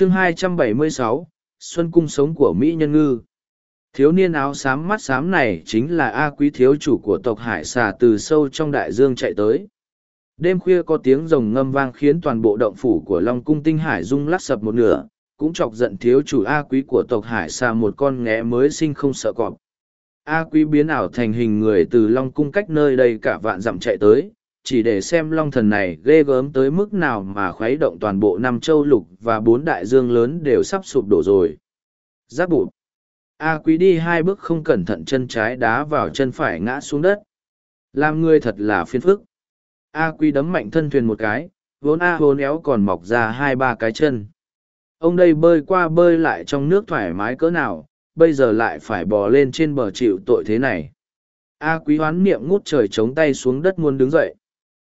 chương 276, Xuân Cung Sống của Mỹ Nhân Ngư Thiếu niên áo xám mắt xám này chính là A Quý thiếu chủ của tộc Hải xà từ sâu trong đại dương chạy tới. Đêm khuya có tiếng rồng ngâm vang khiến toàn bộ động phủ của Long Cung Tinh Hải rung lắc sập một nửa, cũng chọc giận thiếu chủ A Quý của tộc Hải xà một con nghé mới sinh không sợ cọp. A Quý biến ảo thành hình người từ Long Cung cách nơi đây cả vạn dặm chạy tới, chỉ để xem Long thần này ghê gớm tới mức nào mà khuấy động toàn bộ năm châu lục và bốn đại dương lớn đều sắp sụp đổ rồi. Giáp bụt. A Quý đi hai bước không cẩn thận chân trái đá vào chân phải ngã xuống đất. Làm người thật là phiền phức. A Quý đấm mạnh thân thuyền một cái, vốn A vốn éo còn mọc ra hai ba cái chân. Ông đây bơi qua bơi lại trong nước thoải mái cỡ nào, bây giờ lại phải bò lên trên bờ chịu tội thế này. A Quý hoán niệm ngút trời chống tay xuống đất muốn đứng dậy.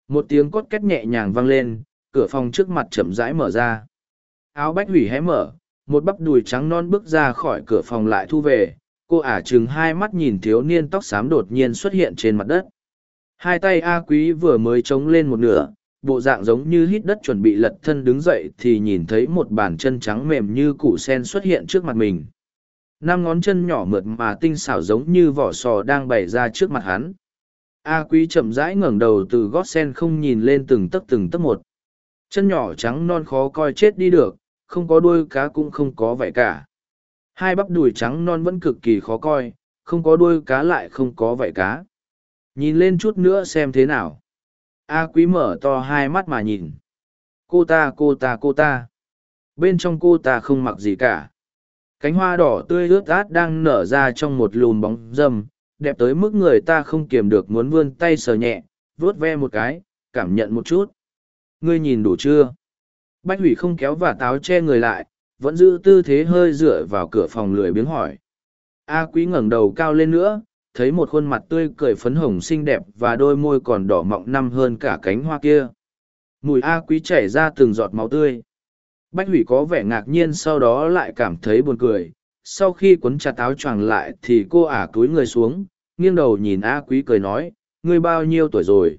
Một tiếng cốt két nhẹ nhàng vang lên, cửa phòng trước mặt chậm rãi mở ra. Áo bách hủy hé mở, một bắp đùi trắng non bước ra khỏi cửa phòng lại thu về cô ả chừng hai mắt nhìn thiếu niên tóc xám đột nhiên xuất hiện trên mặt đất. Hai tay a quý vừa mới trống lên một nửa bộ dạng giống như hít đất chuẩn bị lật thân đứng dậy thì nhìn thấy một bàn chân trắng mềm như củ sen xuất hiện trước mặt mình. Năm ngón chân nhỏ mượt mà tinh xảo giống như vỏ sò đang bày ra trước mặt hắn a quý chậm rãi ngẩng đầu từ gót sen không nhìn lên từng tấc từng tấc một chân nhỏ trắng non khó coi chết đi được không có đuôi cá cũng không có vậy cả. Hai bắp đùi trắng non vẫn cực kỳ khó coi, không có đuôi cá lại không có vậy cá. Nhìn lên chút nữa xem thế nào. A quý mở to hai mắt mà nhìn. Cô ta cô ta cô ta. Bên trong cô ta không mặc gì cả. Cánh hoa đỏ tươi ướt át đang nở ra trong một lùm bóng dâm, đẹp tới mức người ta không kiềm được muốn vươn tay sờ nhẹ, vuốt ve một cái, cảm nhận một chút. Ngươi nhìn đủ chưa? Bách hủy không kéo và táo che người lại, vẫn giữ tư thế hơi dựa vào cửa phòng lười biếng hỏi. A quý ngẩng đầu cao lên nữa, thấy một khuôn mặt tươi cười phấn hồng xinh đẹp và đôi môi còn đỏ mọng năm hơn cả cánh hoa kia. Mùi A quý chảy ra từng giọt máu tươi. Bách hủy có vẻ ngạc nhiên sau đó lại cảm thấy buồn cười. Sau khi cuốn chặt áo choàng lại thì cô ả túi người xuống, nghiêng đầu nhìn A quý cười nói, ngươi bao nhiêu tuổi rồi?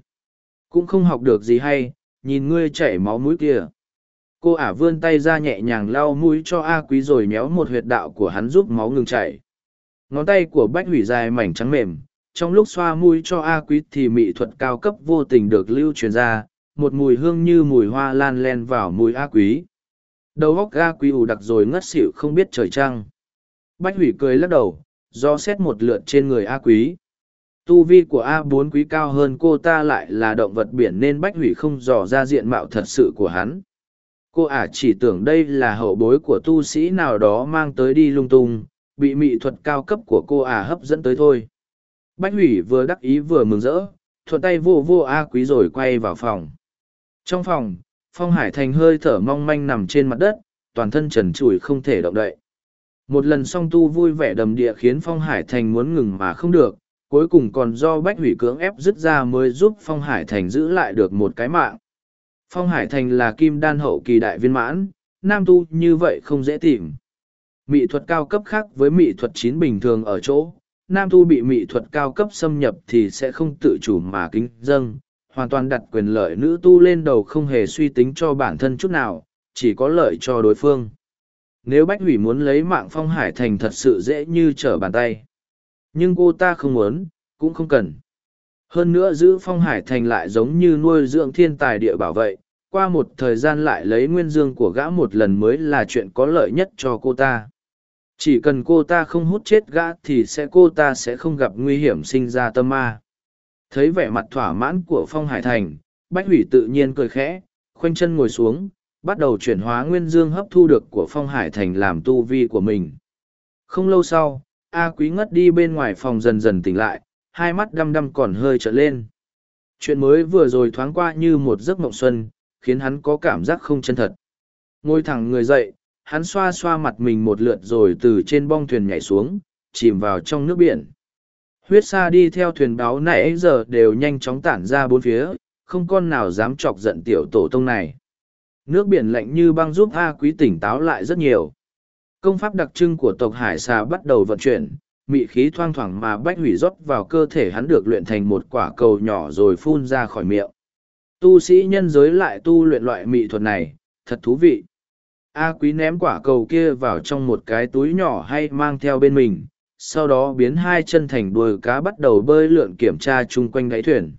Cũng không học được gì hay, nhìn ngươi chảy máu mũi kia. Cô ả vươn tay ra nhẹ nhàng lau mũi cho a quý rồi méo một huyệt đạo của hắn giúp máu ngừng chảy. Ngón tay của bách hủy dài mảnh trắng mềm trong lúc xoa mũi cho a quý thì mỹ thuật cao cấp vô tình được lưu truyền ra một mùi hương như mùi hoa lan len vào mùi a quý. Đầu góc a quý ù đặc rồi ngất xỉu không biết trời trăng bách hủy cười lắc đầu, do xét một lượt trên người a quý. Tu vi của a bốn quý cao hơn cô ta lại là động vật biển nên bách hủy không dò ra diện mạo thật sự của hắn. Cô ả chỉ tưởng đây là hậu bối của tu sĩ nào đó mang tới đi lung tung, bị mỹ thuật cao cấp của cô ả hấp dẫn tới thôi. Bách hủy vừa đắc ý vừa mừng rỡ, thuận tay vô vô a quý rồi quay vào phòng. Trong phòng, phong hải thành hơi thở mong manh nằm trên mặt đất, toàn thân trần trụi không thể động đậy một lần song tu vui vẻ đầm địa khiến phong hải thành muốn ngừng mà không được cuối cùng còn do bách hủy cưỡng ép dứt ra mới giúp phong hải thành giữ lại được một cái mạng Phong Hải Thành là kim đan hậu kỳ đại viên mãn, nam tu như vậy không dễ tìm. Mỹ thuật cao cấp khác với mỹ thuật chín bình thường ở chỗ, nam tu bị mỹ thuật cao cấp xâm nhập thì sẽ không tự chủ mà kính dâng, hoàn toàn đặt quyền lợi nữ tu lên đầu không hề suy tính cho bản thân chút nào, chỉ có lợi cho đối phương. Nếu Bách Hủy muốn lấy mạng Phong Hải Thành thật sự dễ như trở bàn tay. Nhưng cô ta không muốn, cũng không cần. Hơn nữa giữ Phong Hải Thành lại giống như nuôi dưỡng thiên tài địa bảo vậy, qua một thời gian lại lấy nguyên dương của gã một lần mới là chuyện có lợi nhất cho cô ta chỉ cần cô ta không hút chết gã thì sẽ cô ta sẽ không gặp nguy hiểm sinh ra tâm ma thấy vẻ mặt thỏa mãn của phong hải thành bách hủy tự nhiên cười khẽ khoanh chân ngồi xuống bắt đầu chuyển hóa nguyên dương hấp thu được của phong hải thành làm tu vi của mình không lâu sau a quý ngất đi bên ngoài phòng dần dần tỉnh lại hai mắt đăm đăm còn hơi trở lên chuyện mới vừa rồi thoáng qua như một giấc mộng xuân khiến hắn có cảm giác không chân thật. Ngồi thẳng người dậy, hắn xoa xoa mặt mình một lượt rồi từ trên bong thuyền nhảy xuống, chìm vào trong nước biển. Huyết sa đi theo thuyền báo nãy giờ đều nhanh chóng tản ra bốn phía, không con nào dám chọc giận tiểu tổ tông này. Nước biển lạnh như băng giúp A Quý tỉnh táo lại rất nhiều. Công pháp đặc trưng của tộc Hải xà bắt đầu vận chuyển, mị khí thoang thoảng mà bách hủy rót vào cơ thể hắn được luyện thành một quả cầu nhỏ rồi phun ra khỏi miệng. Tu sĩ nhân giới lại tu luyện loại mị thuật này, thật thú vị. A quý ném quả cầu kia vào trong một cái túi nhỏ hay mang theo bên mình, sau đó biến hai chân thành đuôi cá bắt đầu bơi lượn kiểm tra chung quanh đáy thuyền.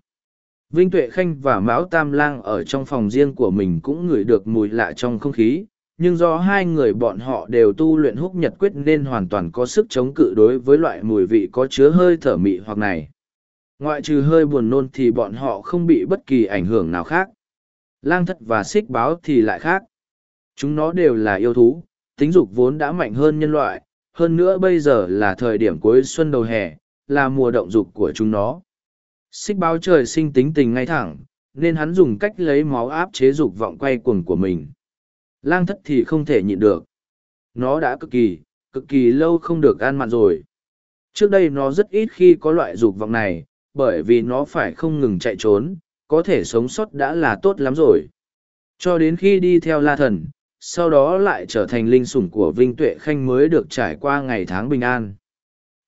Vinh Tuệ Khanh và Mão Tam Lang ở trong phòng riêng của mình cũng ngửi được mùi lạ trong không khí, nhưng do hai người bọn họ đều tu luyện húc nhật quyết nên hoàn toàn có sức chống cự đối với loại mùi vị có chứa hơi thở mị hoặc này. Ngoại trừ hơi buồn nôn thì bọn họ không bị bất kỳ ảnh hưởng nào khác. Lang thất và xích báo thì lại khác. Chúng nó đều là yêu thú, tính dục vốn đã mạnh hơn nhân loại, hơn nữa bây giờ là thời điểm cuối xuân đầu hè, là mùa động dục của chúng nó. Xích báo trời sinh tính tình ngay thẳng, nên hắn dùng cách lấy máu áp chế dục vọng quay cuồng của mình. Lang thất thì không thể nhịn được. Nó đã cực kỳ, cực kỳ lâu không được ăn mặn rồi. Trước đây nó rất ít khi có loại dục vọng này, bởi vì nó phải không ngừng chạy trốn, có thể sống sót đã là tốt lắm rồi. Cho đến khi đi theo la thần, sau đó lại trở thành linh sủng của Vinh Tuệ Khanh mới được trải qua ngày tháng bình an.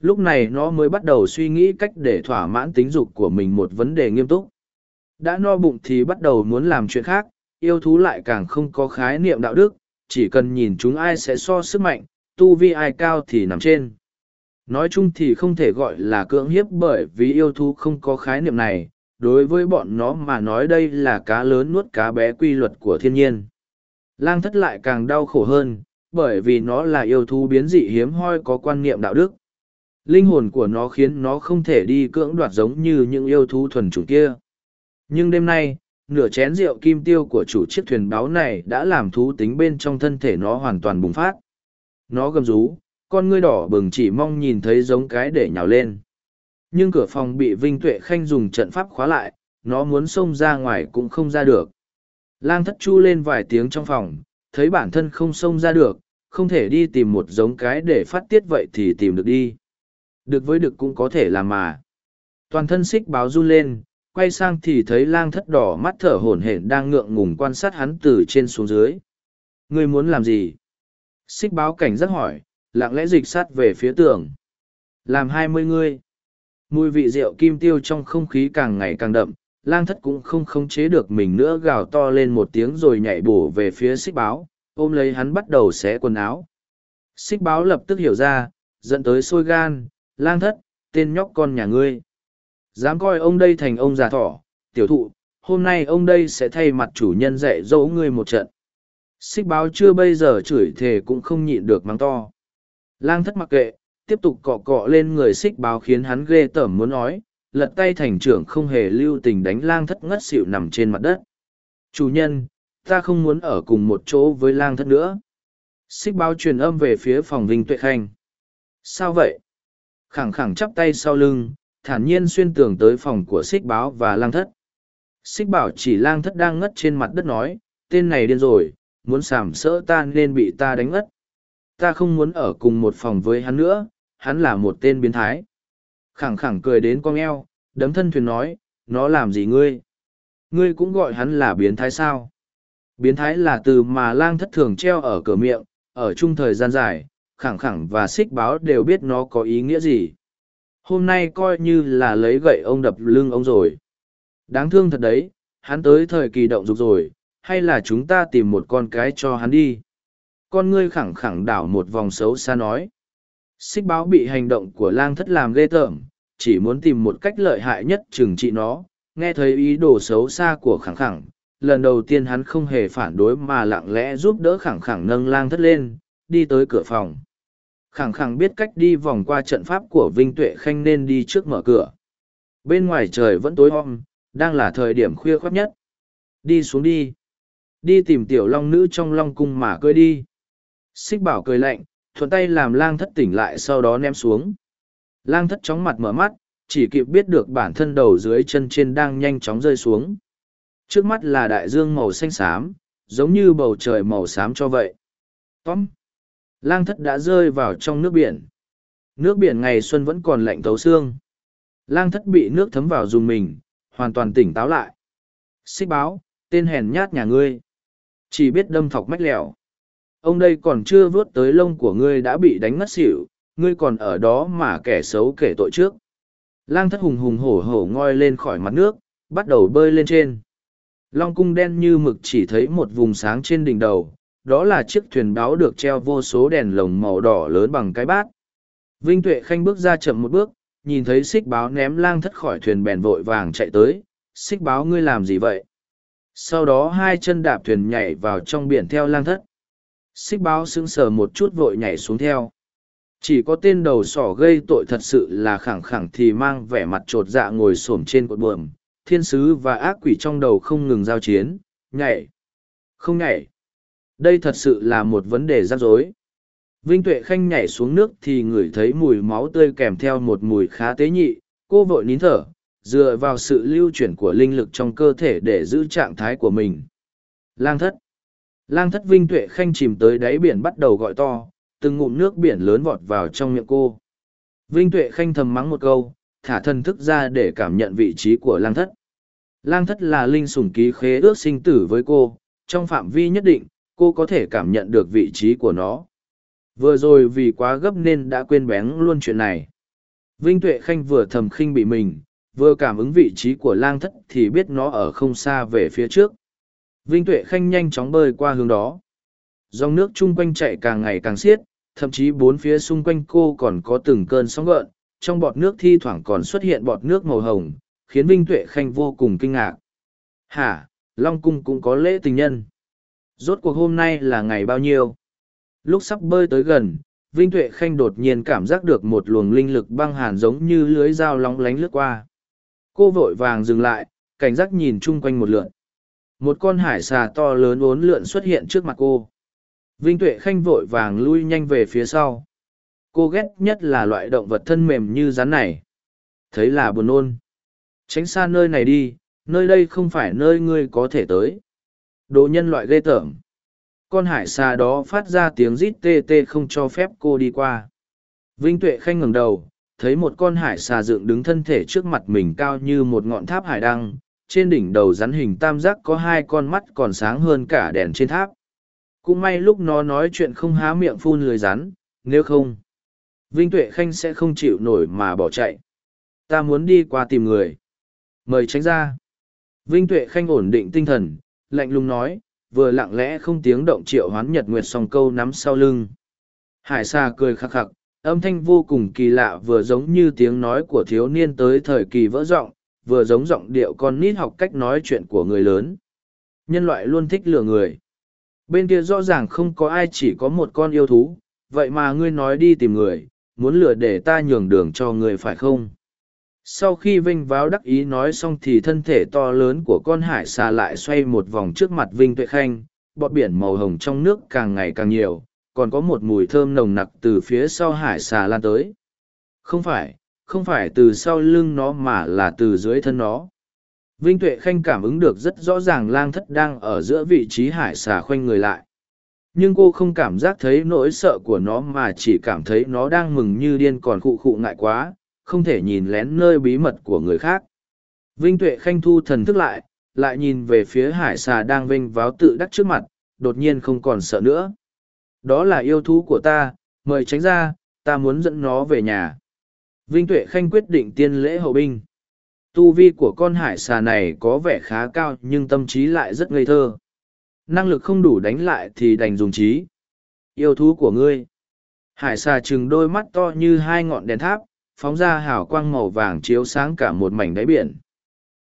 Lúc này nó mới bắt đầu suy nghĩ cách để thỏa mãn tính dục của mình một vấn đề nghiêm túc. Đã no bụng thì bắt đầu muốn làm chuyện khác, yêu thú lại càng không có khái niệm đạo đức, chỉ cần nhìn chúng ai sẽ so sức mạnh, tu vi ai cao thì nằm trên. Nói chung thì không thể gọi là cưỡng hiếp bởi vì yêu thú không có khái niệm này, đối với bọn nó mà nói đây là cá lớn nuốt cá bé quy luật của thiên nhiên. Lang thất lại càng đau khổ hơn, bởi vì nó là yêu thú biến dị hiếm hoi có quan niệm đạo đức. Linh hồn của nó khiến nó không thể đi cưỡng đoạt giống như những yêu thú thuần chủng kia. Nhưng đêm nay, nửa chén rượu kim tiêu của chủ chiếc thuyền báo này đã làm thú tính bên trong thân thể nó hoàn toàn bùng phát. Nó gầm rú, con ngươi đỏ bừng chỉ mong nhìn thấy giống cái để nhào lên. Nhưng cửa phòng bị Vinh Tuệ Khanh dùng trận pháp khóa lại, nó muốn xông ra ngoài cũng không ra được. Lang thất chu lên vài tiếng trong phòng, thấy bản thân không xông ra được, không thể đi tìm một giống cái để phát tiết vậy thì tìm được đi. Được với được cũng có thể làm mà. Toàn thân xích báo run lên, quay sang thì thấy lang thất đỏ mắt thở hổn hển đang ngượng ngùng quan sát hắn từ trên xuống dưới. Ngươi muốn làm gì? Xích báo cảnh giác hỏi, lặng lẽ dịch sát về phía tường. Làm hai mươi ngươi. Mùi vị rượu kim tiêu trong không khí càng ngày càng đậm, lang thất cũng không khống chế được mình nữa gào to lên một tiếng rồi nhảy bổ về phía xích báo, ôm lấy hắn bắt đầu xé quần áo. Xích báo lập tức hiểu ra, dẫn tới sôi gan, lang thất, tên nhóc con nhà ngươi. Dám coi ông đây thành ông già thỏ, tiểu thụ, hôm nay ông đây sẽ thay mặt chủ nhân dạy dỗ ngươi một trận. Xích báo chưa bây giờ chửi thề cũng không nhịn được mắng to. Lang thất mặc kệ, tiếp tục cọ cọ lên người xích báo khiến hắn ghê tởm muốn nói, lật tay thành trưởng không hề lưu tình đánh lang thất ngất xỉu nằm trên mặt đất. Chủ nhân, ta không muốn ở cùng một chỗ với lang thất nữa. Xích báo truyền âm về phía phòng Vinh Tuệ Khanh. Sao vậy? Khẳng khẳng chắp tay sau lưng, thản nhiên xuyên tường tới phòng của xích báo và lang thất. Xích bảo chỉ lang thất đang ngất trên mặt đất nói, tên này điên rồi, muốn sảm sỡ ta nên bị ta đánh ngất. Ta không muốn ở cùng một phòng với hắn nữa, hắn là một tên biến thái. Khẳng khẳng cười đến con eo, đấm thân thuyền nói, nó làm gì ngươi? Ngươi cũng gọi hắn là biến thái sao? Biến thái là từ mà lang thất thường treo ở cửa miệng, ở chung thời gian dài, khẳng khẳng và xích báo đều biết nó có ý nghĩa gì. Hôm nay coi như là lấy gậy ông đập lưng ông rồi. Đáng thương thật đấy, hắn tới thời kỳ động dục rồi, hay là chúng ta tìm một con cái cho hắn đi. Con ngươi khẳng khẳng đảo một vòng xấu xa nói. Xích báo bị hành động của lang thất làm ghê tởm, chỉ muốn tìm một cách lợi hại nhất trừng trị nó, nghe thấy ý đồ xấu xa của khẳng khẳng. Lần đầu tiên hắn không hề phản đối mà lặng lẽ giúp đỡ khẳng khẳng nâng lang thất lên, đi tới cửa phòng. Khẳng khẳng biết cách đi vòng qua trận pháp của Vinh Tuệ Khanh nên đi trước mở cửa. Bên ngoài trời vẫn tối om, đang là thời điểm khuya khoác nhất. Đi xuống đi. Đi tìm tiểu long nữ trong long cung mà cưới đi. Xích bảo cười lạnh, thuận tay làm lang thất tỉnh lại sau đó ném xuống. Lang thất chóng mặt mở mắt, chỉ kịp biết được bản thân đầu dưới chân trên đang nhanh chóng rơi xuống. Trước mắt là đại dương màu xanh xám, giống như bầu trời màu xám cho vậy. Tóm! Lang thất đã rơi vào trong nước biển. Nước biển ngày xuân vẫn còn lạnh thấu xương. Lang thất bị nước thấm vào dùng mình, hoàn toàn tỉnh táo lại. Xích báo, tên hèn nhát nhà ngươi. Chỉ biết đâm thọc mách lẻo. Ông đây còn chưa vớt tới lông của ngươi đã bị đánh ngất xỉu, ngươi còn ở đó mà kẻ xấu kể tội trước. Lang thất hùng hùng hổ hổ ngoi lên khỏi mặt nước, bắt đầu bơi lên trên. Long cung đen như mực chỉ thấy một vùng sáng trên đỉnh đầu, đó là chiếc thuyền báo được treo vô số đèn lồng màu đỏ lớn bằng cái bát. Vinh Tuệ Khanh bước ra chậm một bước, nhìn thấy xích báo ném lang thất khỏi thuyền bèn vội vàng chạy tới, xích báo ngươi làm gì vậy? Sau đó hai chân đạp thuyền nhảy vào trong biển theo lang thất. Xích báo sững sờ một chút vội nhảy xuống theo. Chỉ có tên đầu sỏ gây tội thật sự là khẳng khẳng thì mang vẻ mặt trột dạ ngồi xổm trên cột buồm, thiên sứ và ác quỷ trong đầu không ngừng giao chiến, nhảy, không nhảy. Đây thật sự là một vấn đề rắc rối. Vinh Tuệ Khanh nhảy xuống nước thì ngửi thấy mùi máu tươi kèm theo một mùi khá tế nhị, cô vội nín thở, dựa vào sự lưu chuyển của linh lực trong cơ thể để giữ trạng thái của mình. Lang thất Lang thất Vinh Tuệ Khanh chìm tới đáy biển bắt đầu gọi to, từng ngụm nước biển lớn vọt vào trong miệng cô. Vinh Tuệ Khanh thầm mắng một câu, thả thân thức ra để cảm nhận vị trí của lang thất. Lang thất là linh sủng ký khế ước sinh tử với cô, trong phạm vi nhất định, cô có thể cảm nhận được vị trí của nó. Vừa rồi vì quá gấp nên đã quên bén luôn chuyện này. Vinh Tuệ Khanh vừa thầm khinh bị mình, vừa cảm ứng vị trí của lang thất thì biết nó ở không xa về phía trước. Vinh Tuệ Khanh nhanh chóng bơi qua hướng đó. Dòng nước chung quanh chạy càng ngày càng xiết, thậm chí bốn phía xung quanh cô còn có từng cơn sóng gợn, trong bọt nước thi thoảng còn xuất hiện bọt nước màu hồng, khiến Vinh Tuệ Khanh vô cùng kinh ngạc. Hả, Long Cung cũng có lễ tình nhân. Rốt cuộc hôm nay là ngày bao nhiêu? Lúc sắp bơi tới gần, Vinh Tuệ Khanh đột nhiên cảm giác được một luồng linh lực băng hàn giống như lưới dao lóng lánh lướt qua. Cô vội vàng dừng lại, cảnh giác nhìn chung quanh một lượn. Một con hải xà to lớn uốn lượn xuất hiện trước mặt cô. Vinh Tuệ Khanh vội vàng lui nhanh về phía sau. Cô ghét nhất là loại động vật thân mềm như rắn này. Thấy là buồn nôn. Tránh xa nơi này đi, nơi đây không phải nơi ngươi có thể tới. Đồ nhân loại ghê tởm. Con hải xà đó phát ra tiếng rít tê tê không cho phép cô đi qua. Vinh Tuệ Khanh ngẩng đầu, thấy một con hải xà dựng đứng thân thể trước mặt mình cao như một ngọn tháp hải đăng. Trên đỉnh đầu rắn hình tam giác có hai con mắt còn sáng hơn cả đèn trên tháp. Cũng may lúc nó nói chuyện không há miệng phun lười rắn, nếu không, Vinh Tuệ Khanh sẽ không chịu nổi mà bỏ chạy. Ta muốn đi qua tìm người. Mời tránh ra. Vinh Tuệ Khanh ổn định tinh thần, lạnh lùng nói, vừa lặng lẽ không tiếng động triệu hoán nhật nguyệt song câu nắm sau lưng. Hải xa cười khắc khắc, âm thanh vô cùng kỳ lạ vừa giống như tiếng nói của thiếu niên tới thời kỳ vỡ giọng vừa giống giọng điệu con nít học cách nói chuyện của người lớn. Nhân loại luôn thích lừa người. Bên kia rõ ràng không có ai chỉ có một con yêu thú, vậy mà ngươi nói đi tìm người, muốn lừa để ta nhường đường cho người phải không? Sau khi vinh váo đắc ý nói xong thì thân thể to lớn của con hải xà lại xoay một vòng trước mặt vinh tuệ khanh, bọt biển màu hồng trong nước càng ngày càng nhiều, còn có một mùi thơm nồng nặc từ phía sau hải xà lan tới. Không phải không phải từ sau lưng nó mà là từ dưới thân nó. Vinh tuệ khanh cảm ứng được rất rõ ràng lang thất đang ở giữa vị trí hải xà khoanh người lại. Nhưng cô không cảm giác thấy nỗi sợ của nó mà chỉ cảm thấy nó đang mừng như điên còn khụ khụ ngại quá không thể nhìn lén nơi bí mật của người khác. Vinh Tuệ Khanh thu thần thức lại, lại nhìn về phía hải xà đang vinh váo tự đắc trước mặt, đột nhiên không còn sợ nữa. Đó là yêu thú của ta, mời tránh ra, ta muốn dẫn nó về nhà. Vinh Tuệ Khanh quyết định tiên lễ hậu binh. Tu vi của con hải xà này có vẻ khá cao nhưng tâm trí lại rất ngây thơ. Năng lực không đủ đánh lại thì đành dùng trí. Yêu thú của ngươi. Hải xà trừng đôi mắt to như hai ngọn đèn tháp, phóng ra hào quang màu vàng chiếu sáng cả một mảnh đáy biển.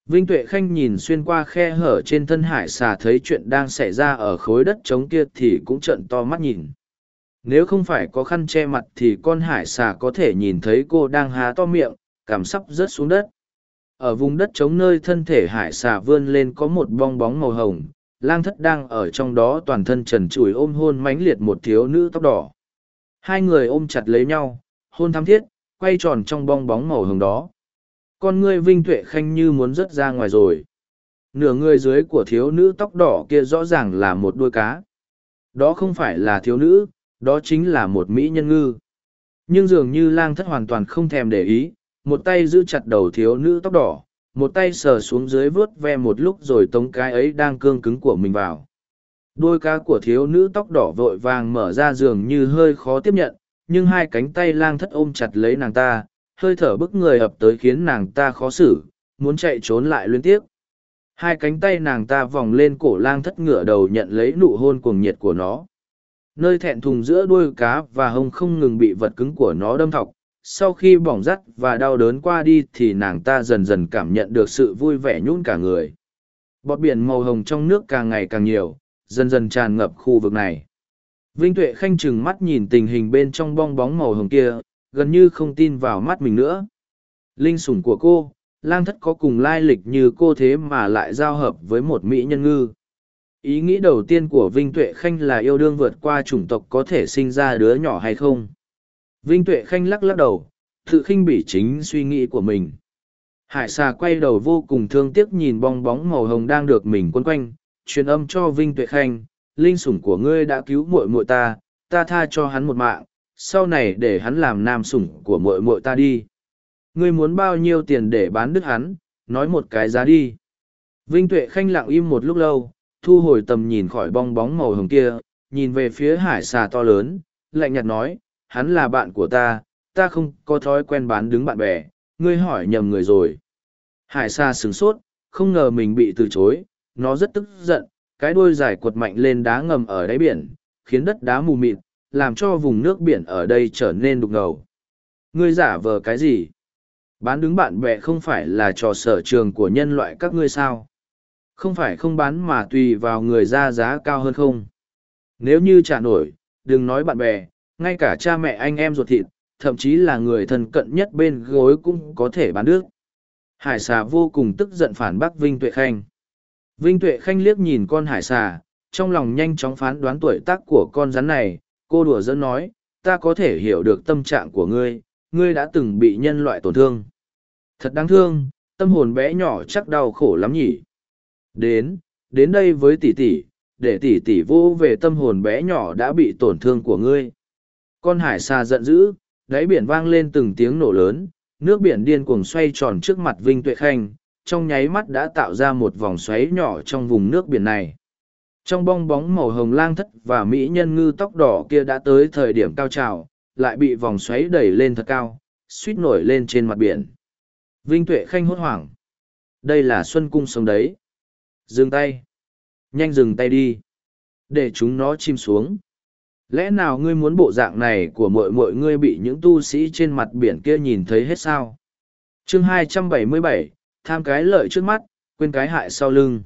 Vinh Tuệ Khanh nhìn xuyên qua khe hở trên thân hải xà thấy chuyện đang xảy ra ở khối đất trống kia thì cũng trợn to mắt nhìn. Nếu không phải có khăn che mặt thì con hải xà có thể nhìn thấy cô đang há to miệng, cảm sắp rớt xuống đất. Ở vùng đất trống nơi thân thể hải xà vươn lên có một bong bóng màu hồng, lang thất đang ở trong đó toàn thân trần trụi ôm hôn mãnh liệt một thiếu nữ tóc đỏ. Hai người ôm chặt lấy nhau, hôn thắm thiết, quay tròn trong bong bóng màu hồng đó. Con ngươi vinh tuệ khanh như muốn rớt ra ngoài rồi. Nửa người dưới của thiếu nữ tóc đỏ kia rõ ràng là một đuôi cá. Đó không phải là thiếu nữ, đó chính là một mỹ nhân ngư. Nhưng dường như lang thất hoàn toàn không thèm để ý, một tay giữ chặt đầu thiếu nữ tóc đỏ, một tay sờ xuống dưới vớt ve một lúc rồi tống cái ấy đang cương cứng của mình vào. Đôi cá của thiếu nữ tóc đỏ vội vàng mở ra giường như hơi khó tiếp nhận, nhưng hai cánh tay lang thất ôm chặt lấy nàng ta, hơi thở bức người ập tới khiến nàng ta khó xử, muốn chạy trốn lại liên tiếp. Hai cánh tay nàng ta vòng lên cổ lang thất ngửa đầu nhận lấy nụ hôn cuồng nhiệt của nó. nơi thẹn thùng giữa đuôi cá và hông không ngừng bị vật cứng của nó đâm thọc sau khi bỏng rắt và đau đớn qua đi thì nàng ta dần dần cảm nhận được sự vui vẻ nhún cả người bọt biển màu hồng trong nước càng ngày càng nhiều dần dần tràn ngập khu vực này vinh tuệ khanh chừng mắt nhìn tình hình bên trong bong bóng màu hồng kia, gần như không tin vào mắt mình nữa. Linh sủng của cô, lang thất có cùng lai lịch như cô thế mà lại giao hợp với một mỹ nhân ngư. Ý nghĩ đầu tiên của vinh tuệ khanh là yêu đương vượt qua chủng tộc có thể sinh ra đứa nhỏ hay không? Vinh tuệ khanh lắc lắc đầu, tự khinh bỉ chính suy nghĩ của mình. Hải xà quay đầu vô cùng thương tiếc nhìn bong bóng màu hồng đang được mình quấn quanh, truyền âm cho vinh tuệ khanh linh sủng của ngươi đã cứu muội muội ta ta tha cho hắn một mạng, sau này để hắn làm nam sủng của muội muội ta đi. Ngươi muốn bao nhiêu tiền để bán đứt hắn? Nói một cái giá đi. Vinh tuệ khanh lặng im một lúc lâu, thu hồi tầm nhìn khỏi bong bóng màu hồng kia, nhìn về phía hải xà to lớn, lạnh nhạt nói, hắn là bạn của ta ta không có thói quen bán đứng bạn bè, ngươi hỏi nhầm người rồi. Hải xà sửng sốt, không ngờ mình bị từ chối, nó rất tức giận cái đuôi dài quật mạnh lên đá ngầm ở đáy biển, khiến đất đá mù mịt, làm cho vùng nước biển ở đây trở nên đục ngầu. Ngươi giả vờ cái gì? Bán đứng bạn bè không phải là trò sở trường của nhân loại các ngươi sao? Không phải không bán mà tùy vào người ra giá cao hơn không? Nếu như trả nổi, đừng nói bạn bè, ngay cả cha mẹ anh em ruột thịt, thậm chí là người thân cận nhất bên gối cũng có thể bán nước hải xà vô cùng tức giận phản bác vinh tuệ khanh vinh tuệ khanh liếc nhìn con hải xà, trong lòng nhanh chóng phán đoán tuổi tác của con rắn này. Cô đùa dẫn nói, ta có thể hiểu được tâm trạng của ngươi ngươi đã từng bị nhân loại tổn thương. Thật đáng thương, tâm hồn bé nhỏ chắc đau khổ lắm nhỉ. Đến đến đây với tỷ tỷ, để tỷ tỷ vô về tâm hồn bé nhỏ đã bị tổn thương của ngươi. Con hải xa giận dữ, đáy biển vang lên từng tiếng nổ lớn, nước biển điên cuồng xoay tròn trước mặt vinh tuệ khanh trong nháy mắt đã tạo ra một vòng xoáy nhỏ trong vùng nước biển này. Trong bong bóng màu hồng lang thất và mỹ nhân ngư tóc đỏ kia đã tới thời điểm cao trào lại bị vòng xoáy đẩy lên thật cao suýt nổi lên trên mặt biển. Vinh tuệ khanh hốt hoảng. Đây là xuân cung sống đấy. Dừng tay. Nhanh dừng tay đi. Để chúng nó chìm xuống. Lẽ nào ngươi muốn bộ dạng này của mọi mọi ngươi bị những tu sĩ trên mặt biển kia nhìn thấy hết sao? Chương 277, tham cái lợi trước mắt, quên cái hại sau lưng.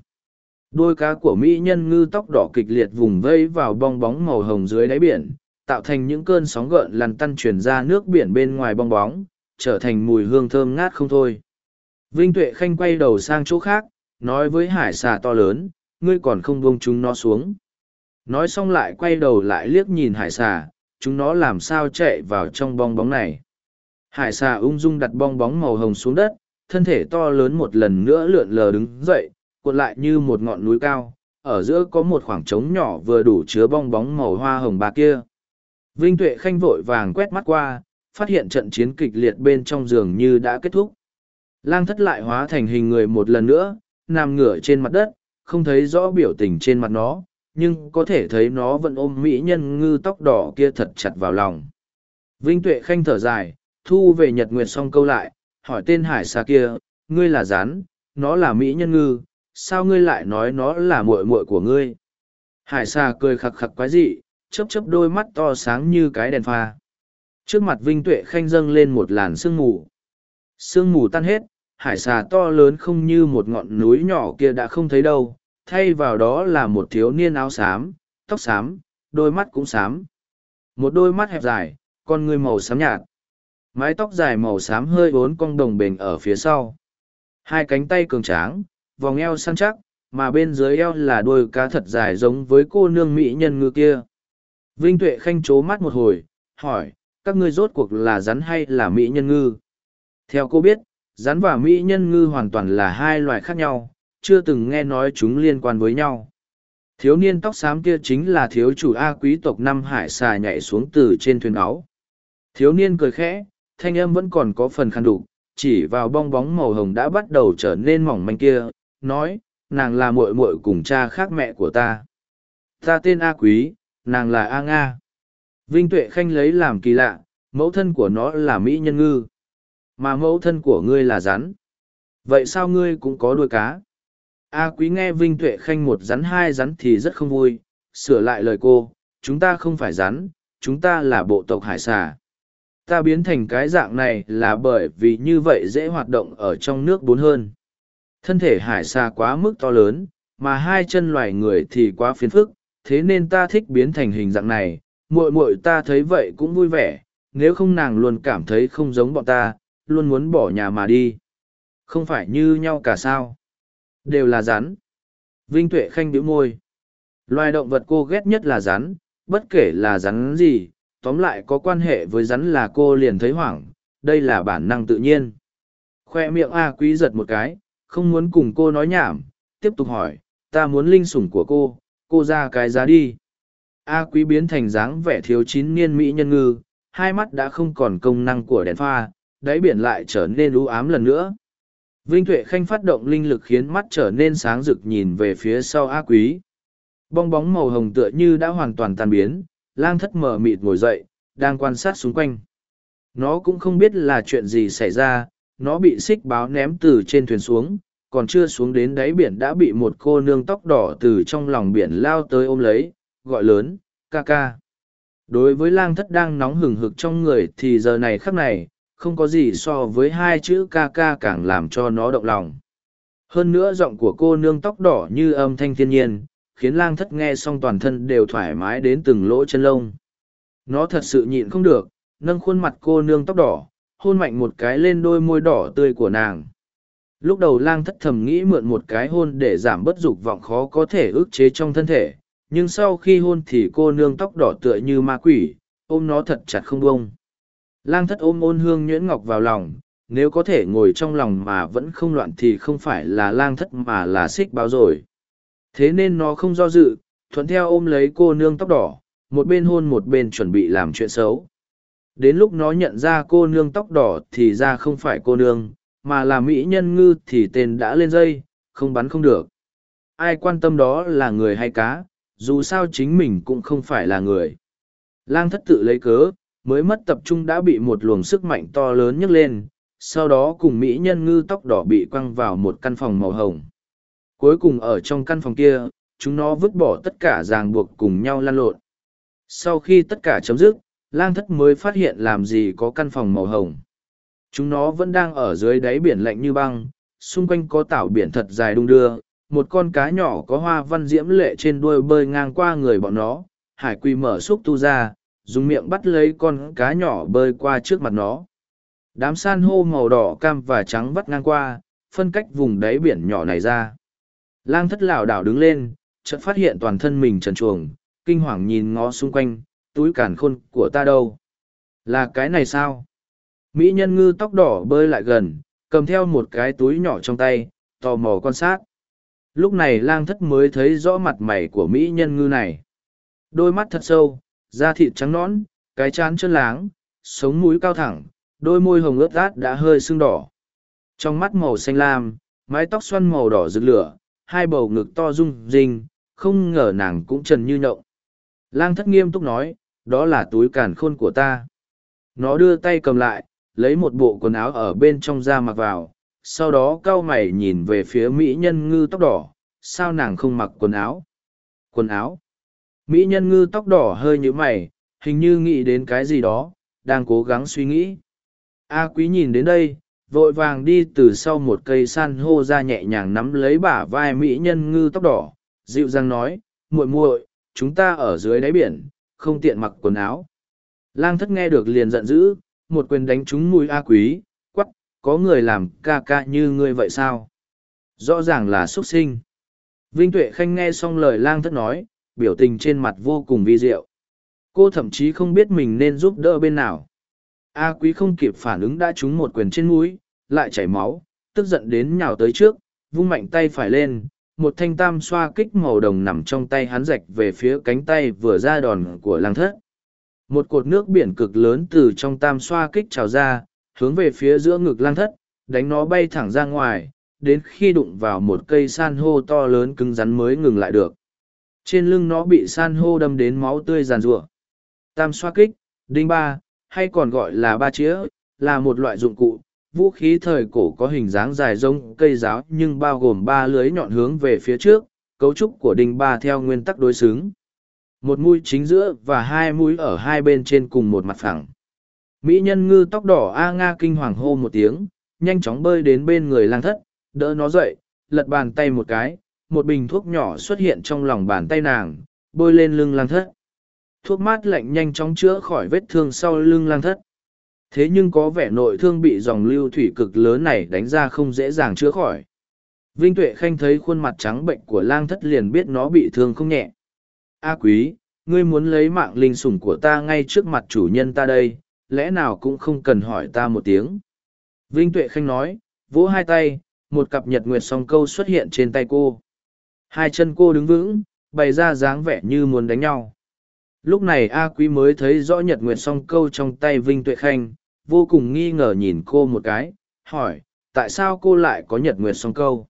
Đôi cá của mỹ nhân ngư tóc đỏ kịch liệt vùng vây vào bong bóng màu hồng dưới đáy biển, tạo thành những cơn sóng gợn lằn tăn truyền ra nước biển bên ngoài bong bóng, trở thành mùi hương thơm ngát không thôi. Vinh tuệ khanh quay đầu sang chỗ khác, nói với hải xà to lớn, ngươi còn không buông chúng nó xuống. Nói xong lại quay đầu lại liếc nhìn hải xà, chúng nó làm sao chạy vào trong bong bóng này? Hải xà ung dung đặt bong bóng màu hồng xuống đất thân thể to lớn một lần nữa lượn lờ đứng dậy, cuộn lại như một ngọn núi cao, ở giữa có một khoảng trống nhỏ vừa đủ chứa bong bóng màu hoa hồng bạc kia. Vinh tuệ khanh vội vàng quét mắt qua, phát hiện trận chiến kịch liệt bên trong giường như đã kết thúc. Lang thất lại hóa thành hình người một lần nữa, nằm ngửa trên mặt đất, không thấy rõ biểu tình trên mặt nó, nhưng có thể thấy nó vẫn ôm mỹ nhân ngư tóc đỏ kia thật chặt vào lòng. Vinh tuệ khanh thở dài, thu về nhật nguyệt song câu lại hỏi tên hải xa kia, ngươi là rán nó là mỹ nhân ngư, sao ngươi lại nói nó là muội muội của ngươi? Hải xa cười khặc khặc quái dị, chớp chớp đôi mắt to sáng như cái đèn pha. Trước mặt vinh tuệ khanh dâng lên một làn sương mù. Sương mù tan hết, hải xà to lớn không như một ngọn núi nhỏ kia đã không thấy đâu, thay vào đó là một thiếu niên áo xám, tóc xám, đôi mắt cũng xám. Một đôi mắt hẹp dài, con người màu xám nhạt mái tóc dài màu xám hơi vốn cong đồng bình ở phía sau. Hai cánh tay cường tráng, vòng eo săn chắc, mà bên dưới eo là đôi cá thật dài giống với cô nương mỹ nhân ngư kia. Vinh tuệ khanh c mắt một hồi, hỏi, các ngươi rốt cuộc là rắn hay là mỹ nhân ngư? Theo cô biết, rắn và mỹ nhân ngư hoàn toàn là hai loài khác nhau, chưa từng nghe nói chúng liên quan với nhau. Thiếu niên tóc xám kia chính là thiếu chủ a quý tộc năm hải xà nhảy xuống từ trên thuyền áo. Thiếu niên cười khẽ thanh âm vẫn còn có phần khăn đục chỉ vào bong bóng màu hồng đã bắt đầu trở nên mỏng manh kia nói nàng là muội muội cùng cha khác mẹ của ta. Ta tên a quý nàng là a nga. Vinh tuệ khanh lấy làm kỳ lạ mẫu thân của nó là mỹ nhân ngư. Mà mẫu thân của ngươi là rắn. Vậy sao ngươi cũng có đuôi cá? A quý nghe vinh tuệ khanh một rắn hai rắn thì rất không vui sửa lại lời cô chúng ta không phải rắn, chúng ta là bộ tộc hải xà. Ta biến thành cái dạng này là bởi vì như vậy dễ hoạt động ở trong nước bốn hơn. Thân thể hải xa quá mức to lớn, mà hai chân loài người thì quá phiền phức, thế nên ta thích biến thành hình dạng này, muội muội ta thấy vậy cũng vui vẻ, nếu không nàng luôn cảm thấy không giống bọn ta, luôn muốn bỏ nhà mà đi. Không phải như nhau cả sao. Đều là rắn. Vinh Tuệ Khanh bĩu môi. Loài động vật cô ghét nhất là rắn, bất kể là rắn gì, tóm lại có quan hệ với rắn là cô liền thấy hoảng, đây là bản năng tự nhiên. Khoe miệng A quý giật một cái, không muốn cùng cô nói nhảm, tiếp tục hỏi, ta muốn linh sủng của cô, cô ra cái giá đi. A quý biến thành dáng vẻ thiếu chín niên mỹ nhân ngư, hai mắt đã không còn công năng của đèn pha, đáy biển lại trở nên u ám lần nữa. Vinh Tuệ Khanh phát động linh lực khiến mắt trở nên sáng rực nhìn về phía sau A Quý. Bong bóng màu hồng tựa như đã hoàn toàn tan biến, lang thất mở mịt ngồi dậy, đang quan sát xung quanh. Nó cũng không biết là chuyện gì xảy ra, nó bị xích báo ném từ trên thuyền xuống, còn chưa xuống đến đáy biển đã bị một cô nương tóc đỏ từ trong lòng biển lao tới ôm lấy, gọi lớn, ca ca. Đối với lang thất đang nóng hừng hực trong người thì giờ này khắc này, không có gì so với hai chữ ca ca càng làm cho nó động lòng. Hơn nữa giọng của cô nương tóc đỏ như âm thanh thiên nhiên, khiến lang thất nghe xong toàn thân đều thoải mái đến từng lỗ chân lông. Nó thật sự nhịn không được, nâng khuôn mặt cô nương tóc đỏ, hôn mạnh một cái lên đôi môi đỏ tươi của nàng. Lúc đầu lang thất thầm nghĩ mượn một cái hôn để giảm bất dục vọng khó có thể ức chế trong thân thể, nhưng sau khi hôn thì cô nương tóc đỏ tựa như ma quỷ, ôm nó thật chặt không bông. Lang thất ôm ôn hương nhuyễn ngọc vào lòng, nếu có thể ngồi trong lòng mà vẫn không loạn thì không phải là lang thất mà là xích báo rồi. Thế nên nó không do dự, thuận theo ôm lấy cô nương tóc đỏ, một bên hôn một bên chuẩn bị làm chuyện xấu. Đến lúc nó nhận ra cô nương tóc đỏ thì ra không phải cô nương, mà là mỹ nhân ngư thì tên đã lên dây, không bắn không được. Ai quan tâm đó là người hay cá, dù sao chính mình cũng không phải là người. Lang thất tự lấy cớ, mới mất tập trung đã bị một luồng sức mạnh to lớn nhấc lên, sau đó cùng mỹ nhân ngư tóc đỏ bị quăng vào một căn phòng màu hồng. Cuối cùng ở trong căn phòng kia, chúng nó vứt bỏ tất cả ràng buộc cùng nhau lan lộn. Sau khi tất cả chấm dứt, lang thất mới phát hiện làm gì có căn phòng màu hồng. Chúng nó vẫn đang ở dưới đáy biển lạnh như băng, xung quanh có tảo biển thật dài đung đưa, một con cá nhỏ có hoa văn diễm lệ trên đuôi bơi ngang qua người bọn nó, hải Quy mở xúc tu ra, dùng miệng bắt lấy con cá nhỏ bơi qua trước mặt nó. Đám san hô màu đỏ cam và trắng vắt ngang qua, phân cách vùng đáy biển nhỏ này ra. Lang thất lảo đảo đứng lên, chợt phát hiện toàn thân mình trần truồng, kinh hoàng nhìn ngó xung quanh, túi cản khôn của ta đâu? Là cái này sao? Mỹ nhân ngư tóc đỏ bơi lại gần, cầm theo một cái túi nhỏ trong tay, tò mò quan sát. Lúc này lang thất mới thấy rõ mặt mày của Mỹ nhân ngư này. Đôi mắt thật sâu, da thịt trắng nõn, cái chán chân láng, sống mũi cao thẳng, đôi môi hồng ướt át đã hơi sưng đỏ. Trong mắt màu xanh lam, mái tóc xoăn màu đỏ rực lửa, hai bầu ngực to rung rinh, không ngờ nàng cũng trần như nhộng. Lang thất nghiêm túc nói, đó là túi càn khôn của ta. Nó đưa tay cầm lại, lấy một bộ quần áo ở bên trong ra mặc vào, sau đó cau mày nhìn về phía mỹ nhân ngư tóc đỏ, sao nàng không mặc quần áo? Quần áo? Mỹ nhân ngư tóc đỏ hơi như mày, hình như nghĩ đến cái gì đó, đang cố gắng suy nghĩ. A quý nhìn đến đây, vội vàng đi từ sau một cây san hô ra nhẹ nhàng nắm lấy bả vai mỹ nhân ngư tóc đỏ, dịu dàng nói, muội muội, chúng ta ở dưới đáy biển, không tiện mặc quần áo. Lang thất nghe được liền giận dữ, một quyền đánh trúng mùi A quý, quắp có người làm ca ca như ngươi vậy sao? Rõ ràng là xuất sinh. Vinh Tuệ Khanh nghe xong lời lang thất nói, biểu tình trên mặt vô cùng vi diệu. Cô thậm chí không biết mình nên giúp đỡ bên nào. A quý không kịp phản ứng đã trúng một quyền trên mũi, lại chảy máu, tức giận đến nhào tới trước, vung mạnh tay phải lên, một thanh tam xoa kích màu đồng nằm trong tay hắn rạch về phía cánh tay vừa ra đòn của lang thất. Một cột nước biển cực lớn từ trong tam xoa kích trào ra, hướng về phía giữa ngực lang thất, đánh nó bay thẳng ra ngoài, đến khi đụng vào một cây san hô to lớn cứng rắn mới ngừng lại được. Trên lưng nó bị san hô đâm đến máu tươi giàn rủa. Tam xoa kích, đinh ba, hay còn gọi là ba chĩa, là một loại dụng cụ, vũ khí thời cổ có hình dáng dài giống cây giáo nhưng bao gồm ba lưới nhọn hướng về phía trước, cấu trúc của đinh ba theo nguyên tắc đối xứng. một mũi chính giữa và hai mũi ở hai bên trên cùng một mặt phẳng. Mỹ nhân ngư tóc đỏ a nga kinh hoàng hô một tiếng nhanh chóng bơi đến bên người lang thất đỡ nó dậy lật bàn tay một cái một bình thuốc nhỏ xuất hiện trong lòng bàn tay nàng bôi lên lưng lang thất thuốc mát lạnh nhanh chóng chữa khỏi vết thương sau lưng lang thất. Thế nhưng có vẻ nội thương bị dòng lưu thủy cực lớn này đánh ra không dễ dàng chữa khỏi. Vinh tuệ khanh thấy khuôn mặt trắng bệnh của lang thất liền biết nó bị thương không nhẹ. A quý, ngươi muốn lấy mạng linh sủng của ta ngay trước mặt chủ nhân ta đây, lẽ nào cũng không cần hỏi ta một tiếng? Vinh tuệ khanh nói, vỗ hai tay, một cặp nhật nguyệt song câu xuất hiện trên tay cô. Hai chân cô đứng vững, bày ra dáng vẻ như muốn đánh nhau lúc này a quý mới thấy rõ nhật nguyệt song câu trong tay vinh tuệ khanh, vô cùng nghi ngờ nhìn cô một cái, hỏi, tại sao cô lại có nhật nguyệt song câu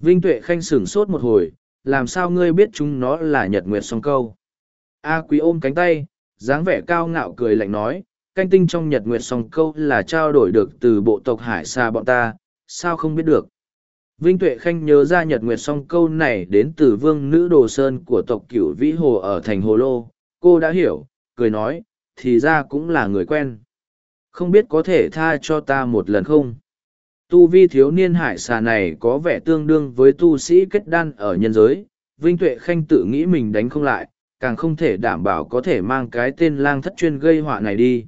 vinh tuệ khanh sửng sốt một hồi, làm sao ngươi biết chúng nó là nhật nguyệt song câu a quý ôm cánh tay, dáng vẻ cao ngạo cười lạnh nói, canh tinh trong nhật nguyệt song câu là trao đổi được từ bộ tộc hải xa bọn ta, sao không biết được Vinh Tuệ Khanh nhớ ra Nhật Nguyệt song câu này đến từ vương nữ đồ sơn của tộc cửu Vĩ Hồ ở thành Hồ Lô. Cô đã hiểu, cười nói, thì ra cũng là người quen. Không biết có thể tha cho ta một lần không? Tu vi thiếu niên hải xà này có vẻ tương đương với tu sĩ kết đan ở nhân giới. Vinh Tuệ Khanh tự nghĩ mình đánh không lại, càng không thể đảm bảo có thể mang cái tên lang thất chuyên gây họa này đi.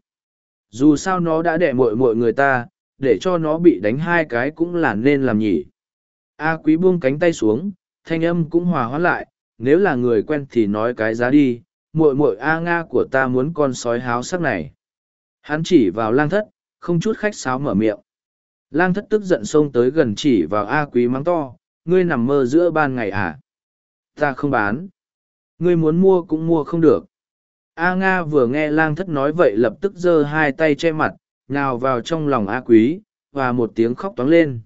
Dù sao nó đã đẻ mội mội người ta, để cho nó bị đánh hai cái cũng là nên làm nhỉ A quý buông cánh tay xuống, thanh âm cũng hòa hoãn lại, nếu là người quen thì nói cái giá đi, muội muội A Nga của ta muốn con sói háo sắc này. Hắn chỉ vào lang thất, không chút khách sáo mở miệng. Lang thất tức giận xông tới gần chỉ vào A quý mắng to, ngươi nằm mơ giữa ban ngày à? Ta không bán. Ngươi muốn mua cũng mua không được. A Nga vừa nghe lang thất nói vậy lập tức giơ hai tay che mặt, nào vào trong lòng A quý, và một tiếng khóc toáng lên.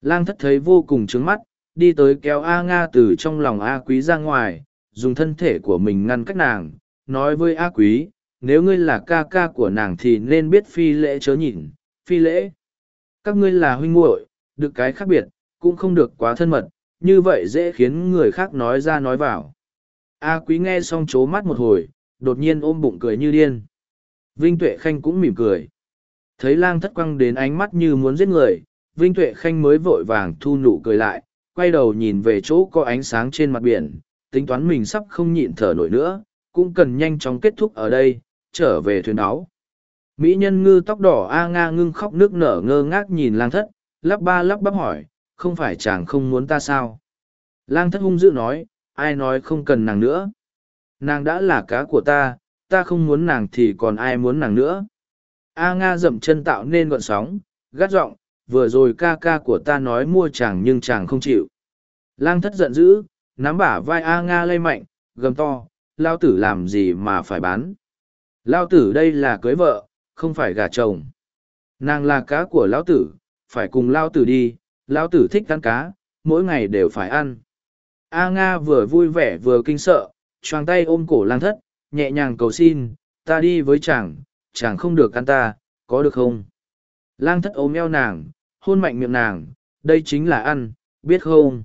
Lang thất thấy vô cùng trướng mắt, đi tới kéo A Nga từ trong lòng A Quý ra ngoài, dùng thân thể của mình ngăn cách nàng, nói với A Quý, nếu ngươi là ca ca của nàng thì nên biết phi lễ chớ nhìn, phi lễ. Các ngươi là huynh muội, được cái khác biệt, cũng không được quá thân mật, như vậy dễ khiến người khác nói ra nói vào. A Quý nghe xong chố mắt một hồi, đột nhiên ôm bụng cười như điên. Vinh Tuệ Khanh cũng mỉm cười. Thấy lang thất quăng đến ánh mắt như muốn giết người, Vinh Tuệ Khanh mới vội vàng thu nụ cười lại, quay đầu nhìn về chỗ có ánh sáng trên mặt biển, tính toán mình sắp không nhịn thở nổi nữa, cũng cần nhanh chóng kết thúc ở đây, trở về thuyền áo. Mỹ nhân ngư tóc đỏ A Nga ngưng khóc nước nở ngơ ngác nhìn lang thất, lắp ba lắp bắp hỏi, không phải chàng không muốn ta sao? Lang thất hung dữ nói, ai nói không cần nàng nữa? Nàng đã là cá của ta, ta không muốn nàng thì còn ai muốn nàng nữa? A Nga dậm chân tạo nên gọn sóng, gắt giọng, vừa rồi ca ca của ta nói mua chàng nhưng chàng không chịu. Lang thất giận dữ, nắm bả vai A Nga lây mạnh, gầm to, lao tử làm gì mà phải bán. Lao tử đây là cưới vợ, không phải gà chồng. Nàng là cá của lão tử, phải cùng lao tử đi, lão tử thích ăn cá, mỗi ngày đều phải ăn. A Nga vừa vui vẻ vừa kinh sợ, choàng tay ôm cổ lang thất, nhẹ nhàng cầu xin, ta đi với chàng, chàng không được ăn ta, có được không? Lang thất ôm eo nàng, hôn mạnh miệng nàng, đây chính là ăn, biết không?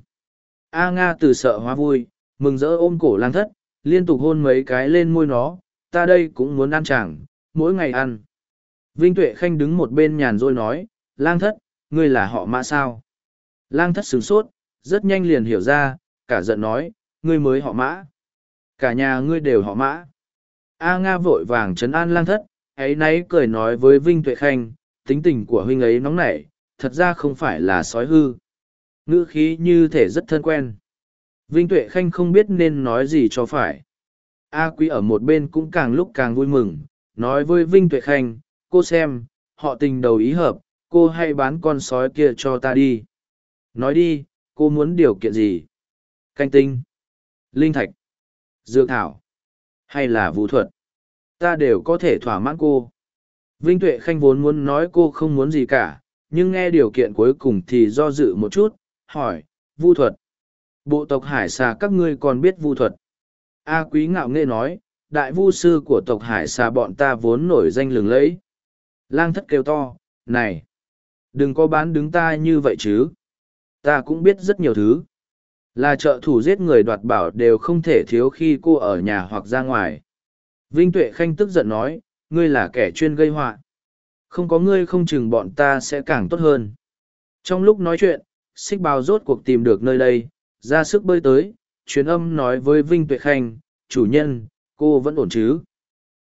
A Nga từ sợ hóa vui, mừng rỡ ôm cổ lang thất, liên tục hôn mấy cái lên môi nó, ta đây cũng muốn ăn chẳng, mỗi ngày ăn. Vinh Tuệ Khanh đứng một bên nhàn rồi nói, lang thất, ngươi là họ mã sao? Lang thất sửng sốt, rất nhanh liền hiểu ra, cả giận nói, ngươi mới họ mã. Cả nhà ngươi đều họ mã. A Nga vội vàng trấn an lang thất, ấy nấy cười nói với Vinh Tuệ Khanh, tính tình của huynh ấy nóng nảy, thật ra không phải là sói hư. Ngữ khí như thể rất thân quen. Vinh Tuệ Khanh không biết nên nói gì cho phải. A Quý ở một bên cũng càng lúc càng vui mừng, nói với Vinh Tuệ Khanh, cô xem, họ tình đầu ý hợp, cô hãy bán con sói kia cho ta đi. Nói đi, cô muốn điều kiện gì? Canh tinh, linh thạch, dược thảo, hay là vũ thuật? Ta đều có thể thỏa mãn cô. Vinh Tuệ Khanh vốn muốn nói cô không muốn gì cả, nhưng nghe điều kiện cuối cùng thì do dự một chút, hỏi, vu thuật. Bộ tộc hải xà các ngươi còn biết vu thuật. A quý ngạo nghe nói, đại vu sư của tộc hải xà bọn ta vốn nổi danh lừng lẫy. Lang thất kêu to, này, đừng có bán đứng ta như vậy chứ. Ta cũng biết rất nhiều thứ. Là trợ thủ giết người đoạt bảo đều không thể thiếu khi cô ở nhà hoặc ra ngoài. Vinh Tuệ Khanh tức giận nói, ngươi là kẻ chuyên gây họa không có ngươi không chừng bọn ta sẽ càng tốt hơn trong lúc nói chuyện xích bào rốt cuộc tìm được nơi đây, ra sức bơi tới, truyền âm nói với vinh tuệ khanh, chủ nhân, cô vẫn ổn chứ?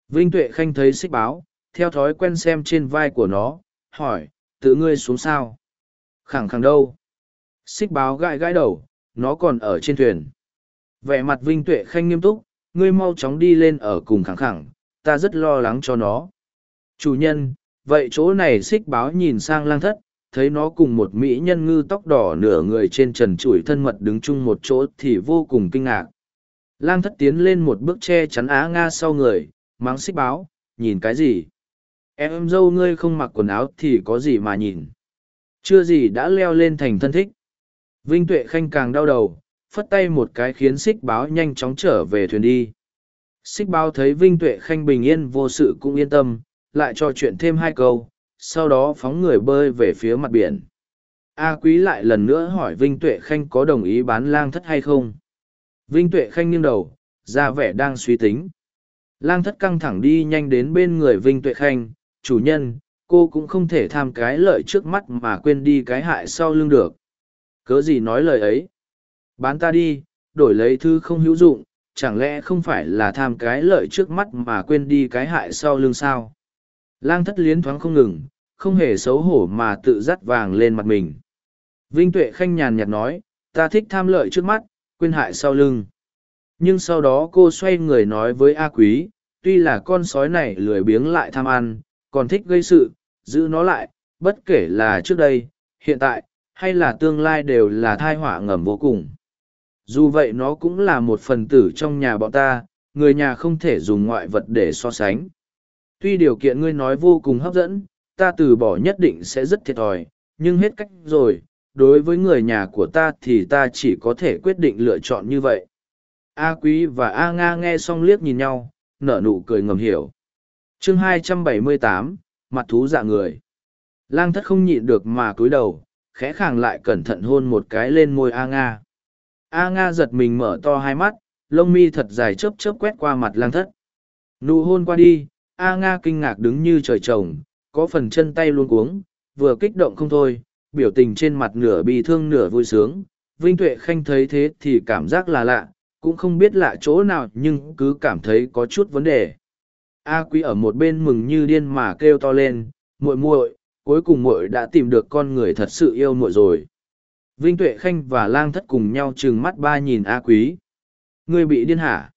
Vinh tuệ khanh thấy xích báo, theo thói quen xem trên vai của nó, hỏi, tự ngươi xuống sao? Khẳng khẳng đâu. Xích báo gãi gãi đầu, nó còn ở trên thuyền. Vẻ mặt vinh tuệ khanh nghiêm túc, ngươi mau chóng đi lên ở cùng khẳng khẳng, ta rất lo lắng cho nó. Chủ nhân, vậy chỗ này xích báo nhìn sang lang thất thấy nó cùng một mỹ nhân ngư tóc đỏ nửa người trên trần trụi thân mật đứng chung một chỗ thì vô cùng kinh ngạc. Lang thất tiến lên một bước che chắn á nga sau người mắng xích báo nhìn cái gì? Em em dâu ngươi không mặc quần áo thì có gì mà nhìn? Chưa gì đã leo lên thành thân thích. Vinh tuệ khanh càng đau đầu phất tay một cái khiến xích báo nhanh chóng trở về thuyền đi. Xích báo thấy vinh tuệ khanh bình yên vô sự cũng yên tâm lại trò chuyện thêm hai câu, sau đó phóng người bơi về phía mặt biển. A Quý lại lần nữa hỏi Vinh Tuệ Khanh có đồng ý bán lang thất hay không. Vinh Tuệ Khanh nghiêng đầu, ra vẻ đang suy tính. Lang thất căng thẳng đi nhanh đến bên người Vinh Tuệ Khanh, chủ nhân, cô cũng không thể tham cái lợi trước mắt mà quên đi cái hại sau lưng được. Cớ gì nói lời ấy? Bán ta đi, đổi lấy thư không hữu dụng, chẳng lẽ không phải là tham cái lợi trước mắt mà quên đi cái hại sau lưng sao? Lang thất liến thoáng không ngừng, không hề xấu hổ mà tự dắt vàng lên mặt mình. Vinh Tuệ Khanh nhàn nhạt nói, ta thích tham lợi trước mắt, quên hại sau lưng. Nhưng sau đó cô xoay người nói với A Quý, tuy là con sói này lười biếng lại tham ăn, còn thích gây sự, giữ nó lại, bất kể là trước đây, hiện tại, hay là tương lai đều là thai họa ngầm vô cùng. Dù vậy nó cũng là một phần tử trong nhà bọn ta, người nhà không thể dùng ngoại vật để so sánh tuy điều kiện ngươi nói vô cùng hấp dẫn, ta từ bỏ nhất định sẽ rất thiệt thòi, nhưng hết cách rồi, đối với người nhà của ta thì ta chỉ có thể quyết định lựa chọn như vậy. A Quý và A Nga nghe xong liếc nhìn nhau, nở nụ cười ngầm hiểu. chương 278, mặt thú dạ người. Lang thất không nhịn được mà cúi đầu, khẽ khàng lại cẩn thận hôn một cái lên môi A Nga. A Nga giật mình mở to hai mắt, lông mi thật dài chớp chớp quét qua mặt lang thất. Nụ hôn qua đi, A Nga kinh ngạc đứng như trời trồng, có phần chân tay luôn cuống, vừa kích động không thôi, biểu tình trên mặt nửa bi thương nửa vui sướng. Vinh Tuệ Khanh thấy thế thì cảm giác là lạ, cũng không biết lạ chỗ nào nhưng cứ cảm thấy có chút vấn đề. A Quý ở một bên mừng như điên mà kêu to lên, muội muội, cuối cùng muội đã tìm được con người thật sự yêu muội rồi. Vinh Tuệ Khanh và Lang Thất cùng nhau trừng mắt ba nhìn A Quý. Ngươi bị điên hả?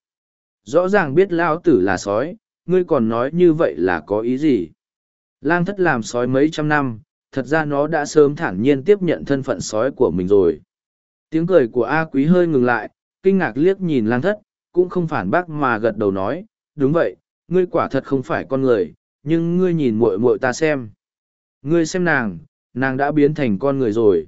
Rõ ràng biết lão tử là sói, ngươi còn nói như vậy là có ý gì? Lang thất làm sói mấy trăm năm, thật ra nó đã sớm thản nhiên tiếp nhận thân phận sói của mình rồi. Tiếng cười của a quý hơi ngừng lại, kinh ngạc liếc nhìn lang thất, cũng không phản bác mà gật đầu nói, đúng vậy, ngươi quả thật không phải con người, nhưng ngươi nhìn muội muội ta xem. Ngươi xem nàng nàng đã biến thành con người rồi.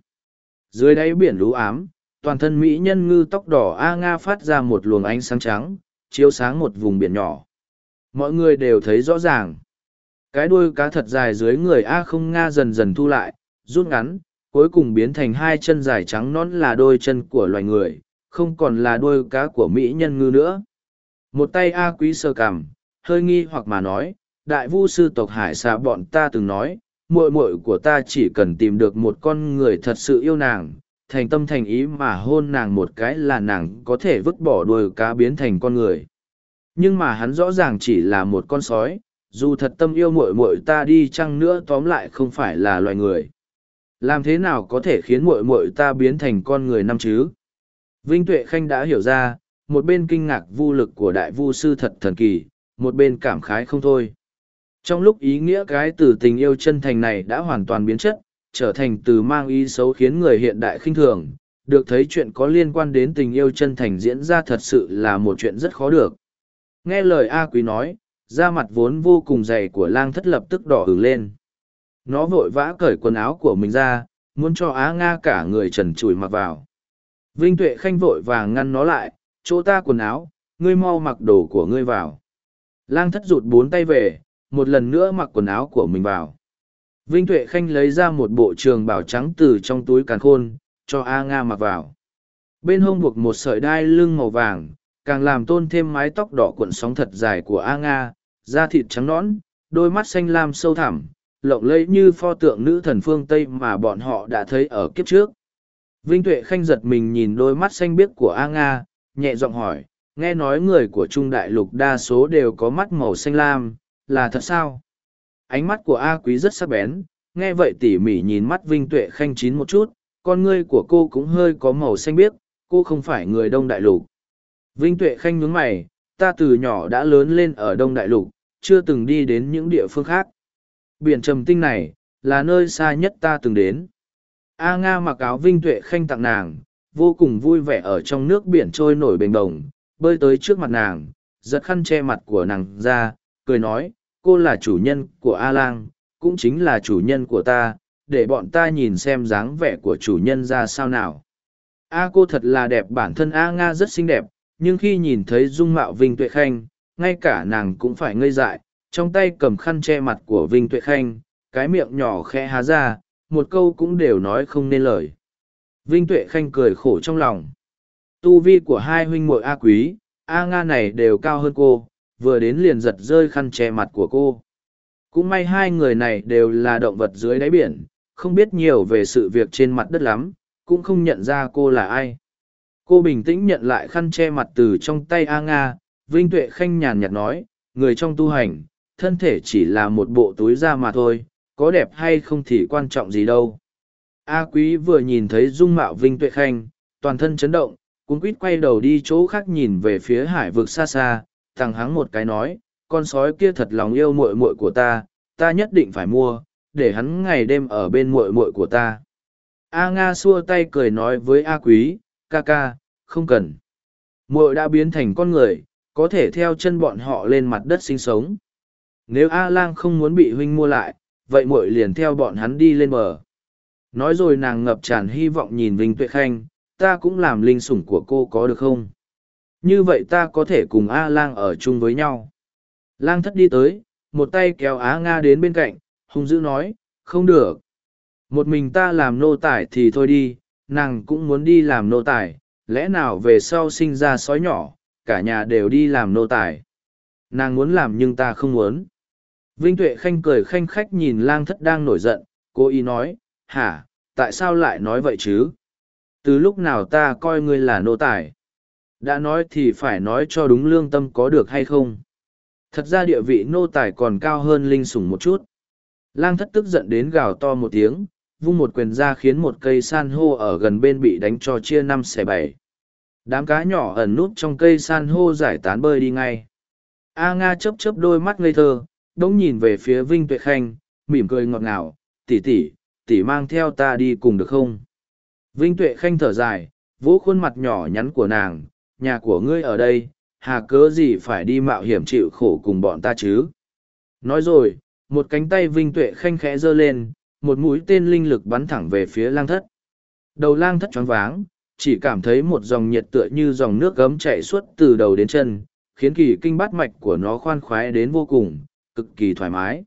Dưới đáy biển lũ ám, toàn thân mỹ nhân ngư tóc đỏ a nga phát ra một luồng ánh sáng trắng, chiếu sáng một vùng biển nhỏ mọi người đều thấy rõ ràng. Cái đuôi cá thật dài dưới người a không nga dần dần thu lại, rút ngắn, cuối cùng biến thành hai chân dài trắng nón là đôi chân của loài người, không còn là đuôi cá của mỹ nhân ngư nữa. Một tay a quý sơ cằm hơi nghi hoặc mà nói, đại vu sư tộc hải xà bọn ta từng nói, muội muội của ta chỉ cần tìm được một con người thật sự yêu nàng, thành tâm thành ý mà hôn nàng một cái là nàng có thể vứt bỏ đuôi cá biến thành con người nhưng mà hắn rõ ràng chỉ là một con sói, dù thật tâm yêu muội muội ta đi chăng nữa tóm lại không phải là loài người. Làm thế nào có thể khiến muội muội ta biến thành con người năm chứ? Vinh tuệ khanh đã hiểu ra, một bên kinh ngạc vô lực của đại vu sư thật thần kỳ, một bên cảm khái không thôi. Trong lúc ý nghĩa cái từ tình yêu chân thành này đã hoàn toàn biến chất, trở thành từ mang ý xấu khiến người hiện đại khinh thường, được thấy chuyện có liên quan đến tình yêu chân thành diễn ra thật sự là một chuyện rất khó được. Nghe lời A Quý nói, da mặt vốn vô cùng dày của lang thất lập tức đỏ ửng lên. Nó vội vã cởi quần áo của mình ra, muốn cho Á Nga cả người trần trùi mặc vào. Vinh Tuệ Khanh vội vàng ngăn nó lại, chỗ ta quần áo, ngươi mau mặc đồ của ngươi vào. Lang thất rụt bốn tay về, một lần nữa mặc quần áo của mình vào. Vinh Tuệ Khanh lấy ra một bộ trường bảo trắng từ trong túi càn khôn, cho A Nga mặc vào. bên hông buộc một sợi đai lưng màu vàng càng làm tôn thêm mái tóc đỏ cuộn sóng thật dài của a nga, da thịt trắng nõn, đôi mắt xanh lam sâu thẳm, lộng lẫy như pho tượng nữ thần phương tây mà bọn họ đã thấy ở kiếp trước. Vinh tuệ khanh giật mình nhìn đôi mắt xanh biếc của a nga, nhẹ giọng hỏi, nghe nói người của trung đại lục đa số đều có mắt màu xanh lam, là thật sao? Ánh mắt của a quý rất sắc bén, nghe vậy tỉ mỉ nhìn mắt vinh tuệ khanh chín một chút, con ngươi của cô cũng hơi có màu xanh biếc, cô không phải người đông đại lục vinh tuệ khanh nhướng mày, ta từ nhỏ đã lớn lên ở đông đại lục, chưa từng đi đến những địa phương khác. Biển trầm tinh này, là nơi xa nhất ta từng đến. A nga mặc áo vinh tuệ khanh tặng nàng, vô cùng vui vẻ ở trong nước biển trôi nổi bềnh bồng, bơi tới trước mặt nàng, giật khăn che mặt của nàng ra, cười nói, cô là chủ nhân của a lang, cũng chính là chủ nhân của ta, để bọn ta nhìn xem dáng vẻ của chủ nhân ra sao nào. A, cô thật là đẹp, bản thân a nga rất xinh đẹp nhưng khi nhìn thấy dung mạo vinh tuệ khanh, ngay cả nàng cũng phải ngây dại, trong tay cầm khăn che mặt của vinh tuệ khanh, cái miệng nhỏ khẽ há ra, một câu cũng đều nói không nên lời. Vinh tuệ khanh cười khổ trong lòng. Tu vi của hai huynh muội a quý, a nga này đều cao hơn cô, vừa đến liền giật rơi khăn che mặt của cô. Cũng may hai người này đều là động vật dưới đáy biển, không biết nhiều về sự việc trên mặt đất lắm, cũng không nhận ra cô là ai cô bình tĩnh nhận lại khăn che mặt từ trong tay a nga, vinh tuệ khanh nhàn nhạt nói, người trong tu hành, thân thể chỉ là một bộ túi da mà thôi, có đẹp hay không thì quan trọng gì đâu. A quý vừa nhìn thấy dung mạo vinh tuệ khanh, toàn thân chấn động cuốn quýt quay đầu đi chỗ khác nhìn về phía hải vực xa xa, thằng hắng một cái nói, con sói kia thật lòng yêu muội muội của ta ta nhất định phải mua, để hắn ngày đêm ở bên muội muội của ta. A nga xua tay cười nói với a quý ca ca, không cần. Muội đã biến thành con người, có thể theo chân bọn họ lên mặt đất sinh sống. Nếu a lang không muốn bị huynh mua lại, vậy muội liền theo bọn hắn đi lên bờ. Nói rồi nàng ngập tràn hy vọng nhìn vinh tuệ khanh, ta cũng làm linh sủng của cô có được không? Như vậy ta có thể cùng a lang ở chung với nhau. Lang thất đi tới, một tay kéo á nga đến bên cạnh, hung dữ nói, không được. Một mình ta làm nô tài thì thôi đi nàng cũng muốn đi làm nô tài, lẽ nào về sau sinh ra sói nhỏ, cả nhà đều đi làm nô tài? Nàng muốn làm nhưng ta không muốn. Vinh tuệ khanh cười khanh khách nhìn lang thất đang nổi giận, cô ý nói, hả, tại sao lại nói vậy chứ? Từ lúc nào ta coi ngươi là nô tài? Đã nói thì phải nói cho đúng lương tâm có được hay không? Thật ra địa vị nô tài còn cao hơn linh sủng một chút. Lang thất tức giận đến gào to một tiếng vung một quyền ra khiến một cây san hô ở gần bên bị đánh cho chia năm xẻ bảy. Đám cá nhỏ ẩn núp trong cây san hô giải tán bơi đi ngay. A nga chấp chấp đôi mắt ngây thơ đ ỗ n g nhìn về phía vinh tuệ khanh, mỉm cười ngọt ngào tỉ tỉ tỉ mang theo ta đi cùng được không? Vinh tuệ khanh thở dài, vỗ khuôn mặt nhỏ nhắn của nàng, nhà của ngươi ở đây, hà cớ gì phải đi mạo hiểm chịu khổ cùng bọn ta chứ? Nói rồi, một cánh tay vinh tuệ khanh khẽ giơ lên một mũi tên linh lực bắn thẳng về phía lang thất. Đầu lang thất choáng váng, chỉ cảm thấy một dòng nhiệt tựa như dòng nước gấm chạy suốt từ đầu đến chân, khiến kỳ kinh bát mạch của nó khoan khoái đến vô cùng, cực kỳ thoải mái.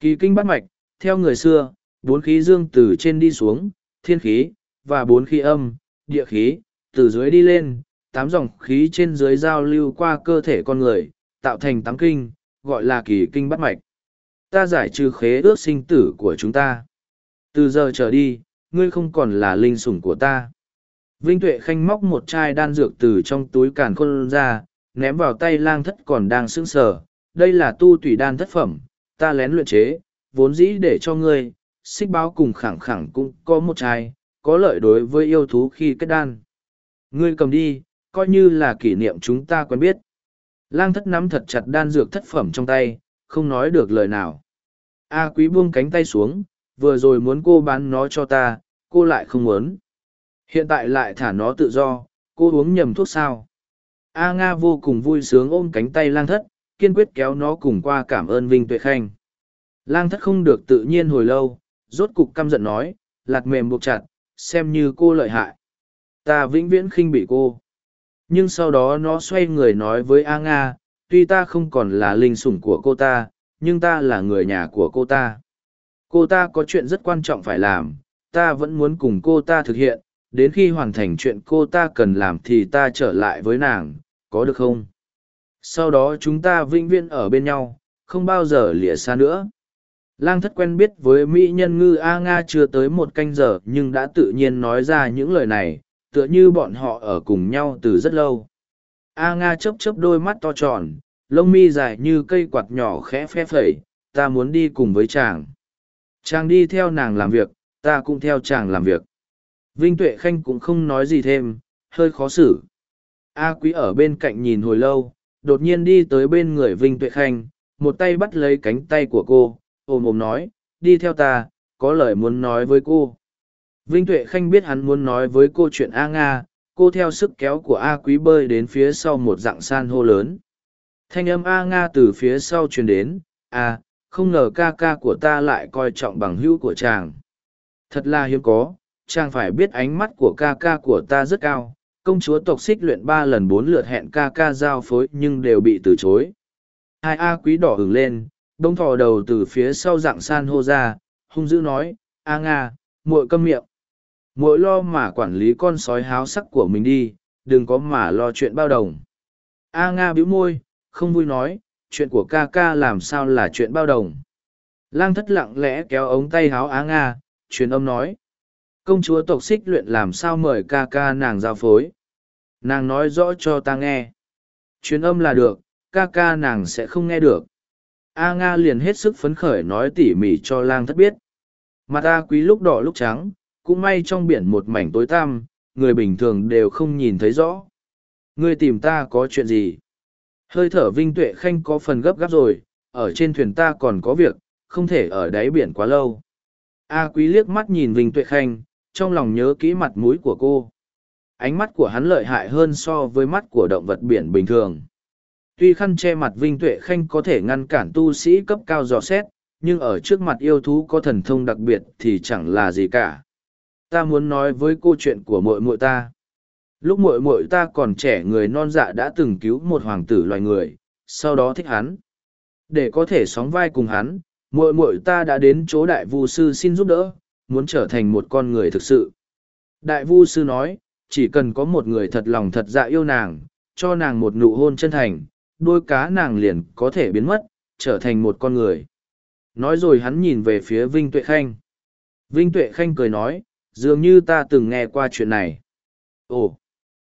Kỳ kinh bát mạch, theo người xưa, bốn khí dương từ trên đi xuống, thiên khí, và bốn khí âm, địa khí, từ dưới đi lên, tám dòng khí trên dưới giao lưu qua cơ thể con người, tạo thành tám kinh, gọi là kỳ kinh bát mạch ta giải trừ khế ước sinh tử của chúng ta. Từ giờ trở đi, ngươi không còn là linh sủng của ta. Vinh Tuệ Khanh móc một chai đan dược từ trong túi càn khôn ra, ném vào tay lang thất còn đang sững sờ. Đây là tu tùy đan thất phẩm, ta lén luyện chế, vốn dĩ để cho ngươi, xích báo cùng khẳng khẳng cũng có một chai, có lợi đối với yêu thú khi kết đan. Ngươi cầm đi, coi như là kỷ niệm chúng ta quen biết. Lang thất nắm thật chặt đan dược thất phẩm trong tay, không nói được lời nào. A quý buông cánh tay xuống, vừa rồi muốn cô bán nó cho ta, cô lại không muốn. Hiện tại lại thả nó tự do, cô uống nhầm thuốc sao. A Nga vô cùng vui sướng ôm cánh tay lang thất, kiên quyết kéo nó cùng qua cảm ơn Vinh Tuệ Khanh. Lang thất không được tự nhiên hồi lâu, rốt cục căm giận nói, lạt mềm buộc chặt, xem như cô lợi hại. Ta vĩnh viễn khinh bị cô. Nhưng sau đó nó xoay người nói với A Nga, tuy ta không còn là linh sủng của cô ta, nhưng ta là người nhà của cô ta. Cô ta có chuyện rất quan trọng phải làm, ta vẫn muốn cùng cô ta thực hiện, đến khi hoàn thành chuyện cô ta cần làm thì ta trở lại với nàng, có được không? Sau đó chúng ta vĩnh viễn ở bên nhau, không bao giờ lìa xa nữa. Lang thất quen biết với mỹ nhân ngư a nga chưa tới một canh giờ, nhưng đã tự nhiên nói ra những lời này, tựa như bọn họ ở cùng nhau từ rất lâu a nga chấp chấp đôi mắt to tròn, lông mi dài như cây quạt nhỏ khẽ phe phẩy, ta muốn đi cùng với chàng. Chàng đi theo nàng làm việc, ta cũng theo chàng làm việc. Vinh tuệ khanh cũng không nói gì thêm, hơi khó xử. A quý ở bên cạnh nhìn hồi lâu, đột nhiên đi tới bên người vinh tuệ khanh, một tay bắt lấy cánh tay của cô ôm ôm nói, đi theo ta, có lời muốn nói với cô. Vinh tuệ khanh biết hắn muốn nói với cô chuyện a nga cô theo sức kéo của a quý bơi đến phía sau một dạng san hô lớn. Thanh âm a nga từ phía sau truyền đến a không ngờ ca ca của ta lại coi trọng bằng hữu của chàng. Thật là hiếm có, chàng phải biết ánh mắt của ca ca của ta rất cao, công chúa tộc xích luyện ba lần bốn lượt hẹn ca ca giao phối nhưng đều bị từ chối. Hai a quý đỏ hừng lên, bông thò đầu từ phía sau dạng san hô ra, hung dữ nói, a nga, muội câm miệng mỗi lo mà quản lý con sói háo sắc của mình đi, đừng có mà lo chuyện bao đồng. A nga bĩu môi, không vui nói, chuyện của ca ca làm sao là chuyện bao đồng? Lang thất lặng lẽ kéo ống tay háo á nga, truyền âm nói. Công chúa tộc xích luyện làm sao mời ca ca nàng giao phối? Nàng nói rõ cho ta nghe. Truyền âm là được, ca ca nàng sẽ không nghe được. A nga liền hết sức phấn khởi nói tỉ mỉ cho lang thất biết. Mặt A quý lúc đỏ lúc trắng cũng may trong biển một mảnh tối tăm, người bình thường đều không nhìn thấy rõ. Ngươi tìm ta có chuyện gì? Hơi thở vinh tuệ khanh có phần gấp gáp rồi, ở trên thuyền ta còn có việc, không thể ở đáy biển quá lâu. A quý liếc mắt nhìn vinh tuệ khanh, trong lòng nhớ kỹ mặt mũi của cô. Ánh mắt của hắn lợi hại hơn so với mắt của động vật biển bình thường. Tuy khăn che mặt vinh tuệ khanh có thể ngăn cản tu sĩ cấp cao dò xét, nhưng ở trước mặt yêu thú có thần thông đặc biệt thì chẳng là gì cả ta muốn nói với cô chuyện của mội mội ta. Lúc mội mội ta còn trẻ, người non dạ đã từng cứu một hoàng tử loài người, sau đó thích hắn. Để có thể sóng vai cùng hắn mội mội ta đã đến chỗ đại vu sư xin giúp đỡ, muốn trở thành một con người thực sự. Đại vu sư nói, chỉ cần có một người thật lòng thật dạ yêu nàng, cho nàng một nụ hôn chân thành, đôi cá nàng liền có thể biến mất, trở thành một con người. Nói rồi hắn nhìn về phía vinh tuệ khanh. Vinh tuệ khanh cười nói dường như ta từng nghe qua chuyện này. Ồ,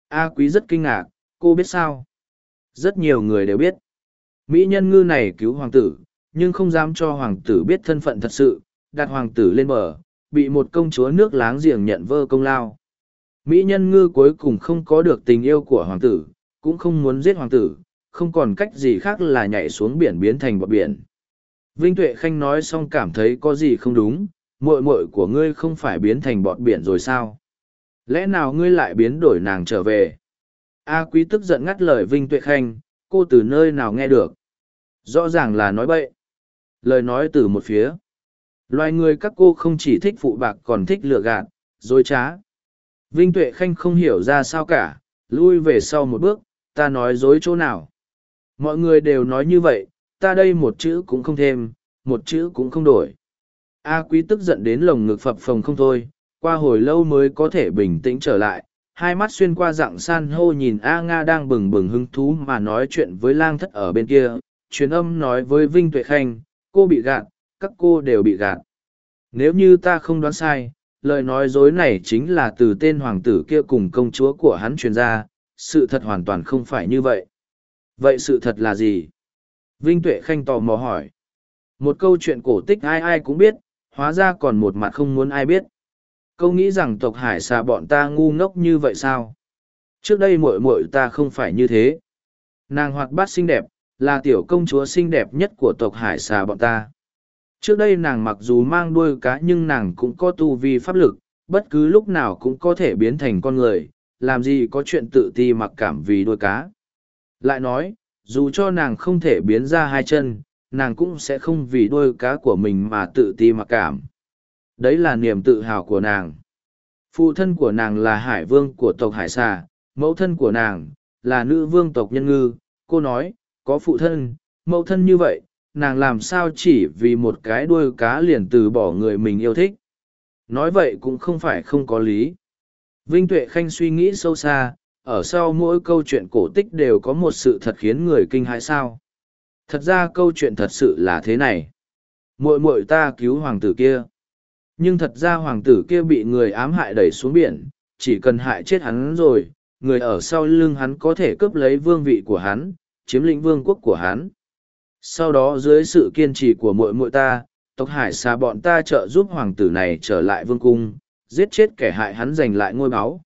a quý rất kinh ngạc, cô biết sao? Rất nhiều người đều biết. Mỹ nhân ngư này cứu hoàng tử, nhưng không dám cho hoàng tử biết thân phận thật sự, đặt hoàng tử lên bờ, bị một công chúa nước láng giềng nhận vơ công lao. Mỹ nhân ngư cuối cùng không có được tình yêu của hoàng tử, cũng không muốn giết hoàng tử, không còn cách gì khác là nhảy xuống biển biến thành bọt biển. Vinh tuệ khanh nói xong cảm thấy có gì không đúng muội muội của ngươi không phải biến thành bọt biển rồi sao? Lẽ nào ngươi lại biến đổi nàng trở về? A quý tức giận ngắt lời vinh tuệ khanh, cô từ nơi nào nghe được? Rõ ràng là nói bậy. Lời nói từ một phía. Loài người các cô không chỉ thích phụ bạc còn thích lừa gạt, dối trá. Vinh tuệ khanh không hiểu ra sao cả, lui về sau một bước, ta nói dối chỗ nào? Mọi người đều nói như vậy, ta đây một chữ cũng không thêm, một chữ cũng không đổi a quý tức giận đến lồng ngực phập phồng không thôi, qua hồi lâu mới có thể bình tĩnh trở lại, hai mắt xuyên qua dạng san hô nhìn a nga đang bừng bừng hứng thú mà nói chuyện với lang thất ở bên kia, truyền âm nói với vinh tuệ khanh, cô bị gạt, các cô đều bị gạt. Nếu như ta không đoán sai, lời nói dối này chính là từ tên hoàng tử kia cùng công chúa của hắn truyền ra, sự thật hoàn toàn không phải như vậy. Vậy sự thật là gì? Vinh tuệ khanh tò mò hỏi. Một câu chuyện cổ tích ai ai cũng biết hóa ra còn một mặt không muốn ai biết. Câu nghĩ rằng tộc hải xà bọn ta ngu ngốc như vậy sao? Trước đây muội muội ta không phải như thế. Nàng hoạt bát xinh đẹp, là tiểu công chúa xinh đẹp nhất của tộc hải xà bọn ta. Trước đây nàng mặc dù mang đuôi cá nhưng nàng cũng có tu vi pháp lực, bất cứ lúc nào cũng có thể biến thành con người, làm gì có chuyện tự ti mặc cảm vì đuôi cá. Lại nói, dù cho nàng không thể biến ra hai chân nàng cũng sẽ không vì đôi cá của mình mà tự ti mặc cảm. Đấy là niềm tự hào của nàng. Phụ thân của nàng là hải vương của tộc hải xà mẫu thân của nàng là nữ vương tộc nhân ngư. Cô nói có phụ thân mẫu thân như vậy nàng làm sao chỉ vì một cái đuôi cá liền từ bỏ người mình yêu thích? Nói vậy cũng không phải không có lý. Vinh Tuệ Khanh suy nghĩ sâu xa, ở sau mỗi câu chuyện cổ tích đều có một sự thật khiến người kinh hãi sao. Thật ra câu chuyện thật sự là thế này. muội muội ta cứu hoàng tử kia. Nhưng thật ra hoàng tử kia bị người ám hại đẩy xuống biển, chỉ cần hại chết hắn rồi, người ở sau lưng hắn có thể cướp lấy vương vị của hắn, chiếm lĩnh vương quốc của hắn. Sau đó dưới sự kiên trì của muội muội ta, tộc hải xà bọn ta trợ giúp hoàng tử này trở lại vương cung, giết chết kẻ hại hắn giành lại ngôi báu.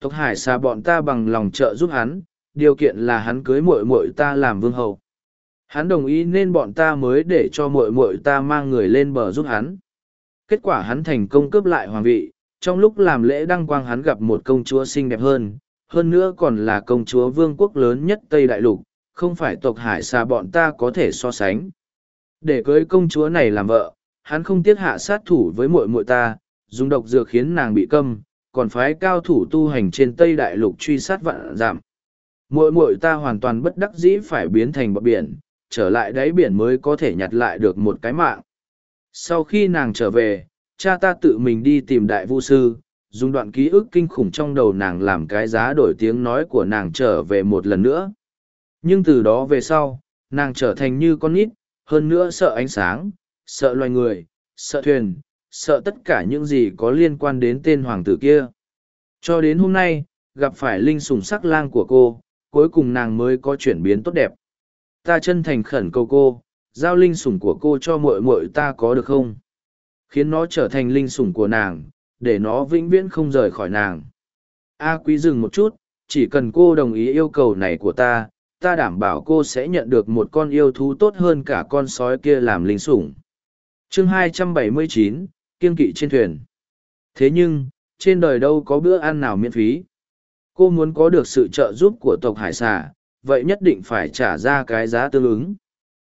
Tộc hải xà bọn ta bằng lòng trợ giúp hắn, điều kiện là hắn cưới muội muội ta làm vương hầu. Hắn đồng ý nên bọn ta mới để cho muội muội ta mang người lên bờ giúp hắn. Kết quả hắn thành công cướp lại hoàng vị, trong lúc làm lễ đăng quang hắn gặp một công chúa xinh đẹp hơn, hơn nữa còn là công chúa vương quốc lớn nhất Tây Đại Lục, không phải tộc hải xa bọn ta có thể so sánh. Để cưới công chúa này làm vợ, hắn không tiếc hạ sát thủ với muội muội ta, dùng độc dược khiến nàng bị câm, còn phái cao thủ tu hành trên Tây Đại Lục truy sát vạn giảm. Muội muội ta hoàn toàn bất đắc dĩ phải biến thành bọt biển, trở lại đáy biển mới có thể nhặt lại được một cái mạng. Sau khi nàng trở về, cha ta tự mình đi tìm đại vu sư, dùng đoạn ký ức kinh khủng trong đầu nàng làm cái giá đổi tiếng nói của nàng trở về một lần nữa. Nhưng từ đó về sau, nàng trở thành như con nít, hơn nữa sợ ánh sáng, sợ loài người, sợ thuyền, sợ tất cả những gì có liên quan đến tên hoàng tử kia. Cho đến hôm nay, gặp phải linh sùng sắc lang của cô, cuối cùng nàng mới có chuyển biến tốt đẹp. Ta chân thành khẩn cầu cô, giao linh sủng của cô cho muội muội ta có được không? Khiến nó trở thành linh sủng của nàng, để nó vĩnh viễn không rời khỏi nàng. A quý dừng một chút, chỉ cần cô đồng ý yêu cầu này của ta, ta đảm bảo cô sẽ nhận được một con yêu thú tốt hơn cả con sói kia làm linh sủng. chương 279, kiên kỵ trên thuyền. Thế nhưng, trên đời đâu có bữa ăn nào miễn phí. Cô muốn có được sự trợ giúp của tộc hải xà, vậy nhất định phải trả ra cái giá tương ứng.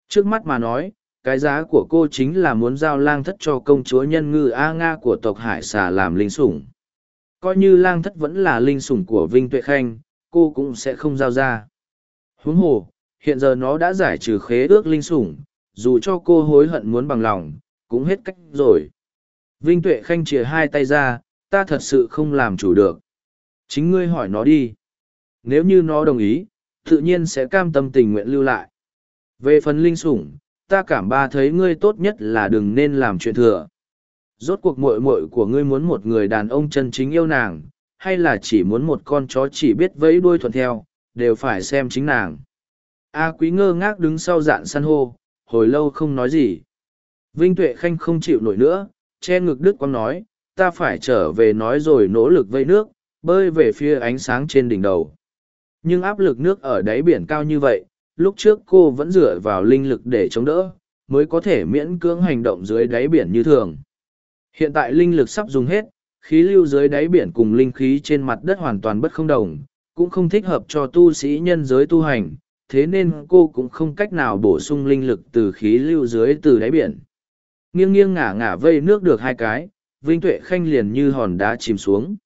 Trước mắt mà nói, cái giá của cô chính là muốn giao lang thất cho công chúa nhân ngư A Nga của tộc Hải xà làm linh sủng. Coi như lang thất vẫn là linh sủng của Vinh Tuệ Khanh, cô cũng sẽ không giao ra. Huống hồ, hiện giờ nó đã giải trừ khế ước linh sủng, dù cho cô hối hận muốn bằng lòng, cũng hết cách rồi. Vinh Tuệ Khanh chìa hai tay ra, ta thật sự không làm chủ được. Chính ngươi hỏi nó đi. Nếu như nó đồng ý, tự nhiên sẽ cam tâm tình nguyện lưu lại. Về phần linh sủng, ta cảm ba thấy ngươi tốt nhất là đừng nên làm chuyện thừa. Rốt cuộc muội muội của ngươi muốn một người đàn ông chân chính yêu nàng, hay là chỉ muốn một con chó chỉ biết vẫy đuôi thuận theo, đều phải xem chính nàng. A quý ngơ ngác đứng sau dạn san hô, hồi lâu không nói gì. Vinh Tuệ Khanh không chịu nổi nữa, che ngực Đức Quang nói, ta phải trở về nói rồi nỗ lực vây nước, bơi về phía ánh sáng trên đỉnh đầu. Nhưng áp lực nước ở đáy biển cao như vậy, lúc trước cô vẫn dựa vào linh lực để chống đỡ, mới có thể miễn cưỡng hành động dưới đáy biển như thường. Hiện tại linh lực sắp dùng hết, khí lưu dưới đáy biển cùng linh khí trên mặt đất hoàn toàn bất không đồng, cũng không thích hợp cho tu sĩ nhân giới tu hành, thế nên cô cũng không cách nào bổ sung linh lực từ khí lưu dưới từ đáy biển. Nghiêng nghiêng ngả ngả vây nước được hai cái, Vinh Tuệ Khanh liền như hòn đá chìm xuống.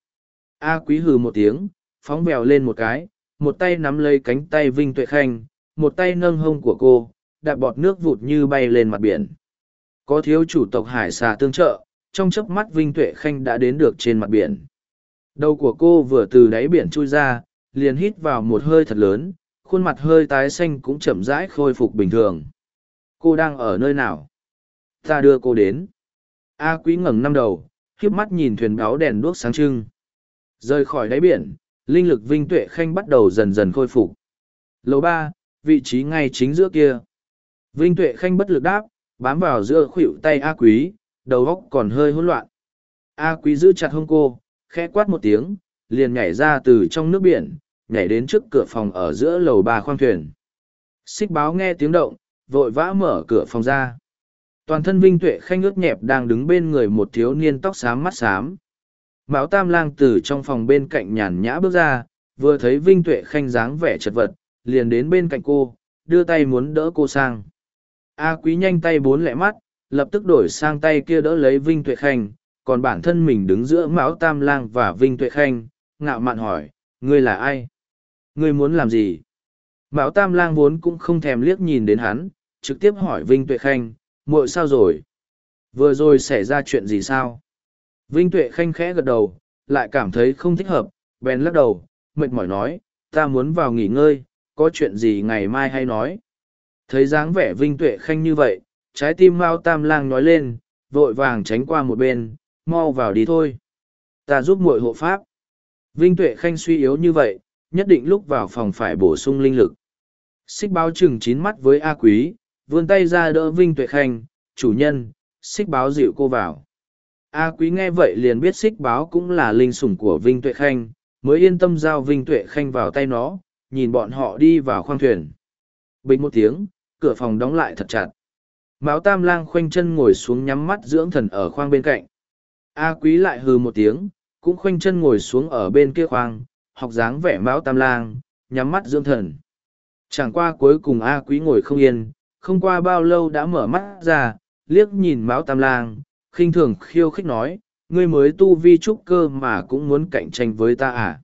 A quý hừ một tiếng, phóng bèo lên một cái, một tay nắm lấy cánh tay Vinh Tuệ Khanh, một tay nâng hông của cô đạp bọt nước vụt như bay lên mặt biển. Có thiếu chủ tộc hải xà tương trợ trong chớp mắt vinh tuệ khanh đã đến được trên mặt biển. Đầu của cô vừa từ đáy biển chui ra liền hít vào một hơi thật lớn khuôn mặt hơi tái xanh cũng chậm rãi khôi phục bình thường. Cô đang ở nơi nào? Ta đưa cô đến. A quý ngẩng năm đầu khiếp mắt nhìn thuyền báo đèn đuốc sáng trưng. Rời khỏi đáy biển linh lực vinh tuệ khanh bắt đầu dần dần khôi phục lầu ba vị trí ngay chính giữa kia. Vinh Tuệ Khanh bất lực đáp, bám vào giữa khuỵu tay A Quý, đầu óc còn hơi hỗn loạn. A Quý giữ chặt hông cô, khẽ quát một tiếng, liền nhảy ra từ trong nước biển, nhảy đến trước cửa phòng ở giữa lầu ba khoang thuyền. Xích báo nghe tiếng động, vội vã mở cửa phòng ra. Toàn thân Vinh Tuệ Khanh ướt nhẹp đang đứng bên người một thiếu niên tóc xám mắt xám. Mão Tam Lang từ trong phòng bên cạnh nhàn nhã bước ra, vừa thấy Vinh Tuệ Khanh dáng vẻ chật vật, liền đến bên cạnh cô đưa tay muốn đỡ cô sang. A quý nhanh tay bốn lẹ mắt lập tức đổi sang tay kia đỡ lấy vinh tuệ khanh còn bản thân mình đứng giữa mão tam lang và vinh tuệ khanh ngạo mạn hỏi ngươi là ai? Ngươi muốn làm gì? Mão tam lang vốn cũng không thèm liếc nhìn đến hắn trực tiếp hỏi vinh tuệ khanh muội sao rồi? Vừa rồi xảy ra chuyện gì sao? Vinh tuệ khanh khẽ gật đầu lại cảm thấy không thích hợp, bèn lắc đầu, mệt mỏi nói, ta muốn vào nghỉ ngơi, có chuyện gì ngày mai hay nói. Thấy dáng vẻ Vinh Tuệ Khanh như vậy, trái tim Mao Tam Lang nói lên, vội vàng tránh qua một bên, mau vào đi thôi. Ta giúp muội hộ pháp. Vinh Tuệ Khanh suy yếu như vậy, nhất định lúc vào phòng phải bổ sung linh lực. Xích báo chừng chín mắt với A Quý, vươn tay ra đỡ Vinh Tuệ Khanh, chủ nhân, xích báo dịu cô vào. A Quý nghe vậy liền biết xích báo cũng là linh sủng của Vinh Tuệ Khanh, mới yên tâm giao Vinh Tuệ Khanh vào tay nó, nhìn bọn họ đi vào khoang thuyền. Bình một tiếng, cửa phòng đóng lại thật chặt. Mão Tam Lang khoanh chân ngồi xuống nhắm mắt dưỡng thần ở khoang bên cạnh. A Quý lại hừ một tiếng, cũng khoanh chân ngồi xuống ở bên kia khoang, học dáng vẻ Mão Tam Lang, nhắm mắt dưỡng thần. Chẳng qua cuối cùng A Quý ngồi không yên, không qua bao lâu đã mở mắt ra, liếc nhìn Mão Tam Lang, khinh thường khiêu khích nói, ngươi mới tu vi trúc cơ mà cũng muốn cạnh tranh với ta à?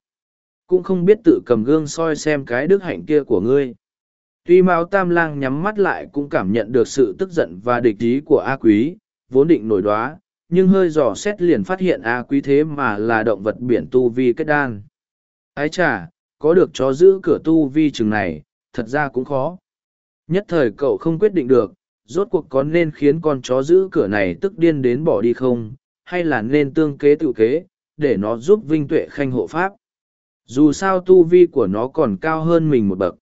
Cũng không biết tự cầm gương soi xem cái đức hạnh kia của ngươi. Tuy Mao Tam Lang nhắm mắt lại cũng cảm nhận được sự tức giận và địch ý của A Quý, vốn định nổi đoá, nhưng hơi dò xét liền phát hiện A Quý thế mà là động vật biển tu vi kết đan. Ái chà, có được chó giữ cửa tu vi chừng này, thật ra cũng khó. Nhất thời cậu không quyết định được, rốt cuộc có nên khiến con chó giữ cửa này tức điên đến bỏ đi không, hay là nên tương kế tự kế, để nó giúp Vinh Tuệ Khanh hộ pháp. Dù sao tu vi của nó còn cao hơn mình một bậc.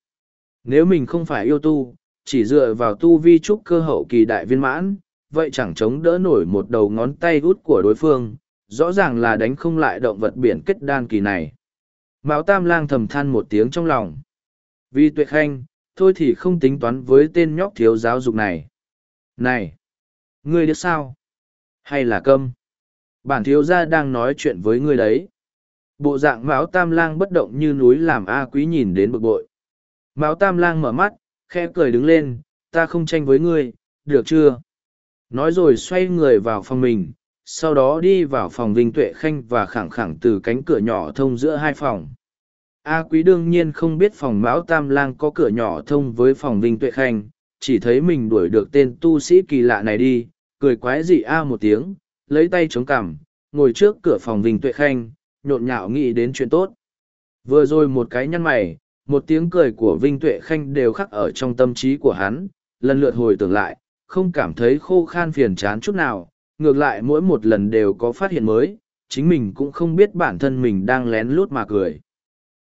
Nếu mình không phải yêu tu, chỉ dựa vào tu vi trúc cơ hậu kỳ đại viên mãn, vậy chẳng chống đỡ nổi một đầu ngón tay út của đối phương, rõ ràng là đánh không lại động vật biển kết đan kỳ này. Mão Tam Lang thầm than một tiếng trong lòng. Vì tuệ khanh, thôi thì không tính toán với tên nhóc thiếu giáo dục này. Này! Ngươi biết sao? Hay là câm? Bản thiếu gia đang nói chuyện với ngươi đấy. Bộ dạng Mão Tam Lang bất động như núi làm A Quý nhìn đến bực bội. Mão Tam Lang mở mắt, khẽ cười đứng lên, ta không tranh với ngươi, được chưa? Nói rồi xoay người vào phòng mình, sau đó đi vào phòng Vinh Tuệ Khanh và khẳng khẳng từ cánh cửa nhỏ thông giữa hai phòng. A Quý đương nhiên không biết phòng Mão Tam Lang có cửa nhỏ thông với phòng Vinh Tuệ Khanh, chỉ thấy mình đuổi được tên tu sĩ kỳ lạ này đi, cười quái dị A một tiếng, lấy tay chống cằm, ngồi trước cửa phòng Vinh Tuệ Khanh, nhộn nhạo nghĩ đến chuyện tốt. Vừa rồi một cái nhăn mày, một tiếng cười của Vinh Tuệ Khanh đều khắc ở trong tâm trí của hắn, lần lượt hồi tưởng lại, không cảm thấy khô khan phiền chán chút nào, ngược lại mỗi một lần đều có phát hiện mới, chính mình cũng không biết bản thân mình đang lén lút mà cười.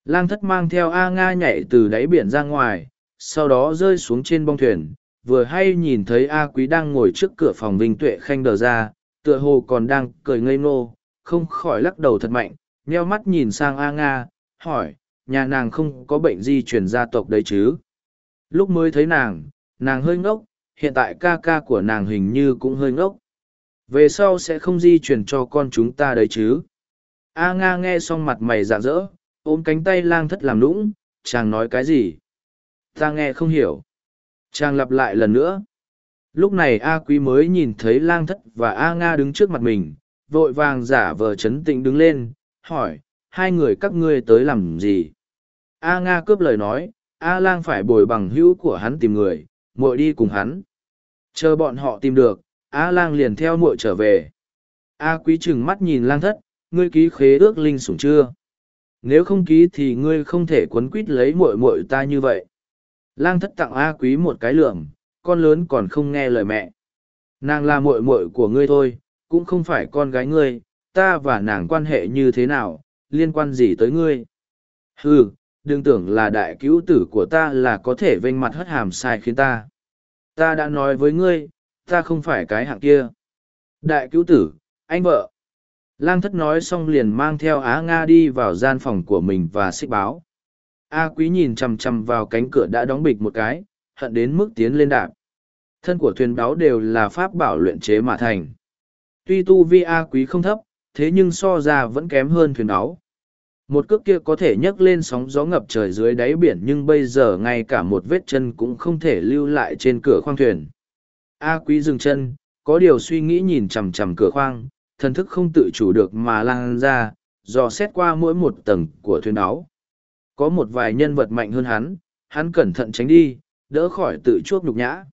Lang thất mang theo A Nga nhảy từ đáy biển ra ngoài, sau đó rơi xuống trên bong thuyền, vừa hay nhìn thấy A Quý đang ngồi trước cửa phòng Vinh Tuệ Khanh đờ ra, tựa hồ còn đang cười ngây ngô, không khỏi lắc đầu thật mạnh, nheo mắt nhìn sang A Nga, hỏi, nhà nàng không có bệnh di truyền gia tộc đấy chứ? Lúc mới thấy nàng, nàng hơi ngốc, hiện tại ca ca của nàng hình như cũng hơi ngốc. Về sau sẽ không di truyền cho con chúng ta đấy chứ? A Nga nghe xong mặt mày rạng rỡ, ôm cánh tay lang thất làm lũng, chàng nói cái gì? Ta nghe không hiểu. Chàng lặp lại lần nữa. Lúc này A Quý mới nhìn thấy lang thất và A Nga đứng trước mặt mình, vội vàng giả vờ chấn tĩnh đứng lên, hỏi, hai người các ngươi tới làm gì? A Nga cướp lời nói, A lang phải bồi bằng hữu của hắn tìm người, muội đi cùng hắn. Chờ bọn họ tìm được, A lang liền theo muội trở về. A quý chừng mắt nhìn lang thất, ngươi ký khế ước linh sủng chưa? Nếu không ký thì ngươi không thể quấn quýt lấy muội muội ta như vậy. Lang thất tặng A quý một cái lượng, con lớn còn không nghe lời mẹ. Nàng là muội muội của ngươi thôi, cũng không phải con gái ngươi, ta và nàng quan hệ như thế nào, liên quan gì tới ngươi. Ừ, đừng tưởng là đại cứu tử của ta là có thể vênh mặt hất hàm sai khiến ta. Ta đã nói với ngươi, ta không phải cái hạng kia. Đại cứu tử, anh vợ. Lang thất nói xong liền mang theo Á Nga đi vào gian phòng của mình và xích báo. A quý nhìn chằm chằm vào cánh cửa đã đóng bịch một cái, hận đến mức tiến lên đạp. Thân của thuyền báo đều là pháp bảo luyện chế mà thành. Tuy tu vi A quý không thấp, thế nhưng so ra vẫn kém hơn thuyền báo. Một cước kia có thể nhấc lên sóng gió ngập trời dưới đáy biển nhưng bây giờ ngay cả một vết chân cũng không thể lưu lại trên cửa khoang thuyền. A quý dừng chân, có điều suy nghĩ nhìn chằm chằm cửa khoang, thần thức không tự chủ được mà lan ra, dò xét qua mỗi một tầng của thuyền áo. Có một vài nhân vật mạnh hơn hắn, hắn cẩn thận tránh đi, đỡ khỏi tự chuốc nhục nhã.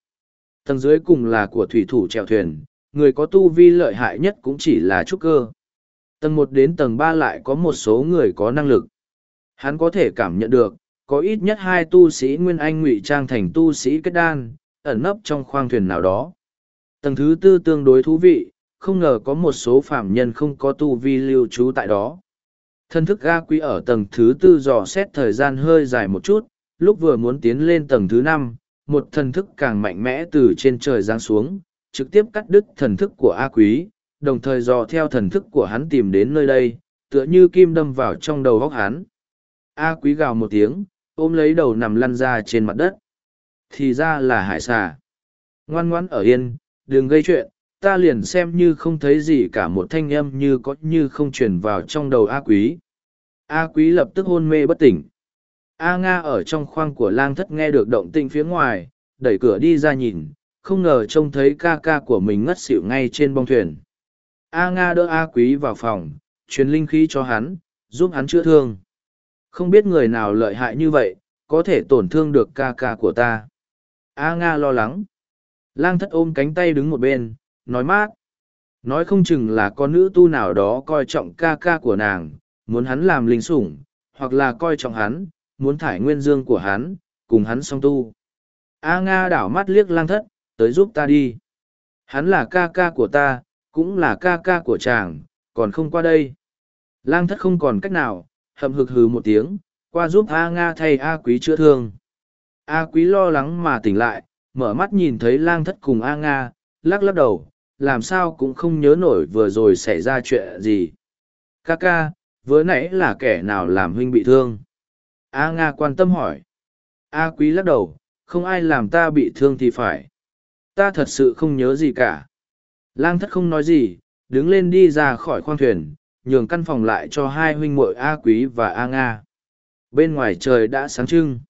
Tầng dưới cùng là của thủy thủ chèo thuyền, người có tu vi lợi hại nhất cũng chỉ là trúc cơ. Tầng một đến tầng ba lại có một số người có năng lực. Hắn có thể cảm nhận được, có ít nhất hai tu sĩ Nguyên Anh ngụy trang thành tu sĩ kết đan, ẩn nấp trong khoang thuyền nào đó. Tầng thứ tư tương đối thú vị, không ngờ có một số phạm nhân không có tu vi lưu trú tại đó. Thân thức ga quý ở tầng thứ tư dò xét thời gian hơi dài một chút, lúc vừa muốn tiến lên tầng thứ năm, một thần thức càng mạnh mẽ từ trên trời giáng xuống, trực tiếp cắt đứt thần thức của A Quý, đồng thời dò theo thần thức của hắn tìm đến nơi đây, tựa như kim đâm vào trong đầu góc hắn. A Quý gào một tiếng, ôm lấy đầu nằm lăn ra trên mặt đất. Thì ra là hải xà. Ngoan ngoãn ở yên, đừng gây chuyện, ta liền xem như không thấy gì cả một thanh âm như có như không truyền vào trong đầu A Quý. A Quý lập tức hôn mê bất tỉnh. A Nga ở trong khoang của lang thất nghe được động tĩnh phía ngoài, đẩy cửa đi ra nhìn, không ngờ trông thấy ca ca của mình ngất xỉu ngay trên bong thuyền. A Nga đỡ A Quý vào phòng, truyền linh khí cho hắn, giúp hắn chữa thương. Không biết người nào lợi hại như vậy, có thể tổn thương được ca ca của ta. A Nga lo lắng. Lang thất ôm cánh tay đứng một bên, nói mát. Nói không chừng là con nữ tu nào đó coi trọng ca ca của nàng, muốn hắn làm linh sủng, hoặc là coi trọng hắn, muốn thải nguyên dương của hắn, cùng hắn song tu. A Nga đảo mắt liếc lang thất, tới giúp ta đi. Hắn là ca ca của ta, cũng là ca ca của chàng, còn không qua đây. Lang thất không còn cách nào, hậm hực hừ một tiếng, qua giúp A Nga thay A Quý chữa thương. A Quý lo lắng mà tỉnh lại, mở mắt nhìn thấy lang thất cùng A Nga, lắc lắc đầu, làm sao cũng không nhớ nổi vừa rồi xảy ra chuyện gì. Ca ca, vừa nãy là kẻ nào làm huynh bị thương? A Nga quan tâm hỏi. A Quý lắc đầu, không ai làm ta bị thương thì phải. Ta thật sự không nhớ gì cả. Lang thất không nói gì, đứng lên đi ra khỏi khoang thuyền, nhường căn phòng lại cho hai huynh muội A Quý và A Nga. Bên ngoài trời đã sáng trưng.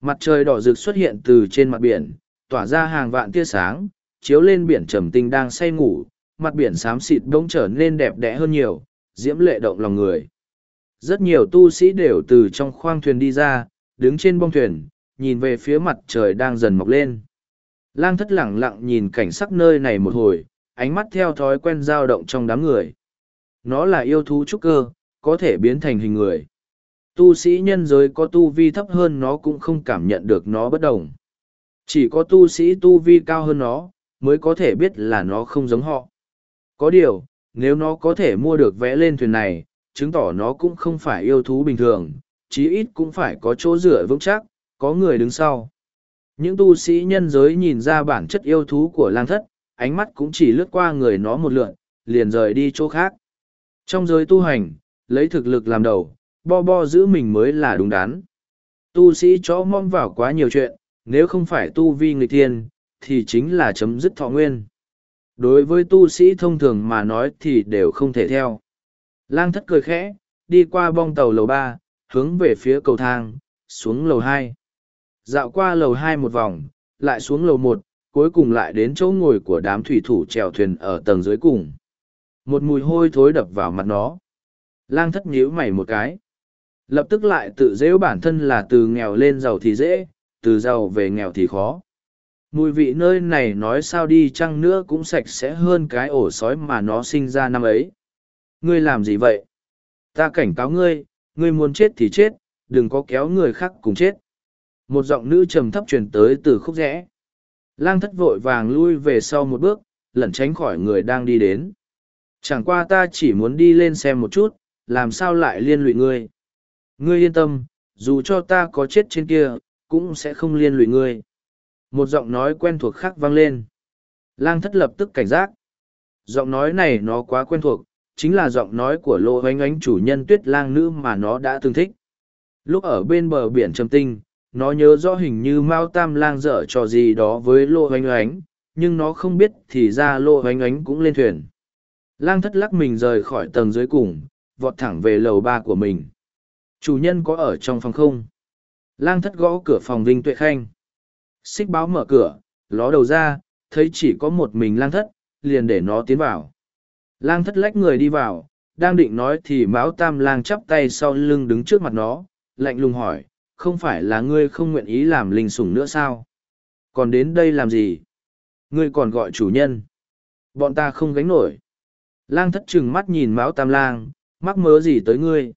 Mặt trời đỏ rực xuất hiện từ trên mặt biển, tỏa ra hàng vạn tia sáng, chiếu lên biển trầm tinh đang say ngủ, mặt biển xám xịt bỗng trở nên đẹp đẽ hơn nhiều, diễm lệ động lòng người. Rất nhiều tu sĩ đều từ trong khoang thuyền đi ra, đứng trên bông thuyền, nhìn về phía mặt trời đang dần mọc lên. Lang thất lẳng lặng nhìn cảnh sắc nơi này một hồi, ánh mắt theo thói quen dao động trong đám người. Nó là yêu thú trúc cơ, có thể biến thành hình người. Tu sĩ nhân giới có tu vi thấp hơn nó cũng không cảm nhận được nó bất đồng. Chỉ có tu sĩ tu vi cao hơn nó, mới có thể biết là nó không giống họ. Có điều, nếu nó có thể mua được vẽ lên thuyền này, chứng tỏ nó cũng không phải yêu thú bình thường, chí ít cũng phải có chỗ dựa vững chắc, có người đứng sau. Những tu sĩ nhân giới nhìn ra bản chất yêu thú của lang thất, ánh mắt cũng chỉ lướt qua người nó một lượn, liền rời đi chỗ khác. Trong giới tu hành, lấy thực lực làm đầu, bo bo giữ mình mới là đúng đắn. Tu sĩ chó mong vào quá nhiều chuyện, nếu không phải tu vi người thiên, thì chính là chấm dứt thọ nguyên. Đối với tu sĩ thông thường mà nói thì đều không thể theo. Lang thất cười khẽ, đi qua bong tàu lầu ba, hướng về phía cầu thang, xuống lầu hai. Dạo qua lầu hai một vòng, lại xuống lầu một, cuối cùng lại đến chỗ ngồi của đám thủy thủ chèo thuyền ở tầng dưới cùng. Một mùi hôi thối đập vào mặt nó. Lang thất nhíu mày một cái. Lập tức lại tự dễu bản thân là từ nghèo lên giàu thì dễ, từ giàu về nghèo thì khó. Mùi vị nơi này nói sao đi chăng nữa cũng sạch sẽ hơn cái ổ sói mà nó sinh ra năm ấy. Ngươi làm gì vậy? Ta cảnh cáo ngươi, ngươi muốn chết thì chết, đừng có kéo người khác cùng chết. Một giọng nữ trầm thấp truyền tới từ khúc rẽ. Lang thất vội vàng lui về sau một bước, lẩn tránh khỏi người đang đi đến. Chẳng qua ta chỉ muốn đi lên xem một chút, làm sao lại liên lụy ngươi. Ngươi yên tâm, dù cho ta có chết trên kia, cũng sẽ không liên lụy ngươi. Một giọng nói quen thuộc khác vang lên. Lang thất lập tức cảnh giác. Giọng nói này nó quá quen thuộc, chính là giọng nói của lô oánh ánh chủ nhân tuyết lang nữ mà nó đã từng thích. Lúc ở bên bờ biển trầm tinh, nó nhớ rõ hình như mao tam lang dở trò gì đó với lô oanh oánh, nhưng nó không biết thì ra lô oanh oánh cũng lên thuyền. Lang thất lắc mình rời khỏi tầng dưới cùng, vọt thẳng về lầu ba của mình. Chủ nhân có ở trong phòng không? Lang thất gõ cửa phòng Vinh Tuệ Khanh. Xích báo mở cửa, ló đầu ra, thấy chỉ có một mình lang thất, liền để nó tiến vào. Lang thất lách người đi vào, đang định nói thì Mão Tam Lang chắp tay sau lưng đứng trước mặt nó, lạnh lùng hỏi, không phải là ngươi không nguyện ý làm linh sủng nữa sao? Còn đến đây làm gì? Ngươi còn gọi chủ nhân. Bọn ta không gánh nổi. Lang thất trừng mắt nhìn Mão Tam Lang, mắc mớ gì tới ngươi?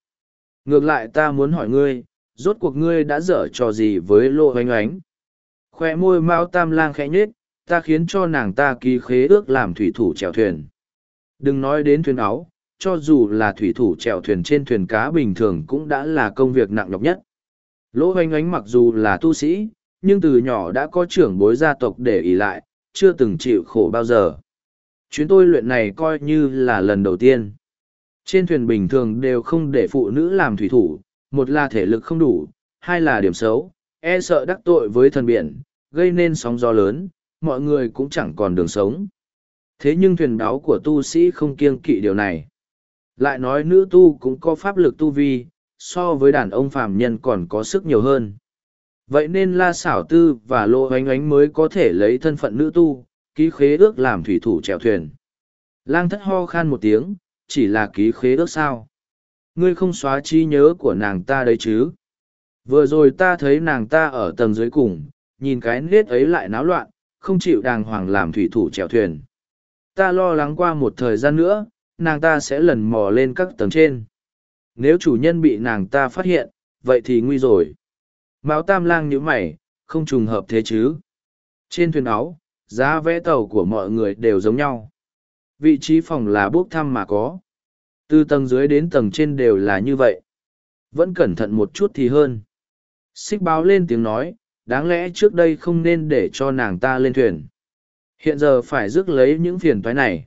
Ngược lại ta muốn hỏi ngươi, rốt cuộc ngươi đã dở trò gì với lộ oanh oánh? Khoe môi Mao Tam Lang khẽ nhết, ta khiến cho nàng ta ký khế ước làm thủy thủ chèo thuyền. Đừng nói đến thuyền áo, cho dù là thủy thủ chèo thuyền trên thuyền cá bình thường cũng đã là công việc nặng nhọc nhất. Lỗ hoanh ánh mặc dù là tu sĩ, nhưng từ nhỏ đã có trưởng bối gia tộc để ý lại, chưa từng chịu khổ bao giờ. Chuyến tôi luyện này coi như là lần đầu tiên. Trên thuyền bình thường đều không để phụ nữ làm thủy thủ, một là thể lực không đủ, hai là điểm xấu, e sợ đắc tội với thần biển, gây nên sóng gió lớn, mọi người cũng chẳng còn đường sống. Thế nhưng thuyền đáo của tu sĩ không kiêng kỵ điều này. Lại nói nữ tu cũng có pháp lực tu vi, so với đàn ông phàm nhân còn có sức nhiều hơn. Vậy nên La Xảo Tư và Lô Oánh Oánh mới có thể lấy thân phận nữ tu, ký khế ước làm thủy thủ chèo thuyền. Lang thất ho khan một tiếng, chỉ là ký khế ước sao. Ngươi không xóa trí nhớ của nàng ta đấy chứ. Vừa rồi ta thấy nàng ta ở tầng dưới cùng, nhìn cái nết ấy lại náo loạn, không chịu đàng hoàng làm thủy thủ chèo thuyền. Ta lo lắng qua một thời gian nữa, nàng ta sẽ lần mò lên các tầng trên. Nếu chủ nhân bị nàng ta phát hiện, vậy thì nguy rồi. Mão tam lang như mày, không trùng hợp thế chứ. Trên thuyền áo, giá vẽ tàu của mọi người đều giống nhau. Vị trí phòng là bốc thăm mà có. Từ tầng dưới đến tầng trên đều là như vậy. Vẫn cẩn thận một chút thì hơn. Xích báo lên tiếng nói, đáng lẽ trước đây không nên để cho nàng ta lên thuyền. Hiện giờ phải rước lấy những phiền toái này.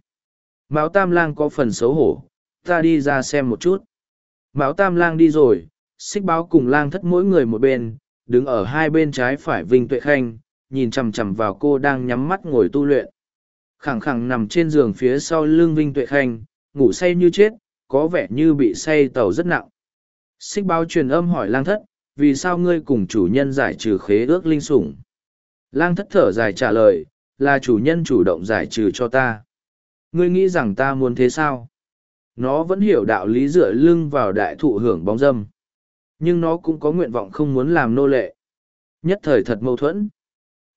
Mão Tam Lang có phần xấu hổ, ta đi ra xem một chút. Mão Tam Lang đi rồi, xích báo cùng lang thất mỗi người một bên, đứng ở hai bên trái phải Vinh Tuệ Khanh, nhìn chằm chằm vào cô đang nhắm mắt ngồi tu luyện. Khẳng khẳng nằm trên giường phía sau lưng Vinh Tuệ Khanh, ngủ say như chết, có vẻ như bị say tàu rất nặng. Xích báo truyền âm hỏi lang thất, vì sao ngươi cùng chủ nhân giải trừ khế ước linh sủng? Lang thất thở dài trả lời, là chủ nhân chủ động giải trừ cho ta. Ngươi nghĩ rằng ta muốn thế sao? Nó vẫn hiểu đạo lý dựa lưng vào đại thụ hưởng bóng dâm. Nhưng nó cũng có nguyện vọng không muốn làm nô lệ. Nhất thời thật mâu thuẫn.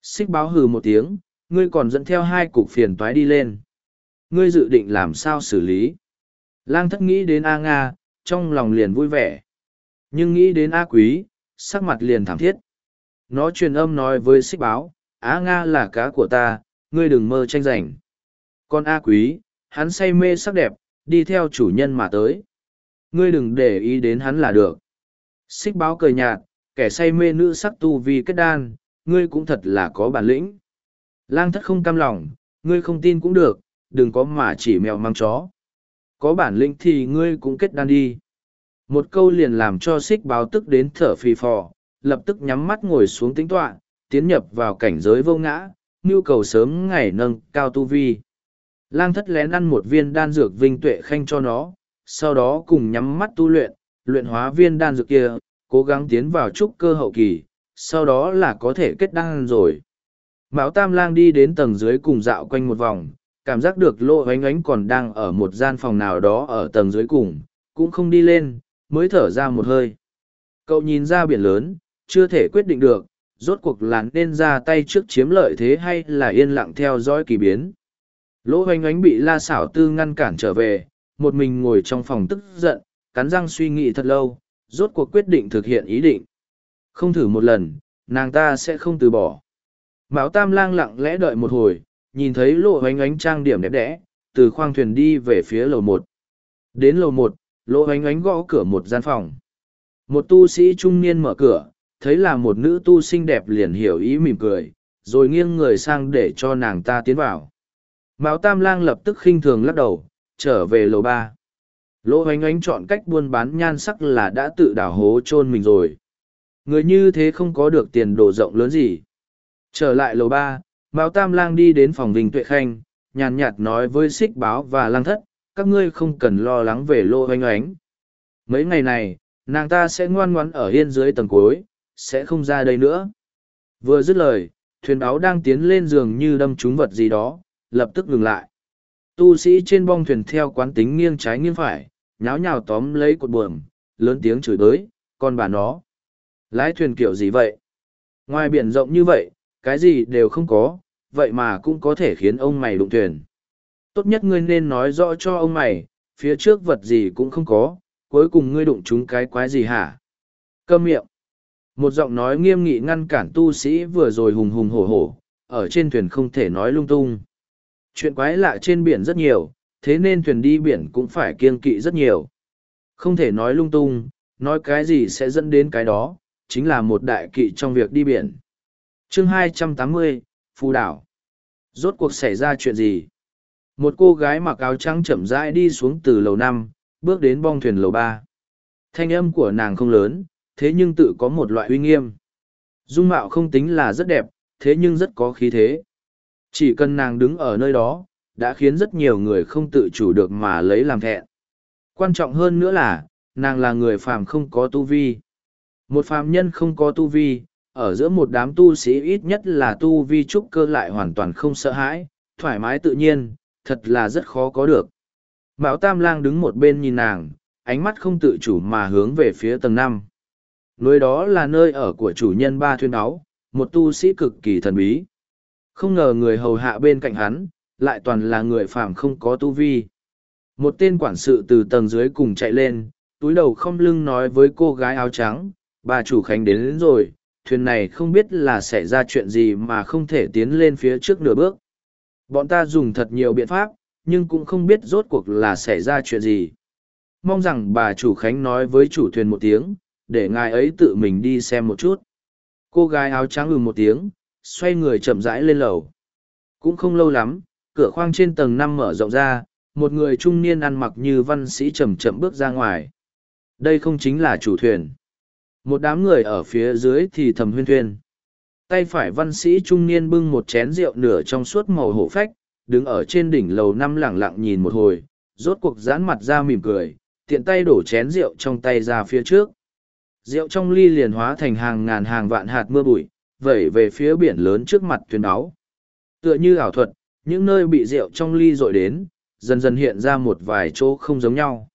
Xích báo hừ một tiếng, ngươi còn dẫn theo hai cục phiền toái đi lên. Ngươi dự định làm sao xử lý? Lang thất nghĩ đến A Nga, trong lòng liền vui vẻ. Nhưng nghĩ đến A Quý, sắc mặt liền thảm thiết. Nó truyền âm nói với xích báo, Á Nga là cá của ta, ngươi đừng mơ tranh giành. Còn A Quý, hắn say mê sắc đẹp, đi theo chủ nhân mà tới. Ngươi đừng để ý đến hắn là được. Xích báo cười nhạt, kẻ say mê nữ sắc tu vì kết đan, ngươi cũng thật là có bản lĩnh. Lang thất không cam lòng, ngươi không tin cũng được, đừng có mà chỉ mèo mang chó. Có bản lĩnh thì ngươi cũng kết đan đi. Một câu liền làm cho xích báo tức đến thở phì phò, lập tức nhắm mắt ngồi xuống tính toạ tiến nhập vào cảnh giới vô ngã, nhu cầu sớm ngày nâng cao tu vi. Lang thất lén ăn một viên đan dược vinh tuệ khanh cho nó, sau đó cùng nhắm mắt tu luyện, luyện hóa viên đan dược kia, cố gắng tiến vào trúc cơ hậu kỳ, sau đó là có thể kết đan rồi. Mão Tam Lang đi đến tầng dưới cùng dạo quanh một vòng, cảm giác được lỗ ánh ánh còn đang ở một gian phòng nào đó ở tầng dưới cùng, cũng không đi lên, mới thở ra một hơi. Cậu nhìn ra biển lớn, chưa thể quyết định được, rốt cuộc là nên ra tay trước chiếm lợi thế hay là yên lặng theo dõi kỳ biến. Lỗ hoành ánh bị la xảo tư ngăn cản trở về, một mình ngồi trong phòng tức giận, cắn răng suy nghĩ thật lâu, rốt cuộc quyết định thực hiện ý định. Không thử một lần, nàng ta sẽ không từ bỏ. Mão Tam lang lặng lẽ đợi một hồi, nhìn thấy lộ hoành ánh trang điểm đẹp đẽ, từ khoang thuyền đi về phía lầu một. Đến lầu một, Lỗ hoành ánh gõ cửa một gian phòng. Một tu sĩ trung niên mở cửa, thấy là một nữ tu xinh đẹp liền hiểu ý mỉm cười, rồi nghiêng người sang để cho nàng ta tiến vào. Mão Tam Lang lập tức khinh thường lắc đầu, trở về lầu ba. Lỗ hoánh ánh chọn cách buôn bán nhan sắc là đã tự đảo hố chôn mình rồi. Người như thế không có được tiền đồ rộng lớn gì. Trở lại lầu ba, Mão Tam Lang đi đến phòng Vinh Tuệ Khanh, nhàn nhạt nói với Xích Báo và Lang Thất, các ngươi không cần lo lắng về lô oanh oánh. Mấy ngày này, nàng ta sẽ ngoan ngoãn ở yên dưới tầng cuối, sẽ không ra đây nữa. Vừa dứt lời, thuyền áo đang tiến lên giường như đâm trúng vật gì đó, lập tức ngừng lại. Tu sĩ trên bong thuyền theo quán tính nghiêng trái nghiêng phải, nháo nhào tóm lấy cột buồm, lớn tiếng chửi bới, con bà nó. Lái thuyền kiểu gì vậy? Ngoài biển rộng như vậy, cái gì đều không có, vậy mà cũng có thể khiến ông mày đụng thuyền. Tốt nhất ngươi nên nói rõ cho ông mày, phía trước vật gì cũng không có, cuối cùng ngươi đụng chúng cái quái gì hả? Câm miệng. Một giọng nói nghiêm nghị ngăn cản tu sĩ vừa rồi hùng hùng hổ hổ, ở trên thuyền không thể nói lung tung. Chuyện quái lạ trên biển rất nhiều, thế nên thuyền đi biển cũng phải kiêng kỵ rất nhiều. Không thể nói lung tung, nói cái gì sẽ dẫn đến cái đó, chính là một đại kỵ trong việc đi biển. chương 280, Phù Đảo. Rốt cuộc xảy ra chuyện gì? Một cô gái mặc áo trắng chậm rãi đi xuống từ lầu năm, bước đến bong thuyền lầu ba. Thanh âm của nàng không lớn, thế nhưng tự có một loại uy nghiêm. Dung mạo không tính là rất đẹp, thế nhưng rất có khí thế. Chỉ cần nàng đứng ở nơi đó, đã khiến rất nhiều người không tự chủ được mà lấy làm thẹn. Quan trọng hơn nữa là, nàng là người phàm không có tu vi. Một phàm nhân không có tu vi, ở giữa một đám tu sĩ ít nhất là tu vi trúc cơ lại hoàn toàn không sợ hãi, thoải mái tự nhiên, thật là rất khó có được. Mão Tam Lang đứng một bên nhìn nàng, ánh mắt không tự chủ mà hướng về phía tầng năm. Nơi đó là nơi ở của chủ nhân ba thuyên áo, một tu sĩ cực kỳ thần bí. Không ngờ người hầu hạ bên cạnh hắn, lại toàn là người phàm không có tu vi. Một tên quản sự từ tầng dưới cùng chạy lên, túi đầu không lưng nói với cô gái áo trắng, bà chủ khánh đến, đến rồi, thuyền này không biết là xảy ra chuyện gì mà không thể tiến lên phía trước nửa bước. Bọn ta dùng thật nhiều biện pháp, nhưng cũng không biết rốt cuộc là xảy ra chuyện gì. Mong rằng bà chủ khánh nói với chủ thuyền một tiếng, để ngài ấy tự mình đi xem một chút. Cô gái áo trắng ừ một tiếng, xoay người chậm rãi lên lầu. Cũng không lâu lắm, cửa khoang trên tầng năm mở rộng ra, một người trung niên ăn mặc như văn sĩ chậm chậm bước ra ngoài. Đây không chính là chủ thuyền. Một đám người ở phía dưới thì thầm huyên thuyên. Tay phải văn sĩ trung niên bưng một chén rượu nửa trong suốt màu hổ phách, đứng ở trên đỉnh lầu năm lẳng lặng nhìn một hồi, rốt cuộc giãn mặt ra mỉm cười, tiện tay đổ chén rượu trong tay ra phía trước. Rượu trong ly liền hóa thành hàng ngàn hàng vạn hạt mưa bụi, vẩy về phía biển lớn trước mặt thuyền áo. Tựa như ảo thuật, những nơi bị rượu trong ly dội đến, dần dần hiện ra một vài chỗ không giống nhau.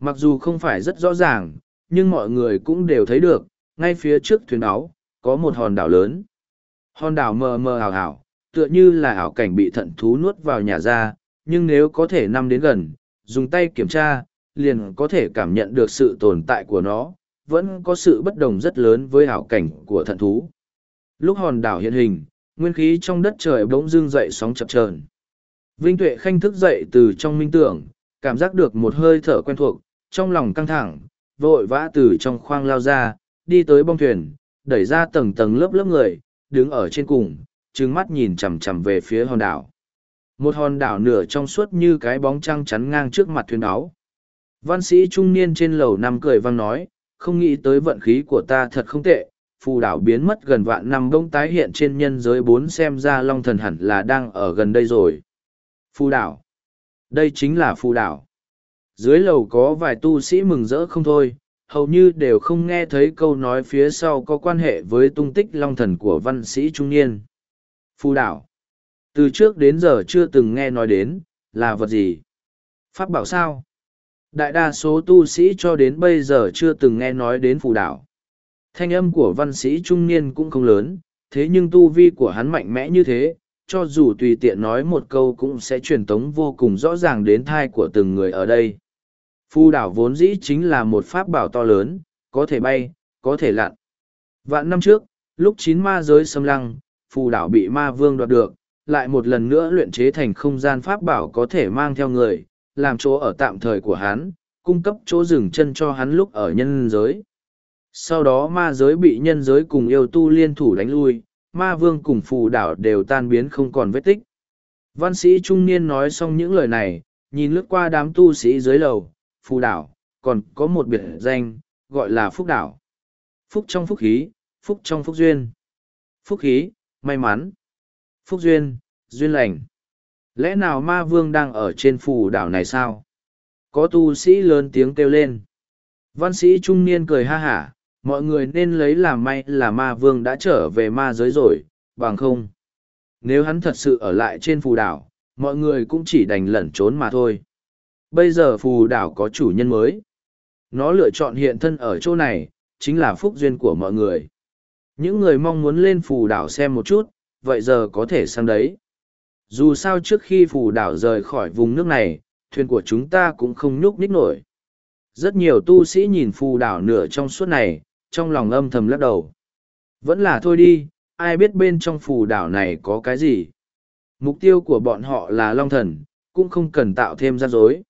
Mặc dù không phải rất rõ ràng, nhưng mọi người cũng đều thấy được, ngay phía trước thuyền áo, có một hòn đảo lớn. Hòn đảo mờ mờ ảo ảo, tựa như là ảo cảnh bị thận thú nuốt vào nhà ra, nhưng nếu có thể nằm đến gần, dùng tay kiểm tra, liền có thể cảm nhận được sự tồn tại của nó, vẫn có sự bất đồng rất lớn với ảo cảnh của thận thú. Lúc hòn đảo hiện hình, nguyên khí trong đất trời bỗng dưng dậy sóng chập chờn. Vinh Tuệ Khanh thức dậy từ trong minh tưởng, cảm giác được một hơi thở quen thuộc, trong lòng căng thẳng, vội vã từ trong khoang lao ra, đi tới bong thuyền, đẩy ra tầng tầng lớp lớp người, đứng ở trên cùng, trừng mắt nhìn chằm chằm về phía hòn đảo. Một hòn đảo nửa trong suốt như cái bóng trăng chắn ngang trước mặt thuyền áo. Văn sĩ trung niên trên lầu năm cười vang nói, không nghĩ tới vận khí của ta thật không tệ, phù đảo biến mất gần vạn năm đông tái hiện trên nhân giới bốn xem ra long thần hẳn là đang ở gần đây rồi. Phù đảo. Đây chính là phù đảo. Dưới lầu có vài tu sĩ mừng rỡ không thôi, hầu như đều không nghe thấy câu nói phía sau có quan hệ với tung tích long thần của văn sĩ trung niên. Phù đảo. Từ trước đến giờ chưa từng nghe nói đến, là vật gì? Pháp bảo sao? Đại đa số tu sĩ cho đến bây giờ chưa từng nghe nói đến phù đảo. Thanh âm của văn sĩ trung niên cũng không lớn, thế nhưng tu vi của hắn mạnh mẽ như thế, cho dù tùy tiện nói một câu cũng sẽ truyền tống vô cùng rõ ràng đến thai của từng người ở đây. Phu đảo vốn dĩ chính là một pháp bảo to lớn, có thể bay, có thể lặn. Vạn năm trước, lúc chín ma giới xâm lăng, phù đảo bị ma vương đoạt được, lại một lần nữa luyện chế thành không gian pháp bảo có thể mang theo người, làm chỗ ở tạm thời của hắn, cung cấp chỗ dừng chân cho hắn lúc ở nhân giới. Sau đó ma giới bị nhân giới cùng yêu tu liên thủ đánh lui, ma vương cùng phù đảo đều tan biến không còn vết tích. Văn sĩ trung niên nói xong những lời này, nhìn lướt qua đám tu sĩ dưới lầu, phù đảo, còn có một biệt danh, gọi là phúc đảo. Phúc trong phúc khí, phúc trong phúc duyên. Phúc khí, may mắn. Phúc duyên, duyên lành. Lẽ nào ma vương đang ở trên phù đảo này sao? Có tu sĩ lớn tiếng kêu lên. Văn sĩ trung niên cười ha hả, mọi người nên lấy làm may là ma vương đã trở về ma giới rồi, bằng không. Nếu hắn thật sự ở lại trên phù đảo, mọi người cũng chỉ đành lẩn trốn mà thôi. Bây giờ phù đảo có chủ nhân mới. Nó lựa chọn hiện thân ở chỗ này, chính là phúc duyên của mọi người. Những người mong muốn lên phù đảo xem một chút, vậy giờ có thể sang đấy. dù sao trước khi phù đảo rời khỏi vùng nước này thuyền của chúng ta cũng không nhúc nhích nổi rất nhiều tu sĩ nhìn phù đảo nửa trong suốt này trong lòng âm thầm lắc đầu vẫn là thôi đi ai biết bên trong phù đảo này có cái gì mục tiêu của bọn họ là long thần cũng không cần tạo thêm rắc rối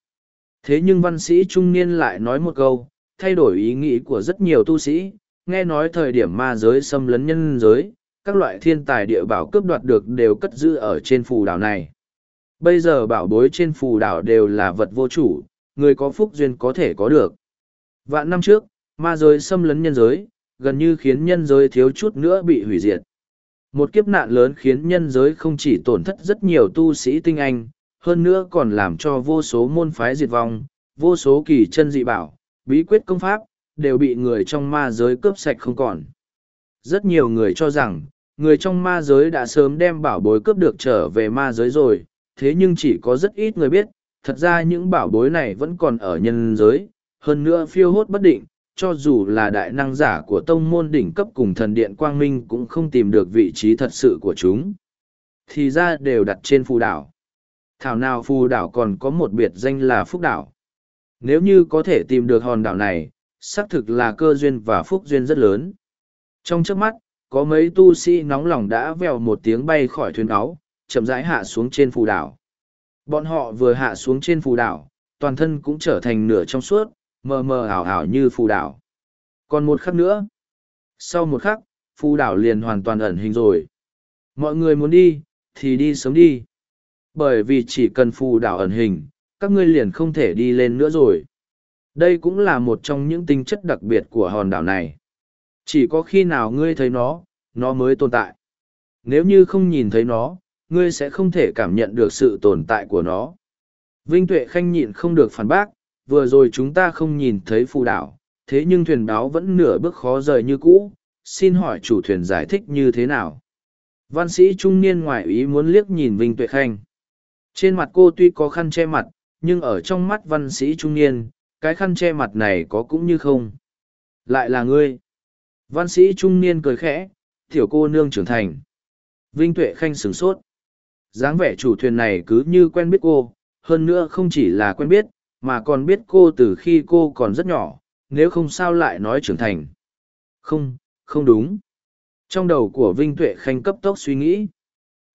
thế nhưng văn sĩ trung niên lại nói một câu, thay đổi ý nghĩ của rất nhiều tu sĩ, nghe nói thời điểm ma giới xâm lấn nhân giới, các loại thiên tài địa bảo cướp đoạt được đều cất giữ ở trên phù đảo này. Bây giờ bảo bối trên phù đảo đều là vật vô chủ, người có phúc duyên có thể có được. Vạn năm trước, ma giới xâm lấn nhân giới, gần như khiến nhân giới thiếu chút nữa bị hủy diệt. Một kiếp nạn lớn khiến nhân giới không chỉ tổn thất rất nhiều tu sĩ tinh anh hơn nữa còn làm cho vô số môn phái diệt vong, vô số kỳ chân dị bảo, bí quyết công pháp, đều bị người trong ma giới cướp sạch không còn. Rất nhiều người cho rằng, người trong ma giới đã sớm đem bảo bối cướp được trở về ma giới rồi, thế nhưng chỉ có rất ít người biết, thật ra những bảo bối này vẫn còn ở nhân giới, hơn nữa phiêu hốt bất định, cho dù là đại năng giả của tông môn đỉnh cấp cùng thần điện quang minh cũng không tìm được vị trí thật sự của chúng. Thì ra đều đặt trên phù đảo thảo nào phù đảo còn có một biệt danh là phúc đảo nếu như có thể tìm được hòn đảo này xác thực là cơ duyên và phúc duyên rất lớn trong trước mắt có mấy tu sĩ nóng lòng đã vèo một tiếng bay khỏi thuyền áo chậm rãi hạ xuống trên phù đảo bọn họ vừa hạ xuống trên phù đảo toàn thân cũng trở thành nửa trong suốt mờ mờ ảo ảo như phù đảo. Còn một khắc nữa, sau một khắc, phù đảo liền hoàn toàn ẩn hình rồi. Mọi người muốn đi, thì đi sớm đi. Bởi vì chỉ cần phù đảo ẩn hình, các ngươi liền không thể đi lên nữa rồi. Đây cũng là một trong những tính chất đặc biệt của hòn đảo này. Chỉ có khi nào ngươi thấy nó, nó mới tồn tại. Nếu như không nhìn thấy nó, ngươi sẽ không thể cảm nhận được sự tồn tại của nó. Vinh Tuệ Khanh nhịn không được phản bác, vừa rồi chúng ta không nhìn thấy phù đảo, thế nhưng thuyền báo vẫn nửa bước khó rời như cũ, xin hỏi chủ thuyền giải thích như thế nào. Văn sĩ trung niên ngoại ý muốn liếc nhìn Vinh Tuệ Khanh. Trên mặt cô tuy có khăn che mặt, nhưng ở trong mắt văn sĩ trung niên, cái khăn che mặt này có cũng như không. Lại là ngươi. Văn sĩ trung niên cười khẽ, tiểu cô nương trưởng thành. Vinh Tuệ Khanh sửng sốt. dáng vẻ chủ thuyền này cứ như quen biết cô, hơn nữa không chỉ là quen biết, mà còn biết cô từ khi cô còn rất nhỏ nếu không sao lại nói trưởng thành không không đúng trong đầu của vinh tuệ khanh cấp tốc suy nghĩ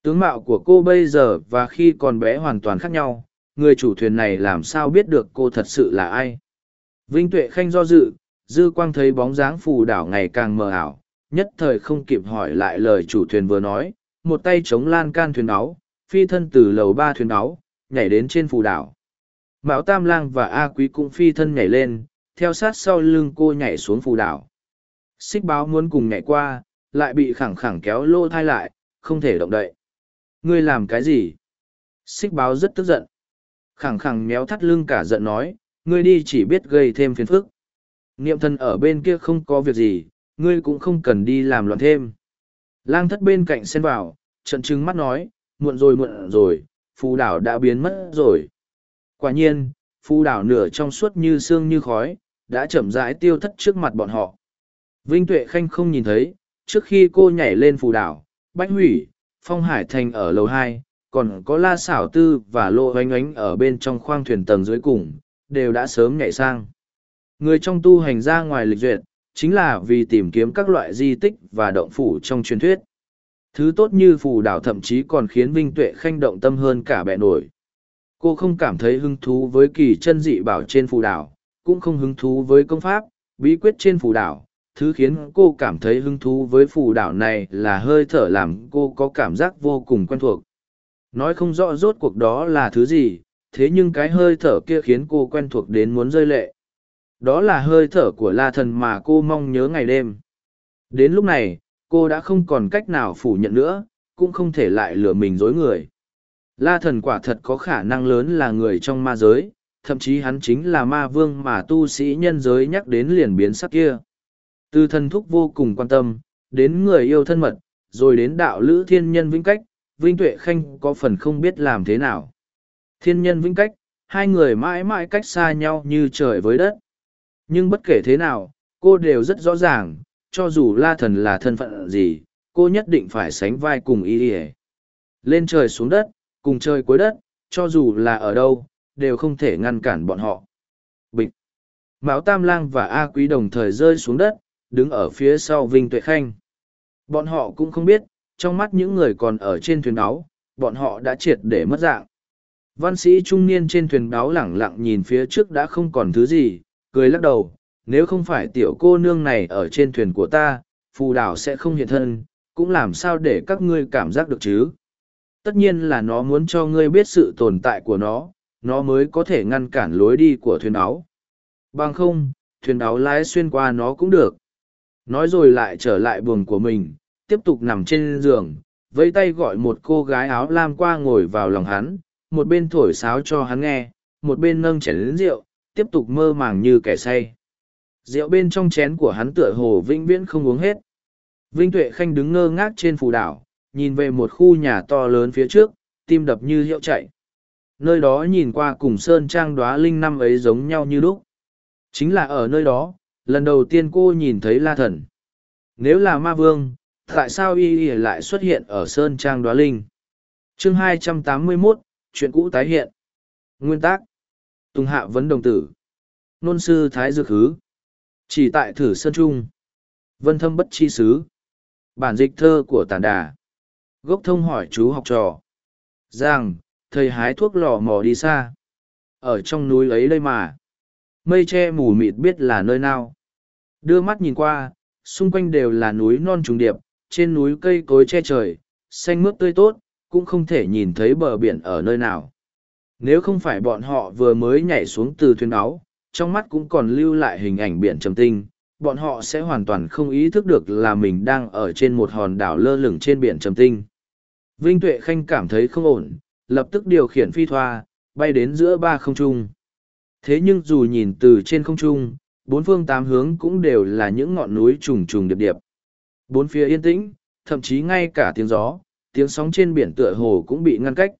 tướng mạo của cô bây giờ và khi còn bé hoàn toàn khác nhau người chủ thuyền này làm sao biết được cô thật sự là ai vinh tuệ khanh do dự dư quang thấy bóng dáng phù đảo ngày càng mờ ảo nhất thời không kịp hỏi lại lời chủ thuyền vừa nói một tay chống lan can thuyền áo phi thân từ lầu ba thuyền áo nhảy đến trên phù đảo Mão Tam Lang và A Quý cũng phi thân nhảy lên, theo sát sau lưng cô nhảy xuống phù đảo. Xích báo muốn cùng nhảy qua, lại bị khẳng khẳng kéo lô thai lại, không thể động đậy. Ngươi làm cái gì? Xích báo rất tức giận. Khẳng khẳng méo thắt lưng cả giận nói, ngươi đi chỉ biết gây thêm phiền phức. Niệm thân ở bên kia không có việc gì, ngươi cũng không cần đi làm loạn thêm. Lang thất bên cạnh xen vào, trận trừng mắt nói, muộn rồi muộn rồi, phù đảo đã biến mất rồi. Quả nhiên, phù đảo nửa trong suốt như xương như khói, đã chậm rãi tiêu thất trước mặt bọn họ. Vinh Tuệ Khanh không nhìn thấy, trước khi cô nhảy lên phù đảo, Bách Hủy, Phong Hải Thành ở lầu hai, còn có La Xảo Tư và Lô Oanh Oánh ở bên trong khoang thuyền tầng dưới cùng, đều đã sớm nhảy sang. Người trong tu hành ra ngoài lịch duyệt, chính là vì tìm kiếm các loại di tích và động phủ trong truyền thuyết. Thứ tốt như phù đảo thậm chí còn khiến Vinh Tuệ Khanh động tâm hơn cả bệ nổi cô không cảm thấy hứng thú với kỳ chân dị bảo trên phù đảo cũng không hứng thú với công pháp bí quyết trên phù đảo thứ khiến cô cảm thấy hứng thú với phù đảo này là hơi thở làm cô có cảm giác vô cùng quen thuộc. Nói không rõ rốt cuộc đó là thứ gì thế nhưng cái hơi thở kia khiến cô quen thuộc đến muốn rơi lệ. Đó là hơi thở của la thần mà cô mong nhớ ngày đêm. Đến lúc này cô đã không còn cách nào phủ nhận nữa cũng không thể lại lừa mình dối người. La thần quả thật có khả năng lớn là người trong ma giới, thậm chí hắn chính là ma vương mà tu sĩ nhân giới nhắc đến liền biến sắc kia. Từ thần thúc vô cùng quan tâm, đến người yêu thân mật, rồi đến đạo lữ thiên nhân vĩnh cách, Vinh Tuệ Khanh có phần không biết làm thế nào. Thiên nhân vĩnh cách, hai người mãi mãi cách xa nhau như trời với đất. Nhưng bất kể thế nào, cô đều rất rõ ràng, cho dù la thần là thân phận gì, cô nhất định phải sánh vai cùng y lên trời xuống đất cùng trời cuối đất, cho dù là ở đâu, đều không thể ngăn cản bọn họ. Bịch! Mão Tam Lang và A Quý đồng thời rơi xuống đất, đứng ở phía sau Vinh Tuệ Khanh. Bọn họ cũng không biết, trong mắt những người còn ở trên thuyền áo, bọn họ đã triệt để mất dạng. Văn sĩ trung niên trên thuyền áo lẳng lặng nhìn phía trước đã không còn thứ gì, cười lắc đầu, nếu không phải tiểu cô nương này ở trên thuyền của ta, phù đảo sẽ không hiện thân, cũng làm sao để các ngươi cảm giác được chứ. Tất nhiên là nó muốn cho ngươi biết sự tồn tại của nó, nó mới có thể ngăn cản lối đi của thuyền áo. Bằng không, thuyền áo lái xuyên qua nó cũng được. Nói rồi lại trở lại buồng của mình, tiếp tục nằm trên giường, vẫy tay gọi một cô gái áo lam qua ngồi vào lòng hắn, một bên thổi sáo cho hắn nghe, một bên nâng chén đến rượu, tiếp tục mơ màng như kẻ say. Rượu bên trong chén của hắn tựa hồ vĩnh viễn không uống hết. Vinh Tuệ Khanh đứng ngơ ngác trên phù đảo, nhìn về một khu nhà to lớn phía trước, tim đập như hiệu chạy. Nơi đó nhìn qua cùng sơn trang đóa linh năm ấy giống nhau như lúc. Chính là ở nơi đó, lần đầu tiên cô nhìn thấy la thần. Nếu là ma vương, tại sao y y lại xuất hiện ở sơn trang đóa linh? chương 281, chuyện cũ tái hiện. Nguyên tắc Tùng hạ vấn đồng tử. Nôn sư thái dược hứ. Chỉ tại thử sơn trung. Vân thâm bất chi sứ. Bản dịch thơ của tản đà. Gốc thông hỏi chú học trò. rằng thầy hái thuốc lò mò đi xa. Ở trong núi ấy đây mà. Mây che mù mịt biết là nơi nào. Đưa mắt nhìn qua, xung quanh đều là núi non trùng điệp, trên núi cây cối che trời, xanh mướt tươi tốt, cũng không thể nhìn thấy bờ biển ở nơi nào. Nếu không phải bọn họ vừa mới nhảy xuống từ thuyền áo, trong mắt cũng còn lưu lại hình ảnh biển trầm tinh, bọn họ sẽ hoàn toàn không ý thức được là mình đang ở trên một hòn đảo lơ lửng trên biển trầm tinh. Vinh Tuệ Khanh cảm thấy không ổn, lập tức điều khiển phi thoa, bay đến giữa ba không trung. Thế nhưng dù nhìn từ trên không trung, bốn phương tám hướng cũng đều là những ngọn núi trùng trùng điệp điệp. Bốn phía yên tĩnh, thậm chí ngay cả tiếng gió, tiếng sóng trên biển tựa hồ cũng bị ngăn cách.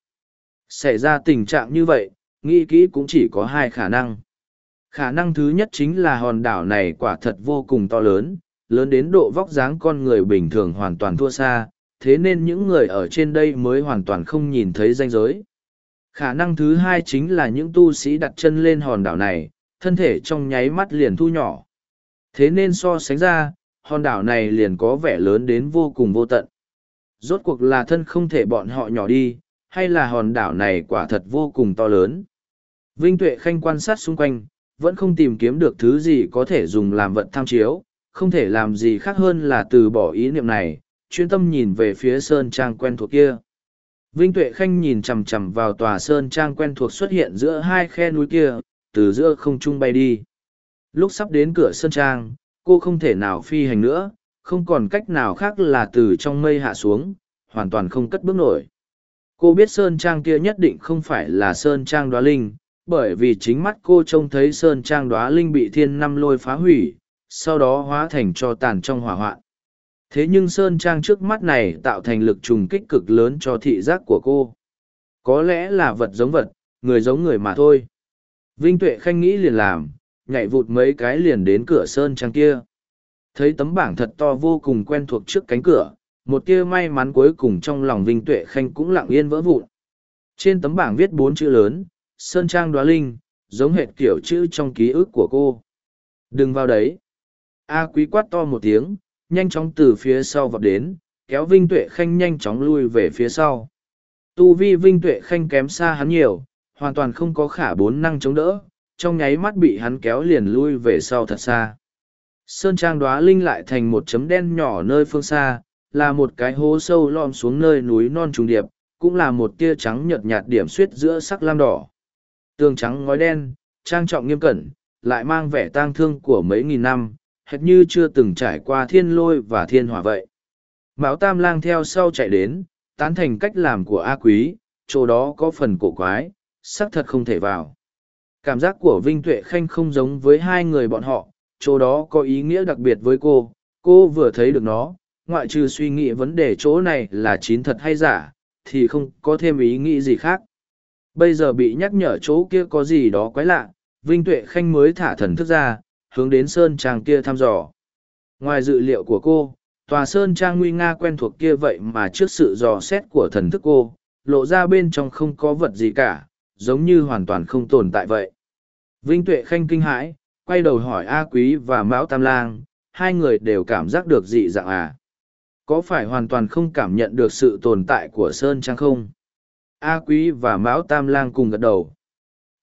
Xảy ra tình trạng như vậy, nghĩ kỹ cũng chỉ có hai khả năng. Khả năng thứ nhất chính là hòn đảo này quả thật vô cùng to lớn, lớn đến độ vóc dáng con người bình thường hoàn toàn thua xa, thế nên những người ở trên đây mới hoàn toàn không nhìn thấy danh giới. Khả năng thứ hai chính là những tu sĩ đặt chân lên hòn đảo này, thân thể trong nháy mắt liền thu nhỏ. Thế nên so sánh ra, hòn đảo này liền có vẻ lớn đến vô cùng vô tận. Rốt cuộc là thân không thể bọn họ nhỏ đi, hay là hòn đảo này quả thật vô cùng to lớn. Vinh Tuệ Khanh quan sát xung quanh, vẫn không tìm kiếm được thứ gì có thể dùng làm vận tham chiếu, không thể làm gì khác hơn là từ bỏ ý niệm này, chuyên tâm nhìn về phía sơn trang quen thuộc kia. Vinh Tuệ Khanh nhìn chằm chằm vào tòa sơn trang quen thuộc xuất hiện giữa hai khe núi kia, từ giữa không trung bay đi. Lúc sắp đến cửa sơn trang, cô không thể nào phi hành nữa, không còn cách nào khác là từ trong mây hạ xuống, hoàn toàn không cất bước nổi. Cô biết sơn trang kia nhất định không phải là sơn trang đoá linh, bởi vì chính mắt cô trông thấy sơn trang đoá linh bị thiên năm lôi phá hủy, sau đó hóa thành cho tàn trong hỏa hoạn. Thế nhưng sơn trang trước mắt này tạo thành lực trùng kích cực lớn cho thị giác của cô. Có lẽ là vật giống vật, người giống người mà thôi. Vinh Tuệ Khanh nghĩ liền làm, nhảy vụt mấy cái liền đến cửa sơn trang kia. Thấy tấm bảng thật to vô cùng quen thuộc trước cánh cửa, một tia may mắn cuối cùng trong lòng Vinh Tuệ Khanh cũng lặng yên vỡ vụn. Trên tấm bảng viết bốn chữ lớn, Sơn Trang Đoá Linh, giống hệt kiểu chữ trong ký ức của cô. Đừng vào đấy. A quý quát to một tiếng, nhanh chóng từ phía sau vọt đến, kéo Vinh Tuệ Khanh nhanh chóng lui về phía sau. Tu vi Vinh Tuệ Khanh kém xa hắn nhiều, hoàn toàn không có khả bốn năng chống đỡ, trong nháy mắt bị hắn kéo liền lui về sau thật xa. Sơn trang đoá linh lại thành một chấm đen nhỏ nơi phương xa, là một cái hố sâu lom xuống nơi núi non trùng điệp, cũng là một tia trắng nhợt nhạt điểm suyết giữa sắc lam đỏ. Tường trắng ngói đen, trang trọng nghiêm cẩn, lại mang vẻ tang thương của mấy nghìn năm, hệt như chưa từng trải qua thiên lôi và thiên hỏa vậy. Mão Tam Lang theo sau chạy đến, tán thành cách làm của A Quý, chỗ đó có phần cổ quái, xác thật không thể vào. Cảm giác của Vinh Tuệ Khanh không giống với hai người bọn họ, chỗ đó có ý nghĩa đặc biệt với cô, cô vừa thấy được nó, ngoại trừ suy nghĩ vấn đề chỗ này là chín thật hay giả, thì không có thêm ý nghĩ gì khác. Bây giờ bị nhắc nhở chỗ kia có gì đó quái lạ, Vinh Tuệ Khanh mới thả thần thức ra, hướng đến Sơn Trang kia thăm dò. Ngoài dự liệu của cô, tòa Sơn Trang nguy nga quen thuộc kia vậy mà trước sự dò xét của thần thức cô, lộ ra bên trong không có vật gì cả, giống như hoàn toàn không tồn tại vậy. Vinh Tuệ Khanh kinh hãi, quay đầu hỏi A Quý và Mão Tam Lang, hai người đều cảm giác được dị dạng à? Có phải hoàn toàn không cảm nhận được sự tồn tại của Sơn Trang không? A Quý và Mão Tam Lang cùng gật đầu.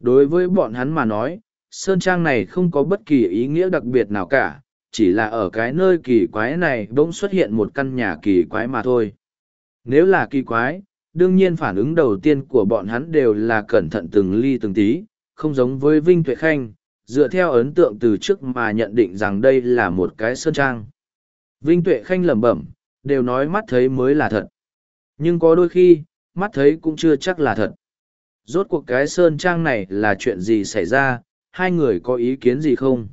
Đối với bọn hắn mà nói, Sơn Trang này không có bất kỳ ý nghĩa đặc biệt nào cả, chỉ là ở cái nơi kỳ quái này bỗng xuất hiện một căn nhà kỳ quái mà thôi. Nếu là kỳ quái, đương nhiên phản ứng đầu tiên của bọn hắn đều là cẩn thận từng ly từng tí, không giống với Vinh Tuệ Khanh, dựa theo ấn tượng từ trước mà nhận định rằng đây là một cái sơn trang. Vinh Tuệ Khanh lẩm bẩm, đều nói mắt thấy mới là thật. Nhưng có đôi khi, mắt thấy cũng chưa chắc là thật. Rốt cuộc cái sơn trang này là chuyện gì xảy ra, hai người có ý kiến gì không?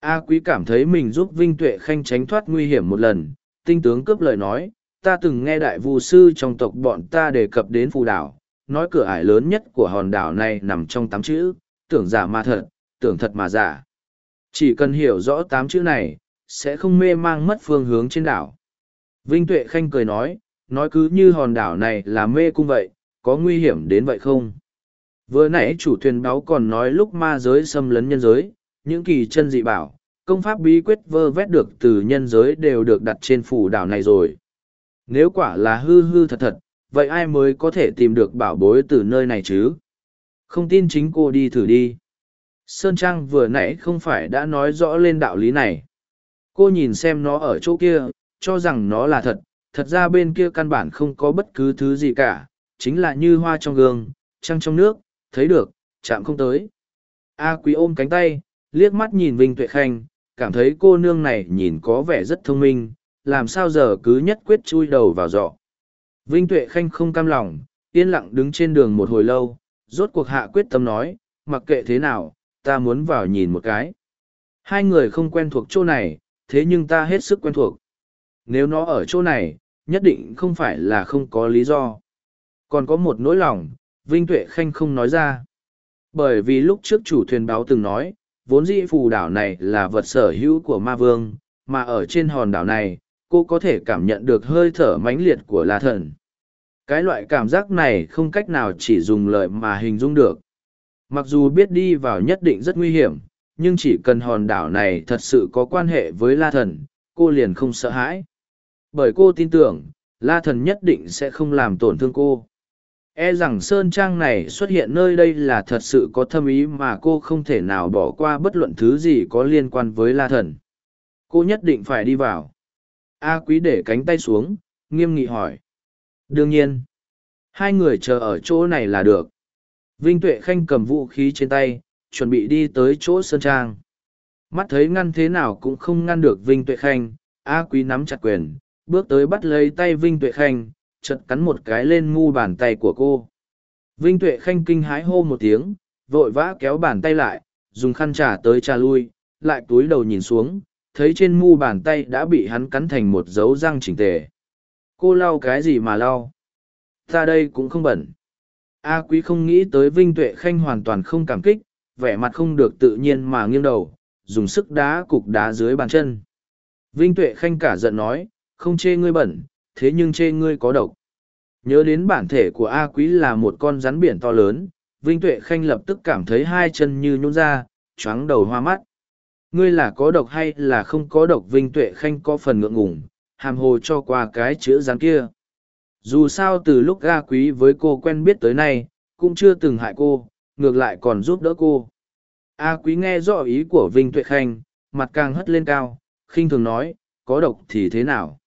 A Quý cảm thấy mình giúp Vinh Tuệ Khanh tránh thoát nguy hiểm một lần, tinh tướng cướp lời nói, ta từng nghe đại vu sư trong tộc bọn ta đề cập đến phù đảo, nói cửa ải lớn nhất của hòn đảo này nằm trong tám chữ, tưởng giả mà thật, tưởng thật mà giả. Chỉ cần hiểu rõ tám chữ này, sẽ không mê mang mất phương hướng trên đảo. Vinh Tuệ Khanh cười nói, nói cứ như hòn đảo này là mê cung vậy, có nguy hiểm đến vậy không? Vừa nãy chủ thuyền báo còn nói lúc ma giới xâm lấn nhân giới, những kỳ chân dị bảo, công pháp bí quyết vơ vét được từ nhân giới đều được đặt trên phủ đảo này rồi. Nếu quả là hư hư thật thật, vậy ai mới có thể tìm được bảo bối từ nơi này chứ? Không tin chính cô đi thử đi. Sơn Trang vừa nãy không phải đã nói rõ lên đạo lý này. Cô nhìn xem nó ở chỗ kia, cho rằng nó là thật, thật ra bên kia căn bản không có bất cứ thứ gì cả, chính là như hoa trong gương, trăng trong nước, thấy được, chạm không tới. A quý ôm cánh tay, liếc mắt nhìn Vinh Tuệ Khanh, cảm thấy cô nương này nhìn có vẻ rất thông minh, làm sao giờ cứ nhất quyết chui đầu vào dọ. Vinh Tuệ Khanh không cam lòng, yên lặng đứng trên đường một hồi lâu, rốt cuộc hạ quyết tâm nói, mặc kệ thế nào, ta muốn vào nhìn một cái. Hai người không quen thuộc chỗ này, thế nhưng ta hết sức quen thuộc. Nếu nó ở chỗ này, nhất định không phải là không có lý do. Còn có một nỗi lòng, Vinh Tuệ Khanh không nói ra. Bởi vì lúc trước chủ thuyền báo từng nói, vốn dĩ phù đảo này là vật sở hữu của ma vương, mà ở trên hòn đảo này, cô có thể cảm nhận được hơi thở mãnh liệt của la thần. Cái loại cảm giác này không cách nào chỉ dùng lời mà hình dung được. Mặc dù biết đi vào nhất định rất nguy hiểm, nhưng chỉ cần hòn đảo này thật sự có quan hệ với la thần, cô liền không sợ hãi. Bởi cô tin tưởng, la thần nhất định sẽ không làm tổn thương cô. E rằng Sơn Trang này xuất hiện nơi đây là thật sự có thâm ý mà cô không thể nào bỏ qua bất luận thứ gì có liên quan với la thần. Cô nhất định phải đi vào. A quý để cánh tay xuống, nghiêm nghị hỏi. Đương nhiên, hai người chờ ở chỗ này là được. Vinh Tuệ Khanh cầm vũ khí trên tay, chuẩn bị đi tới chỗ Sơn Trang. Mắt thấy ngăn thế nào cũng không ngăn được Vinh Tuệ Khanh, A quý nắm chặt quyền, bước tới bắt lấy tay Vinh Tuệ Khanh, chật cắn một cái lên mu bàn tay của cô. Vinh Tuệ Khanh kinh hái hô một tiếng, vội vã kéo bàn tay lại, dùng khăn trà tới trà lui, lại túi đầu nhìn xuống, thấy trên mu bàn tay đã bị hắn cắn thành một dấu răng chỉnh tề. Cô lau cái gì mà lau? Ta đây cũng không bẩn. A quý không nghĩ tới Vinh Tuệ Khanh hoàn toàn không cảm kích, vẻ mặt không được tự nhiên mà nghiêng đầu, dùng sức đá cục đá dưới bàn chân. Vinh Tuệ Khanh cả giận nói, không chê ngươi bẩn, thế nhưng chê ngươi có độc. Nhớ đến bản thể của A Quý là một con rắn biển to lớn, Vinh Tuệ Khanh lập tức cảm thấy hai chân như nhún ra, choáng đầu hoa mắt. Ngươi là có độc hay là không có độc Vinh Tuệ Khanh có phần ngượng ngùng, hàm hồ cho qua cái chữ rắn kia. Dù sao từ lúc A Quý với cô quen biết tới nay, cũng chưa từng hại cô, ngược lại còn giúp đỡ cô. A Quý nghe rõ ý của Vinh Tuệ Khanh, mặt càng hất lên cao, khinh thường nói, có độc thì thế nào?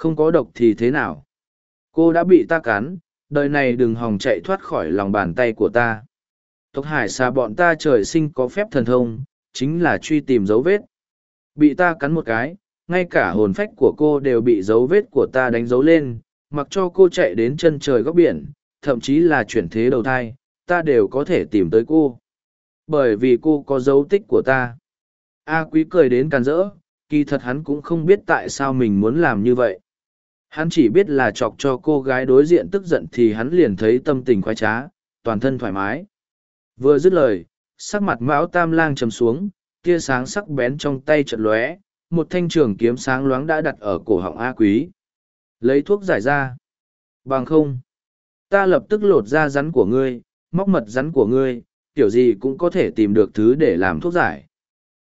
Không có độc thì thế nào? Cô đã bị ta cắn, đời này đừng hòng chạy thoát khỏi lòng bàn tay của ta. Tộc hải xà bọn ta trời sinh có phép thần thông, chính là truy tìm dấu vết. Bị ta cắn một cái, ngay cả hồn phách của cô đều bị dấu vết của ta đánh dấu lên, mặc cho cô chạy đến chân trời góc biển, thậm chí là chuyển thế đầu thai, ta đều có thể tìm tới cô. Bởi vì cô có dấu tích của ta. A quý cười đến càn rỡ, kỳ thật hắn cũng không biết tại sao mình muốn làm như vậy. Hắn chỉ biết là chọc cho cô gái đối diện tức giận thì hắn liền thấy tâm tình khoái trá, toàn thân thoải mái. Vừa dứt lời, sắc mặt mão tam lang trầm xuống, tia sáng sắc bén trong tay chợt lóe, một thanh trường kiếm sáng loáng đã đặt ở cổ họng A Quý. Lấy thuốc giải ra. Bằng không. Ta lập tức lột ra rắn của ngươi, móc mật rắn của ngươi, kiểu gì cũng có thể tìm được thứ để làm thuốc giải.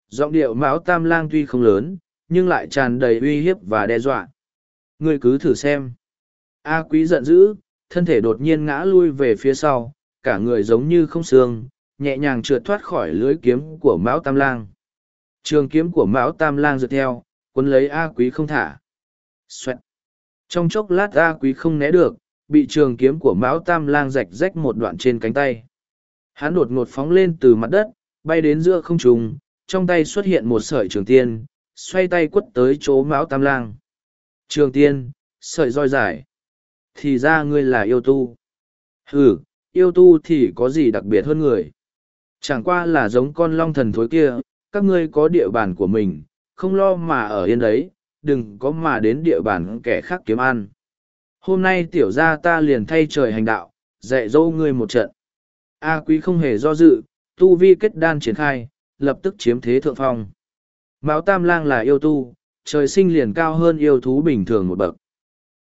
Giọng điệu Mão Tam Lang tuy không lớn, nhưng lại tràn đầy uy hiếp và đe dọa. Ngươi cứ thử xem. A Quý giận dữ, thân thể đột nhiên ngã lui về phía sau, cả người giống như không xương, nhẹ nhàng trượt thoát khỏi lưới kiếm của Mão Tam Lang. Trường kiếm của Mão Tam Lang dựa theo, quấn lấy A Quý không thả. Xoẹt. Trong chốc lát A Quý không né được, bị trường kiếm của Mão Tam Lang rạch rách một đoạn trên cánh tay. Hắn đột ngột phóng lên từ mặt đất, bay đến giữa không trung, trong tay xuất hiện một sợi trường tiên, xoay tay quất tới chỗ Mão Tam Lang. Trường tiên, sợi roi dài. Thì ra ngươi là yêu tu. Ừ, yêu tu thì có gì đặc biệt hơn người. Chẳng qua là giống con long thần thối kia, các ngươi có địa bàn của mình, không lo mà ở yên đấy, đừng có mà đến địa bàn kẻ khác kiếm ăn. Hôm nay tiểu gia ta liền thay trời hành đạo, dạy dỗ ngươi một trận. A quý không hề do dự, tu vi kết đan triển khai, lập tức chiếm thế thượng phong. Mão Tam Lang là yêu tu, trời sinh liền cao hơn yêu thú bình thường một bậc.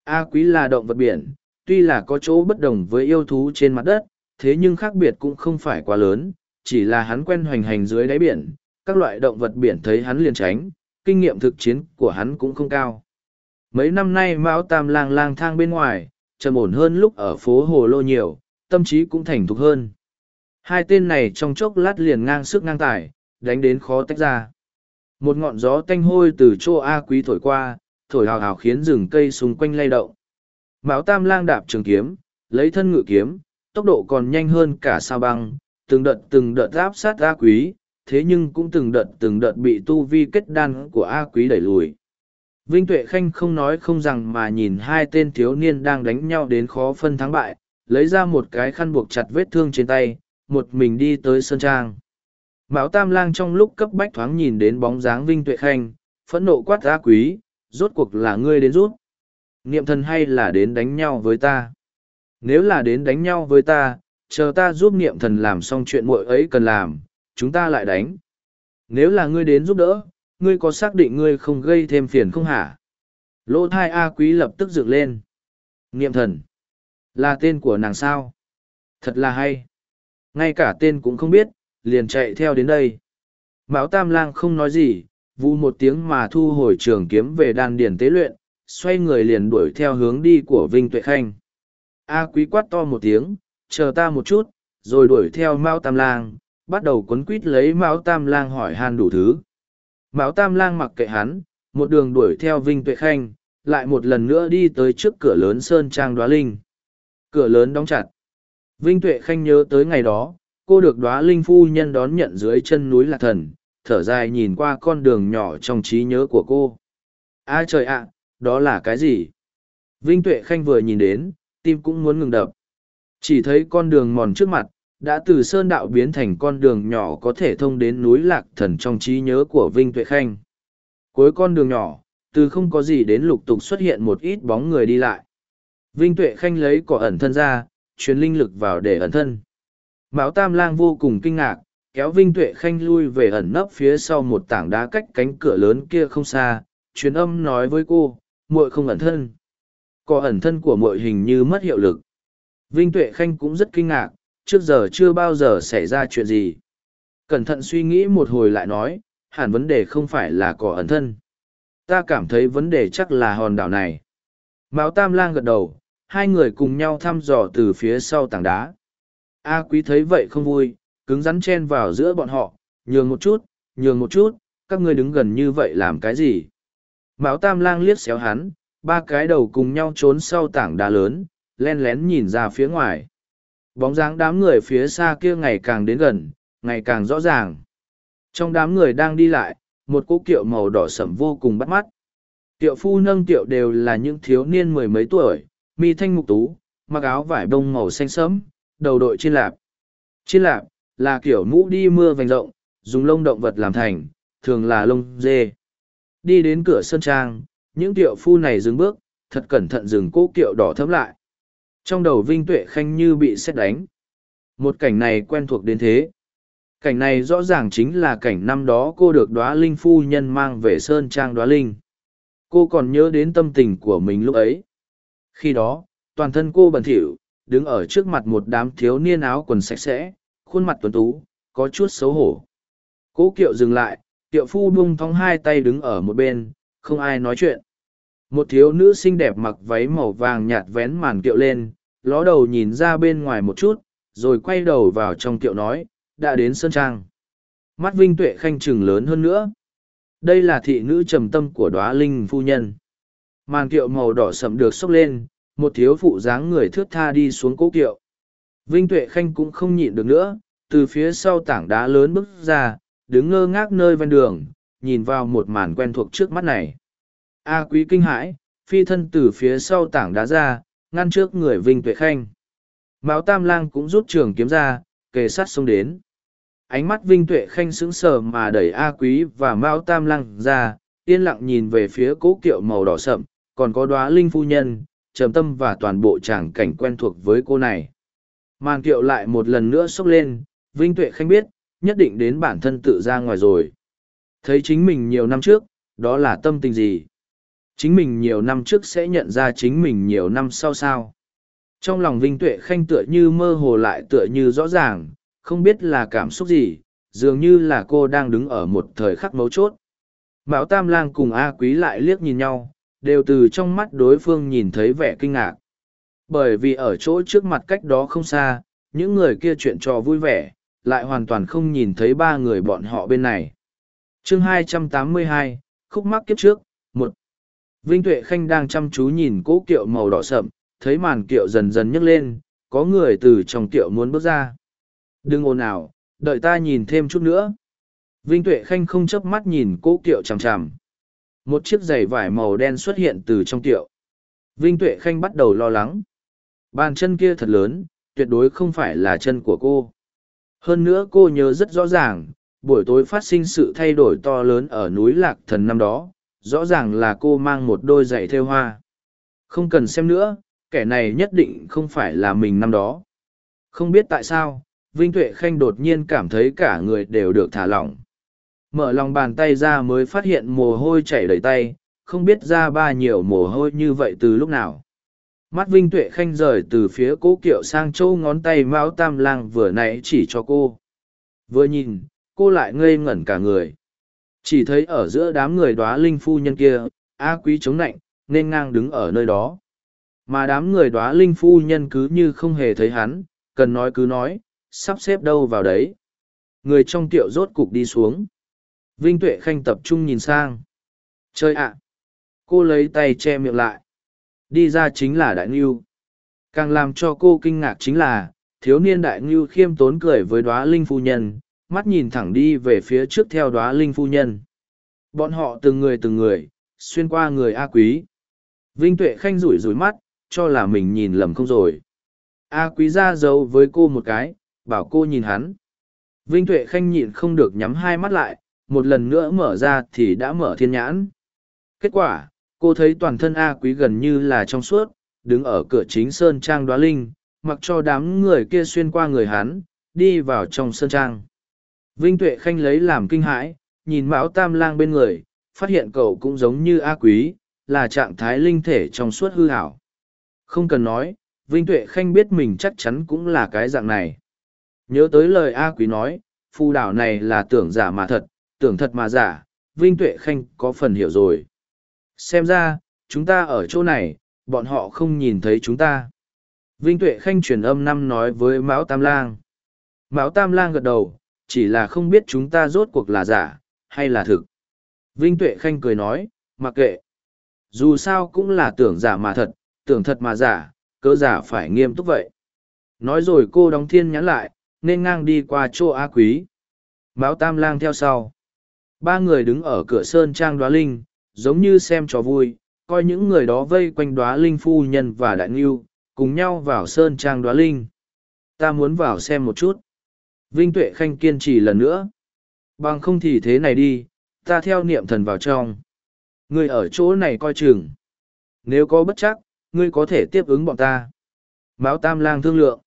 A quý là động vật biển, tuy là có chỗ bất đồng với yêu thú trên mặt đất, thế nhưng khác biệt cũng không phải quá lớn, chỉ là hắn quen hoành hành dưới đáy biển, các loại động vật biển thấy hắn liền tránh, kinh nghiệm thực chiến của hắn cũng không cao. Mấy năm nay Mão Tam lang lang thang bên ngoài, trầm ổn hơn lúc ở phố Hồ Lô nhiều, tâm trí cũng thành thục hơn. Hai tên này trong chốc lát liền ngang sức ngang tài, đánh đến khó tách ra. Một ngọn gió tanh hôi từ chỗ A Quý thổi qua, thổi hào hào khiến rừng cây xung quanh lay động. Mão Tam lang đạp trường kiếm, lấy thân ngự kiếm, tốc độ còn nhanh hơn cả sao băng, từng đợt từng đợt áp sát A Quý, thế nhưng cũng từng đợt từng đợt bị tu vi kết đan của A Quý đẩy lùi. Vinh Tuệ Khanh không nói không rằng mà nhìn hai tên thiếu niên đang đánh nhau đến khó phân thắng bại, lấy ra một cái khăn buộc chặt vết thương trên tay, một mình đi tới sân Trang. Mão Tam Lang trong lúc cấp bách thoáng nhìn đến bóng dáng Vinh Tuệ Khanh, phẫn nộ quát A Quý, rốt cuộc là ngươi đến rút. Niệm thần hay là đến đánh nhau với ta? Nếu là đến đánh nhau với ta, chờ ta giúp niệm thần làm xong chuyện muội ấy cần làm, chúng ta lại đánh. Nếu là ngươi đến giúp đỡ, ngươi có xác định ngươi không gây thêm phiền không hả? Lỗ thai A quý lập tức dựng lên. Niệm thần. Là tên của nàng sao? Thật là hay. Ngay cả tên cũng không biết, liền chạy theo đến đây. Mão Tam Lang không nói gì, vụ một tiếng mà thu hồi trường kiếm về đan điển tế luyện, xoay người liền đuổi theo hướng đi của Vinh Tuệ Khanh. A quý quát to một tiếng, chờ ta một chút, rồi đuổi theo Mao Tam Lang, bắt đầu quấn quít lấy Mao Tam Lang hỏi han đủ thứ. Mão Tam Lang mặc kệ hắn, một đường đuổi theo Vinh Tuệ Khanh, lại một lần nữa đi tới trước cửa lớn Sơn Trang Đoá Linh. Cửa lớn đóng chặt. Vinh Tuệ Khanh nhớ tới ngày đó, cô được Đoá Linh phu nhân đón nhận dưới chân núi Lạc Thần, thở dài nhìn qua con đường nhỏ trong trí nhớ của cô. A trời ạ, đó là cái gì? Vinh Tuệ Khanh vừa nhìn đến, tim cũng muốn ngừng đập. Chỉ thấy con đường mòn trước mặt, đã từ sơn đạo biến thành con đường nhỏ có thể thông đến núi lạc thần trong trí nhớ của Vinh Tuệ Khanh. Cuối con đường nhỏ, từ không có gì đến lục tục xuất hiện một ít bóng người đi lại. Vinh Tuệ Khanh lấy cỏ ẩn thân ra, truyền linh lực vào để ẩn thân. Mão Tam Lang vô cùng kinh ngạc, kéo Vinh Tuệ Khanh lui về ẩn nấp phía sau một tảng đá cách cánh cửa lớn kia không xa, truyền âm nói với cô, muội không ẩn thân. có ẩn thân của muội hình như mất hiệu lực. Vinh Tuệ Khanh cũng rất kinh ngạc, trước giờ chưa bao giờ xảy ra chuyện gì. Cẩn thận suy nghĩ một hồi lại nói, hẳn vấn đề không phải là cỏ ẩn thân. Ta cảm thấy vấn đề chắc là hòn đảo này. Mão Tam Lang gật đầu, hai người cùng nhau thăm dò từ phía sau tảng đá. A Quý thấy vậy không vui, cứng rắn chen vào giữa bọn họ, nhường một chút, nhường một chút, các ngươi đứng gần như vậy làm cái gì? Mão Tam Lang liếc xéo hắn, ba cái đầu cùng nhau trốn sau tảng đá lớn, len lén nhìn ra phía ngoài. Bóng dáng đám người phía xa kia ngày càng đến gần, ngày càng rõ ràng. Trong đám người đang đi lại, một cỗ kiệu màu đỏ sẫm vô cùng bắt mắt. Tiệu phu nâng tiệu đều là những thiếu niên mười mấy tuổi, mi thanh mục tú, mặc áo vải bông màu xanh sẫm, đầu đội trên lạp. Trên lạp, là kiểu mũ đi mưa vành rộng, dùng lông động vật làm thành, thường là lông dê. Đi đến cửa sân trang, những tiệu phu này dừng bước, thật cẩn thận dừng cố kiệu đỏ thấm lại. Trong đầu Vinh Tuệ Khanh như bị xét đánh. Một cảnh này quen thuộc đến thế. Cảnh này rõ ràng chính là cảnh năm đó cô được đóa linh phu nhân mang về Sơn Trang đóa linh. Cô còn nhớ đến tâm tình của mình lúc ấy. Khi đó, toàn thân cô bẩn thỉu, đứng ở trước mặt một đám thiếu niên áo quần sạch sẽ, khuôn mặt tuấn tú, có chút xấu hổ. Cố kiệu dừng lại, kiệu phu bung thong hai tay đứng ở một bên, không ai nói chuyện. Một thiếu nữ xinh đẹp mặc váy màu vàng nhạt vén màn kiệu lên, ló đầu nhìn ra bên ngoài một chút, rồi quay đầu vào trong kiệu nói, đã đến Sơn Trang. Mắt Vinh Tuệ Khanh trừng lớn hơn nữa. Đây là thị nữ trầm tâm của đóa linh phu nhân. Màn kiệu màu đỏ sậm được xốc lên, một thiếu phụ dáng người thước tha đi xuống cố kiệu. Vinh Tuệ Khanh cũng không nhịn được nữa, từ phía sau tảng đá lớn bước ra, đứng ngơ ngác nơi ven đường, nhìn vào một màn quen thuộc trước mắt này. A quý kinh hãi, phi thân từ phía sau tảng đá ra, ngăn trước người Vinh Tuệ Khanh. Mão Tam Lang cũng rút trường kiếm ra, kề sát xông đến. Ánh mắt Vinh Tuệ Khanh sững sờ mà đẩy A Quý và Mao Tam Lang ra, yên lặng nhìn về phía cố kiệu màu đỏ sậm, còn có đóa linh phu nhân, trầm tâm và toàn bộ tràng cảnh quen thuộc với cô này. Màn kiệu lại một lần nữa sốc lên, Vinh Tuệ Khanh biết, nhất định đến bản thân tự ra ngoài rồi. Thấy chính mình nhiều năm trước, đó là tâm tình gì? Chính mình nhiều năm trước sẽ nhận ra chính mình nhiều năm sau sao? Trong lòng Vinh Tuệ Khanh tựa như mơ hồ lại tựa như rõ ràng, không biết là cảm xúc gì, dường như là cô đang đứng ở một thời khắc mấu chốt. Mão Tam Lang cùng A Quý lại liếc nhìn nhau, đều từ trong mắt đối phương nhìn thấy vẻ kinh ngạc. Bởi vì ở chỗ trước mặt cách đó không xa, những người kia chuyện trò vui vẻ, lại hoàn toàn không nhìn thấy ba người bọn họ bên này. chương 282, khúc mắc kiếp trước, một Vinh Tuệ Khanh đang chăm chú nhìn cỗ kiệu màu đỏ sậm, thấy màn kiệu dần dần nhấc lên, có người từ trong kiệu muốn bước ra. Đừng ồn ào, đợi ta nhìn thêm chút nữa. Vinh Tuệ Khanh không chớp mắt nhìn cỗ kiệu chằm chằm. Một chiếc giày vải màu đen xuất hiện từ trong tiệu. Vinh Tuệ Khanh bắt đầu lo lắng. Bàn chân kia thật lớn, tuyệt đối không phải là chân của cô. Hơn nữa cô nhớ rất rõ ràng, buổi tối phát sinh sự thay đổi to lớn ở núi Lạc Thần năm đó, rõ ràng là cô mang một đôi giày thêu hoa. Không cần xem nữa, kẻ này nhất định không phải là mình năm đó. Không biết tại sao, Vinh Tuệ Khanh đột nhiên cảm thấy cả người đều được thả lỏng. Mở lòng bàn tay ra mới phát hiện mồ hôi chảy đầy tay, không biết ra ba nhiều mồ hôi như vậy từ lúc nào. Mắt Vinh Tuệ Khanh rời từ phía cố kiệu sang châu ngón tay Mão Tam Lang vừa nãy chỉ cho cô. Vừa nhìn, cô lại ngây ngẩn cả người. Chỉ thấy ở giữa đám người đóa linh phu nhân kia, A Quý chống nạnh, nên ngang đứng ở nơi đó. Mà đám người đóa linh phu nhân cứ như không hề thấy hắn, cần nói cứ nói, sắp xếp đâu vào đấy. Người trong tiệu rốt cục đi xuống. Vinh Tuệ Khanh tập trung nhìn sang. Chơi ạ! Cô lấy tay che miệng lại. Đi ra chính là Đại Ngưu. Càng làm cho cô kinh ngạc chính là, thiếu niên Đại Ngưu khiêm tốn cười với đóa linh phu nhân, mắt nhìn thẳng đi về phía trước theo đóa linh phu nhân. Bọn họ từng người từng người, xuyên qua người A Quý. Vinh Tuệ Khanh rủi rủi mắt, cho là mình nhìn lầm không rồi. A Quý ra dấu với cô một cái, bảo cô nhìn hắn. Vinh Tuệ Khanh nhịn không được nhắm hai mắt lại, một lần nữa mở ra thì đã mở thiên nhãn. Kết quả, cô thấy toàn thân A Quý gần như là trong suốt, đứng ở cửa chính Sơn Trang đoá linh, mặc cho đám người kia xuyên qua người hắn, đi vào trong Sơn Trang. Vinh Tuệ Khanh lấy làm kinh hãi, nhìn Mão Tam Lang bên người, phát hiện cậu cũng giống như A Quý, là trạng thái linh thể trong suốt hư hảo. Không cần nói, Vinh Tuệ Khanh biết mình chắc chắn cũng là cái dạng này. Nhớ tới lời A Quý nói, phù đảo này là tưởng giả mà thật, tưởng thật mà giả, Vinh Tuệ Khanh có phần hiểu rồi. Xem ra, chúng ta ở chỗ này, bọn họ không nhìn thấy chúng ta. Vinh Tuệ Khanh truyền âm năm nói với Mão Tam Lang. Mão Tam Lang gật đầu, chỉ là không biết chúng ta rốt cuộc là giả, hay là thực. Vinh Tuệ Khanh cười nói, mặc kệ. Dù sao cũng là tưởng giả mà thật, tưởng thật mà giả, cơ giả phải nghiêm túc vậy. Nói rồi cô đóng thiên nhắn lại, nên ngang đi qua chỗ A Quý. Mão Tam Lang theo sau. Ba người đứng ở cửa sơn trang đoá linh, giống như xem trò vui, coi những người đó vây quanh đoá linh phu nhân và đại ngưu, cùng nhau vào sơn trang đoá linh. Ta muốn vào xem một chút. Vinh Tuệ Khanh kiên trì lần nữa. Bằng không thì thế này đi, ta theo niệm thần vào trong. Ngươi ở chỗ này coi chừng. Nếu có bất chắc, ngươi có thể tiếp ứng bọn ta. Mão Tam Lang thương lượng.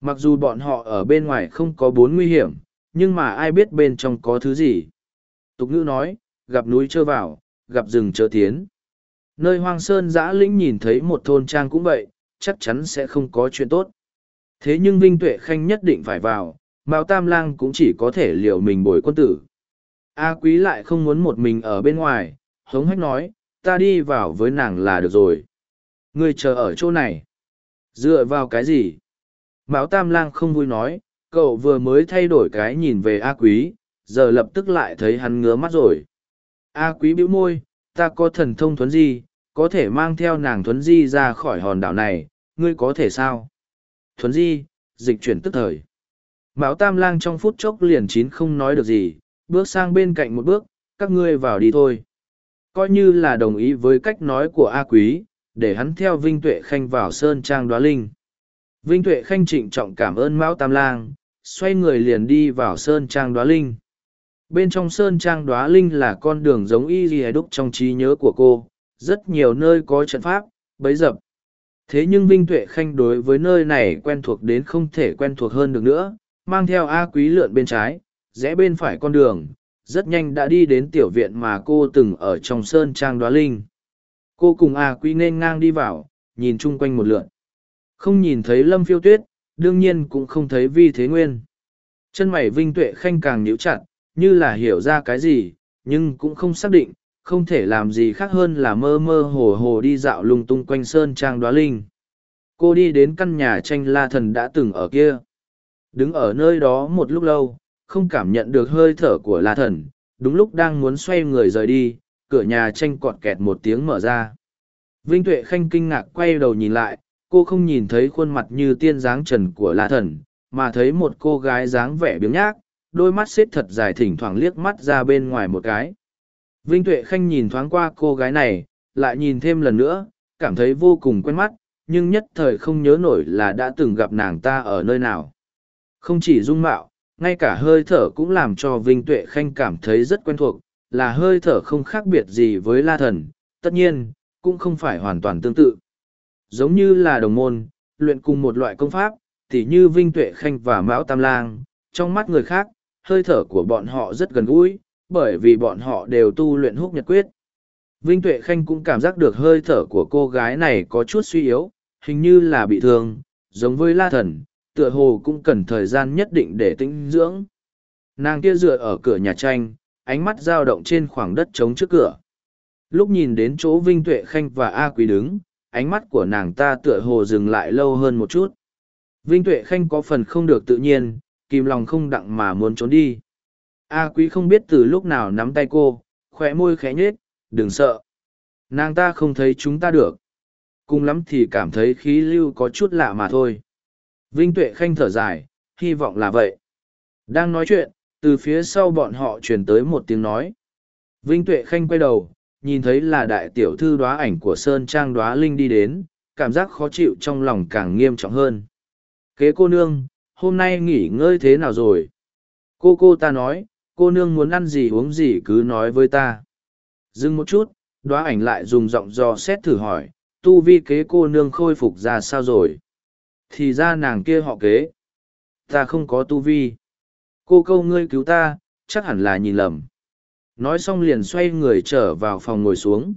Mặc dù bọn họ ở bên ngoài không có bốn nguy hiểm, nhưng mà ai biết bên trong có thứ gì. Tục ngữ nói, gặp núi chơ vào, gặp rừng chớ tiến. Nơi hoang sơn giã lĩnh nhìn thấy một thôn trang cũng vậy, chắc chắn sẽ không có chuyện tốt. Thế nhưng Vinh Tuệ Khanh nhất định phải vào, Mao Tam Lang cũng chỉ có thể liệu mình bồi quân tử. A Quý lại không muốn một mình ở bên ngoài, hống hách nói, ta đi vào với nàng là được rồi. Ngươi chờ ở chỗ này. Dựa vào cái gì? Mão Tam Lang không vui nói, cậu vừa mới thay đổi cái nhìn về A Quý, giờ lập tức lại thấy hắn ngứa mắt rồi. A à, Quý bĩu môi, ta có thần thông thuấn di, có thể mang theo nàng thuấn di ra khỏi hòn đảo này, ngươi có thể sao? Thuấn di, dịch chuyển tức thời. Mão Tam Lang trong phút chốc liền chín không nói được gì, bước sang bên cạnh một bước, các ngươi vào đi thôi. Coi như là đồng ý với cách nói của A Quý, để hắn theo Vinh Tuệ Khanh vào Sơn Trang Đoá Linh. Vinh Tuệ Khanh trịnh trọng cảm ơn Mão Tam Lang, xoay người liền đi vào Sơn Trang Đoá Linh. Bên trong Sơn Trang Đoá Linh là con đường giống y ghi đúc trong trí nhớ của cô, rất nhiều nơi có trận pháp, bấy dập. Thế nhưng Vinh Tuệ Khanh đối với nơi này quen thuộc đến không thể quen thuộc hơn được nữa, mang theo A Quý lượn bên trái, rẽ bên phải con đường, rất nhanh đã đi đến tiểu viện mà cô từng ở trong Sơn Trang Đoá Linh. Cô cùng A Quý nên ngang đi vào, nhìn chung quanh một lượn. Không nhìn thấy Lâm Phiêu Tuyết, đương nhiên cũng không thấy Vi Thế Nguyên. Chân mày Vinh Tuệ Khanh càng nhíu chặt, như là hiểu ra cái gì, nhưng cũng không xác định, không thể làm gì khác hơn là mơ mơ hồ hồ đi dạo lung tung quanh sơn trang đoá linh. Cô đi đến căn nhà tranh la thần đã từng ở kia. Đứng ở nơi đó một lúc lâu, không cảm nhận được hơi thở của la thần, đúng lúc đang muốn xoay người rời đi, cửa nhà tranh cọt kẹt một tiếng mở ra. Vinh Tuệ Khanh kinh ngạc quay đầu nhìn lại, cô không nhìn thấy khuôn mặt như tiên dáng trần của la thần, mà thấy một cô gái dáng vẻ biếng nhác, đôi mắt xếp thật dài thỉnh thoảng liếc mắt ra bên ngoài một cái. Vinh Tuệ Khanh nhìn thoáng qua cô gái này, lại nhìn thêm lần nữa, cảm thấy vô cùng quen mắt, nhưng nhất thời không nhớ nổi là đã từng gặp nàng ta ở nơi nào. Không chỉ dung mạo, ngay cả hơi thở cũng làm cho Vinh Tuệ Khanh cảm thấy rất quen thuộc, là hơi thở không khác biệt gì với La Thần, tất nhiên, cũng không phải hoàn toàn tương tự. Giống như là đồng môn, luyện cùng một loại công pháp, tỉ như Vinh Tuệ Khanh và Mão Tam Lang, trong mắt người khác, hơi thở của bọn họ rất gần gũi, bởi vì bọn họ đều tu luyện húc nhật quyết. Vinh Tuệ Khanh cũng cảm giác được hơi thở của cô gái này có chút suy yếu, hình như là bị thương, giống với la thần, tựa hồ cũng cần thời gian nhất định để tĩnh dưỡng. Nàng kia dựa ở cửa nhà tranh, ánh mắt dao động trên khoảng đất trống trước cửa. Lúc nhìn đến chỗ Vinh Tuệ Khanh và A Quý đứng, ánh mắt của nàng ta tựa hồ dừng lại lâu hơn một chút. Vinh Tuệ Khanh có phần không được tự nhiên, kìm lòng không đặng mà muốn trốn đi. A quý không biết từ lúc nào nắm tay cô, khỏe môi khẽ nhết, đừng sợ. Nàng ta không thấy chúng ta được. Cùng lắm thì cảm thấy khí lưu có chút lạ mà thôi. Vinh Tuệ Khanh thở dài, hy vọng là vậy. Đang nói chuyện, từ phía sau bọn họ truyền tới một tiếng nói. Vinh Tuệ Khanh quay đầu, nhìn thấy là đại tiểu thư đoá ảnh của Sơn Trang đoá Linh đi đến, cảm giác khó chịu trong lòng càng nghiêm trọng hơn. Kế cô nương, hôm nay nghỉ ngơi thế nào rồi? Cô cô ta nói, cô nương muốn ăn gì uống gì cứ nói với ta. Dừng một chút, đoá ảnh lại dùng giọng dò xét thử hỏi, tu vi kế cô nương khôi phục ra sao rồi? Thì ra nàng kia họ kế. Ta không có tu vi. Cô câu ngươi cứu ta, chắc hẳn là nhìn lầm. Nói xong liền xoay người trở vào phòng ngồi xuống.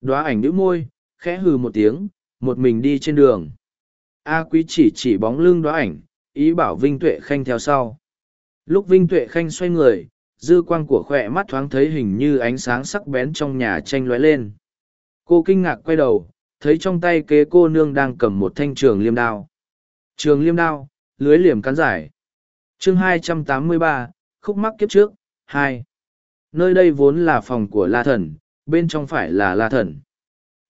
Đoá ảnh đĩu môi, khẽ hừ một tiếng, một mình đi trên đường. A quý chỉ chỉ bóng lưng đoá ảnh, ý bảo Vinh Tuệ Khanh theo sau. Lúc Vinh Tuệ Khanh xoay người, dư quang của khỏe mắt thoáng thấy hình như ánh sáng sắc bén trong nhà tranh lóe lên. Cô kinh ngạc quay đầu, thấy trong tay kế cô nương đang cầm một thanh trường liêm đao. Trường liêm đao, lưới liềm cắn giải. chương 283, khúc mắc kiếp trước, 2. Nơi đây vốn là phòng của La Thần, bên trong phải là La Thần.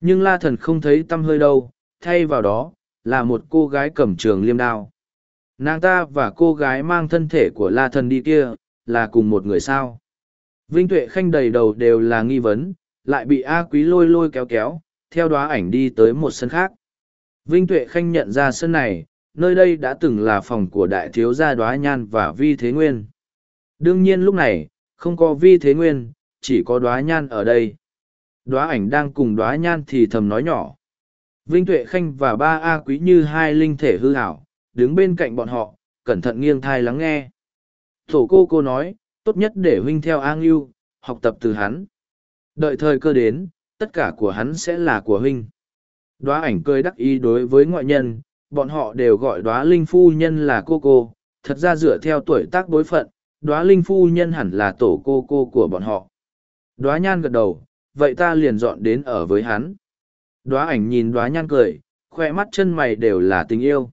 Nhưng La Thần không thấy tâm hơi đâu, thay vào đó, là một cô gái cầm trường liêm đao nàng ta và cô gái mang thân thể của la thần đi kia, là cùng một người sao? Vinh tuệ khanh đầy đầu đều là nghi vấn, lại bị a quý lôi lôi kéo kéo, theo đoá ảnh đi tới một sân khác. Vinh tuệ khanh nhận ra sân này, nơi đây đã từng là phòng của đại thiếu gia đoá nhan và vi thế nguyên. Đương nhiên lúc này, không có vi thế nguyên, chỉ có đoá nhan ở đây. Đoá ảnh đang cùng đoá nhan thì thầm nói nhỏ. Vinh tuệ khanh và ba a quý như hai linh thể hư hảo đứng bên cạnh bọn họ, cẩn thận nghiêng thai lắng nghe. Tổ cô cô nói, tốt nhất để huynh theo A Ngưu, học tập từ hắn. Đợi thời cơ đến, tất cả của hắn sẽ là của huynh. Đóa ảnh cười đắc ý đối với ngoại nhân, bọn họ đều gọi đóa linh phu nhân là cô cô, thật ra dựa theo tuổi tác bối phận, đóa linh phu nhân hẳn là tổ cô cô của bọn họ. Đóa nhan gật đầu, vậy ta liền dọn đến ở với hắn. Đóa ảnh nhìn đóa nhan cười, khoe mắt chân mày đều là tình yêu.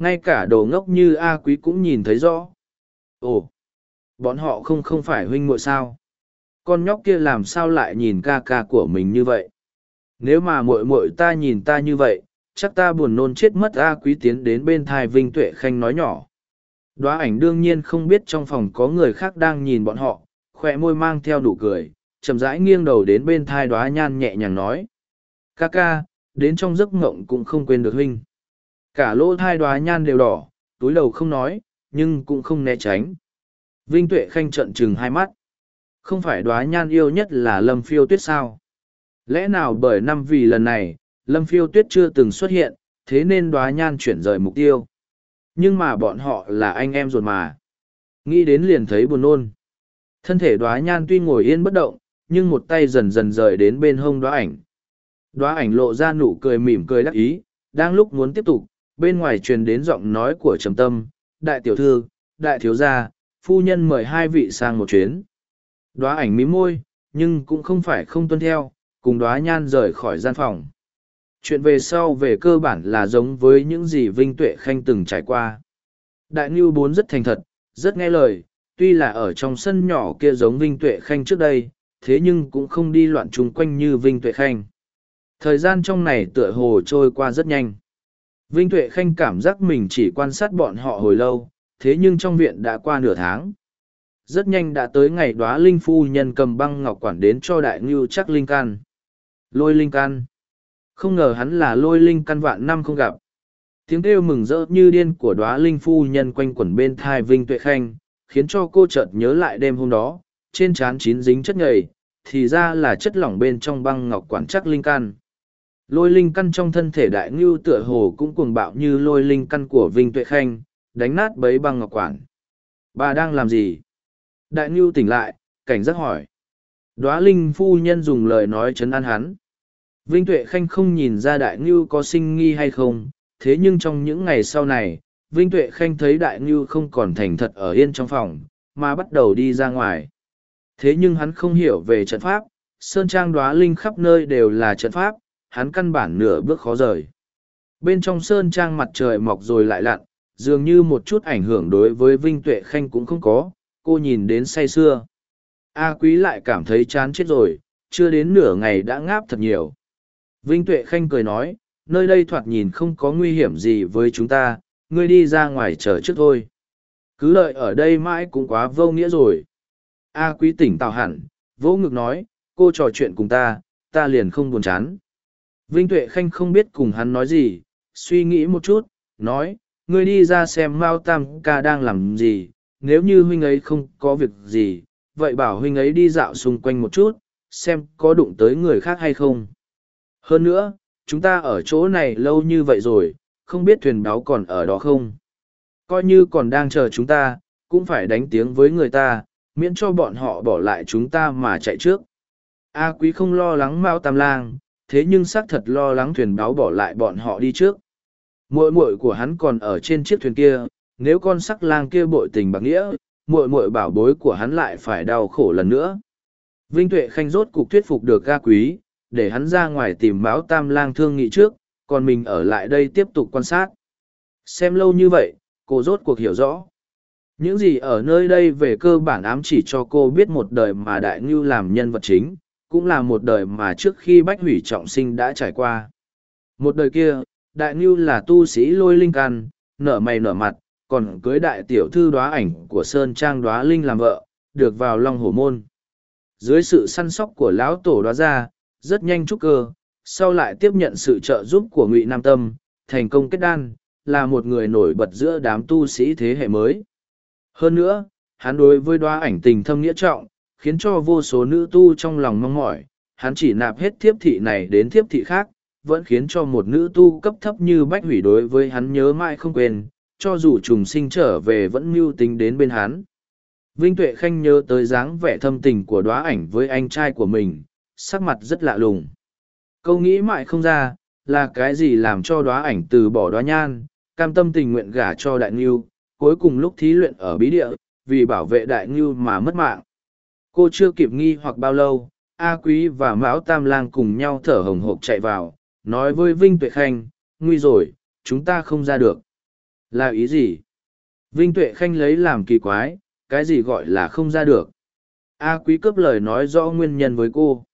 Ngay cả đồ ngốc như A quý cũng nhìn thấy rõ. Ồ, bọn họ không không phải huynh muội sao? Con nhóc kia làm sao lại nhìn ca ca của mình như vậy? Nếu mà muội muội ta nhìn ta như vậy, chắc ta buồn nôn chết mất A quý tiến đến bên thai Vinh Tuệ Khanh nói nhỏ. Đóa ảnh đương nhiên không biết trong phòng có người khác đang nhìn bọn họ, khỏe môi mang theo nụ cười, chậm rãi nghiêng đầu đến bên thai đóa nhan nhẹ nhàng nói. Ca ca, đến trong giấc ngộng cũng không quên được huynh. Cả lỗ thai đoá nhan đều đỏ, túi đầu không nói, nhưng cũng không né tránh. Vinh Tuệ Khanh trận trừng hai mắt. Không phải đoá nhan yêu nhất là Lâm Phiêu Tuyết sao? Lẽ nào bởi năm vì lần này, Lâm Phiêu Tuyết chưa từng xuất hiện, thế nên đoá nhan chuyển rời mục tiêu. Nhưng mà bọn họ là anh em ruột mà. Nghĩ đến liền thấy buồn nôn. Thân thể đoá nhan tuy ngồi yên bất động, nhưng một tay dần dần rời đến bên hông đoá ảnh. đoá ảnh lộ ra nụ cười mỉm cười đắc ý, đang lúc muốn tiếp tục, bên ngoài truyền đến giọng nói của trầm tâm, đại tiểu thư, đại thiếu gia, phu nhân mời hai vị sang một chuyến. Đóa ảnh mím môi, nhưng cũng không phải không tuân theo, cùng đóa nhan rời khỏi gian phòng. Chuyện về sau về cơ bản là giống với những gì Vinh Tuệ Khanh từng trải qua. Đại Ngưu Bốn rất thành thật, rất nghe lời, tuy là ở trong sân nhỏ kia giống Vinh Tuệ Khanh trước đây, thế nhưng cũng không đi loạn chung quanh như Vinh Tuệ Khanh. Thời gian trong này tựa hồ trôi qua rất nhanh. Vinh Tuệ Khanh cảm giác mình chỉ quan sát bọn họ hồi lâu, thế nhưng trong viện đã qua nửa tháng. Rất nhanh đã tới ngày đóa Linh Phu Nhân cầm băng ngọc quản đến cho Đại Ngưu chắc Linh Can. Lôi Linh Can. Không ngờ hắn là lôi Linh Can vạn năm không gặp. Tiếng kêu mừng rỡ như điên của đóa Linh Phu Nhân quanh quẩn bên thai Vinh Tuệ Khanh, khiến cho cô chợt nhớ lại đêm hôm đó, trên trán chín dính chất nhầy, thì ra là chất lỏng bên trong băng ngọc quản chắc Linh Can lôi linh căn trong thân thể đại ngưu tựa hồ cũng cuồng bạo như lôi linh căn của vinh tuệ khanh, đánh nát bấy băng ngọc quản. Bà đang làm gì? Đại ngưu tỉnh lại, cảnh giác hỏi. Đoá linh phu nhân dùng lời nói chấn an hắn. Vinh tuệ khanh không nhìn ra đại ngưu có sinh nghi hay không, thế nhưng trong những ngày sau này, vinh tuệ khanh thấy đại ngưu không còn thành thật ở yên trong phòng, mà bắt đầu đi ra ngoài. Thế nhưng hắn không hiểu về trận pháp, sơn trang đoá linh khắp nơi đều là trận pháp hắn căn bản nửa bước khó rời. Bên trong sơn trang mặt trời mọc rồi lại lặn, dường như một chút ảnh hưởng đối với Vinh Tuệ Khanh cũng không có, cô nhìn đến say sưa. A Quý lại cảm thấy chán chết rồi, chưa đến nửa ngày đã ngáp thật nhiều. Vinh Tuệ Khanh cười nói, nơi đây thoạt nhìn không có nguy hiểm gì với chúng ta, ngươi đi ra ngoài chờ trước thôi. Cứ lợi ở đây mãi cũng quá vô nghĩa rồi. A Quý tỉnh tào hẳn, vỗ ngực nói, cô trò chuyện cùng ta, ta liền không buồn chán. Vinh Tuệ Khanh không biết cùng hắn nói gì, suy nghĩ một chút, nói, ngươi đi ra xem Mao Tam ca đang làm gì, nếu như huynh ấy không có việc gì, vậy bảo huynh ấy đi dạo xung quanh một chút, xem có đụng tới người khác hay không. Hơn nữa, chúng ta ở chỗ này lâu như vậy rồi, không biết thuyền báo còn ở đó không. Coi như còn đang chờ chúng ta, cũng phải đánh tiếng với người ta, miễn cho bọn họ bỏ lại chúng ta mà chạy trước. A quý không lo lắng Mao Tam Lang, thế nhưng xác thật lo lắng thuyền báo bỏ lại bọn họ đi trước. Muội muội của hắn còn ở trên chiếc thuyền kia, nếu con sắc lang kia bội tình bạc nghĩa, muội muội bảo bối của hắn lại phải đau khổ lần nữa. Vinh Tuệ Khanh rốt cục thuyết phục được ga quý, để hắn ra ngoài tìm báo tam lang thương nghị trước, còn mình ở lại đây tiếp tục quan sát. Xem lâu như vậy, cô rốt cuộc hiểu rõ. Những gì ở nơi đây về cơ bản ám chỉ cho cô biết một đời mà Đại Ngưu làm nhân vật chính, cũng là một đời mà trước khi bách hủy trọng sinh đã trải qua. Một đời kia, đại ngưu là tu sĩ lôi linh can, nở mày nở mặt, còn cưới đại tiểu thư đoá ảnh của Sơn Trang đoá linh làm vợ, được vào Long Hổ Môn. Dưới sự săn sóc của lão tổ đoá ra, rất nhanh trúc cơ, sau lại tiếp nhận sự trợ giúp của Ngụy Nam Tâm, thành công kết đan, là một người nổi bật giữa đám tu sĩ thế hệ mới. Hơn nữa, hắn đối với đoá ảnh tình thâm nghĩa trọng, khiến cho vô số nữ tu trong lòng mong mỏi, hắn chỉ nạp hết thiếp thị này đến thiếp thị khác, vẫn khiến cho một nữ tu cấp thấp như bách hủy đối với hắn nhớ mãi không quên, cho dù trùng sinh trở về vẫn mưu tính đến bên hắn. Vinh Tuệ Khanh nhớ tới dáng vẻ thâm tình của đóa ảnh với anh trai của mình, sắc mặt rất lạ lùng. Câu nghĩ mãi không ra, là cái gì làm cho Đóa ảnh từ bỏ Đóa nhan, cam tâm tình nguyện gả cho đại ngưu, cuối cùng lúc thí luyện ở bí địa, vì bảo vệ đại ngưu mà mất mạng. Cô chưa kịp nghi hoặc bao lâu, A Quý và Mão Tam Lang cùng nhau thở hồng hộc chạy vào, nói với Vinh Tuệ Khanh, nguy rồi, chúng ta không ra được. Là ý gì? Vinh Tuệ Khanh lấy làm kỳ quái, cái gì gọi là không ra được. A Quý cướp lời nói rõ nguyên nhân với cô.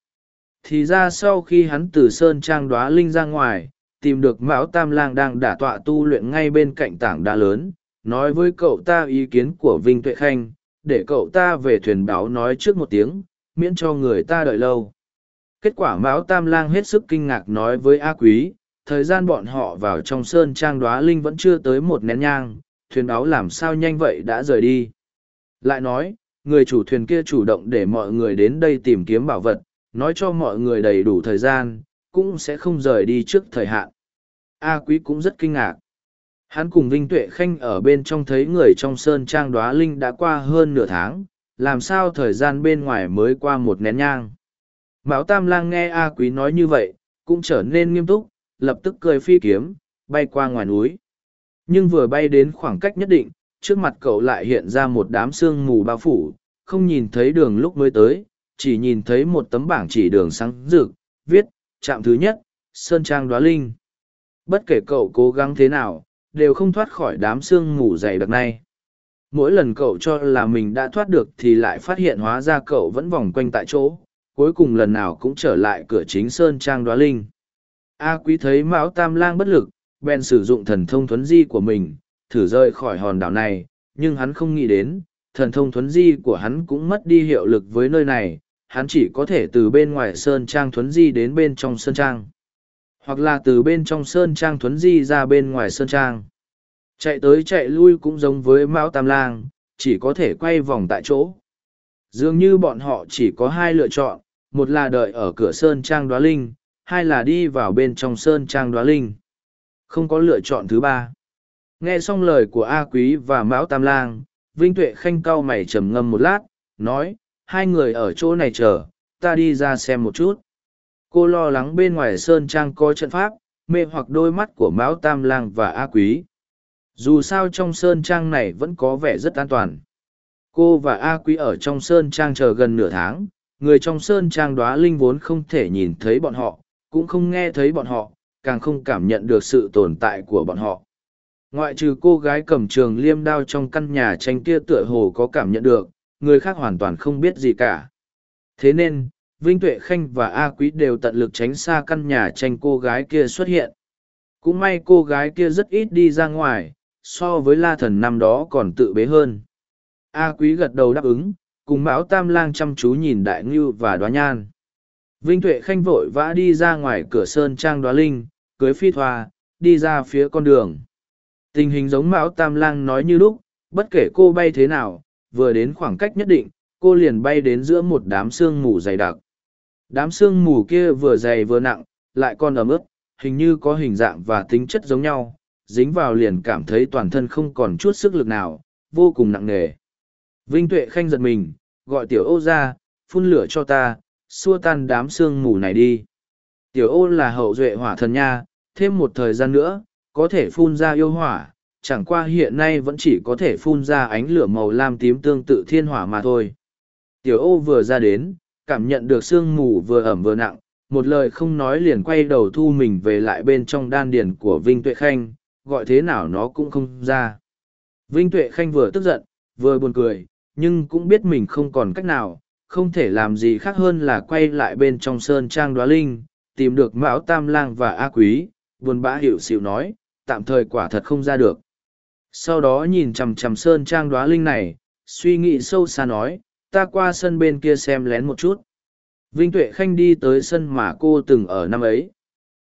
Thì ra sau khi hắn từ Sơn Trang đoá Linh ra ngoài, tìm được Mão Tam Lang đang đả tọa tu luyện ngay bên cạnh tảng đá lớn, nói với cậu ta ý kiến của Vinh Tuệ Khanh, để cậu ta về thuyền báo nói trước một tiếng, miễn cho người ta đợi lâu. Kết quả Mão Tam Lang hết sức kinh ngạc nói với A Quý, thời gian bọn họ vào trong sơn trang đoá linh vẫn chưa tới một nén nhang, thuyền báo làm sao nhanh vậy đã rời đi. Lại nói, người chủ thuyền kia chủ động để mọi người đến đây tìm kiếm bảo vật, nói cho mọi người đầy đủ thời gian, cũng sẽ không rời đi trước thời hạn. A Quý cũng rất kinh ngạc. Hắn cùng Vinh Tuệ Khanh ở bên trong thấy người trong sơn trang đoá linh đã qua hơn nửa tháng, làm sao thời gian bên ngoài mới qua một nén nhang. Mão Tam Lang nghe A Quý nói như vậy, cũng trở nên nghiêm túc, lập tức cười phi kiếm, bay qua ngoài núi. Nhưng vừa bay đến khoảng cách nhất định, trước mặt cậu lại hiện ra một đám sương mù bao phủ, không nhìn thấy đường lúc mới tới, chỉ nhìn thấy một tấm bảng chỉ đường sáng rực, viết, trạm thứ nhất, Sơn Trang Đoá Linh. Bất kể cậu cố gắng thế nào, đều không thoát khỏi đám sương mù dày đặc này. Mỗi lần cậu cho là mình đã thoát được thì lại phát hiện hóa ra cậu vẫn vòng quanh tại chỗ, cuối cùng lần nào cũng trở lại cửa chính Sơn Trang Đoá Linh. A quý thấy Mão Tam Lang bất lực, bèn sử dụng thần thông thuấn di của mình, thử rời khỏi hòn đảo này, nhưng hắn không nghĩ đến, thần thông thuấn di của hắn cũng mất đi hiệu lực với nơi này, hắn chỉ có thể từ bên ngoài Sơn Trang thuấn di đến bên trong Sơn Trang. Hoặc là từ bên trong Sơn Trang thuấn di ra bên ngoài Sơn Trang. Chạy tới chạy lui cũng giống với Mão Tam Lang, chỉ có thể quay vòng tại chỗ. Dường như bọn họ chỉ có hai lựa chọn, một là đợi ở cửa Sơn Trang Đoá Linh, hai là đi vào bên trong Sơn Trang Đoá Linh. Không có lựa chọn thứ ba. Nghe xong lời của A Quý và Mão Tam Lang, Vinh Tuệ Khanh cau mày trầm ngâm một lát, nói, hai người ở chỗ này chờ, ta đi ra xem một chút. Cô lo lắng bên ngoài Sơn Trang có trận pháp, mê hoặc đôi mắt của Mão Tam Lang và A Quý. Dù sao trong Sơn Trang này vẫn có vẻ rất an toàn. Cô và A Quý ở trong Sơn Trang chờ gần nửa tháng, người trong Sơn Trang đoá linh vốn không thể nhìn thấy bọn họ, cũng không nghe thấy bọn họ, càng không cảm nhận được sự tồn tại của bọn họ. Ngoại trừ cô gái cầm trường liêm đao trong căn nhà tranh kia tựa hồ có cảm nhận được, người khác hoàn toàn không biết gì cả. Thế nên, Vinh Tuệ Khanh và A Quý đều tận lực tránh xa căn nhà tranh cô gái kia xuất hiện. Cũng may cô gái kia rất ít đi ra ngoài, so với la thần năm đó còn tự bế hơn. A Quý gật đầu đáp ứng, cùng Mão Tam Lang chăm chú nhìn Đại Ngưu và Đoá Nhan. Vinh Tuệ Khanh vội vã đi ra ngoài cửa sơn trang Đoá Linh, cưới phi thoa, đi ra phía con đường. Tình hình giống Mão Tam Lang nói như lúc, bất kể cô bay thế nào, vừa đến khoảng cách nhất định, cô liền bay đến giữa một đám sương mù dày đặc. Đám sương mù kia vừa dày vừa nặng, lại còn ấm ướt, hình như có hình dạng và tính chất giống nhau, dính vào liền cảm thấy toàn thân không còn chút sức lực nào, vô cùng nặng nề. Vinh Tuệ Khanh giật mình, gọi tiểu ô ra, phun lửa cho ta, xua tan đám sương mù này đi. Tiểu ô là hậu duệ hỏa thần nha, thêm một thời gian nữa, có thể phun ra yêu hỏa, chẳng qua hiện nay vẫn chỉ có thể phun ra ánh lửa màu lam tím tương tự thiên hỏa mà thôi. Tiểu ô vừa ra đến, cảm nhận được sương mù vừa ẩm vừa nặng, một lời không nói liền quay đầu thu mình về lại bên trong đan điền của Vinh Tuệ Khanh, gọi thế nào nó cũng không ra. Vinh Tuệ Khanh vừa tức giận, vừa buồn cười, nhưng cũng biết mình không còn cách nào, không thể làm gì khác hơn là quay lại bên trong sơn trang đoá linh, tìm được Mão Tam Lang và A Quý, buồn bã hiểu xịu nói, tạm thời quả thật không ra được. Sau đó nhìn chằm chằm sơn trang đoá linh này, suy nghĩ sâu xa nói, ta qua sân bên kia xem lén một chút. Vinh Tuệ Khanh đi tới sân mà cô từng ở năm ấy.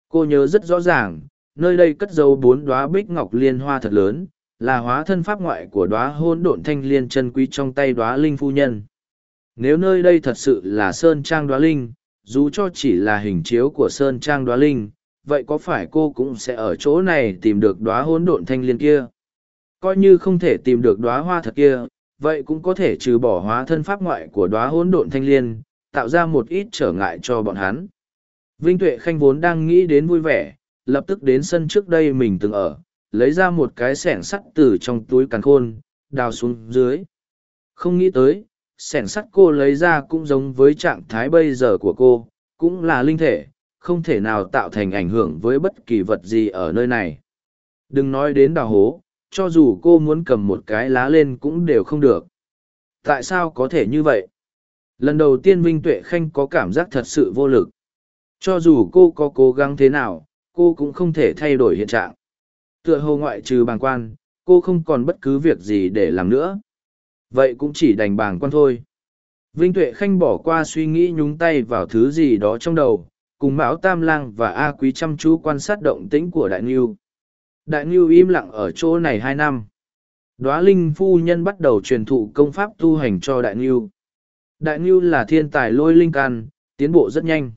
Cô nhớ rất rõ ràng, nơi đây cất dấu bốn đóa bích ngọc liên hoa thật lớn, là hóa thân pháp ngoại của đóa hôn độn thanh liên chân quý trong tay đóa linh phu nhân. Nếu nơi đây thật sự là Sơn Trang đóa linh, dù cho chỉ là hình chiếu của Sơn Trang đóa linh, vậy có phải cô cũng sẽ ở chỗ này tìm được đóa hôn độn thanh liên kia? Coi như không thể tìm được đóa hoa thật kia, vậy cũng có thể trừ bỏ hóa thân pháp ngoại của đóa hỗn độn thanh liên, tạo ra một ít trở ngại cho bọn hắn. Vinh Tuệ Khanh vốn đang nghĩ đến vui vẻ, lập tức đến sân trước đây mình từng ở, lấy ra một cái sẻng sắt từ trong túi càn khôn, đào xuống dưới. Không nghĩ tới, sẻng sắt cô lấy ra cũng giống với trạng thái bây giờ của cô, cũng là linh thể, không thể nào tạo thành ảnh hưởng với bất kỳ vật gì ở nơi này. Đừng nói đến đào hố, cho dù cô muốn cầm một cái lá lên cũng đều không được. Tại sao có thể như vậy? Lần đầu tiên Vinh Tuệ Khanh có cảm giác thật sự vô lực. Cho dù cô có cố gắng thế nào, cô cũng không thể thay đổi hiện trạng. Tựa hồ ngoại trừ bàng quan, cô không còn bất cứ việc gì để làm nữa. Vậy cũng chỉ đành bàng quan thôi. Vinh Tuệ Khanh bỏ qua suy nghĩ nhúng tay vào thứ gì đó trong đầu, cùng Mão Tam Lang và A Quý chăm chú quan sát động tĩnh của Đại Ngưu. Đại Ngưu im lặng ở chỗ này hai năm. Đóa Linh Phu Nhân bắt đầu truyền thụ công pháp tu hành cho Đại Ngưu. Đại Ngưu là thiên tài lôi linh can, tiến bộ rất nhanh.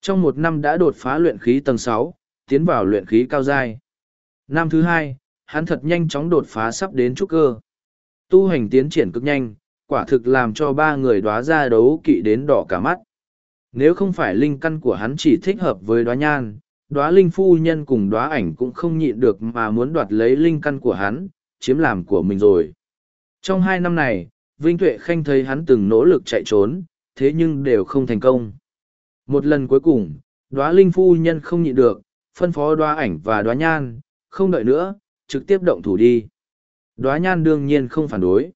Trong một năm đã đột phá luyện khí tầng sáu, tiến vào luyện khí cao giai. Năm thứ hai, hắn thật nhanh chóng đột phá sắp đến trúc cơ. Tu hành tiến triển cực nhanh, quả thực làm cho ba người đoá ra đấu kỵ đến đỏ cả mắt. Nếu không phải linh căn của hắn chỉ thích hợp với đoá nhan, đoá linh phu nhân cùng đoá ảnh cũng không nhịn được mà muốn đoạt lấy linh căn của hắn, chiếm làm của mình rồi. Trong hai năm này, Vinh Tuệ Khanh thấy hắn từng nỗ lực chạy trốn, thế nhưng đều không thành công. Một lần cuối cùng, đoá linh phu nhân không nhịn được, phân phó đoá ảnh và đoá nhan, không đợi nữa, trực tiếp động thủ đi. Đoá nhan đương nhiên không phản đối.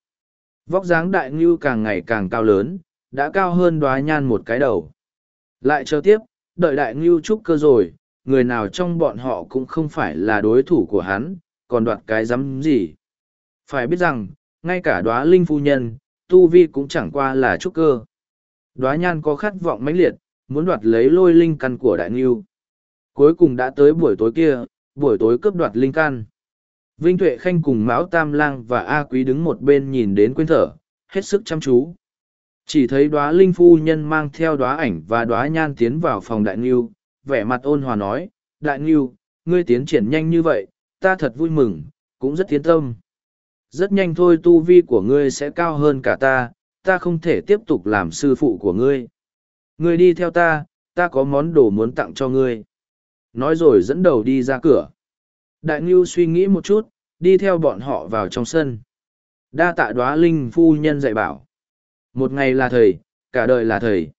Vóc dáng đại ngưu càng ngày càng cao lớn, đã cao hơn đoá nhan một cái đầu. Lại chờ tiếp, đợi đại ngưu trúc cơ rồi, người nào trong bọn họ cũng không phải là đối thủ của hắn, còn đoạt cái dám gì. Phải biết rằng, ngay cả đoá linh phu nhân, tu vi cũng chẳng qua là trúc cơ. Đoá nhan có khát vọng mãnh liệt, muốn đoạt lấy lôi linh căn của đại nghiêu. Cuối cùng đã tới buổi tối kia, buổi tối cướp đoạt linh căn. Vinh Tuệ Khanh cùng Mão Tam Lang và A Quý đứng một bên nhìn đến quên thở, hết sức chăm chú. Chỉ thấy đóa linh phu nhân mang theo đóa ảnh và đóa nhan tiến vào phòng đại nghiêu, vẻ mặt ôn hòa nói, đại nghiêu, ngươi tiến triển nhanh như vậy, ta thật vui mừng, cũng rất tiến tâm. Rất nhanh thôi tu vi của ngươi sẽ cao hơn cả ta, ta không thể tiếp tục làm sư phụ của ngươi. Ngươi đi theo ta, ta có món đồ muốn tặng cho ngươi. Nói rồi dẫn đầu đi ra cửa. Đại Ngưu suy nghĩ một chút, đi theo bọn họ vào trong sân. Đa tạ đoá linh phu nhân dạy bảo. Một ngày là thầy, cả đời là thầy.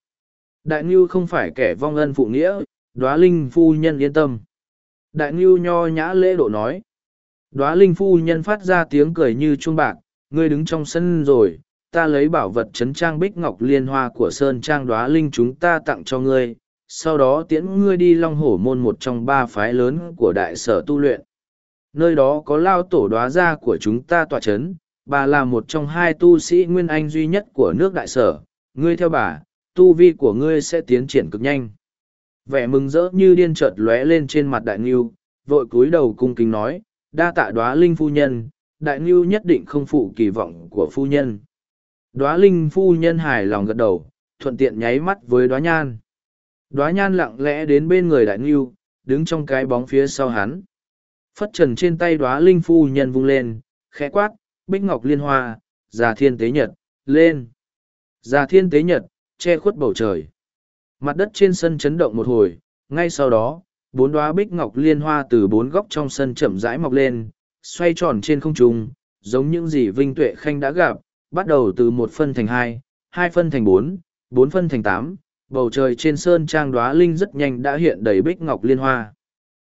Đại Ngưu không phải kẻ vong ân phụ nghĩa, đoá linh phu nhân yên tâm. Đại Ngưu nho nhã lễ độ nói. Đoá linh phu nhân phát ra tiếng cười như chuông bạc, ngươi đứng trong sân rồi, ta lấy bảo vật trấn trang bích ngọc liên hoa của sơn trang đoá linh chúng ta tặng cho ngươi, sau đó tiễn ngươi đi long hổ môn một trong ba phái lớn của đại sở tu luyện. Nơi đó có lao tổ đoá gia của chúng ta tọa c h ấ n bà là một trong hai tu sĩ nguyên anh duy nhất của nước đại sở. Ngươi theo bà tu vi của ngươi sẽ tiến triển cực nhanh vẻ mừng rỡ như điên chợt lóe lên trên mặt đại ngưu, vội cúi đầu cung kính nói, đa tạ đoá linh phu nhân, đại ngưu nhất định không phụ kỳ vọng của phu nhân. Đoá linh phu nhân hài lòng gật đầu, thuận tiện nháy mắt với đoá nhan. Đoá nhan lặng lẽ đến bên người đại ngưu, đứng trong cái bóng phía sau hắn. Phất trần trên tay đoá linh phu nhân vung lên, khẽ quát, bích ngọc liên hoa, già thiên tế nhật, lên. Già thiên tế nhật, che khuất bầu trời mặt đất trên sân chấn động một hồi, ngay sau đó, bốn đóa bích ngọc liên hoa từ bốn góc trong sân chậm rãi mọc lên, xoay tròn trên không trung, giống những gì vinh tuệ khanh đã gặp, bắt đầu từ một phân thành hai hai phân thành bốn bốn phân thành tám, bầu trời trên sơn trang đóa linh rất nhanh đã hiện đầy bích ngọc liên hoa.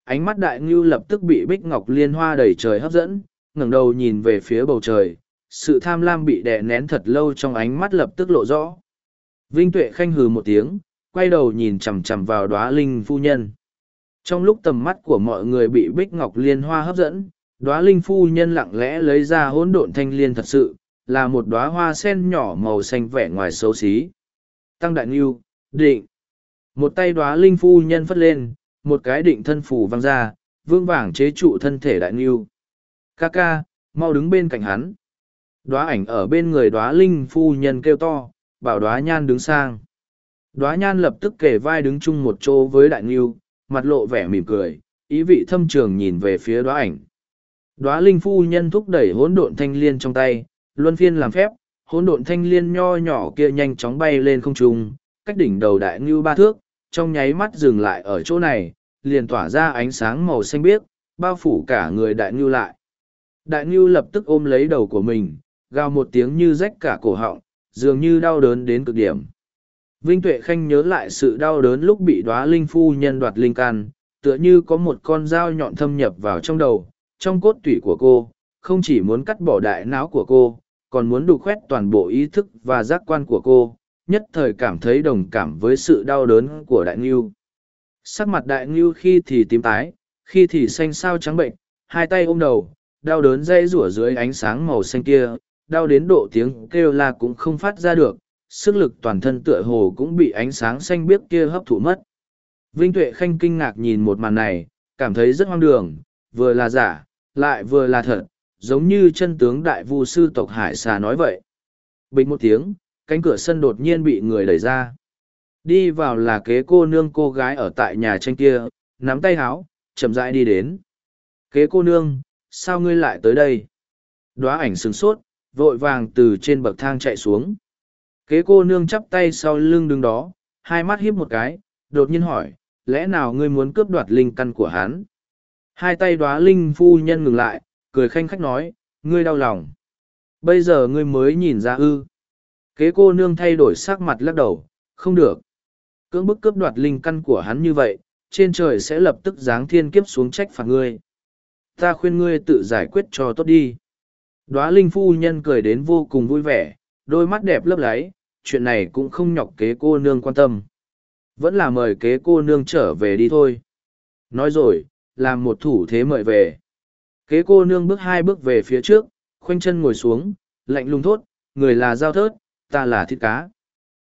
Ánh mắt đại ngưu lập tức bị bích ngọc liên hoa đầy trời hấp dẫn, ngẩng đầu nhìn về phía bầu trời, sự tham lam bị đè nén thật lâu trong ánh mắt lập tức lộ rõ. Vinh tuệ khanh hừ một tiếng quay đầu nhìn chằm chằm vào đoá linh phu nhân trong lúc tầm mắt của mọi người bị bích ngọc liên hoa hấp dẫn đoá linh phu nhân lặng lẽ lấy ra hỗn độn thanh liên thật sự là một đoá hoa sen nhỏ màu xanh vẻ ngoài xấu xí tăng đại ngưu định một tay đoá linh phu nhân phất lên một cái định thân phủ văng ra, vương vàng chế trụ thân thể đại nghiêu. Ca ca, mau đứng bên cạnh hắn. Đóa ảnh ở bên người đóa linh phu nhân kêu to, bảo đóa nhan đứng sang. Đóa nhan lập tức kề vai đứng chung một chỗ với đại nghiêu, mặt lộ vẻ mỉm cười, ý vị thâm trường nhìn về phía đóa ảnh. Đóa linh phu nhân thúc đẩy hỗn độn thanh liên trong tay, luân phiên làm phép, hỗn độn thanh liên nho nhỏ kia nhanh chóng bay lên không trung, cách đỉnh đầu đại ngưu ba thước, trong nháy mắt dừng lại ở chỗ này, liền tỏa ra ánh sáng màu xanh biếc, bao phủ cả người đại ngưu lại. Đại ngưu lập tức ôm lấy đầu của mình, gào một tiếng như rách cả cổ họng, dường như đau đớn đến cực điểm. Vinh Tuệ Khanh nhớ lại sự đau đớn lúc bị đóa linh phu nhân đoạt linh can, tựa như có một con dao nhọn thâm nhập vào trong đầu, trong cốt tủy của cô, không chỉ muốn cắt bỏ đại não của cô, còn muốn đục khoét toàn bộ ý thức và giác quan của cô, nhất thời cảm thấy đồng cảm với sự đau đớn của đại ngưu. Sắc mặt đại ngưu khi thì tím tái, khi thì xanh xao trắng bệnh, hai tay ôm đầu, đau đớn dây rủa dưới ánh sáng màu xanh kia, đau đến độ tiếng kêu la cũng không phát ra được, sức lực toàn thân tựa hồ cũng bị ánh sáng xanh biếc kia hấp thụ mất. Vinh Tuệ Khanh kinh ngạc nhìn một màn này, cảm thấy rất hoang đường, vừa là giả, lại vừa là thật, giống như chân tướng đại vu sư tộc Hải Xà nói vậy. Bình một tiếng, cánh cửa sân đột nhiên bị người đẩy ra. Đi vào là kế cô nương cô gái ở tại nhà tranh kia, nắm tay háo, chậm rãi đi đến. Kế cô nương, sao ngươi lại tới đây? Đóa ảnh sừng sốt, vội vàng từ trên bậc thang chạy xuống. Kế cô nương chắp tay sau lưng đứng đó, hai mắt híp một cái, đột nhiên hỏi, lẽ nào ngươi muốn cướp đoạt linh căn của hắn? Hai tay đóa linh phu nhân ngừng lại, cười khanh khách nói, ngươi đau lòng. Bây giờ ngươi mới nhìn ra ư. Kế cô nương thay đổi sắc mặt lắc đầu, không được. Cưỡng bức cướp đoạt linh căn của hắn như vậy, trên trời sẽ lập tức giáng thiên kiếp xuống trách phạt ngươi. Ta khuyên ngươi tự giải quyết cho tốt đi. Đóa linh phu nhân cười đến vô cùng vui vẻ, đôi mắt đẹp lấp láy, chuyện này cũng không nhọc kế cô nương quan tâm. Vẫn là mời kế cô nương trở về đi thôi. Nói rồi, làm một thủ thế mời về. Kế cô nương bước hai bước về phía trước, khoanh chân ngồi xuống, lạnh lùng thốt, người là giao thớt, ta là thịt cá.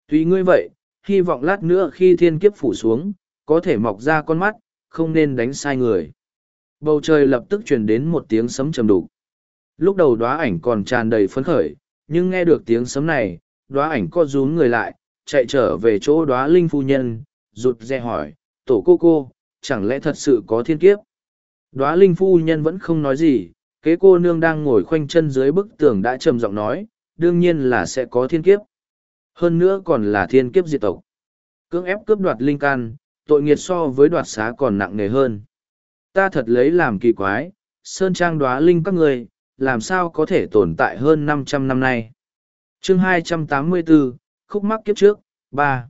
Tuy ngươi vậy, hy vọng lát nữa khi thiên kiếp phủ xuống, có thể mọc ra con mắt, không nên đánh sai người. Bầu trời lập tức truyền đến một tiếng sấm trầm đục. Lúc đầu đóa ảnh còn tràn đầy phấn khởi, nhưng nghe được tiếng sấm này, đoá ảnh co rúm người lại, chạy trở về chỗ đoá linh phu nhân, rụt rè hỏi, tổ cô cô, chẳng lẽ thật sự có thiên kiếp? đoá linh phu nhân vẫn không nói gì, kế cô nương đang ngồi khoanh chân dưới bức tường đã trầm giọng nói, đương nhiên là sẽ có thiên kiếp. Hơn nữa còn là thiên kiếp diệt tộc. Cưỡng ép cướp đoạt linh can, tội nghiệt so với đoạt xá còn nặng nề hơn. Ta thật lấy làm kỳ quái, sơn trang đoá linh các người, làm sao có thể tồn tại hơn 500 năm nay chương 284, khúc mắc kiếp trước, 3.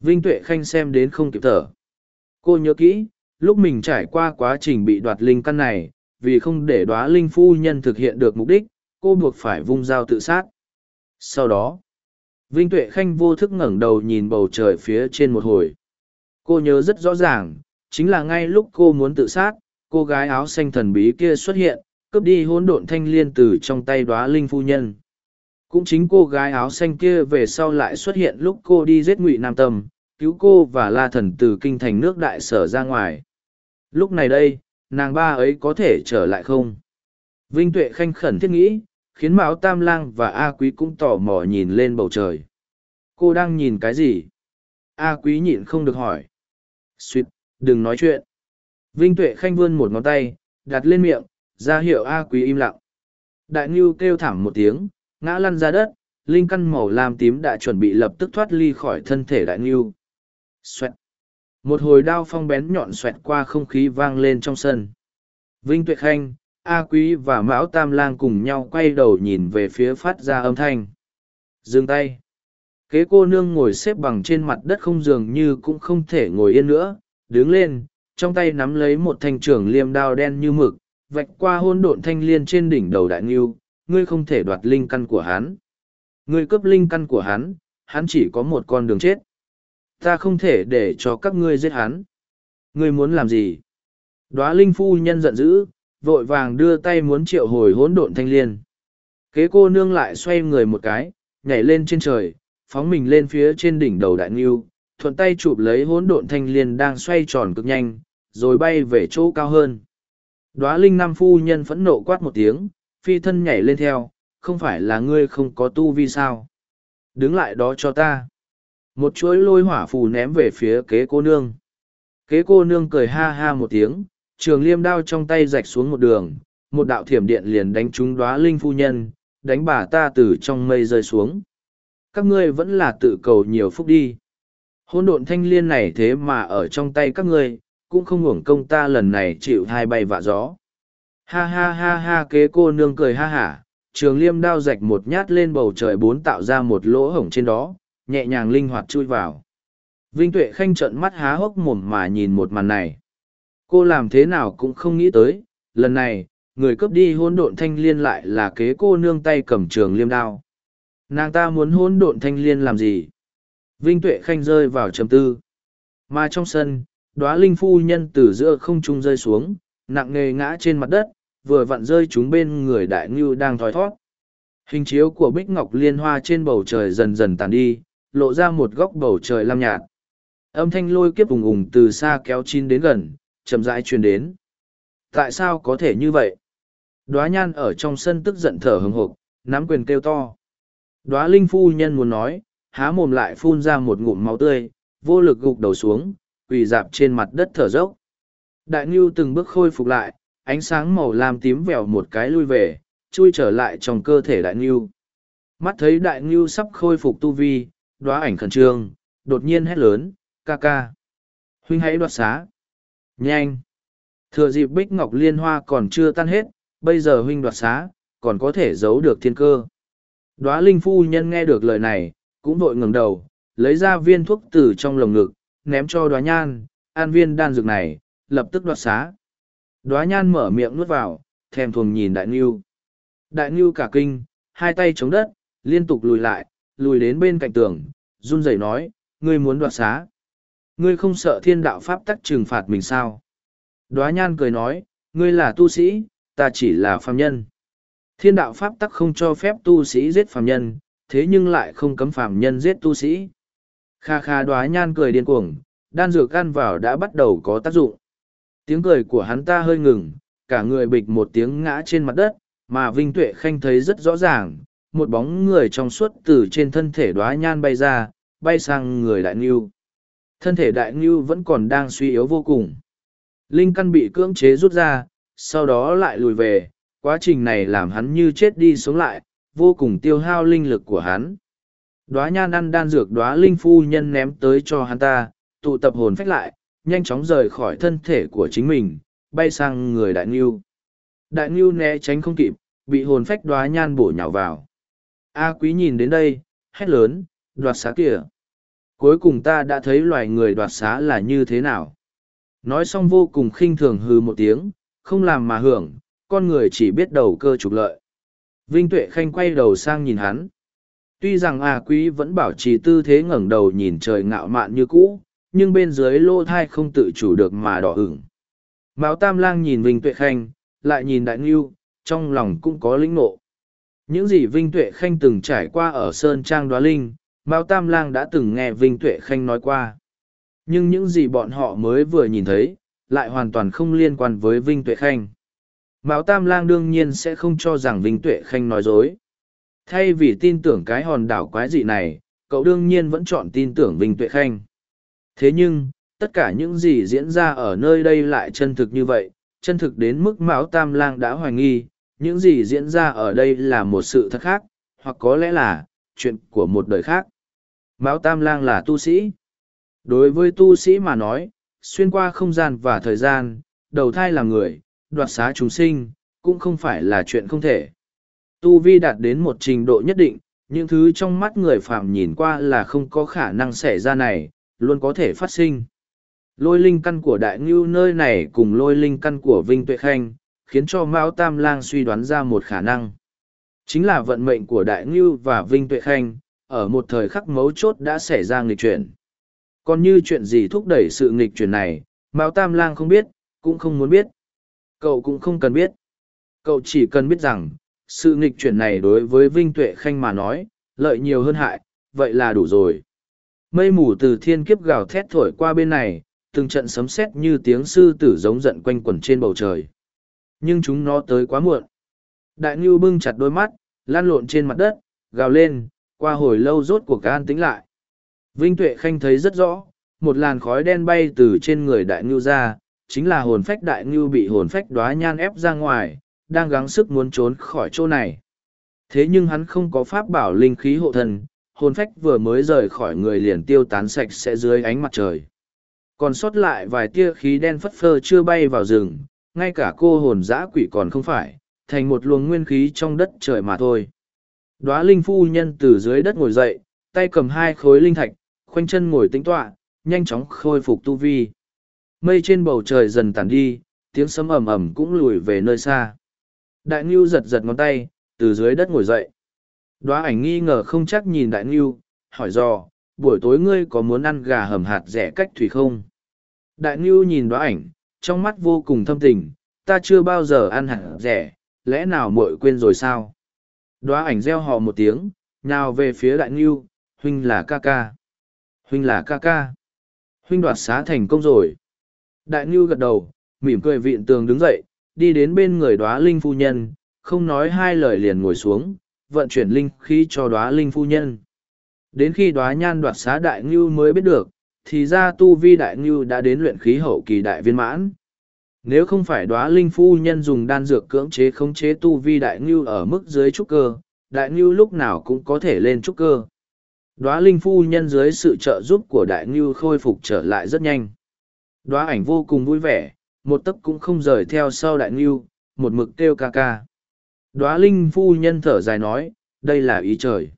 Vinh Tuệ Khanh xem đến không kịp thở. Cô nhớ kỹ, lúc mình trải qua quá trình bị đoạt linh căn này, vì không để đoá linh phu nhân thực hiện được mục đích, cô buộc phải vung dao tự sát. Sau đó, Vinh Tuệ Khanh vô thức ngẩng đầu nhìn bầu trời phía trên một hồi. Cô nhớ rất rõ ràng, chính là ngay lúc cô muốn tự sát, cô gái áo xanh thần bí kia xuất hiện, cướp đi hỗn độn thanh liên từ trong tay đoá linh phu nhân. Cũng chính cô gái áo xanh kia về sau lại xuất hiện lúc cô đi giết ngụy Nam Tâm, cứu cô và la thần từ kinh thành nước đại sở ra ngoài. Lúc này đây, nàng ba ấy có thể trở lại không? Vinh Tuệ khanh khẩn thiết nghĩ, khiến Mão Tam Lang và A Quý cũng tò mò nhìn lên bầu trời. Cô đang nhìn cái gì? A Quý nhịn không được hỏi. Xuyệt, đừng nói chuyện. Vinh Tuệ khanh vươn một ngón tay, đặt lên miệng, ra hiệu A Quý im lặng. Đại Ngưu kêu thảm một tiếng, ngã lăn ra đất, linh căn màu lam tím đã chuẩn bị lập tức thoát ly khỏi thân thể Đại Ngưu. Xoẹt. Một hồi đao phong bén nhọn xoẹt qua không khí vang lên trong sân. Vinh Tuệ Khanh, A Quý và Mão Tam Lang cùng nhau quay đầu nhìn về phía phát ra âm thanh. Dừng tay. Kế cô nương ngồi xếp bằng trên mặt đất không dường như cũng không thể ngồi yên nữa, đứng lên, trong tay nắm lấy một thanh trưởng liêm đao đen như mực, vạch qua hôn độn thanh liên trên đỉnh đầu đại ngưu, ngươi không thể đoạt linh căn của hắn. Ngươi cướp linh căn của hắn, hắn chỉ có một con đường chết. Ta không thể để cho các ngươi giết hắn. Ngươi muốn làm gì? Đóa linh phu nhân giận dữ, vội vàng đưa tay muốn triệu hồi hỗn độn thanh liên. Kế cô nương lại xoay người một cái, nhảy lên trên trời, phóng mình lên phía trên đỉnh đầu đại ngưu, thuận tay chụp lấy hỗn độn thanh liên đang xoay tròn cực nhanh, rồi bay về chỗ cao hơn. Đóa linh nam phu nhân phẫn nộ quát một tiếng, phi thân nhảy lên theo, không phải là ngươi không có tu vi sao. Đứng lại đó cho ta. Một chuỗi lôi hỏa phù ném về phía kế cô nương. Kế cô nương cười ha ha một tiếng, trường liêm đao trong tay rạch xuống một đường, một đạo thiểm điện liền đánh trúng đóa linh phu nhân, đánh bà ta từ trong mây rơi xuống. Các ngươi vẫn là tự cầu nhiều phúc đi. Hôn độn thanh liên này thế mà ở trong tay các ngươi, cũng không hưởng công ta lần này chịu hai bay vạ gió. Ha ha ha ha kế cô nương cười ha hả, trường liêm đao rạch một nhát lên bầu trời bốn tạo ra một lỗ hổng trên đó, nhẹ nhàng linh hoạt chui vào. Vinh Tuệ Khanh trợn mắt há hốc mồm mà nhìn một màn này. Cô làm thế nào cũng không nghĩ tới, lần này, người cướp đi hôn độn thanh liên lại là kế cô nương tay cầm trường liêm đao. Nàng ta muốn hôn độn thanh liên làm gì? Vinh Tuệ Khanh rơi vào trầm tư. Mà trong sân, đóa linh phu nhân từ giữa không trung rơi xuống, nặng nề ngã trên mặt đất, vừa vặn rơi chúng bên người đại ngưu đang thoi thót. Hình chiếu của bích ngọc liên hoa trên bầu trời dần dần tàn đi, lộ ra một góc bầu trời lam nhạt. Âm thanh lôi kiếp ùng ùng từ xa kéo chín đến gần, chậm rãi truyền đến. Tại sao có thể như vậy? Đóa nhan ở trong sân tức giận thở hừng hộp, nắm quyền kêu to. Đóa linh phu nhân muốn nói, há mồm lại phun ra một ngụm máu tươi, vô lực gục đầu xuống, quỳ dạp trên mặt đất thở dốc. Đại Ngưu từng bước khôi phục lại, ánh sáng màu lam tím vèo một cái lui về, chui trở lại trong cơ thể Đại Ngưu. Mắt thấy Đại Ngưu sắp khôi phục tu vi, đóa ảnh khẩn trương, đột nhiên hét lớn, ca ca. Huynh hãy đoạt xá. Nhanh. Thừa dịp bích ngọc liên hoa còn chưa tan hết, bây giờ huynh đoạt xá, còn có thể giấu được thiên cơ. Đóa linh phu nhân nghe được lời này, cũng vội ngừng đầu, lấy ra viên thuốc từ trong lồng ngực, ném cho đóa nhan, an viên đan dược này, lập tức đoạt xá. Đóa nhan mở miệng nuốt vào, thèm thuồng nhìn đại ngưu. Đại ngưu cả kinh, hai tay chống đất, liên tục lùi lại, lùi đến bên cạnh tường, run rẩy nói, ngươi muốn đoạt xá. Ngươi không sợ thiên đạo pháp tắc trừng phạt mình sao? Đóa nhan cười nói, ngươi là tu sĩ, ta chỉ là phàm nhân. Thiên đạo pháp tắc không cho phép tu sĩ giết phàm nhân, thế nhưng lại không cấm phàm nhân giết tu sĩ. Kha kha Đóa nhan cười điên cuồng, đan dược ăn vào đã bắt đầu có tác dụng. Tiếng cười của hắn ta hơi ngừng, cả người bịch một tiếng ngã trên mặt đất, mà Vinh Tuệ Khanh thấy rất rõ ràng, một bóng người trong suốt từ trên thân thể đoá nhan bay ra, bay sang người đại ngưu. Thân thể đại ngưu vẫn còn đang suy yếu vô cùng. Linh căn bị cưỡng chế rút ra, sau đó lại lùi về, quá trình này làm hắn như chết đi sống lại, vô cùng tiêu hao linh lực của hắn. Đóa nhan ăn đan dược đóa linh phu nhân ném tới cho hắn ta, tụ tập hồn phách lại, nhanh chóng rời khỏi thân thể của chính mình, bay sang người đại ngưu. Đại ngưu né tránh không kịp, bị hồn phách đóa nhan bổ nhào vào. A quý nhìn đến đây, hét lớn, đoạt xá kìa. Cuối cùng ta đã thấy loài người đoạt xá là như thế nào. Nói xong vô cùng khinh thường hừ một tiếng, không làm mà hưởng, con người chỉ biết đầu cơ trục lợi. Vinh Tuệ Khanh quay đầu sang nhìn hắn. Tuy rằng A Quý vẫn bảo trì tư thế ngẩng đầu nhìn trời ngạo mạn như cũ, nhưng bên dưới lô thai không tự chủ được mà đỏ ửng. Mao Tam Lang nhìn Vinh Tuệ Khanh, lại nhìn Đại Ngưu, trong lòng cũng có lĩnh nộ. Những gì Vinh Tuệ Khanh từng trải qua ở Sơn Trang Đoá Linh, Mao Tam Lang đã từng nghe Vinh Tuệ Khanh nói qua. Nhưng những gì bọn họ mới vừa nhìn thấy, lại hoàn toàn không liên quan với Vinh Tuệ Khanh. Mao Tam Lang đương nhiên sẽ không cho rằng Vinh Tuệ Khanh nói dối. Thay vì tin tưởng cái hòn đảo quái dị này, cậu đương nhiên vẫn chọn tin tưởng Vinh Tuệ Khanh. Thế nhưng, tất cả những gì diễn ra ở nơi đây lại chân thực như vậy, chân thực đến mức Mão Tam Lang đã hoài nghi, những gì diễn ra ở đây là một sự thật khác, hoặc có lẽ là, chuyện của một đời khác. Mão Tam Lang là tu sĩ. Đối với tu sĩ mà nói, xuyên qua không gian và thời gian, đầu thai là người, đoạt xá chúng sinh, cũng không phải là chuyện không thể. Tu vi đạt đến một trình độ nhất định, những thứ trong mắt người phạm nhìn qua là không có khả năng xảy ra này, luôn có thể phát sinh. Lôi linh căn của đại ngưu nơi này cùng lôi linh căn của Vinh Tuệ Khanh, khiến cho Mao Tam Lang suy đoán ra một khả năng. Chính là vận mệnh của đại ngưu và Vinh Tuệ Khanh, ở một thời khắc mấu chốt đã xảy ra nghịch chuyển. Còn như chuyện gì thúc đẩy sự nghịch chuyển này, Mao Tam Lang không biết, cũng không muốn biết. Cậu cũng không cần biết. Cậu chỉ cần biết rằng, sự nghịch chuyển này đối với Vinh Tuệ Khanh mà nói, lợi nhiều hơn hại, vậy là đủ rồi. Mây mù từ thiên kiếp gào thét thổi qua bên này, từng trận sấm sét như tiếng sư tử giống giận quanh quẩn trên bầu trời. Nhưng chúng nó tới quá muộn. Đại Ngưu bưng chặt đôi mắt, lan lộn trên mặt đất, gào lên, qua hồi lâu rốt cuộc an tĩnh lại. Vinh Tuệ Khanh thấy rất rõ, một làn khói đen bay từ trên người Đại Ngưu ra, chính là hồn phách Đại Ngưu bị hồn phách đóa nhan ép ra ngoài, đang gắng sức muốn trốn khỏi chỗ này. Thế nhưng hắn không có pháp bảo linh khí hộ thần hồn phách vừa mới rời khỏi người liền tiêu tán sạch sẽ dưới ánh mặt trời. còn sót lại vài tia khí đen phất phơ chưa bay vào rừng, ngay cả cô hồn dã quỷ còn không phải, thành một luồng nguyên khí trong đất trời mà thôi. Đoá linh phu nhân từ dưới đất ngồi dậy, tay cầm hai khối linh thạch, khoanh chân ngồi tính tọa, nhanh chóng khôi phục tu vi. Mây trên bầu trời dần tản đi, tiếng sấm ầm ầm cũng lùi về nơi xa. Đại ngưu giật giật ngón tay, từ dưới đất ngồi dậy đoá ảnh nghi ngờ không chắc nhìn đại ngưu, hỏi dò, buổi tối ngươi có muốn ăn gà hầm hạt rẻ cách thủy không? Đại ngưu nhìn đoá ảnh, trong mắt vô cùng thâm tình, ta chưa bao giờ ăn hạt rẻ, lẽ nào muội quên rồi sao? Đoá ảnh reo hò một tiếng, nào về phía đại ngưu, huynh là ca ca. Huynh là ca ca. Huynh đoạt xá thành công rồi. Đại ngưu gật đầu, mỉm cười vịn tường đứng dậy, đi đến bên người đoá linh phu nhân, không nói hai lời liền ngồi xuống vận chuyển linh khí cho đoá linh phu nhân. Đến khi đoá nhan đoạt xá đại ngưu mới biết được, thì ra tu vi đại ngưu đã đến luyện khí hậu kỳ đại viên mãn. Nếu không phải đoá linh phu nhân dùng đan dược cưỡng chế khống chế tu vi đại ngưu ở mức dưới trúc cơ, đại ngưu lúc nào cũng có thể lên trúc cơ. Đoá linh phu nhân dưới sự trợ giúp của đại ngưu khôi phục trở lại rất nhanh. Đoá ảnh vô cùng vui vẻ, một tấc cũng không rời theo sau đại ngưu, một mực kêu ca ca. Đóa linh phu nhân thở dài nói, đây là ý trời.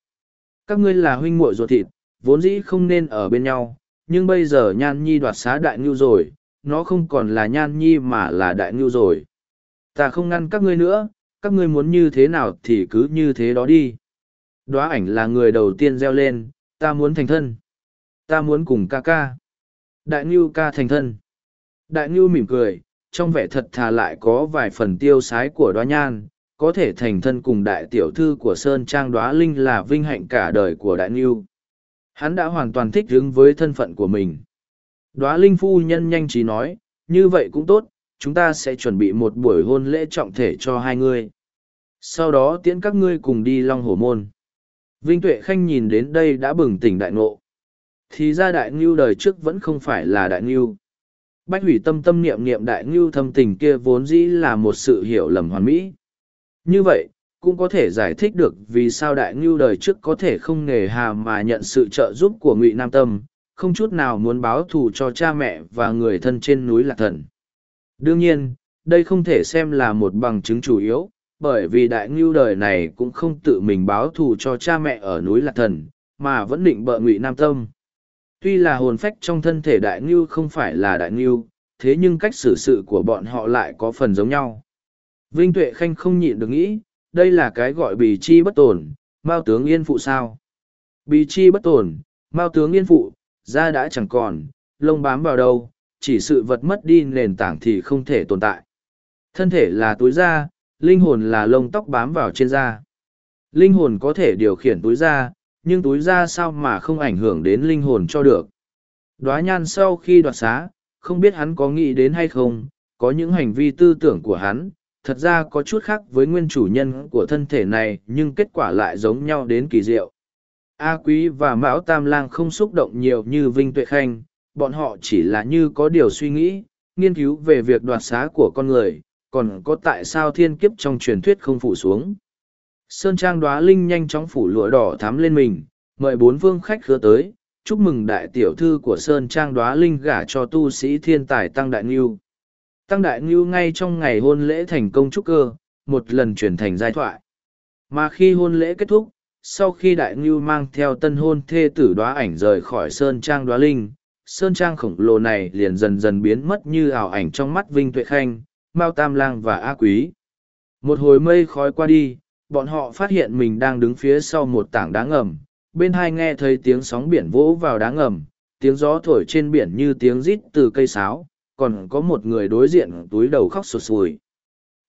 Các ngươi là huynh muội ruột thịt, vốn dĩ không nên ở bên nhau, nhưng bây giờ nhan nhi đoạt xá đại ngưu rồi, nó không còn là nhan nhi mà là đại ngưu rồi. Ta không ngăn các ngươi nữa, các ngươi muốn như thế nào thì cứ như thế đó đi. Đóa ảnh là người đầu tiên reo lên, ta muốn thành thân. Ta muốn cùng ca ca. Đại ngưu ca thành thân. Đại ngưu mỉm cười, trong vẻ thật thà lại có vài phần tiêu sái của Đóa nhan có thể thành thân cùng đại tiểu thư của sơn trang đoá linh là vinh hạnh cả đời của đại ngưu. Hắn đã hoàn toàn thích ứng với thân phận của mình. Đoá linh phu nhân nhanh trí nói, như vậy cũng tốt, chúng ta sẽ chuẩn bị một buổi hôn lễ trọng thể cho hai người sau đó tiễn các ngươi cùng đi long hổ môn. Vinh tuệ khanh nhìn đến đây đã bừng tỉnh đại ngộ. Thì ra đại ngưu đời trước vẫn không phải là đại ngưu. Bách hủy tâm tâm niệm niệm đại ngưu thâm tình kia vốn dĩ là một sự hiểu lầm hoàn mỹ như vậy, cũng có thể giải thích được vì sao đại ngưu đời trước có thể không nghề hà mà nhận sự trợ giúp của ngụy nam tâm, không chút nào muốn báo thù cho cha mẹ và người thân trên núi lạc thần. Đương nhiên, đây không thể xem là một bằng chứng chủ yếu, bởi vì đại ngưu đời này cũng không tự mình báo thù cho cha mẹ ở núi lạc thần, mà vẫn định bợ ngụy nam tâm. Tuy là hồn phách trong thân thể đại ngưu không phải là đại ngưu, thế nhưng cách xử sự của bọn họ lại có phần giống nhau vinh tuệ khanh không nhịn được nghĩ, đây là cái gọi bì chi bất tổn mao tướng yên phụ sao? Bì chi bất tổn mao tướng yên phụ, da đã chẳng còn, lông bám vào đâu, chỉ sự vật mất đi nền tảng thì không thể tồn tại. Thân thể là túi da, linh hồn là lông tóc bám vào trên da. Linh hồn có thể điều khiển túi da, nhưng túi da sao mà không ảnh hưởng đến linh hồn cho được? Đóa nhan sau khi đoạt xá, không biết hắn có nghĩ đến hay không, có những hành vi tư tưởng của hắn thật ra có chút khác với nguyên chủ nhân của thân thể này, nhưng kết quả lại giống nhau đến kỳ diệu. A quý và mão tam lang không xúc động nhiều như vinh tuệ khanh, bọn họ chỉ là như có điều suy nghĩ, nghiên cứu về việc đoạt xá của con người, còn có tại sao thiên kiếp trong truyền thuyết không phủ xuống. Sơn trang đoá linh nhanh chóng phủ lụa đỏ thắm lên mình, mời bốn vương khách khứa tới, chúc mừng đại tiểu thư của sơn trang đoá linh gả cho tu sĩ thiên tài tăng đại ngưu tăng đại ngưu ngay trong ngày hôn lễ thành công trúc cơ, một lần chuyển thành giai thoại. Mà khi hôn lễ kết thúc, sau khi đại ngưu mang theo tân hôn thê tử đoá ảnh rời khỏi sơn trang đoá linh, sơn trang khổng lồ này liền dần dần biến mất như ảo ảnh trong mắt vinh tuệ khanh, mao tam lang và a quý. Một hồi mây khói qua đi, bọn họ phát hiện mình đang đứng phía sau một tảng đá ngầm. Bên hai nghe thấy tiếng sóng biển vỗ vào đá ngầm, tiếng gió thổi trên biển như tiếng rít từ cây sáo còn có một người đối diện túi đầu khóc sụt sùi.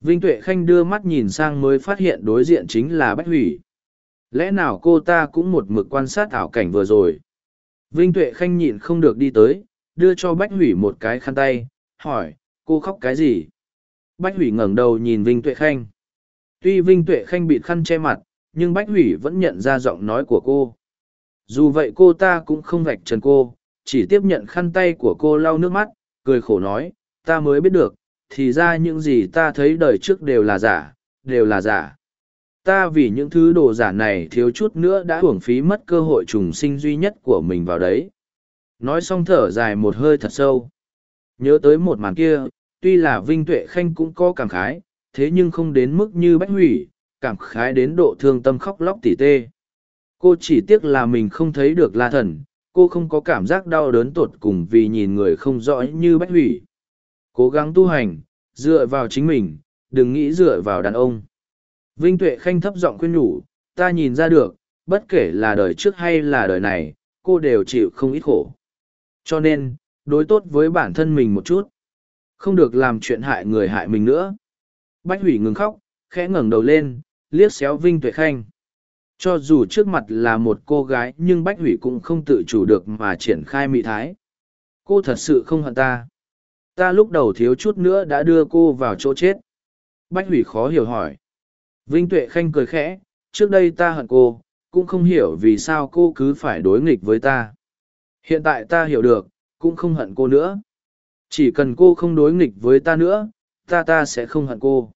Vinh tuệ khanh đưa mắt nhìn sang mới phát hiện đối diện chính là bách hủy. Lẽ nào cô ta cũng một mực quan sát ảo cảnh vừa rồi? Vinh tuệ khanh nhịn không được đi tới, đưa cho bách hủy một cái khăn tay, hỏi, cô khóc cái gì? Bách hủy ngẩng đầu nhìn vinh tuệ khanh. Tuy vinh tuệ khanh bị khăn che mặt, nhưng bách hủy vẫn nhận ra giọng nói của cô. Dù vậy cô ta cũng không vạch trần cô, chỉ tiếp nhận khăn tay của cô lau nước mắt cười khổ nói ta mới biết được thì ra những gì ta thấy đời trước đều là giả đều là giả ta vì những thứ đồ giả này thiếu chút nữa đã hưởng phí mất cơ hội trùng sinh duy nhất của mình vào đấy nói xong thở dài một hơi thật sâu. Nhớ tới một màn kia, tuy là Vinh Tuệ Khanh cũng có cảm khái, thế nhưng không đến mức như bách hủy, cảm khái đến độ thương tâm khóc lóc tỉ tê. Cô chỉ tiếc là mình không thấy được la thần, cô không có cảm giác đau đớn tột cùng vì nhìn người không rõ như bách hủy. Cố gắng tu hành, dựa vào chính mình, đừng nghĩ dựa vào đàn ông. Vinh Tuệ Khanh thấp giọng khuyên nhủ, ta nhìn ra được, bất kể là đời trước hay là đời này, cô đều chịu không ít khổ. Cho nên, đối tốt với bản thân mình một chút. Không được làm chuyện hại người hại mình nữa. Bách hủy ngừng khóc, khẽ ngẩng đầu lên, liếc xéo Vinh Tuệ Khanh. Cho dù trước mặt là một cô gái nhưng Bách hủy cũng không tự chủ được mà triển khai mị thái. Cô thật sự không hận ta. Ta lúc đầu thiếu chút nữa đã đưa cô vào chỗ chết. Bách hủy khó hiểu hỏi. Vinh Tuệ Khanh cười khẽ, trước đây ta hận cô, cũng không hiểu vì sao cô cứ phải đối nghịch với ta. Hiện tại ta hiểu được, cũng không hận cô nữa. Chỉ cần cô không đối nghịch với ta nữa, ta ta sẽ không hận cô.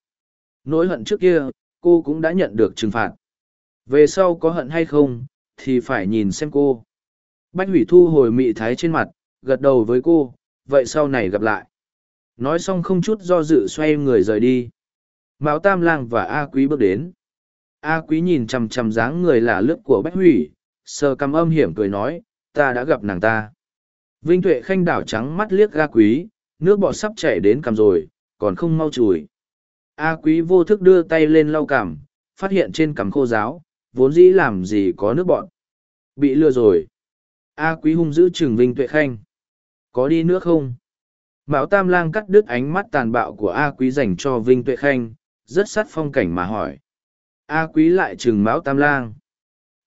Nỗi hận trước kia, cô cũng đã nhận được trừng phạt. Về sau có hận hay không, thì phải nhìn xem cô. Bách hủy thu hồi mị thái trên mặt, gật đầu với cô, vậy sau này gặp lại. Nói xong không chút do dự xoay người rời đi. Mão Tam Lang và A Quý bước đến. A Quý nhìn chằm chằm dáng người lạ lướt của Bách Hủy, sờ cằm âm hiểm cười nói, ta đã gặp nàng ta. Vinh Tuệ khanh đảo trắng mắt liếc A Quý, nước bọt sắp chảy đến cằm rồi, còn không mau chùi. A Quý vô thức đưa tay lên lau cằm, phát hiện trên cằm khô giáo, vốn dĩ làm gì có nước bọn Bị lừa rồi. A Quý hung giữ chừng Vinh Tuệ khanh. Có đi nữa không? Mão Tam Lang cắt đứt ánh mắt tàn bạo của A Quý dành cho Vinh Tuệ Khanh, rất sát phong cảnh mà hỏi. A Quý lại trừng Mão Tam Lang.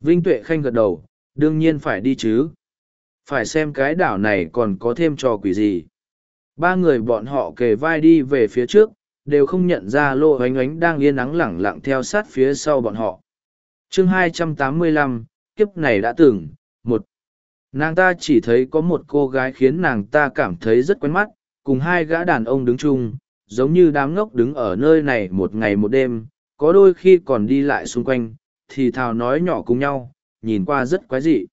Vinh Tuệ Khanh gật đầu, đương nhiên phải đi chứ. Phải xem cái đảo này còn có thêm trò quỷ gì. Ba người bọn họ kề vai đi về phía trước, đều không nhận ra lô Ánh Ánh đang yên ắng lẳng lặng theo sát phía sau bọn họ chương 285, kiếp này đã từng, một. Nàng ta chỉ thấy có một cô gái khiến nàng ta cảm thấy rất quen mắt, cùng hai gã đàn ông đứng chung, giống như đám ngốc đứng ở nơi này một ngày một đêm, có đôi khi còn đi lại xung quanh, thì thào nói nhỏ cùng nhau, nhìn qua rất quái dị.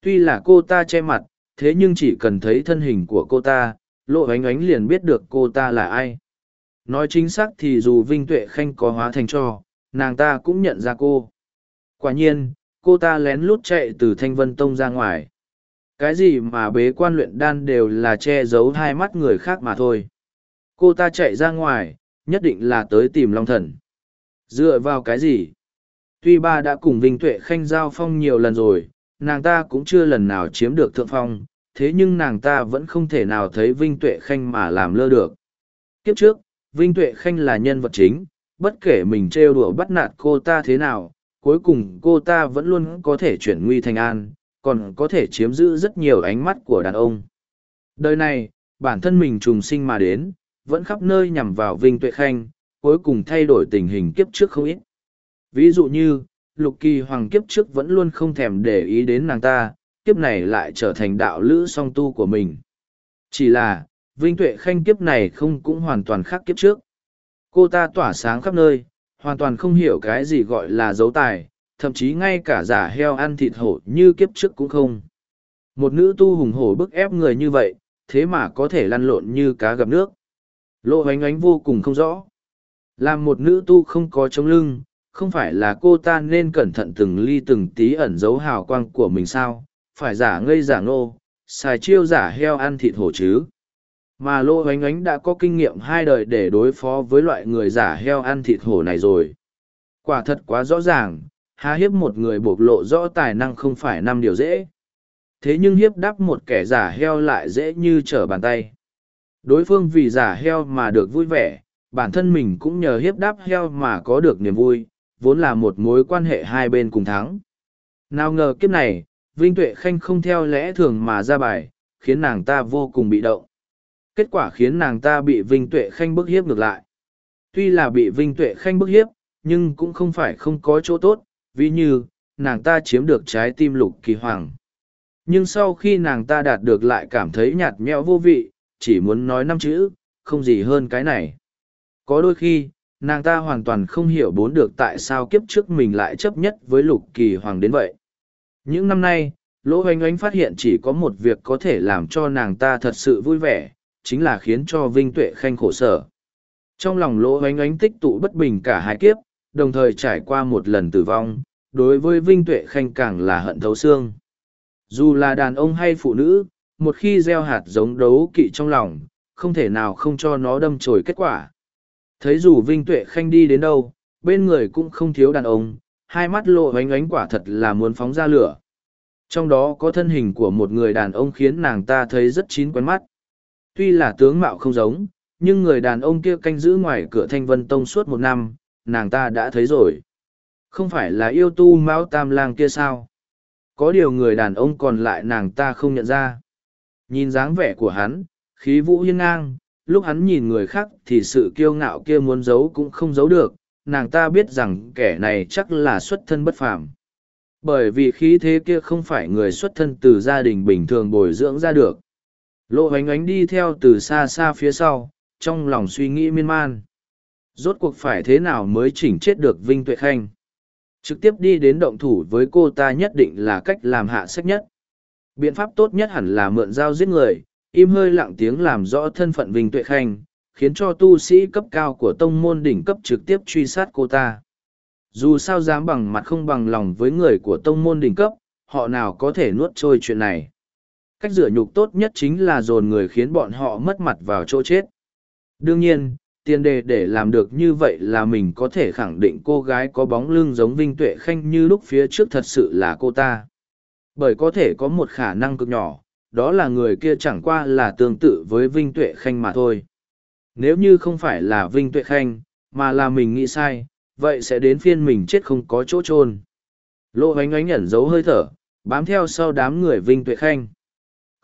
Tuy là cô ta che mặt, thế nhưng chỉ cần thấy thân hình của cô ta, lộ ánh ánh liền biết được cô ta là ai. Nói chính xác thì dù Vinh Tuệ Khanh có hóa thành cho, nàng ta cũng nhận ra cô. Quả nhiên, cô ta lén lút chạy từ Thanh Vân Tông ra ngoài. Cái gì mà bế quan luyện đan đều là che giấu hai mắt người khác mà thôi. Cô ta chạy ra ngoài, nhất định là tới tìm Long Thần. Dựa vào cái gì? Tuy ba đã cùng Vinh Tuệ Khanh giao phong nhiều lần rồi, nàng ta cũng chưa lần nào chiếm được thượng phong, thế nhưng nàng ta vẫn không thể nào thấy Vinh Tuệ Khanh mà làm lơ được. Kiếp trước, Vinh Tuệ Khanh là nhân vật chính, bất kể mình trêu đùa bắt nạt cô ta thế nào, cuối cùng cô ta vẫn luôn có thể chuyển nguy thành an, còn có thể chiếm giữ rất nhiều ánh mắt của đàn ông. Đời này, bản thân mình trùng sinh mà đến, vẫn khắp nơi nhằm vào Vinh Tuệ Khanh, cuối cùng thay đổi tình hình kiếp trước không ít. Ví dụ như, Lục Kỳ Hoàng kiếp trước vẫn luôn không thèm để ý đến nàng ta, kiếp này lại trở thành đạo lữ song tu của mình. Chỉ là, Vinh Tuệ Khanh kiếp này không cũng hoàn toàn khác kiếp trước. Cô ta tỏa sáng khắp nơi, hoàn toàn không hiểu cái gì gọi là dấu tài, thậm chí ngay cả giả heo ăn thịt hổ như kiếp trước cũng không. Một nữ tu hùng hổ bức ép người như vậy, thế mà có thể lăn lộn như cá gặp nước. Lộ ánh ánh vô cùng không rõ. Làm một nữ tu không có chống lưng, không phải là cô ta nên cẩn thận từng ly từng tí ẩn giấu hào quang của mình sao, phải giả ngây giả ngô, xài chiêu giả heo ăn thịt hổ chứ. Mà Lô Hoánh Ánh đã có kinh nghiệm hai đời để đối phó với loại người giả heo ăn thịt hổ này rồi. Quả thật quá rõ ràng, há hiếp một người bộc lộ rõ tài năng không phải năm điều dễ. Thế nhưng hiếp đáp một kẻ giả heo lại dễ như trở bàn tay. Đối phương vì giả heo mà được vui vẻ bản thân mình cũng nhờ hiếp đáp heo mà có được niềm vui vốn là một mối quan hệ hai bên cùng thắng. Nào ngờ kiếp này vinh tuệ khanh không theo lẽ thường mà ra bài khiến nàng ta vô cùng bị động kết quả khiến nàng ta bị vinh tuệ khanh bức hiếp ngược lại tuy là bị vinh tuệ khanh bức hiếp nhưng cũng không phải không có chỗ tốt ví như, nàng ta chiếm được trái tim lục kỳ hoàng. Nhưng sau khi nàng ta đạt được lại cảm thấy nhạt nhẽo vô vị, chỉ muốn nói năm chữ, không gì hơn cái này. Có đôi khi, nàng ta hoàn toàn không hiểu bốn được tại sao kiếp trước mình lại chấp nhất với lục kỳ hoàng đến vậy. Những năm nay, lỗ oanh oanh phát hiện chỉ có một việc có thể làm cho nàng ta thật sự vui vẻ chính là khiến cho vinh tuệ khanh khổ sở. Trong lòng lỗ ánh ánh tích tụ bất bình cả hai kiếp, đồng thời trải qua một lần tử vong, đối với vinh tuệ khanh càng là hận thấu xương. Dù là đàn ông hay phụ nữ, một khi gieo hạt giống đấu kỵ trong lòng, không thể nào không cho nó đâm chồi kết quả. Thấy dù vinh tuệ khanh đi đến đâu, bên người cũng không thiếu đàn ông, hai mắt lộ ánh ánh quả thật là muốn phóng ra lửa. Trong đó có thân hình của một người đàn ông khiến nàng ta thấy rất chín quen mắt tuy là tướng mạo không giống, nhưng người đàn ông kia canh giữ ngoài cửa thanh vân tông suốt một năm, nàng ta đã thấy rồi. Không phải là yêu tu mão tam lang kia sao? Có điều người đàn ông còn lại nàng ta không nhận ra. Nhìn dáng vẻ của hắn, khí vũ hiên ngang, lúc hắn nhìn người khác thì sự kiêu ngạo kia muốn giấu cũng không giấu được, nàng ta biết rằng kẻ này chắc là xuất thân bất phàm. Bởi vì khí thế kia không phải người xuất thân từ gia đình bình thường bồi dưỡng ra được lộ hoánh ánh đi theo từ xa xa phía sau, trong lòng suy nghĩ miên man. Rốt cuộc phải thế nào mới chỉnh chết được vinh tuệ khanh? Trực tiếp đi đến động thủ với cô ta nhất định là cách làm hạ sách nhất. Biện pháp tốt nhất hẳn là mượn dao giết người, im hơi lặng tiếng làm rõ thân phận vinh tuệ khanh, khiến cho tu sĩ cấp cao của tông môn đỉnh cấp trực tiếp truy sát cô ta. Dù sao dám bằng mặt không bằng lòng với người của tông môn đỉnh cấp, họ nào có thể nuốt trôi chuyện này? Cách rửa nhục tốt nhất chính là dồn người khiến bọn họ mất mặt vào chỗ chết. Đương nhiên, tiền đề để làm được như vậy là mình có thể khẳng định cô gái có bóng lưng giống vinh tuệ khanh như lúc phía trước thật sự là cô ta. Bởi có thể có một khả năng cực nhỏ, đó là người kia chẳng qua là tương tự với vinh tuệ khanh mà thôi. Nếu như không phải là vinh tuệ khanh, mà là mình nghĩ sai, vậy sẽ đến phiên mình chết không có chỗ chôn. Lộ ánh ánh ẩn giấu hơi thở, bám theo sau đám người vinh tuệ khanh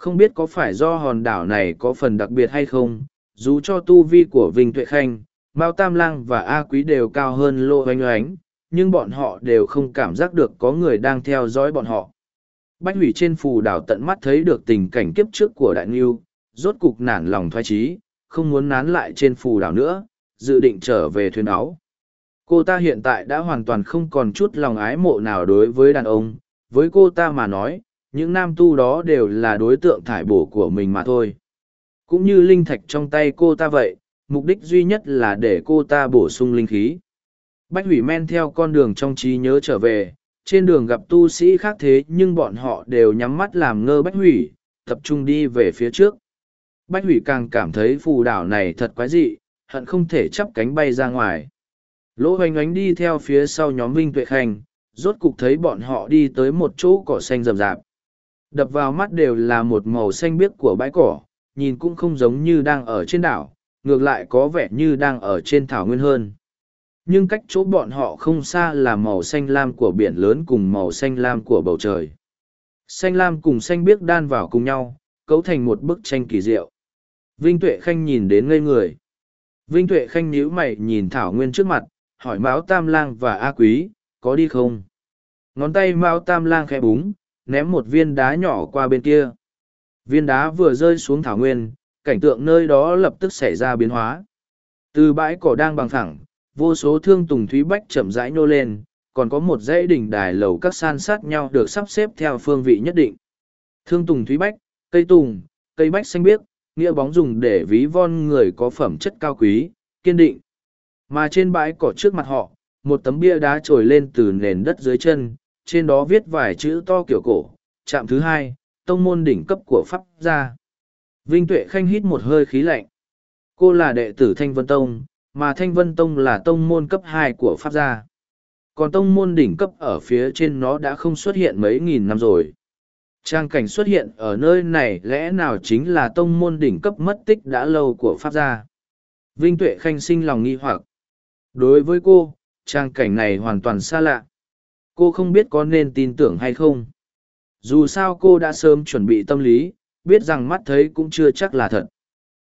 không biết có phải do hòn đảo này có phần đặc biệt hay không dù cho tu vi của Vinh Tuệ Khanh, Mao Tam Lang và A Quý đều cao hơn Lô Oanh Oánh, nhưng bọn họ đều không cảm giác được có người đang theo dõi bọn họ. Bách hủy trên phù đảo tận mắt thấy được tình cảnh kiếp trước của Đại Nghiêu, rốt cục nản lòng thoái trí, không muốn nán lại trên phù đảo nữa, dự định trở về thuyền áo. Cô ta hiện tại đã hoàn toàn không còn chút lòng ái mộ nào đối với đàn ông, với cô ta mà nói, những nam tu đó đều là đối tượng thải bổ của mình mà thôi. Cũng như linh thạch trong tay cô ta vậy, mục đích duy nhất là để cô ta bổ sung linh khí. Bách hủy men theo con đường trong trí nhớ trở về, trên đường gặp tu sĩ khác thế nhưng bọn họ đều nhắm mắt làm ngơ bách hủy, tập trung đi về phía trước. Bách hủy càng cảm thấy phù đảo này thật quái dị, hận không thể chắp cánh bay ra ngoài. Lỗ hoành ánh đi theo phía sau nhóm vinh tuệ khanh, rốt cục thấy bọn họ đi tới một chỗ cỏ xanh rậm rạp đập vào mắt đều là một màu xanh biếc của bãi cỏ nhìn cũng không giống như đang ở trên đảo, ngược lại có vẻ như đang ở trên thảo nguyên hơn. Nhưng cách chỗ bọn họ không xa là màu xanh lam của biển lớn cùng màu xanh lam của bầu trời. Xanh lam cùng xanh biếc đan vào cùng nhau, cấu thành một bức tranh kỳ diệu. Vinh Tuệ Khanh nhìn đến ngây người. Vinh Tuệ Khanh nhíu mày nhìn Thảo Nguyên trước mặt, hỏi Mão Tam Lang và A Quý, có đi không? Ngón tay Mao Tam Lang khẽ búng, ném một viên đá nhỏ qua bên kia. Viên đá vừa rơi xuống thảo nguyên, cảnh tượng nơi đó lập tức xảy ra biến hóa. Từ bãi cỏ đang bằng thẳng, vô số thương tùng thúy bách chậm rãi nô lên, còn có một dãy đỉnh đài lầu các san sát nhau được sắp xếp theo phương vị nhất định. Thương tùng thúy bách, cây tùng, cây bách xanh biếc, nghĩa bóng dùng để ví von người có phẩm chất cao quý, kiên định. Mà trên bãi cỏ trước mặt họ, một tấm bia đá trồi lên từ nền đất dưới chân, trên đó viết vài chữ to kiểu cổ, chạm thứ hai, tông môn đỉnh cấp của Pháp gia. Vinh Tuệ Khanh hít một hơi khí lạnh. Cô là đệ tử Thanh Vân Tông, mà Thanh Vân Tông là tông môn cấp hai của Pháp gia. Còn tông môn đỉnh cấp ở phía trên nó đã không xuất hiện mấy nghìn năm rồi. Trang cảnh xuất hiện ở nơi này lẽ nào chính là tông môn đỉnh cấp mất tích đã lâu của Pháp gia. Vinh Tuệ Khanh sinh lòng nghi hoặc. Đối với cô, trang cảnh này hoàn toàn xa lạ. Cô không biết có nên tin tưởng hay không. Dù sao cô đã sớm chuẩn bị tâm lý, biết rằng mắt thấy cũng chưa chắc là thật.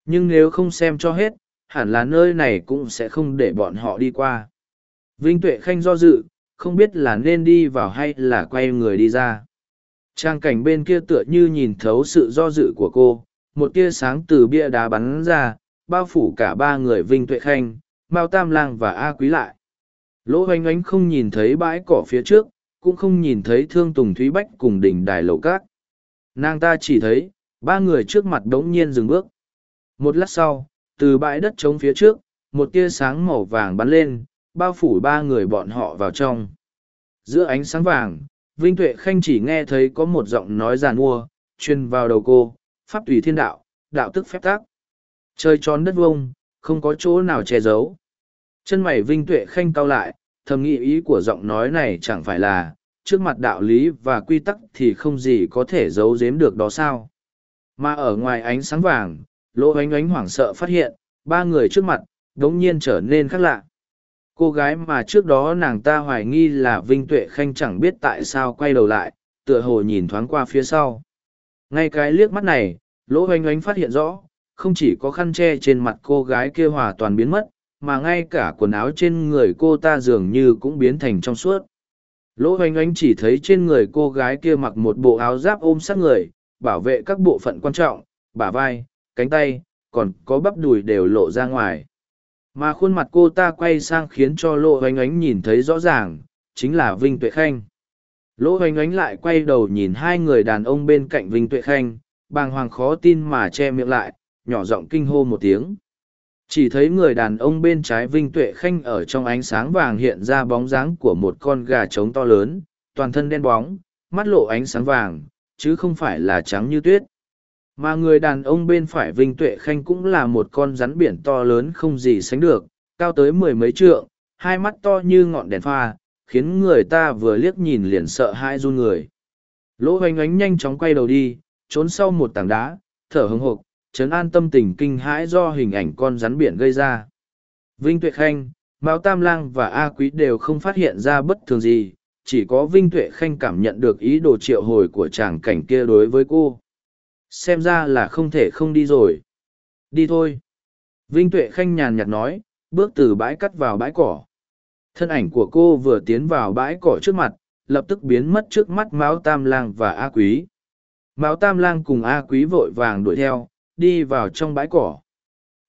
Nhưng nếu không xem cho hết, hẳn là nơi này cũng sẽ không để bọn họ đi qua. Vinh tuệ khanh do dự, không biết là nên đi vào hay là quay người đi ra. Trang cảnh bên kia tựa như nhìn thấu sự do dự của cô, một tia sáng từ bia đá bắn ra, bao phủ cả ba người vinh tuệ khanh, mao tam lang và a quý lại lỗ hoành ánh không nhìn thấy bãi cỏ phía trước, cũng không nhìn thấy thương tùng thúy bách cùng đỉnh đài lầu cát nàng ta chỉ thấy, ba người trước mặt đ ố n g nhiên dừng bước. Một lát sau, từ bãi đất trống phía trước, một tia sáng màu vàng bắn lên, bao phủ ba người bọn họ vào trong. Giữa ánh sáng vàng, vinh tuệ khanh chỉ nghe thấy có một giọng nói giàn mua, truyền vào đầu cô, pháp tùy thiên đạo đạo tức phép tác. Trời tròn đất vông không có chỗ nào che giấu. Chân mày vinh tuệ khanh cau lại thầm nghĩ ý của giọng nói này chẳng phải là, trước mặt đạo lý và quy tắc thì không gì có thể giấu giếm được đó sao. Mà ở ngoài ánh sáng vàng, lỗ ánh ánh hoảng sợ phát hiện, ba người trước mặt, đống nhiên trở nên khác lạ. Cô gái mà trước đó nàng ta hoài nghi là Vinh Tuệ Khanh chẳng biết tại sao quay đầu lại, tựa hồ nhìn thoáng qua phía sau. Ngay cái liếc mắt này, lỗ oanh oánh phát hiện rõ, không chỉ có khăn che trên mặt cô gái kia hòa toàn biến mất, mà ngay cả quần áo trên người cô ta dường như cũng biến thành trong suốt. Lỗ oanh oanh chỉ thấy trên người cô gái kia mặc một bộ áo giáp ôm sát người, bảo vệ các bộ phận quan trọng, bả vai, cánh tay, còn có bắp đùi đều lộ ra ngoài. Mà khuôn mặt cô ta quay sang khiến cho lỗ oanh oanh nhìn thấy rõ ràng, chính là vinh tuệ khanh. Lỗ oanh oanh lại quay đầu nhìn hai người đàn ông bên cạnh vinh tuệ khanh, bàng hoàng khó tin mà che miệng lại, nhỏ giọng kinh hô một tiếng chỉ thấy người đàn ông bên trái Vinh Tuệ Khanh ở trong ánh sáng vàng hiện ra bóng dáng của một con gà trống to lớn, toàn thân đen bóng, mắt lộ ánh sáng vàng, chứ không phải là trắng như tuyết. Mà người đàn ông bên phải Vinh Tuệ Khanh cũng là một con rắn biển to lớn không gì sánh được, cao tới mười mấy trượng, hai mắt to như ngọn đèn pha, khiến người ta vừa liếc nhìn liền sợ hãi run người. Lỗ oanh ánh nhanh chóng quay đầu đi, trốn sau một tảng đá, thở hứng hộp, trấn an tâm tình kinh hãi do hình ảnh con rắn biển gây ra. Vinh Tuệ Khanh, Mao Tam Lang và A Quý đều không phát hiện ra bất thường gì, chỉ có Vinh Tuệ Khanh cảm nhận được ý đồ triệu hồi của chàng cảnh kia đối với cô. Xem ra là không thể không đi rồi. Đi thôi. Vinh Tuệ Khanh nhàn nhạt nói, bước từ bãi cắt vào bãi cỏ. Thân ảnh của cô vừa tiến vào bãi cỏ trước mặt, lập tức biến mất trước mắt Mao Tam Lang và A Quý. Mao Tam Lang cùng A Quý vội vàng đuổi theo, đi vào trong bãi cỏ.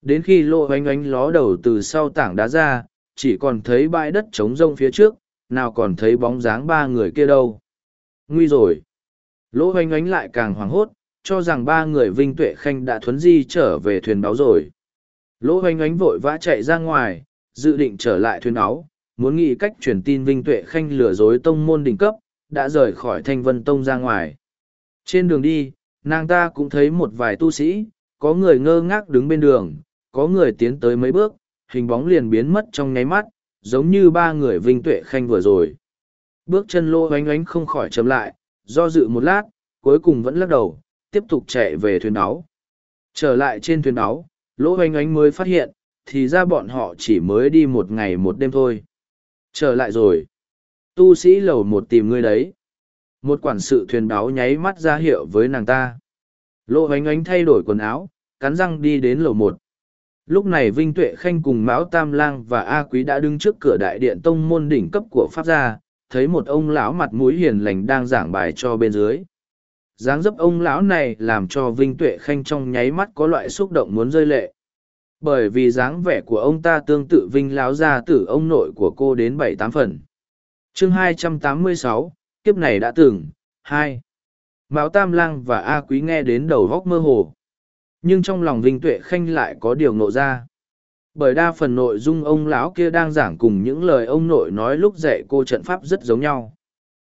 Đến khi lộ oanh oanh ló đầu từ sau tảng đá ra, chỉ còn thấy bãi đất trống rông phía trước, nào còn thấy bóng dáng ba người kia đâu. Nguy rồi. Lỗ oanh oanh lại càng hoảng hốt, cho rằng ba người vinh tuệ khanh đã thuấn di trở về thuyền báo rồi. Lỗ oanh oanh vội vã chạy ra ngoài, dự định trở lại thuyền áo muốn nghĩ cách truyền tin vinh tuệ khanh lừa dối tông môn đỉnh cấp, đã rời khỏi thanh vân tông ra ngoài. Trên đường đi, nàng ta cũng thấy một vài tu sĩ có người ngơ ngác đứng bên đường, có người tiến tới mấy bước, hình bóng liền biến mất trong nháy mắt, giống như ba người vinh tuệ khanh vừa rồi. Bước chân lô oánh oánh không khỏi chậm lại, do dự một lát, cuối cùng vẫn lắc đầu, tiếp tục chạy về thuyền áo. Trở lại trên thuyền áo, lỗ oánh oánh mới phát hiện, thì ra bọn họ chỉ mới đi một ngày một đêm thôi. Trở lại rồi. Tu sĩ lầu một tìm ngươi đấy. Một quản sự thuyền báo nháy mắt ra hiệu với nàng ta. Lô hoánh ánh thay đổi quần áo, cắn răng đi đến lầu một. Lúc này Vinh Tuệ Khanh cùng Mão Tam Lang và A Quý đã đứng trước cửa đại điện tông môn đỉnh cấp của Pháp gia, thấy một ông lão mặt mũi hiền lành đang giảng bài cho bên dưới. dáng dấp ông lão này làm cho Vinh Tuệ Khanh trong nháy mắt có loại xúc động muốn rơi lệ. Bởi vì dáng vẻ của ông ta tương tự Vinh lão gia tử ông nội của cô đến bảy tám phần. Chương hai trăm tám mươi sáu kiếp này đã từng, hai Mão Tam Lang và A Quý nghe đến đầu góc mơ hồ. Nhưng trong lòng Vinh Tuệ Khanh lại có điều nộ ra. Bởi đa phần nội dung ông lão kia đang giảng cùng những lời ông nội nói lúc dạy cô trận pháp rất giống nhau.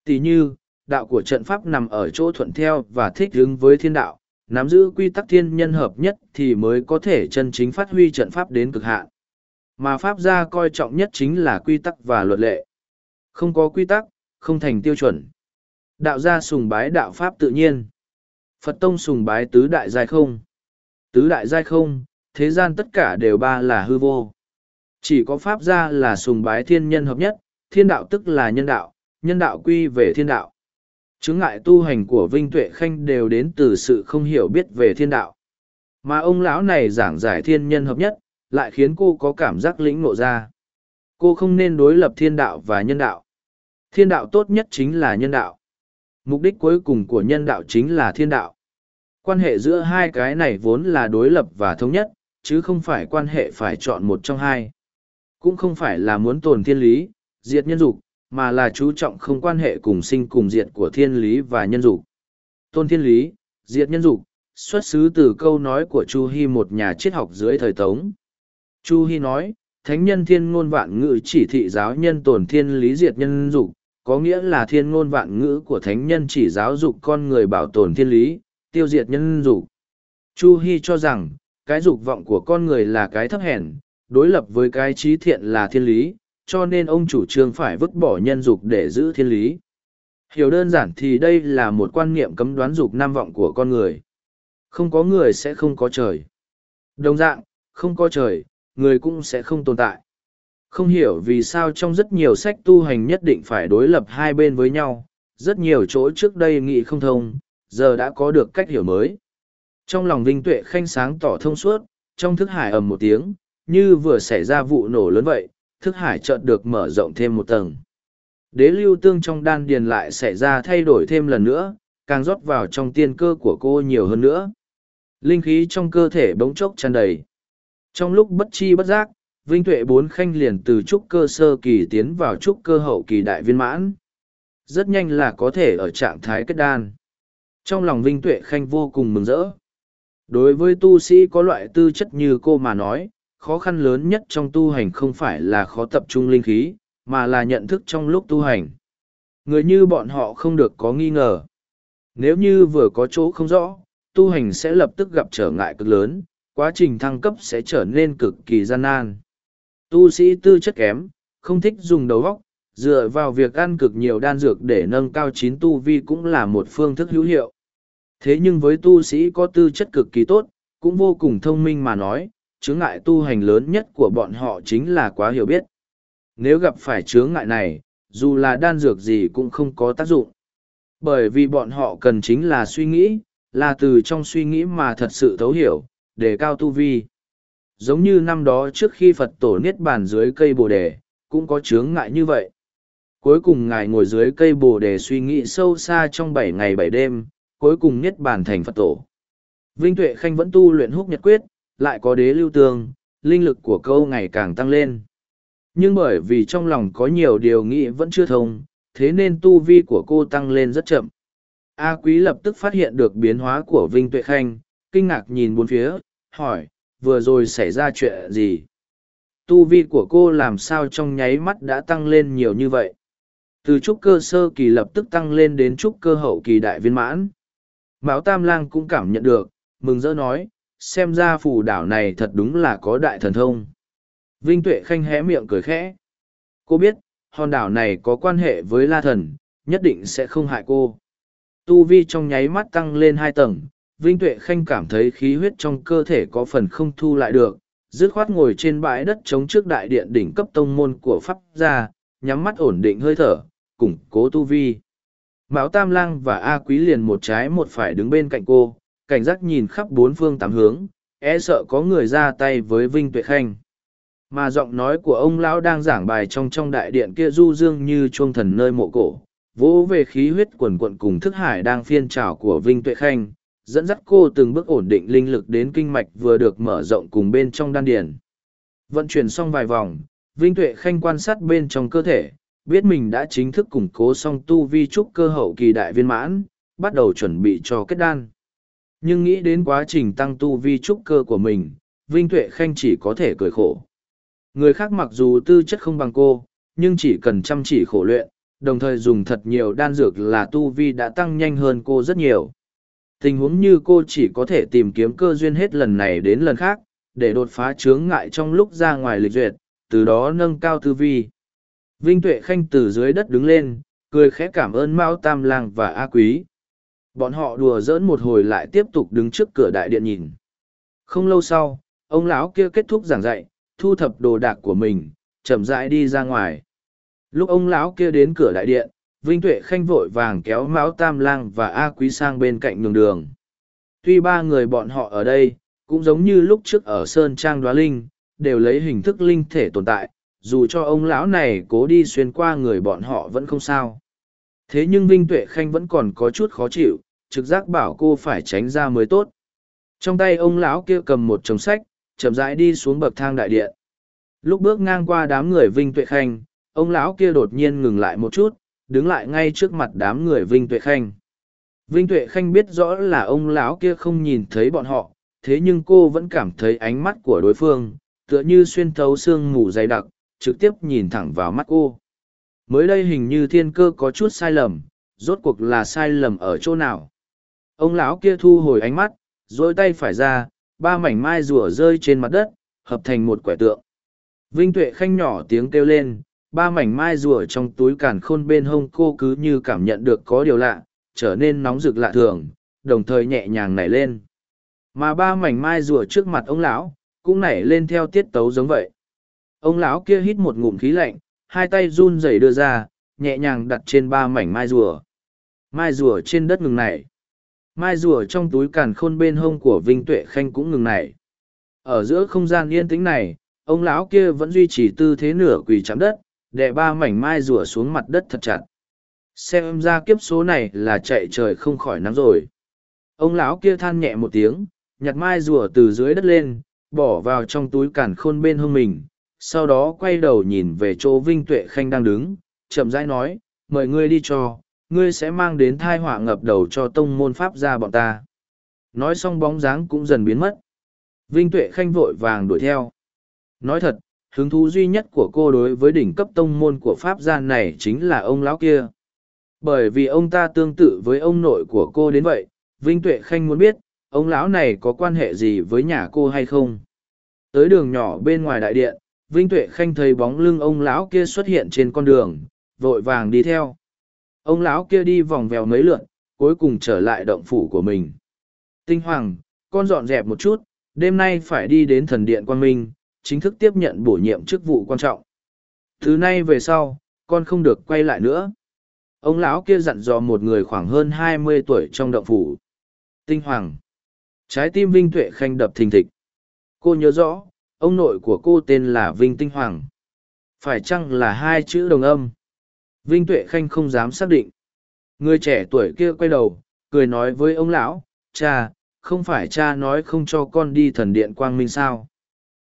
Tỷ như, đạo của trận pháp nằm ở chỗ thuận theo và thích ứng với thiên đạo, nắm giữ quy tắc thiên nhân hợp nhất thì mới có thể chân chính phát huy trận pháp đến cực hạn. Mà pháp gia coi trọng nhất chính là quy tắc và luật lệ. Không có quy tắc, không thành tiêu chuẩn. Đạo gia sùng bái đạo pháp tự nhiên. Phật tông sùng bái tứ đại giai không. Tứ đại giai không, thế gian tất cả đều ba là hư vô. Chỉ có pháp gia là sùng bái thiên nhân hợp nhất, thiên đạo tức là nhân đạo, nhân đạo quy về thiên đạo. Chứng ngại tu hành của Vinh Tuệ Khanh đều đến từ sự không hiểu biết về thiên đạo. Mà ông lão này giảng giải thiên nhân hợp nhất, lại khiến cô có cảm giác lĩnh ngộ ra. Cô không nên đối lập thiên đạo và nhân đạo. Thiên đạo tốt nhất chính là nhân đạo. Mục đích cuối cùng của nhân đạo chính là thiên đạo. Quan hệ giữa hai cái này vốn là đối lập và thống nhất, chứ không phải quan hệ phải chọn một trong hai. Cũng không phải là muốn tồn thiên lý, diệt nhân dục, mà là chú trọng không quan hệ cùng sinh cùng diệt của thiên lý và nhân dục. Tôn thiên lý, diệt nhân dục, xuất xứ từ câu nói của Chu Hy một nhà triết học dưới thời Tống. Chu Hy nói, Thánh nhân thiên ngôn vạn ngữ chỉ thị giáo nhân tổn thiên lý diệt nhân dục, có nghĩa là thiên ngôn vạn ngữ của Thánh nhân chỉ giáo dục con người bảo tồn thiên lý, tiêu diệt nhân dục. Chu Hy cho rằng, cái dục vọng của con người là cái thấp hèn, đối lập với cái trí thiện là thiên lý, cho nên ông chủ trương phải vứt bỏ nhân dục để giữ thiên lý. Hiểu đơn giản thì đây là một quan niệm cấm đoán dục nam vọng của con người. Không có người sẽ không có trời. Đồng dạng, không có trời, người cũng sẽ không tồn tại. Không hiểu vì sao trong rất nhiều sách tu hành nhất định phải đối lập hai bên với nhau, rất nhiều chỗ trước đây nghị không thông, giờ đã có được cách hiểu mới. Trong lòng Vinh Tuệ khanh sáng tỏ thông suốt, trong thức hải ầm một tiếng, như vừa xảy ra vụ nổ lớn vậy, thức hải chợt được mở rộng thêm một tầng. Đế lưu tương trong đan điền lại xảy ra thay đổi thêm lần nữa, càng rót vào trong tiên cơ của cô nhiều hơn nữa. Linh khí trong cơ thể bỗng chốc tràn đầy. Trong lúc bất chi bất giác, Vinh Tuệ bốn khanh liền từ trúc cơ sơ kỳ tiến vào trúc cơ hậu kỳ đại viên mãn. Rất nhanh là có thể ở trạng thái kết đan. Trong lòng Vinh Tuệ khanh vô cùng mừng rỡ. Đối với tu sĩ có loại tư chất như cô mà nói, khó khăn lớn nhất trong tu hành không phải là khó tập trung linh khí, mà là nhận thức trong lúc tu hành. Người như bọn họ không được có nghi ngờ. Nếu như vừa có chỗ không rõ, tu hành sẽ lập tức gặp trở ngại cực lớn, quá trình thăng cấp sẽ trở nên cực kỳ gian nan. Tu sĩ tư chất kém, không thích dùng đầu óc, dựa vào việc ăn cực nhiều đan dược để nâng cao chín tu vi cũng là một phương thức hữu hiệu. Thế nhưng với tu sĩ có tư chất cực kỳ tốt, cũng vô cùng thông minh mà nói, chướng ngại tu hành lớn nhất của bọn họ chính là quá hiểu biết. Nếu gặp phải chướng ngại này, dù là đan dược gì cũng không có tác dụng. Bởi vì bọn họ cần chính là suy nghĩ, là từ trong suy nghĩ mà thật sự thấu hiểu, để cao tu vi. Giống như năm đó trước khi Phật tổ niết bàn dưới cây bồ đề, cũng có chướng ngại như vậy. Cuối cùng Ngài ngồi dưới cây bồ đề suy nghĩ sâu xa trong bảy ngày bảy đêm, cuối cùng niết bàn thành Phật tổ. Vinh Tuệ Khanh vẫn tu luyện húc nhật quyết, lại có đế lưu tương, linh lực của câu ngày càng tăng lên. Nhưng bởi vì trong lòng có nhiều điều nghĩ vẫn chưa thông, thế nên tu vi của cô tăng lên rất chậm. A Quý lập tức phát hiện được biến hóa của Vinh Tuệ Khanh, kinh ngạc nhìn bốn phía, hỏi, vừa rồi xảy ra chuyện gì? Tu vi của cô làm sao trong nháy mắt đã tăng lên nhiều như vậy? Từ trúc cơ sơ kỳ lập tức tăng lên đến trúc cơ hậu kỳ đại viên mãn. Mão Tam Lang cũng cảm nhận được, mừng rỡ nói, xem ra phù đảo này thật đúng là có đại thần thông. Vinh Tuệ Khanh hé miệng cười khẽ. Cô biết, hòn đảo này có quan hệ với La Thần, nhất định sẽ không hại cô. Tu vi trong nháy mắt tăng lên hai tầng, Vinh Tuệ Khanh cảm thấy khí huyết trong cơ thể có phần không thu lại được, dứt khoát ngồi trên bãi đất chống trước đại điện đỉnh cấp tông môn của Pháp gia, nhắm mắt ổn định hơi thở, củng cố tu vi. Mão Tam Lang và A Quý liền một trái một phải đứng bên cạnh cô, cảnh giác nhìn khắp bốn phương tám hướng, e sợ có người ra tay với Vinh Tuệ Khanh. Mà giọng nói của ông lão đang giảng bài trong trong đại điện kia du dương như chuông thần nơi mộ cổ, vỗ về khí huyết quần quận cùng thức hải đang phiên trào của Vinh Tuệ Khanh, dẫn dắt cô từng bước ổn định linh lực đến kinh mạch vừa được mở rộng cùng bên trong đan điền. Vận chuyển xong vài vòng, Vinh Tuệ Khanh quan sát bên trong cơ thể, biết mình đã chính thức củng cố xong tu vi trúc cơ hậu kỳ đại viên mãn, bắt đầu chuẩn bị cho kết đan. Nhưng nghĩ đến quá trình tăng tu vi trúc cơ của mình, Vinh Tuệ Khanh chỉ có thể cười khổ. Người khác mặc dù tư chất không bằng cô, nhưng chỉ cần chăm chỉ khổ luyện, đồng thời dùng thật nhiều đan dược là tu vi đã tăng nhanh hơn cô rất nhiều. Tình huống như cô chỉ có thể tìm kiếm cơ duyên hết lần này đến lần khác, để đột phá chướng ngại trong lúc ra ngoài lịch duyệt, từ đó nâng cao tư vi. Vinh Tuệ Khanh từ dưới đất đứng lên, cười khẽ cảm ơn Mao Tam Lang và A Quý. Bọn họ đùa giỡn một hồi lại tiếp tục đứng trước cửa đại điện nhìn. Không lâu sau, ông lão kia kết thúc giảng dạy, thu thập đồ đạc của mình, chậm rãi đi ra ngoài. Lúc ông lão kia đến cửa đại điện, Vinh Tuệ Khanh vội vàng kéo Mão Tam Lang và A Quý sang bên cạnh nhường đường. Tuy ba người bọn họ ở đây, cũng giống như lúc trước ở Sơn Trang Đoá Linh, đều lấy hình thức linh thể tồn tại, dù cho ông lão này cố đi xuyên qua người bọn họ vẫn không sao. Thế nhưng Vinh Tuệ Khanh vẫn còn có chút khó chịu, trực giác bảo cô phải tránh ra mới tốt. Trong tay ông lão kia cầm một chồng sách, chậm rãi đi xuống bậc thang đại điện. Lúc bước ngang qua đám người Vinh Tuệ Khanh, ông lão kia đột nhiên ngừng lại một chút đứng lại ngay trước mặt đám người vinh tuệ khanh. Vinh tuệ khanh biết rõ là ông lão kia không nhìn thấy bọn họ, thế nhưng cô vẫn cảm thấy ánh mắt của đối phương, tựa như xuyên thấu sương mù dày đặc, trực tiếp nhìn thẳng vào mắt cô. Mới đây hình như thiên cơ có chút sai lầm, rốt cuộc là sai lầm ở chỗ nào? Ông lão kia thu hồi ánh mắt dỗi tay phải ra, ba mảnh mai rùa rơi trên mặt đất, hợp thành một quẻ tượng. Vinh tuệ khanh nhỏ tiếng kêu lên ba mảnh mai rùa trong túi càn khôn bên hông cô cứ như cảm nhận được có điều lạ, trở nên nóng rực lạ thường, đồng thời nhẹ nhàng nảy lên. Mà ba mảnh mai rùa trước mặt ông lão, cũng nảy lên theo tiết tấu giống vậy. Ông lão kia hít một ngụm khí lạnh, hai tay run rẩy đưa ra, nhẹ nhàng đặt trên ba mảnh mai rùa. Mai rùa trên đất ngừng nảy. Mai rùa trong túi càn khôn bên hông của vinh tuệ khanh cũng ngừng nảy. Ở giữa không gian yên tĩnh này, ông lão kia vẫn duy trì tư thế nửa quỳ chạm đất đè ba mảnh mai rùa xuống mặt đất thật chặt. Xem ra kiếp số này là chạy trời không khỏi nắng rồi. Ông lão kia than nhẹ một tiếng, nhặt mai rùa từ dưới đất lên, bỏ vào trong túi càn khôn bên hông mình, sau đó quay đầu nhìn về chỗ vinh tuệ khanh đang đứng, chậm rãi nói, mời ngươi đi cho, ngươi sẽ mang đến thai họa ngập đầu cho tông môn pháp ra bọn ta. Nói xong bóng dáng cũng dần biến mất. Vinh tuệ khanh vội vàng đuổi theo. Nói thật hứng thú duy nhất của cô đối với đỉnh cấp tông môn của pháp gia này chính là ông lão kia. Bởi vì ông ta tương tự với ông nội của cô đến vậy, vinh tuệ khanh muốn biết, ông lão này có quan hệ gì với nhà cô hay không? Tới đường nhỏ bên ngoài đại điện, vinh tuệ khanh thấy bóng lưng ông lão kia xuất hiện trên con đường, vội vàng đi theo. Ông lão kia đi vòng vèo mấy lượn, cuối cùng trở lại động phủ của mình. Tinh hoàng, con dọn dẹp một chút, đêm nay phải đi đến thần điện quan minh chính thức tiếp nhận bổ nhiệm chức vụ quan trọng. Thứ nay về sau, con không được quay lại nữa. Ông lão kia dặn dò một người khoảng hơn hai mươi tuổi trong động phủ. Tinh hoàng. Trái tim vinh tuệ khanh đập thình thịch. Cô nhớ rõ, ông nội của cô tên là vinh tinh hoàng. Phải chăng là hai chữ đồng âm? Vinh tuệ khanh không dám xác định. Người trẻ tuổi kia quay đầu, cười nói với ông lão, cha, không phải cha nói không cho con đi thần điện quang minh sao?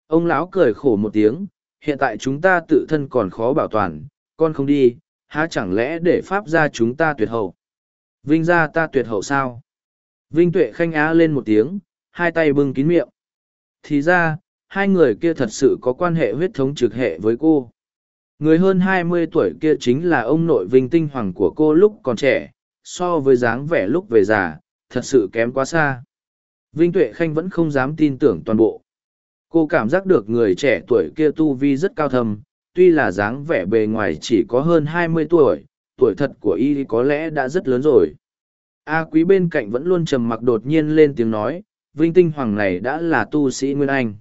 Ông lão cười khổ một tiếng, hiện tại chúng ta tự thân còn khó bảo toàn, con không đi, há chẳng lẽ để pháp ra chúng ta tuyệt hậu? Vinh ra ta tuyệt hậu sao? Vinh tuệ khanh á lên một tiếng, hai tay bưng kín miệng. Thì ra, hai người kia thật sự có quan hệ huyết thống trực hệ với cô. Người hơn hai mươi tuổi kia chính là ông nội vinh tinh hoàng của cô lúc còn trẻ, so với dáng vẻ lúc về già, thật sự kém quá xa. Vinh tuệ khanh vẫn không dám tin tưởng toàn bộ cô cảm giác được người trẻ tuổi kia tu vi rất cao thâm, tuy là dáng vẻ bề ngoài chỉ có hơn hai mươi tuổi tuổi thật của y có lẽ đã rất lớn rồi. A quý bên cạnh vẫn luôn trầm mặc đột nhiên lên tiếng nói, vinh tinh hoàng này đã là tu sĩ nguyên anh.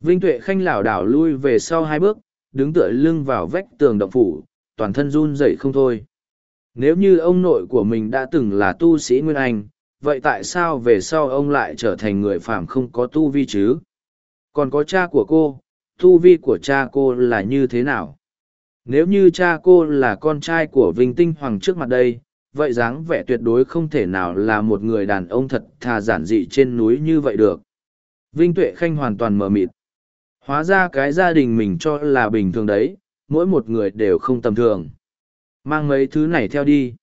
Vinh tuệ khanh lảo đảo lui về sau hai bước, đứng tựa lưng vào vách tường động phủ, toàn thân run rẩy không thôi. Nếu như ông nội của mình đã từng là tu sĩ nguyên anh, vậy tại sao về sau ông lại trở thành người phàm không có tu vi chứ? Còn có cha của cô, tu vi của cha cô là như thế nào? Nếu như cha cô là con trai của vinh tinh hoàng trước mặt đây, vậy dáng vẻ tuyệt đối không thể nào là một người đàn ông thật thà giản dị trên núi như vậy được. Vinh tuệ khanh hoàn toàn mờ mịt. Hóa ra cái gia đình mình cho là bình thường đấy, mỗi một người đều không tầm thường. Mang mấy thứ này theo đi.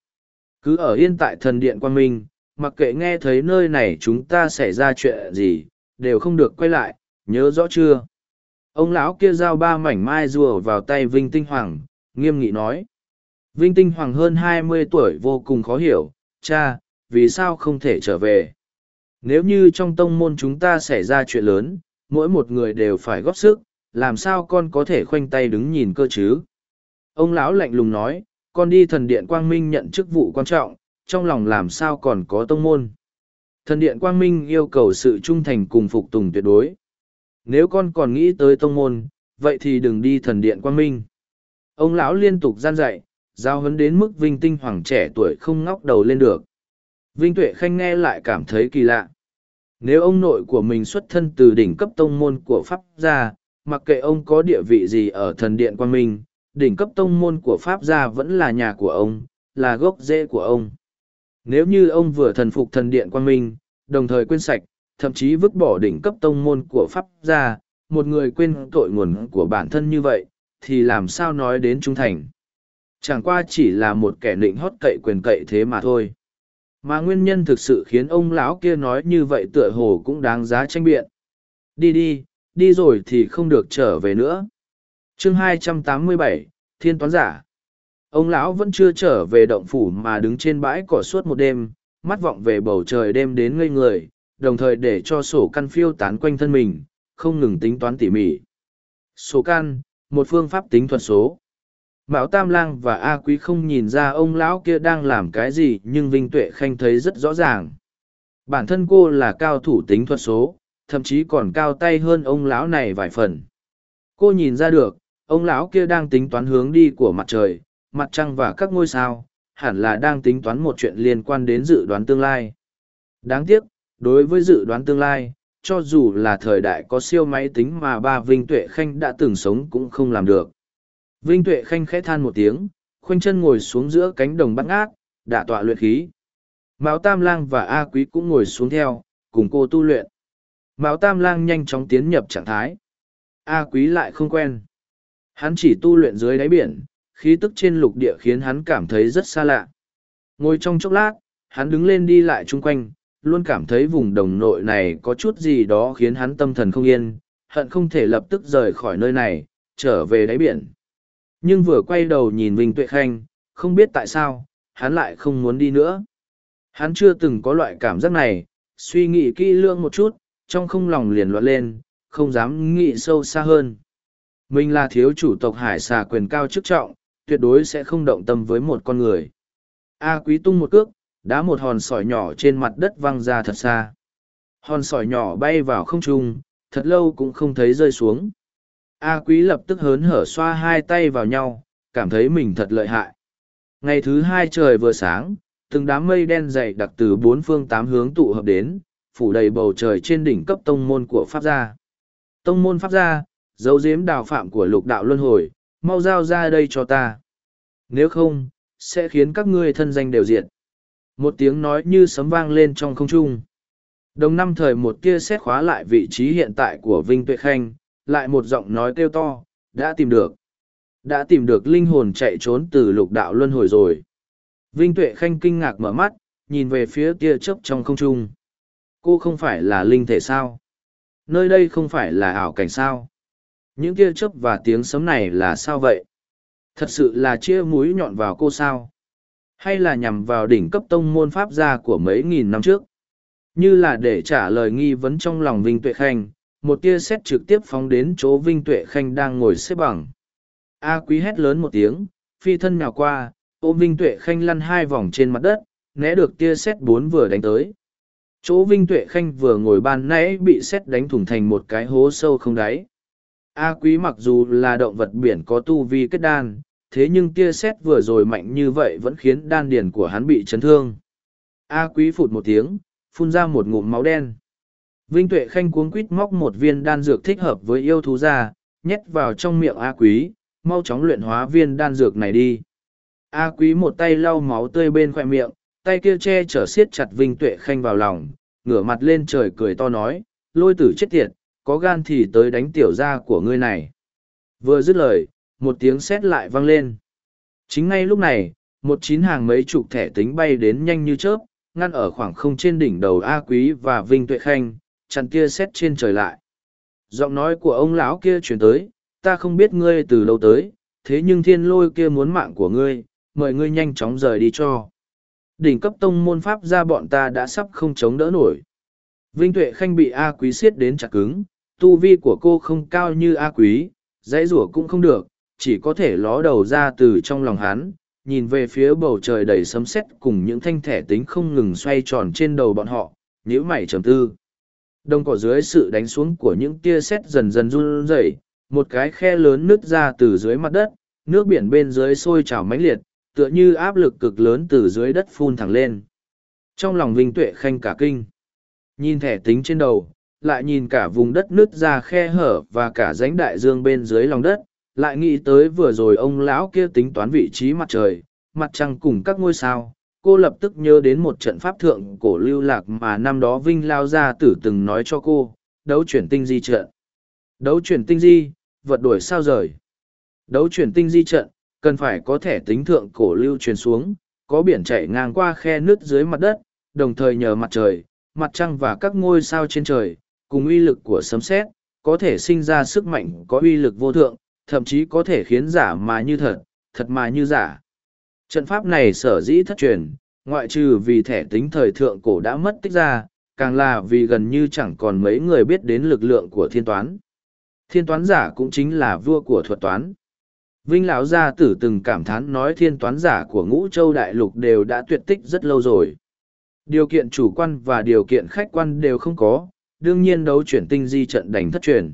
Cứ ở yên tại thần điện quan minh, mặc kệ nghe thấy nơi này chúng ta xảy ra chuyện gì, đều không được quay lại nhớ rõ chưa? Ông lão kia giao ba mảnh mai rùa vào tay vinh tinh hoàng, nghiêm nghị nói. Vinh tinh hoàng hơn hai mươi tuổi vô cùng khó hiểu, cha, vì sao không thể trở về? Nếu như trong tông môn chúng ta xảy ra chuyện lớn, mỗi một người đều phải góp sức, làm sao con có thể khoanh tay đứng nhìn cơ chứ? Ông lão lạnh lùng nói, con đi thần điện quang minh nhận chức vụ quan trọng, trong lòng làm sao còn có tông môn? Thần điện quang minh yêu cầu sự trung thành cùng phục tùng tuyệt đối nếu con còn nghĩ tới tông môn, vậy thì đừng đi thần điện quang minh. Ông lão liên tục gian dạy, giao hấn đến mức Vinh Tinh Hoàng trẻ tuổi không ngóc đầu lên được. Vinh Tuệ Khanh nghe lại cảm thấy kỳ lạ. Nếu ông nội của mình xuất thân từ đỉnh cấp tông môn của Pháp gia, mặc kệ ông có địa vị gì ở thần điện quang minh, đỉnh cấp tông môn của Pháp gia vẫn là nhà của ông, là gốc rễ của ông. Nếu như ông vừa thần phục thần điện quang minh, đồng thời quên sạch, thậm chí vứt bỏ đỉnh cấp tông môn của pháp gia, một người quên tội nguồn của bản thân như vậy, thì làm sao nói đến trung thành. Chẳng qua chỉ là một kẻ nịnh hót cậy quyền cậy thế mà thôi. Mà nguyên nhân thực sự khiến ông lão kia nói như vậy tựa hồ cũng đáng giá tranh biện. Đi đi, đi rồi thì không được trở về nữa. chương 287, Thiên Toán Giả Ông lão vẫn chưa trở về động phủ mà đứng trên bãi cỏ suốt một đêm, mắt vọng về bầu trời đêm đến ngây người, đồng thời để cho sổ căn phiêu tán quanh thân mình, không ngừng tính toán tỉ mỉ. Sổ căn, một phương pháp tính thuật số. Mão Tam Lang và A Quý không nhìn ra ông lão kia đang làm cái gì nhưng Vinh Tuệ Khanh thấy rất rõ ràng. Bản thân cô là cao thủ tính thuật số, thậm chí còn cao tay hơn ông lão này vài phần. Cô nhìn ra được, ông lão kia đang tính toán hướng đi của mặt trời, mặt trăng và các ngôi sao, hẳn là đang tính toán một chuyện liên quan đến dự đoán tương lai. Đáng tiếc, đối với dự đoán tương lai, cho dù là thời đại có siêu máy tính mà ba Vinh Tuệ Khanh đã từng sống cũng không làm được. Vinh Tuệ Khanh khẽ than một tiếng, khoanh chân ngồi xuống giữa cánh đồng bắt ngát, đả tọa luyện khí. Mão Tam Lang và A Quý cũng ngồi xuống theo, cùng cô tu luyện. Mão Tam Lang nhanh chóng tiến nhập trạng thái. A Quý lại không quen. Hắn chỉ tu luyện dưới đáy biển, khí tức trên lục địa khiến hắn cảm thấy rất xa lạ. Ngồi trong chốc lát, hắn đứng lên đi lại chung quanh, luôn cảm thấy vùng đồng nội này có chút gì đó khiến hắn tâm thần không yên, hận không thể lập tức rời khỏi nơi này, trở về đáy biển. Nhưng vừa quay đầu nhìn Vinh Tuệ Khanh, không biết tại sao, hắn lại không muốn đi nữa. Hắn chưa từng có loại cảm giác này, suy nghĩ kỹ lưỡng một chút, trong không lòng liền loạn lên, không dám nghĩ sâu xa hơn. Mình là thiếu chủ tộc hải xà quyền cao chức trọng, tuyệt đối sẽ không động tâm với một con người. A quý tung một cước, đá một hòn sỏi nhỏ trên mặt đất văng ra thật xa. Hòn sỏi nhỏ bay vào không trung, thật lâu cũng không thấy rơi xuống. A quý lập tức hớn hở xoa hai tay vào nhau, cảm thấy mình thật lợi hại. Ngày thứ hai trời vừa sáng, từng đám mây đen dày đặc từ bốn phương tám hướng tụ hợp đến, phủ đầy bầu trời trên đỉnh cấp tông môn của Pháp gia. Tông môn Pháp gia, dấu diếm đào phạm của lục đạo luân hồi, mau giao ra đây cho ta. Nếu không, sẽ khiến các ngươi thân danh đều diệt. Một tiếng nói như sấm vang lên trong không trung. Đồng năm thời một tia xét khóa lại vị trí hiện tại của Vinh Tuệ Khanh, lại một giọng nói kêu to, đã tìm được. Đã tìm được linh hồn chạy trốn từ lục đạo luân hồi rồi. Vinh Tuệ Khanh kinh ngạc mở mắt, nhìn về phía tia chớp trong không trung. Cô không phải là linh thể sao? Nơi đây không phải là ảo cảnh sao? Những tia chớp và tiếng sấm này là sao vậy? Thật sự là chia múi nhọn vào cô sao? Hay là nhằm vào đỉnh cấp tông môn pháp gia của mấy nghìn năm trước? Như là để trả lời nghi vấn trong lòng Vinh Tuệ Khanh, một tia xét trực tiếp phóng đến chỗ Vinh Tuệ Khanh đang ngồi xếp bằng. A quý hét lớn một tiếng, phi thân nhào qua, ôm Vinh Tuệ Khanh lăn hai vòng trên mặt đất, né được tia xét bốn vừa đánh tới. Chỗ Vinh Tuệ Khanh vừa ngồi ban nãy bị xét đánh thủng thành một cái hố sâu không đáy. A quý mặc dù là động vật biển có tu vi kết đan, thế nhưng tia xét vừa rồi mạnh như vậy vẫn khiến đan điền của hắn bị chấn thương. A quý phụt một tiếng, phun ra một ngụm máu đen. Vinh Tuệ Khanh cuống quít móc một viên đan dược thích hợp với yêu thú ra, nhét vào trong miệng A quý, mau chóng luyện hóa viên đan dược này đi. A quý một tay lau máu tươi bên khoe miệng, tay kia che chở siết chặt Vinh Tuệ Khanh vào lòng, ngửa mặt lên trời cười to nói, lôi tử chết tiệt, có gan thì tới đánh tiểu gia của ngươi này. Vừa dứt lời, một tiếng sét lại vang lên. Chính ngay lúc này, một chín hàng mấy chục thẻ tính bay đến nhanh như chớp, ngăn ở khoảng không trên đỉnh đầu A Quý và Vinh Tuệ Khanh, chặn kia xét trên trời lại. Giọng nói của ông lão kia chuyển tới, ta không biết ngươi từ lâu tới, thế nhưng thiên lôi kia muốn mạng của ngươi, mời ngươi nhanh chóng rời đi cho. Đỉnh cấp tông môn pháp ra bọn ta đã sắp không chống đỡ nổi. Vinh Tuệ Khanh bị A Quý siết đến chặt cứng, tu vi của cô không cao như A Quý, dãy rủa cũng không được, chỉ có thể ló đầu ra từ trong lòng hắn, nhìn về phía bầu trời đầy sấm sét cùng những thanh thẻ tính không ngừng xoay tròn trên đầu bọn họ, nhíu mày trầm tư. Đông cỏ dưới sự đánh xuống của những tia sét dần dần run rẩy, một cái khe lớn nứt ra từ dưới mặt đất, nước biển bên dưới sôi trào mãnh liệt, tựa như áp lực cực lớn từ dưới đất phun thẳng lên. Trong lòng Vinh Tuệ Khanh cả kinh. Nhìn thẻ tính trên đầu, lại nhìn cả vùng đất nứt ra khe hở và cả rãnh đại dương bên dưới lòng đất, lại nghĩ tới vừa rồi ông lão kia tính toán vị trí mặt trời, mặt trăng cùng các ngôi sao. Cô lập tức nhớ đến một trận pháp thượng cổ lưu lạc mà năm đó Vinh Lao Gia Tử từng nói cho cô, đấu chuyển tinh di trận. Đấu chuyển tinh di, vật đuổi sao rời. Đấu chuyển tinh di trận, cần phải có thể tính thượng cổ lưu truyền xuống, có biển chảy ngang qua khe nước dưới mặt đất, đồng thời nhờ mặt trời, mặt trăng và các ngôi sao trên trời, cùng uy lực của sấm sét, có thể sinh ra sức mạnh có uy lực vô thượng, thậm chí có thể khiến giả mà như thật, thật mà như giả. Trận pháp này sở dĩ thất truyền, ngoại trừ vì thẻ tính thời thượng cổ đã mất tích ra, càng là vì gần như chẳng còn mấy người biết đến lực lượng của thiên toán. Thiên toán giả cũng chính là vua của thuật toán. Vinh lão gia tử từng cảm thán nói thiên toán giả của ngũ châu đại lục đều đã tuyệt tích rất lâu rồi. Điều kiện chủ quan và điều kiện khách quan đều không có, đương nhiên đấu chuyển tinh di trận đánh thất truyền.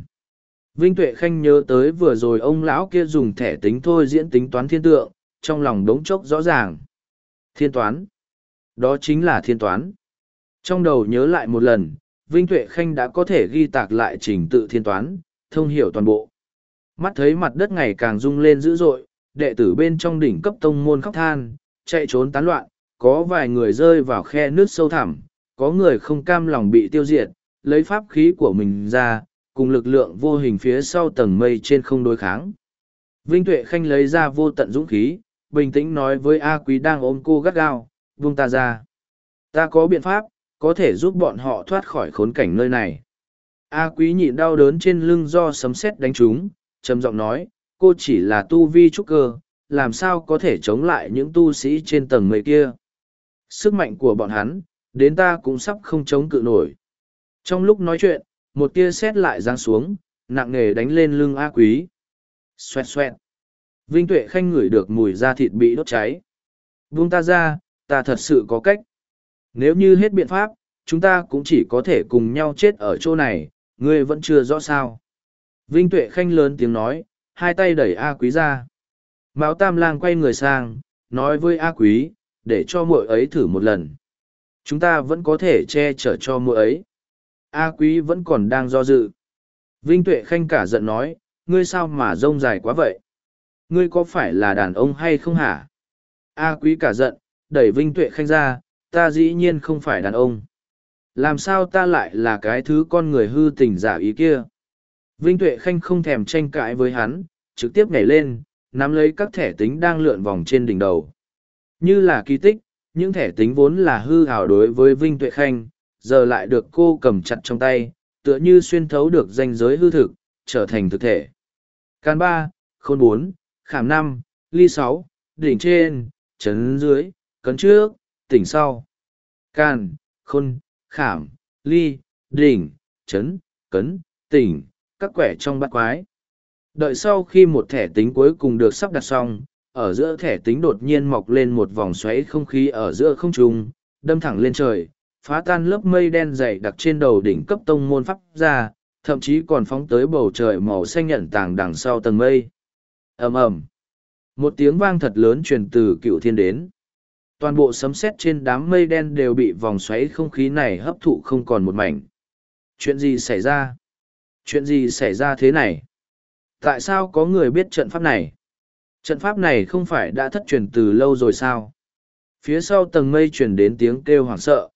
Vinh Tuệ Khanh nhớ tới vừa rồi ông lão kia dùng thẻ tính thôi diễn tính toán thiên tượng, trong lòng đống chốc rõ ràng. Thiên toán. Đó chính là thiên toán. Trong đầu nhớ lại một lần, Vinh Tuệ Khanh đã có thể ghi tạc lại trình tự thiên toán, thông hiểu toàn bộ. Mắt thấy mặt đất ngày càng rung lên dữ dội, đệ tử bên trong đỉnh cấp tông môn khóc than, chạy trốn tán loạn, có vài người rơi vào khe nước sâu thẳm, có người không cam lòng bị tiêu diệt, lấy pháp khí của mình ra, cùng lực lượng vô hình phía sau tầng mây trên không đối kháng. Vinh Tuệ Khanh lấy ra vô tận dũng khí, bình tĩnh nói với A Quý đang ôm cô gắt gao, buông ta ra. Ta có biện pháp, có thể giúp bọn họ thoát khỏi khốn cảnh nơi này. A Quý nhịn đau đớn trên lưng do sấm sét đánh trúng, trầm giọng nói, cô chỉ là tu vi trúc cơ, làm sao có thể chống lại những tu sĩ trên tầng mây kia. Sức mạnh của bọn hắn, đến ta cũng sắp không chống cự nổi. Trong lúc nói chuyện, một tia sét lại giáng xuống, nặng nề đánh lên lưng A Quý. Xoẹt xoẹt. Vinh Tuệ Khanh ngửi được mùi da thịt bị đốt cháy. Buông ta ra, ta thật sự có cách. Nếu như hết biện pháp, chúng ta cũng chỉ có thể cùng nhau chết ở chỗ này, ngươi vẫn chưa rõ sao. Vinh Tuệ Khanh lớn tiếng nói, hai tay đẩy A Quý ra. Mão Tam Lang quay người sang, nói với A Quý, để cho muội ấy thử một lần. Chúng ta vẫn có thể che chở cho muội ấy. A Quý vẫn còn đang do dự. Vinh Tuệ Khanh cả giận nói, ngươi sao mà rông dài quá vậy? Ngươi có phải là đàn ông hay không hả? A Quý cả giận, đẩy Vinh Tuệ Khanh ra, ta dĩ nhiên không phải đàn ông. Làm sao ta lại là cái thứ con người hư tình giả ý kia? Vinh Tuệ Khanh không thèm tranh cãi với hắn, trực tiếp nhảy lên, nắm lấy các thẻ tính đang lượn vòng trên đỉnh đầu. Như là kỳ tích, những thẻ tính vốn là hư hào đối với Vinh Tuệ Khanh, giờ lại được cô cầm chặt trong tay, tựa như xuyên thấu được danh giới hư thực, trở thành thực thể. Can ba, khôn bốn, khảm năm, ly sáu, đỉnh trên, chấn dưới, cấn trước, tỉnh sau. Can, khôn, khảm, ly, đỉnh, chấn, cấn, tỉnh, các quẻ trong bát quái. Đợi sau khi một thẻ tính cuối cùng được sắp đặt xong, ở giữa thẻ tính đột nhiên mọc lên một vòng xoáy không khí ở giữa không trung, đâm thẳng lên trời, phá tan lớp mây đen dày đặc trên đầu đỉnh cấp tông môn pháp ra, thậm chí còn phóng tới bầu trời màu xanh nhận tàng đằng sau tầng mây. ầm ầm Một tiếng vang thật lớn truyền từ cựu thiên đến. Toàn bộ sấm sét trên đám mây đen đều bị vòng xoáy không khí này hấp thụ không còn một mảnh. Chuyện gì xảy ra? Chuyện gì xảy ra thế này? Tại sao có người biết trận pháp này? Trận pháp này không phải đã thất truyền từ lâu rồi sao? Phía sau tầng mây truyền đến tiếng kêu hoảng sợ.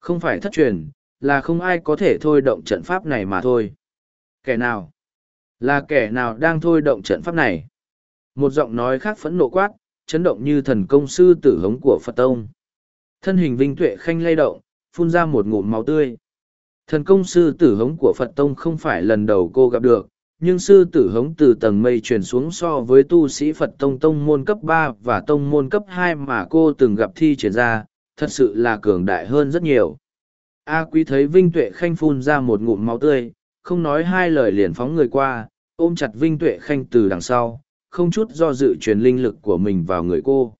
Không phải thất truyền, là không ai có thể thôi động trận pháp này mà thôi. Kẻ nào? Là kẻ nào đang thôi động trận pháp này? Một giọng nói khác phẫn nộ quát, chấn động như thần công sư tử hống của Phật Tông. Thân hình vinh tuệ khanh lay động, phun ra một ngụm máu tươi. Thần công sư tử hống của Phật Tông không phải lần đầu cô gặp được, nhưng sư tử hống từ tầng mây truyền xuống so với tu sĩ Phật Tông Tông môn cấp ba và Tông môn cấp hai mà cô từng gặp thi triển ra, thật sự là cường đại hơn rất nhiều. A quý thấy Vinh Tuệ Khanh phun ra một ngụm máu tươi, không nói hai lời liền phóng người qua, ôm chặt Vinh Tuệ Khanh từ đằng sau, không chút do dự truyền linh lực của mình vào người cô.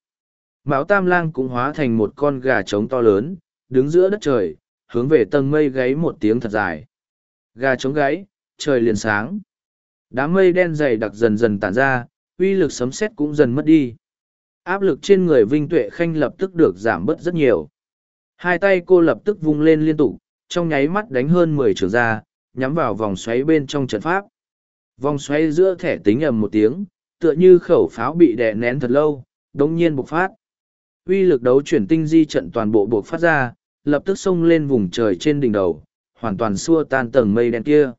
Mão Tam Lang cũng hóa thành một con gà trống to lớn, đứng giữa đất trời, hướng về tầng mây gáy một tiếng thật dài. Gà trống gáy, trời liền sáng. Đám mây đen dày đặc dần dần tản ra, uy lực sấm sét cũng dần mất đi. Áp lực trên người Vinh Tuệ Khanh lập tức được giảm bớt rất nhiều. Hai tay cô lập tức vung lên liên tục, trong nháy mắt đánh hơn mười trường ra, nhắm vào vòng xoáy bên trong trận pháp. Vòng xoáy giữa thẻ tính ầm một tiếng, tựa như khẩu pháo bị đè nén thật lâu, đống nhiên bộc phát. Uy lực đấu chuyển tinh di trận toàn bộ bộc phát ra, lập tức xông lên vùng trời trên đỉnh đầu, hoàn toàn xua tan tầng mây đen kia.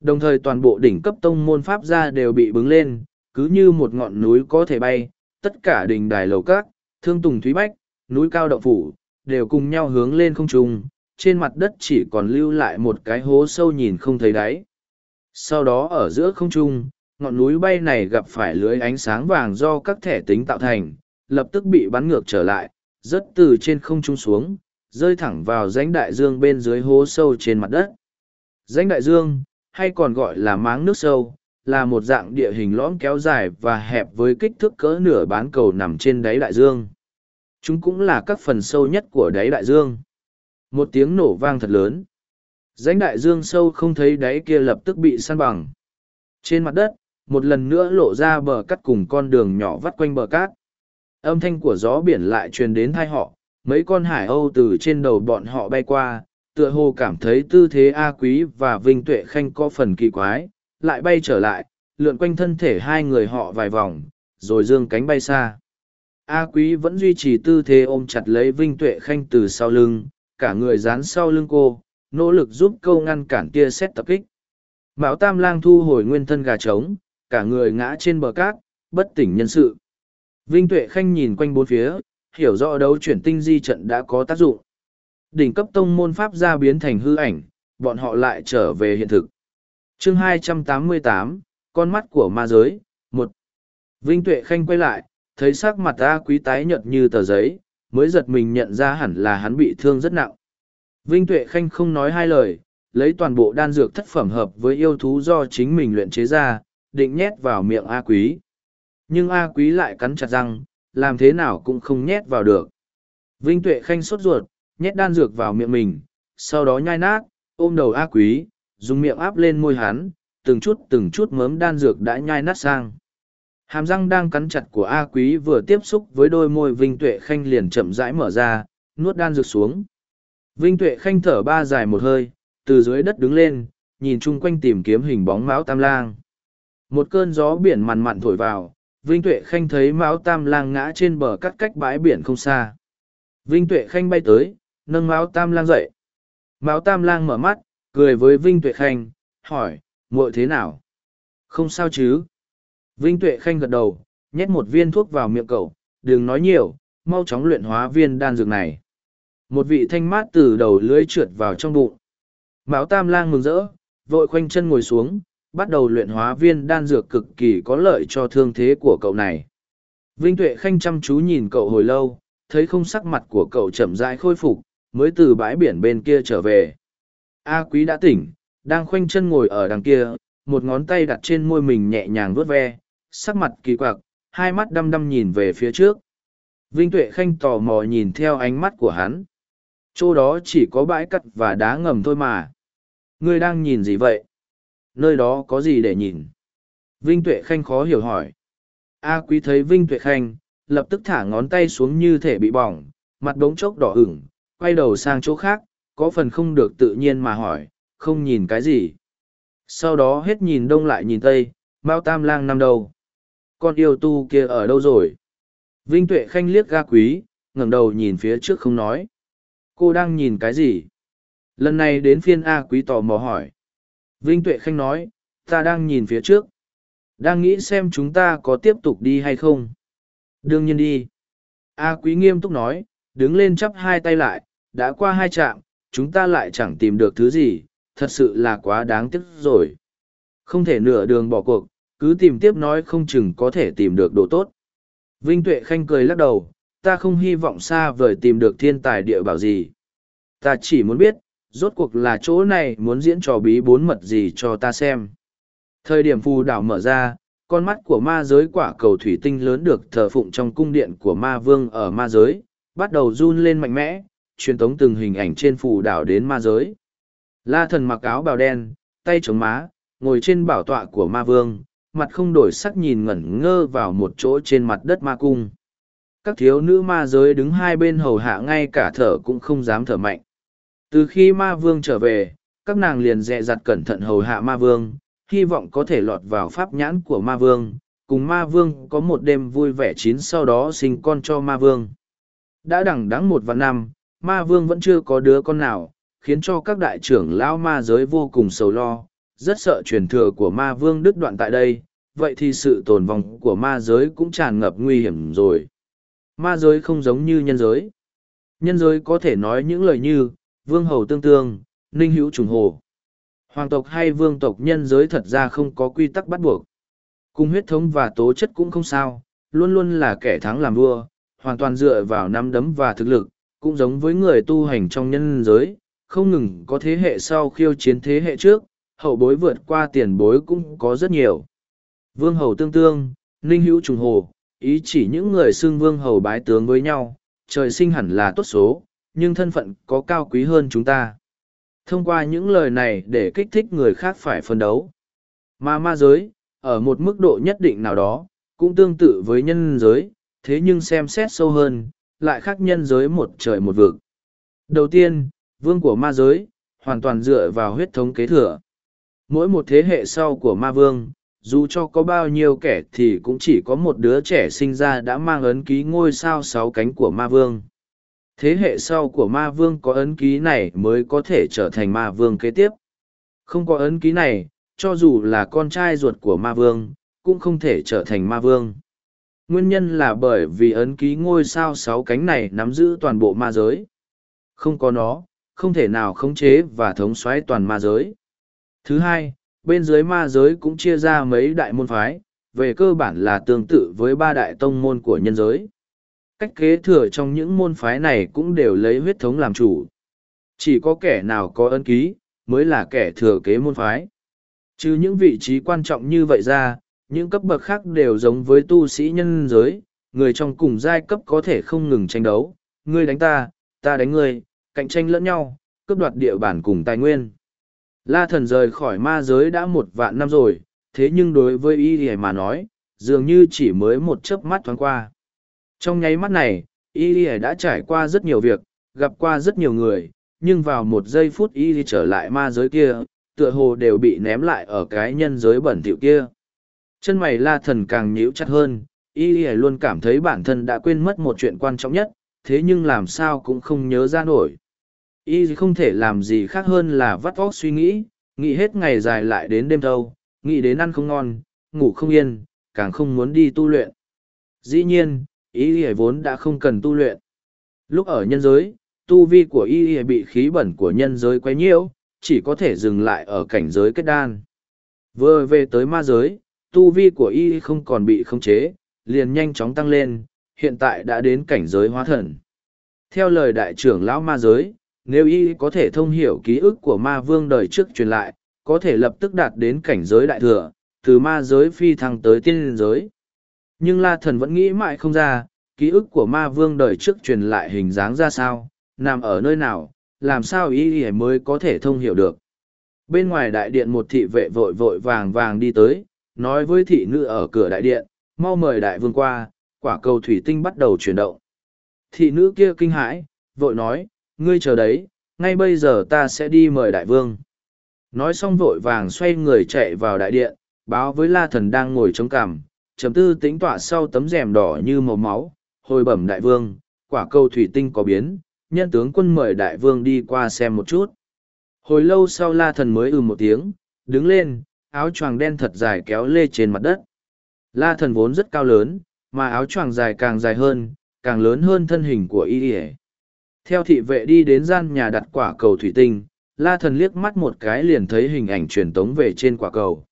Đồng thời toàn bộ đỉnh cấp tông môn pháp gia đều bị bứng lên, cứ như một ngọn núi có thể bay, tất cả đình đài lầu cát, thương tùng thúy bách, núi cao động phủ, đều cùng nhau hướng lên không trung, trên mặt đất chỉ còn lưu lại một cái hố sâu nhìn không thấy đáy. Sau đó ở giữa không trung, ngọn núi bay này gặp phải lưới ánh sáng vàng do các thẻ tính tạo thành, lập tức bị bắn ngược trở lại, rớt từ trên không trung xuống, rơi thẳng vào rãnh đại dương bên dưới hố sâu trên mặt đất. Rãnh đại dương, hay còn gọi là máng nước sâu, là một dạng địa hình lõm kéo dài và hẹp với kích thước cỡ nửa bán cầu nằm trên đáy đại dương. Chúng cũng là các phần sâu nhất của đáy đại dương. Một tiếng nổ vang thật lớn. Rãnh đại dương sâu không thấy đáy kia lập tức bị săn bằng. Trên mặt đất, một lần nữa lộ ra bờ cắt cùng con đường nhỏ vắt quanh bờ cát. Âm thanh của gió biển lại truyền đến thai họ, mấy con hải âu từ trên đầu bọn họ bay qua, tựa hồ cảm thấy tư thế A Quý và Vinh Tuệ Khanh có phần kỳ quái, lại bay trở lại, lượn quanh thân thể hai người họ vài vòng, rồi dương cánh bay xa. A Quý vẫn duy trì tư thế ôm chặt lấy Vinh Tuệ Khanh từ sau lưng, cả người dán sau lưng cô, nỗ lực giúp câu ngăn cản tia xét tập kích. Mão Tam Lang thu hồi nguyên thân gà trống, cả người ngã trên bờ cát, bất tỉnh nhân sự. Vinh Tuệ Khanh nhìn quanh bốn phía, hiểu rõ đấu chuyển tinh di trận đã có tác dụng. Đỉnh cấp tông môn pháp ra biến thành hư ảnh, bọn họ lại trở về hiện thực chương 288, con mắt của ma giới, một Vinh Tuệ Khanh quay lại, thấy sắc mặt A quý tái nhợt như tờ giấy, mới giật mình nhận ra hẳn là hắn bị thương rất nặng. Vinh Tuệ Khanh không nói hai lời, lấy toàn bộ đan dược thất phẩm hợp với yêu thú do chính mình luyện chế ra, định nhét vào miệng A quý. Nhưng A quý lại cắn chặt răng, làm thế nào cũng không nhét vào được. Vinh Tuệ Khanh sốt ruột, nhét đan dược vào miệng mình, sau đó nhai nát, ôm đầu A quý, dùng miệng áp lên môi hắn, từng chút từng chút mớm đan dược đã nhai nát sang. Hàm răng đang cắn chặt của A Quý vừa tiếp xúc với đôi môi Vinh Tuệ Khanh liền chậm rãi mở ra, nuốt đan dược xuống. Vinh Tuệ Khanh thở ba dài một hơi, từ dưới đất đứng lên, nhìn chung quanh tìm kiếm hình bóng Mão Tam Lang. Một cơn gió biển mặn mặn thổi vào, Vinh Tuệ Khanh thấy Mão Tam Lang ngã trên bờ cắt cách bãi biển không xa. Vinh Tuệ Khanh bay tới, nâng Mão Tam Lang dậy. Mão Tam Lang mở mắt, cười với Vinh Tuệ Khanh, hỏi, muội thế nào? Không sao chứ? Vinh Tuệ Khanh gật đầu, nhét một viên thuốc vào miệng cậu, đừng nói nhiều, mau chóng luyện hóa viên đan dược này. Một vị thanh mát từ đầu lưới trượt vào trong bụng. Mão Tam Lang mừng rỡ, vội khoanh chân ngồi xuống, bắt đầu luyện hóa viên đan dược cực kỳ có lợi cho thương thế của cậu này. Vinh Tuệ Khanh chăm chú nhìn cậu hồi lâu, thấy không sắc mặt của cậu chậm rãi khôi phục, mới từ bãi biển bên kia trở về. A Quý đã tỉnh, đang khoanh chân ngồi ở đằng kia, một ngón tay đặt trên môi mình nhẹ nhàng vuốt ve, sắc mặt kỳ quặc, hai mắt đăm đăm nhìn về phía trước. Vinh Tuệ Khanh tò mò nhìn theo ánh mắt của hắn. Chỗ đó chỉ có bãi cắt và đá ngầm thôi mà. Ngươi đang nhìn gì vậy? Nơi đó có gì để nhìn? Vinh Tuệ Khanh khó hiểu hỏi. A Quý thấy Vinh Tuệ Khanh, lập tức thả ngón tay xuống như thể bị bỏng, mặt đống chốc đỏ ửng, quay đầu sang chỗ khác, có phần không được tự nhiên mà hỏi, không nhìn cái gì. Sau đó hết nhìn đông lại nhìn tây, Mao Tam Lang nằm đầu. Con yêu tu kia ở đâu rồi? Vinh tuệ khanh liếc ga quý ngẩng đầu nhìn phía trước không nói. Cô đang nhìn cái gì? Lần này đến phiên a quý tò mò hỏi. Vinh tuệ khanh nói ta đang nhìn phía trước. Đang nghĩ xem chúng ta có tiếp tục đi hay không. Đương nhiên đi. A quý nghiêm túc nói đứng lên chắp hai tay lại đã qua hai trạm chúng ta lại chẳng tìm được thứ gì thật sự là quá đáng tiếc rồi không thể nửa đường bỏ cuộc cứ tìm tiếp nói không chừng có thể tìm được đồ tốt. Vinh Tuệ Khanh cười lắc đầu, ta không hy vọng xa vời tìm được thiên tài địa bảo gì. Ta chỉ muốn biết, rốt cuộc là chỗ này muốn diễn trò bí bốn mật gì cho ta xem. Thời điểm phù đảo mở ra, con mắt của ma giới quả cầu thủy tinh lớn được thờ phụng trong cung điện của ma vương ở ma giới, bắt đầu run lên mạnh mẽ, truyền tống từng hình ảnh trên phù đảo đến ma giới. La thần mặc áo bào đen, tay chống má, ngồi trên bảo tọa của ma vương, mặt không đổi sắc nhìn ngẩn ngơ vào một chỗ trên mặt đất ma cung. Các thiếu nữ ma giới đứng hai bên hầu hạ ngay cả thở cũng không dám thở mạnh. Từ khi ma vương trở về, các nàng liền dẹ dặt cẩn thận hầu hạ ma vương, hy vọng có thể lọt vào pháp nhãn của ma vương, cùng ma vương có một đêm vui vẻ chín sau đó sinh con cho ma vương. Đã đẳng đắng một vạn năm, ma vương vẫn chưa có đứa con nào, khiến cho các đại trưởng lão ma giới vô cùng sầu lo, rất sợ truyền thừa của ma vương đứt đoạn tại đây, vậy thì sự tồn vong của ma giới cũng tràn ngập nguy hiểm rồi. Ma giới không giống như nhân giới. Nhân giới có thể nói những lời như, vương hầu tương tương, ninh hữu trùng hồ. Hoàng tộc hay vương tộc nhân giới thật ra không có quy tắc bắt buộc. Cùng huyết thống và tố chất cũng không sao, luôn luôn là kẻ thắng làm vua, hoàn toàn dựa vào nắm đấm và thực lực, cũng giống với người tu hành trong nhân giới, không ngừng có thế hệ sau khiêu chiến thế hệ trước, hậu bối vượt qua tiền bối cũng có rất nhiều. Vương hầu tương tương, ninh hữu trùng hồ, ý chỉ những người xưng vương hầu bái tướng với nhau, trời sinh hẳn là tốt số, nhưng thân phận có cao quý hơn chúng ta. Thông qua những lời này để kích thích người khác phải phân đấu. Mà ma giới, ở một mức độ nhất định nào đó, cũng tương tự với nhân giới, thế nhưng xem xét sâu hơn, lại khác nhân giới một trời một vực. Đầu tiên, vương của ma giới, hoàn toàn dựa vào huyết thống kế thừa. Mỗi một thế hệ sau của ma vương, dù cho có bao nhiêu kẻ thì cũng chỉ có một đứa trẻ sinh ra đã mang ấn ký ngôi sao sáu cánh của ma vương. Thế hệ sau của ma vương có ấn ký này mới có thể trở thành ma vương kế tiếp. Không có ấn ký này, cho dù là con trai ruột của ma vương, cũng không thể trở thành ma vương. Nguyên nhân là bởi vì ấn ký ngôi sao sáu cánh này nắm giữ toàn bộ ma giới. Không có nó, không thể nào khống chế và thống soái toàn ma giới. Thứ hai, bên dưới ma giới cũng chia ra mấy đại môn phái, về cơ bản là tương tự với ba đại tông môn của nhân giới. Cách kế thừa trong những môn phái này cũng đều lấy huyết thống làm chủ. Chỉ có kẻ nào có ân ký, mới là kẻ thừa kế môn phái. Chứ những vị trí quan trọng như vậy ra, những cấp bậc khác đều giống với tu sĩ nhân giới, người trong cùng giai cấp có thể không ngừng tranh đấu, ngươi đánh ta, ta đánh ngươi, cạnh tranh lẫn nhau, cướp đoạt địa bàn cùng tài nguyên. La thần rời khỏi ma giới đã một vạn năm rồi, thế nhưng đối với y thì mà nói, dường như chỉ mới một chớp mắt thoáng qua. Trong nháy mắt này, y thì đã trải qua rất nhiều việc, gặp qua rất nhiều người, nhưng vào một giây phút y thì trở lại ma giới kia, tựa hồ đều bị ném lại ở cái nhân giới bẩn thỉu kia. Chân mày la thần càng nhíu chặt hơn, y thì luôn cảm thấy bản thân đã quên mất một chuyện quan trọng nhất, thế nhưng làm sao cũng không nhớ ra nổi. Y không thể làm gì khác hơn là vắt óc suy nghĩ, nghĩ hết ngày dài lại đến đêm thâu, nghĩ đến ăn không ngon, ngủ không yên, càng không muốn đi tu luyện. Dĩ nhiên, y vốn đã không cần tu luyện. Lúc ở nhân giới, tu vi của y bị khí bẩn của nhân giới quấy nhiễu, chỉ có thể dừng lại ở cảnh giới kết đan. Vừa về tới ma giới, tu vi của y không còn bị khống chế, liền nhanh chóng tăng lên, hiện tại đã đến cảnh giới hóa thần. Theo lời đại trưởng lão ma giới, nếu y có thể thông hiểu ký ức của ma vương đời trước truyền lại, có thể lập tức đạt đến cảnh giới đại thừa, từ ma giới phi thăng tới tiên giới. Nhưng La Thần vẫn nghĩ mãi không ra, ký ức của ma vương đời trước truyền lại hình dáng ra sao, nằm ở nơi nào, làm sao y y mới có thể thông hiểu được. Bên ngoài đại điện một thị vệ vội vội vàng vàng đi tới, nói với thị nữ ở cửa đại điện, mau mời đại vương qua, quả cầu thủy tinh bắt đầu chuyển động. Thị nữ kia kinh hãi, vội nói, ngươi chờ đấy, ngay bây giờ ta sẽ đi mời đại vương. Nói xong vội vàng xoay người chạy vào đại điện, báo với la thần đang ngồi chống cằm, chấm tư tính tọa sau tấm rèm đỏ như màu máu, hồi bẩm đại vương, quả cầu thủy tinh có biến, nhân tướng quân mời đại vương đi qua xem một chút. Hồi lâu sau la thần mới ừ một tiếng, đứng lên, áo choàng đen thật dài kéo lê trên mặt đất. La thần vốn rất cao lớn, mà áo choàng dài càng dài hơn, càng lớn hơn thân hình của y theo thị vệ đi đến gian nhà đặt quả cầu thủy tinh, la thần liếc mắt một cái liền thấy hình ảnh truyền tống về trên quả cầu.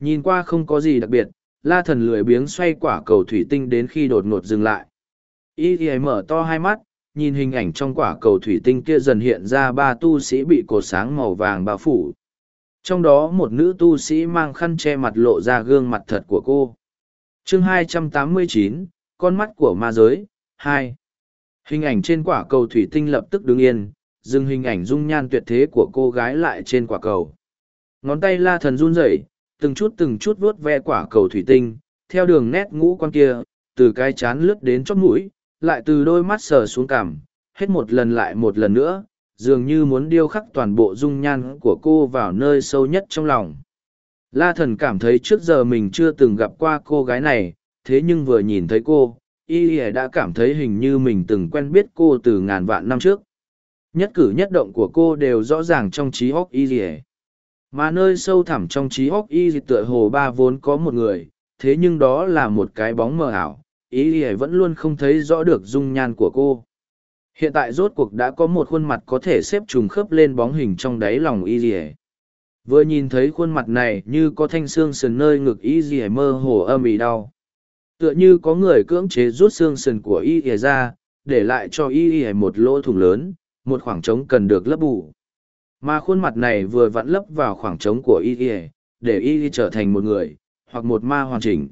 Nhìn qua không có gì đặc biệt, la thần lười biếng xoay quả cầu thủy tinh đến khi đột ngột dừng lại. Y thì mở to hai mắt, nhìn hình ảnh trong quả cầu thủy tinh kia dần hiện ra ba tu sĩ bị cột sáng màu vàng bao phủ. Trong đó một nữ tu sĩ mang khăn che mặt lộ ra gương mặt thật của cô. chương 289, con mắt của ma giới, 2. Hình ảnh trên quả cầu thủy tinh lập tức đứng yên, dừng hình ảnh dung nhan tuyệt thế của cô gái lại trên quả cầu. Ngón tay la thần run rẩy, từng chút từng chút vuốt ve quả cầu thủy tinh, theo đường nét ngũ quan kia, từ cái chán lướt đến chót mũi, lại từ đôi mắt sờ xuống cằm, hết một lần lại một lần nữa, dường như muốn điêu khắc toàn bộ dung nhan của cô vào nơi sâu nhất trong lòng. La thần cảm thấy trước giờ mình chưa từng gặp qua cô gái này, thế nhưng vừa nhìn thấy cô, y y đã cảm thấy hình như mình từng quen biết cô từ ngàn vạn năm trước nhất cử nhất động của cô đều rõ ràng trong trí óc y y Mà nơi sâu thẳm trong trí óc y tựa hồ ba vốn có một người, thế nhưng đó là một cái bóng mờ ảo, Y y vẫn luôn không thấy rõ được dung nhan của cô. Hiện tại rốt cuộc đã có một khuôn mặt có thể xếp trùng khớp lên bóng hình trong đáy lòng y dì Vừa nhìn thấy khuôn mặt này như có thanh xương sườn nơi ngực y dì mơ hồ âm ỉ đau. Tựa như có người cưỡng chế rút xương sườn của y dì ra, để lại cho y dì một lỗ thủng lớn, một khoảng trống cần được lấp bù. Mà khuôn mặt này vừa vặn lấp vào khoảng trống của y dì, để y dì trở thành một người, hoặc một ma hoàn chỉnh.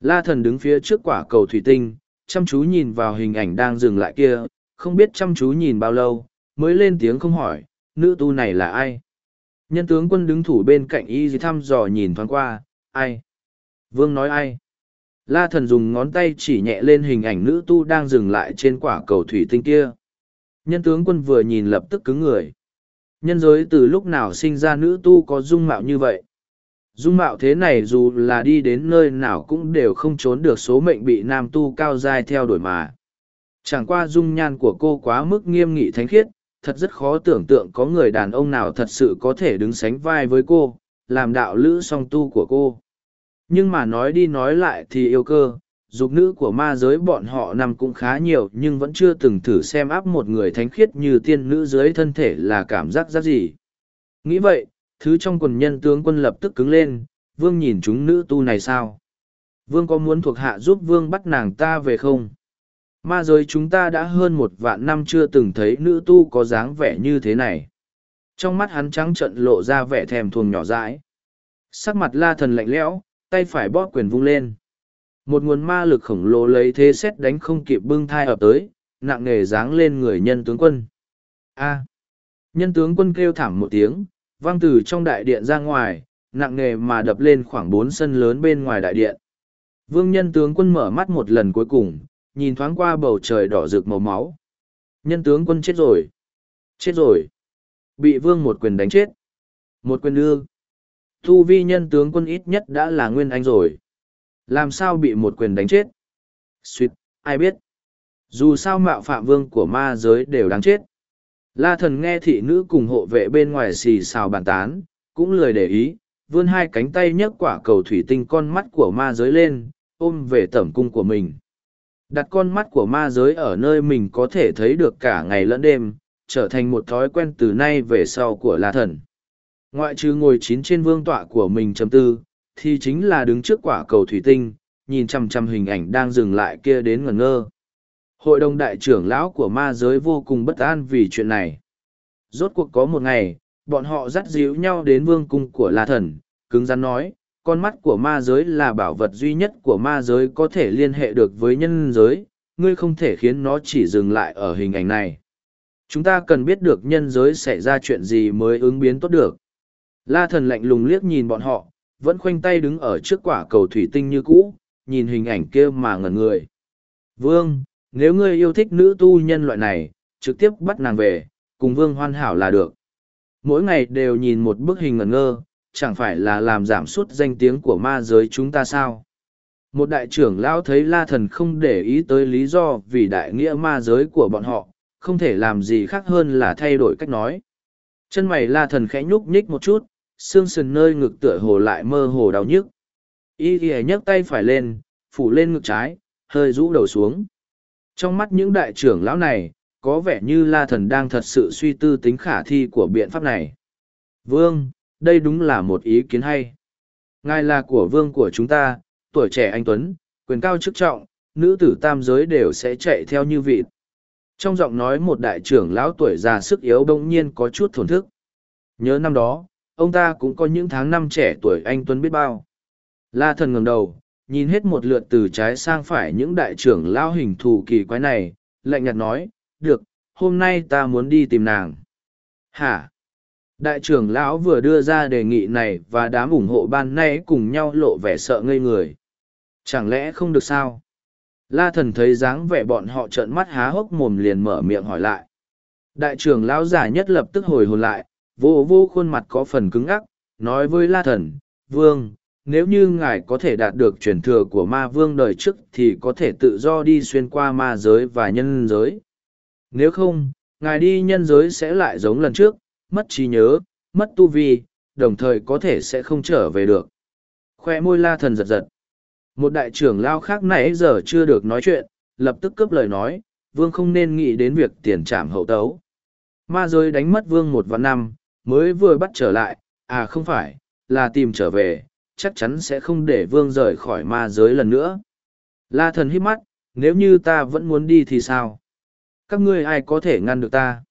La thần đứng phía trước quả cầu thủy tinh, chăm chú nhìn vào hình ảnh đang dừng lại kia, không biết chăm chú nhìn bao lâu, mới lên tiếng không hỏi, nữ tu này là ai? Nhân tướng quân đứng thủ bên cạnh y thăm dò nhìn thoáng qua, ai? Vương nói ai? La thần dùng ngón tay chỉ nhẹ lên hình ảnh nữ tu đang dừng lại trên quả cầu thủy tinh kia. Nhân tướng quân vừa nhìn lập tức cứng người. Nhân giới từ lúc nào sinh ra nữ tu có dung mạo như vậy? Dung mạo thế này dù là đi đến nơi nào cũng đều không trốn được số mệnh bị nam tu cao dai theo đuổi mà. Chẳng qua dung nhan của cô quá mức nghiêm nghị thánh khiết, thật rất khó tưởng tượng có người đàn ông nào thật sự có thể đứng sánh vai với cô, làm đạo lữ song tu của cô. Nhưng mà nói đi nói lại thì yêu cơ, dục nữ của ma giới bọn họ nằm cũng khá nhiều nhưng vẫn chưa từng thử xem áp một người thánh khiết như tiên nữ dưới thân thể là cảm giác giác gì. Nghĩ vậy, thứ trong quần nhân tướng quân lập tức cứng lên, vương nhìn chúng nữ tu này sao? Vương có muốn thuộc hạ giúp vương bắt nàng ta về không? Ma giới chúng ta đã hơn một vạn năm chưa từng thấy nữ tu có dáng vẻ như thế này. Trong mắt hắn trắng trận lộ ra vẻ thèm thuồng nhỏ dãi. Sắc mặt la thần lạnh lẽo, tay phải bóp quyền vung lên. Một nguồn ma lực khổng lồ lấy thế xét đánh không kịp bưng thai ập tới, nặng nề giáng lên người nhân tướng quân. A. Nhân tướng quân kêu thảm một tiếng, vang từ trong đại điện ra ngoài, nặng nề mà đập lên khoảng bốn sân lớn bên ngoài đại điện. Vương nhân tướng quân mở mắt một lần cuối cùng, nhìn thoáng qua bầu trời đỏ rực màu máu. Nhân tướng quân chết rồi. Chết rồi. Bị vương một quyền đánh chết. Một quyền đưa. Thu vi nhân tướng quân ít nhất đã là nguyên anh rồi. Làm sao bị một quyền đánh chết? Xuyệt, ai biết? Dù sao mạo phạm vương của ma giới đều đáng chết. La thần nghe thị nữ cùng hộ vệ bên ngoài xì xào bàn tán, cũng lười để ý, vươn hai cánh tay nhấc quả cầu thủy tinh con mắt của ma giới lên, ôm về tẩm cung của mình. Đặt con mắt của ma giới ở nơi mình có thể thấy được cả ngày lẫn đêm, trở thành một thói quen từ nay về sau của La thần. Ngoại trừ ngồi chín trên vương tọa của mình chấm tư, thì chính là đứng trước quả cầu thủy tinh, nhìn chằm chằm hình ảnh đang dừng lại kia đến ngẩn ngơ. Hội đồng đại trưởng lão của ma giới vô cùng bất an vì chuyện này. Rốt cuộc có một ngày, bọn họ dắt díu nhau đến vương cung của La Thần, cứng rắn nói, con mắt của ma giới là bảo vật duy nhất của ma giới có thể liên hệ được với nhân giới, ngươi không thể khiến nó chỉ dừng lại ở hình ảnh này. Chúng ta cần biết được nhân giới xảy ra chuyện gì mới ứng biến tốt được. La thần lạnh lùng liếc nhìn bọn họ, vẫn khoanh tay đứng ở trước quả cầu thủy tinh như cũ, nhìn hình ảnh kia mà ngẩn người. Vương, nếu ngươi yêu thích nữ tu nhân loại này, trực tiếp bắt nàng về, cùng vương hoàn hảo là được. Mỗi ngày đều nhìn một bức hình ngẩn ngơ, chẳng phải là làm giảm sút danh tiếng của ma giới chúng ta sao? Một đại trưởng lão thấy la thần không để ý tới lý do vì đại nghĩa ma giới của bọn họ, không thể làm gì khác hơn là thay đổi cách nói. Chân mày la thần khẽ nhúc nhích một chút, xương sườn nơi ngực tựa hồ lại mơ hồ đau nhức. Y ghi nhấc tay phải lên, phủ lên ngực trái, hơi rũ đầu xuống. Trong mắt những đại trưởng lão này, có vẻ như la thần đang thật sự suy tư tính khả thi của biện pháp này. Vương, đây đúng là một ý kiến hay. Ngài là của vương của chúng ta, tuổi trẻ anh Tuấn, quyền cao chức trọng, nữ tử tam giới đều sẽ chạy theo như vị. Trong giọng nói một đại trưởng lão tuổi già sức yếu bỗng nhiên có chút thổn thức. Nhớ năm đó, ông ta cũng có những tháng năm trẻ tuổi anh Tuấn biết bao. La thần ngẩng đầu, nhìn hết một lượt từ trái sang phải những đại trưởng lão hình thù kỳ quái này, lạnh nhạt nói, được, hôm nay ta muốn đi tìm nàng. Hả? Đại trưởng lão vừa đưa ra đề nghị này và đám ủng hộ ban nay cùng nhau lộ vẻ sợ ngây người. Chẳng lẽ không được sao? La thần thấy dáng vẻ bọn họ trợn mắt há hốc mồm liền mở miệng hỏi lại. Đại trưởng lão giả nhất lập tức hồi hồn lại, vô vô khuôn mặt có phần cứng ắc, nói với La thần, Vương, nếu như ngài có thể đạt được truyền thừa của ma vương đời trước thì có thể tự do đi xuyên qua ma giới và nhân giới. Nếu không, ngài đi nhân giới sẽ lại giống lần trước, mất trí nhớ, mất tu vi, đồng thời có thể sẽ không trở về được. Khoe môi la thần giật giật. Một đại trưởng lao khác nãy giờ chưa được nói chuyện, lập tức cướp lời nói, vương không nên nghĩ đến việc tiền trảm hậu tấu. Ma giới đánh mất vương một vạn năm, mới vừa bắt trở lại, à không phải, là tìm trở về, chắc chắn sẽ không để vương rời khỏi ma giới lần nữa. La thần hít mắt, nếu như ta vẫn muốn đi thì sao? Các ngươi ai có thể ngăn được ta?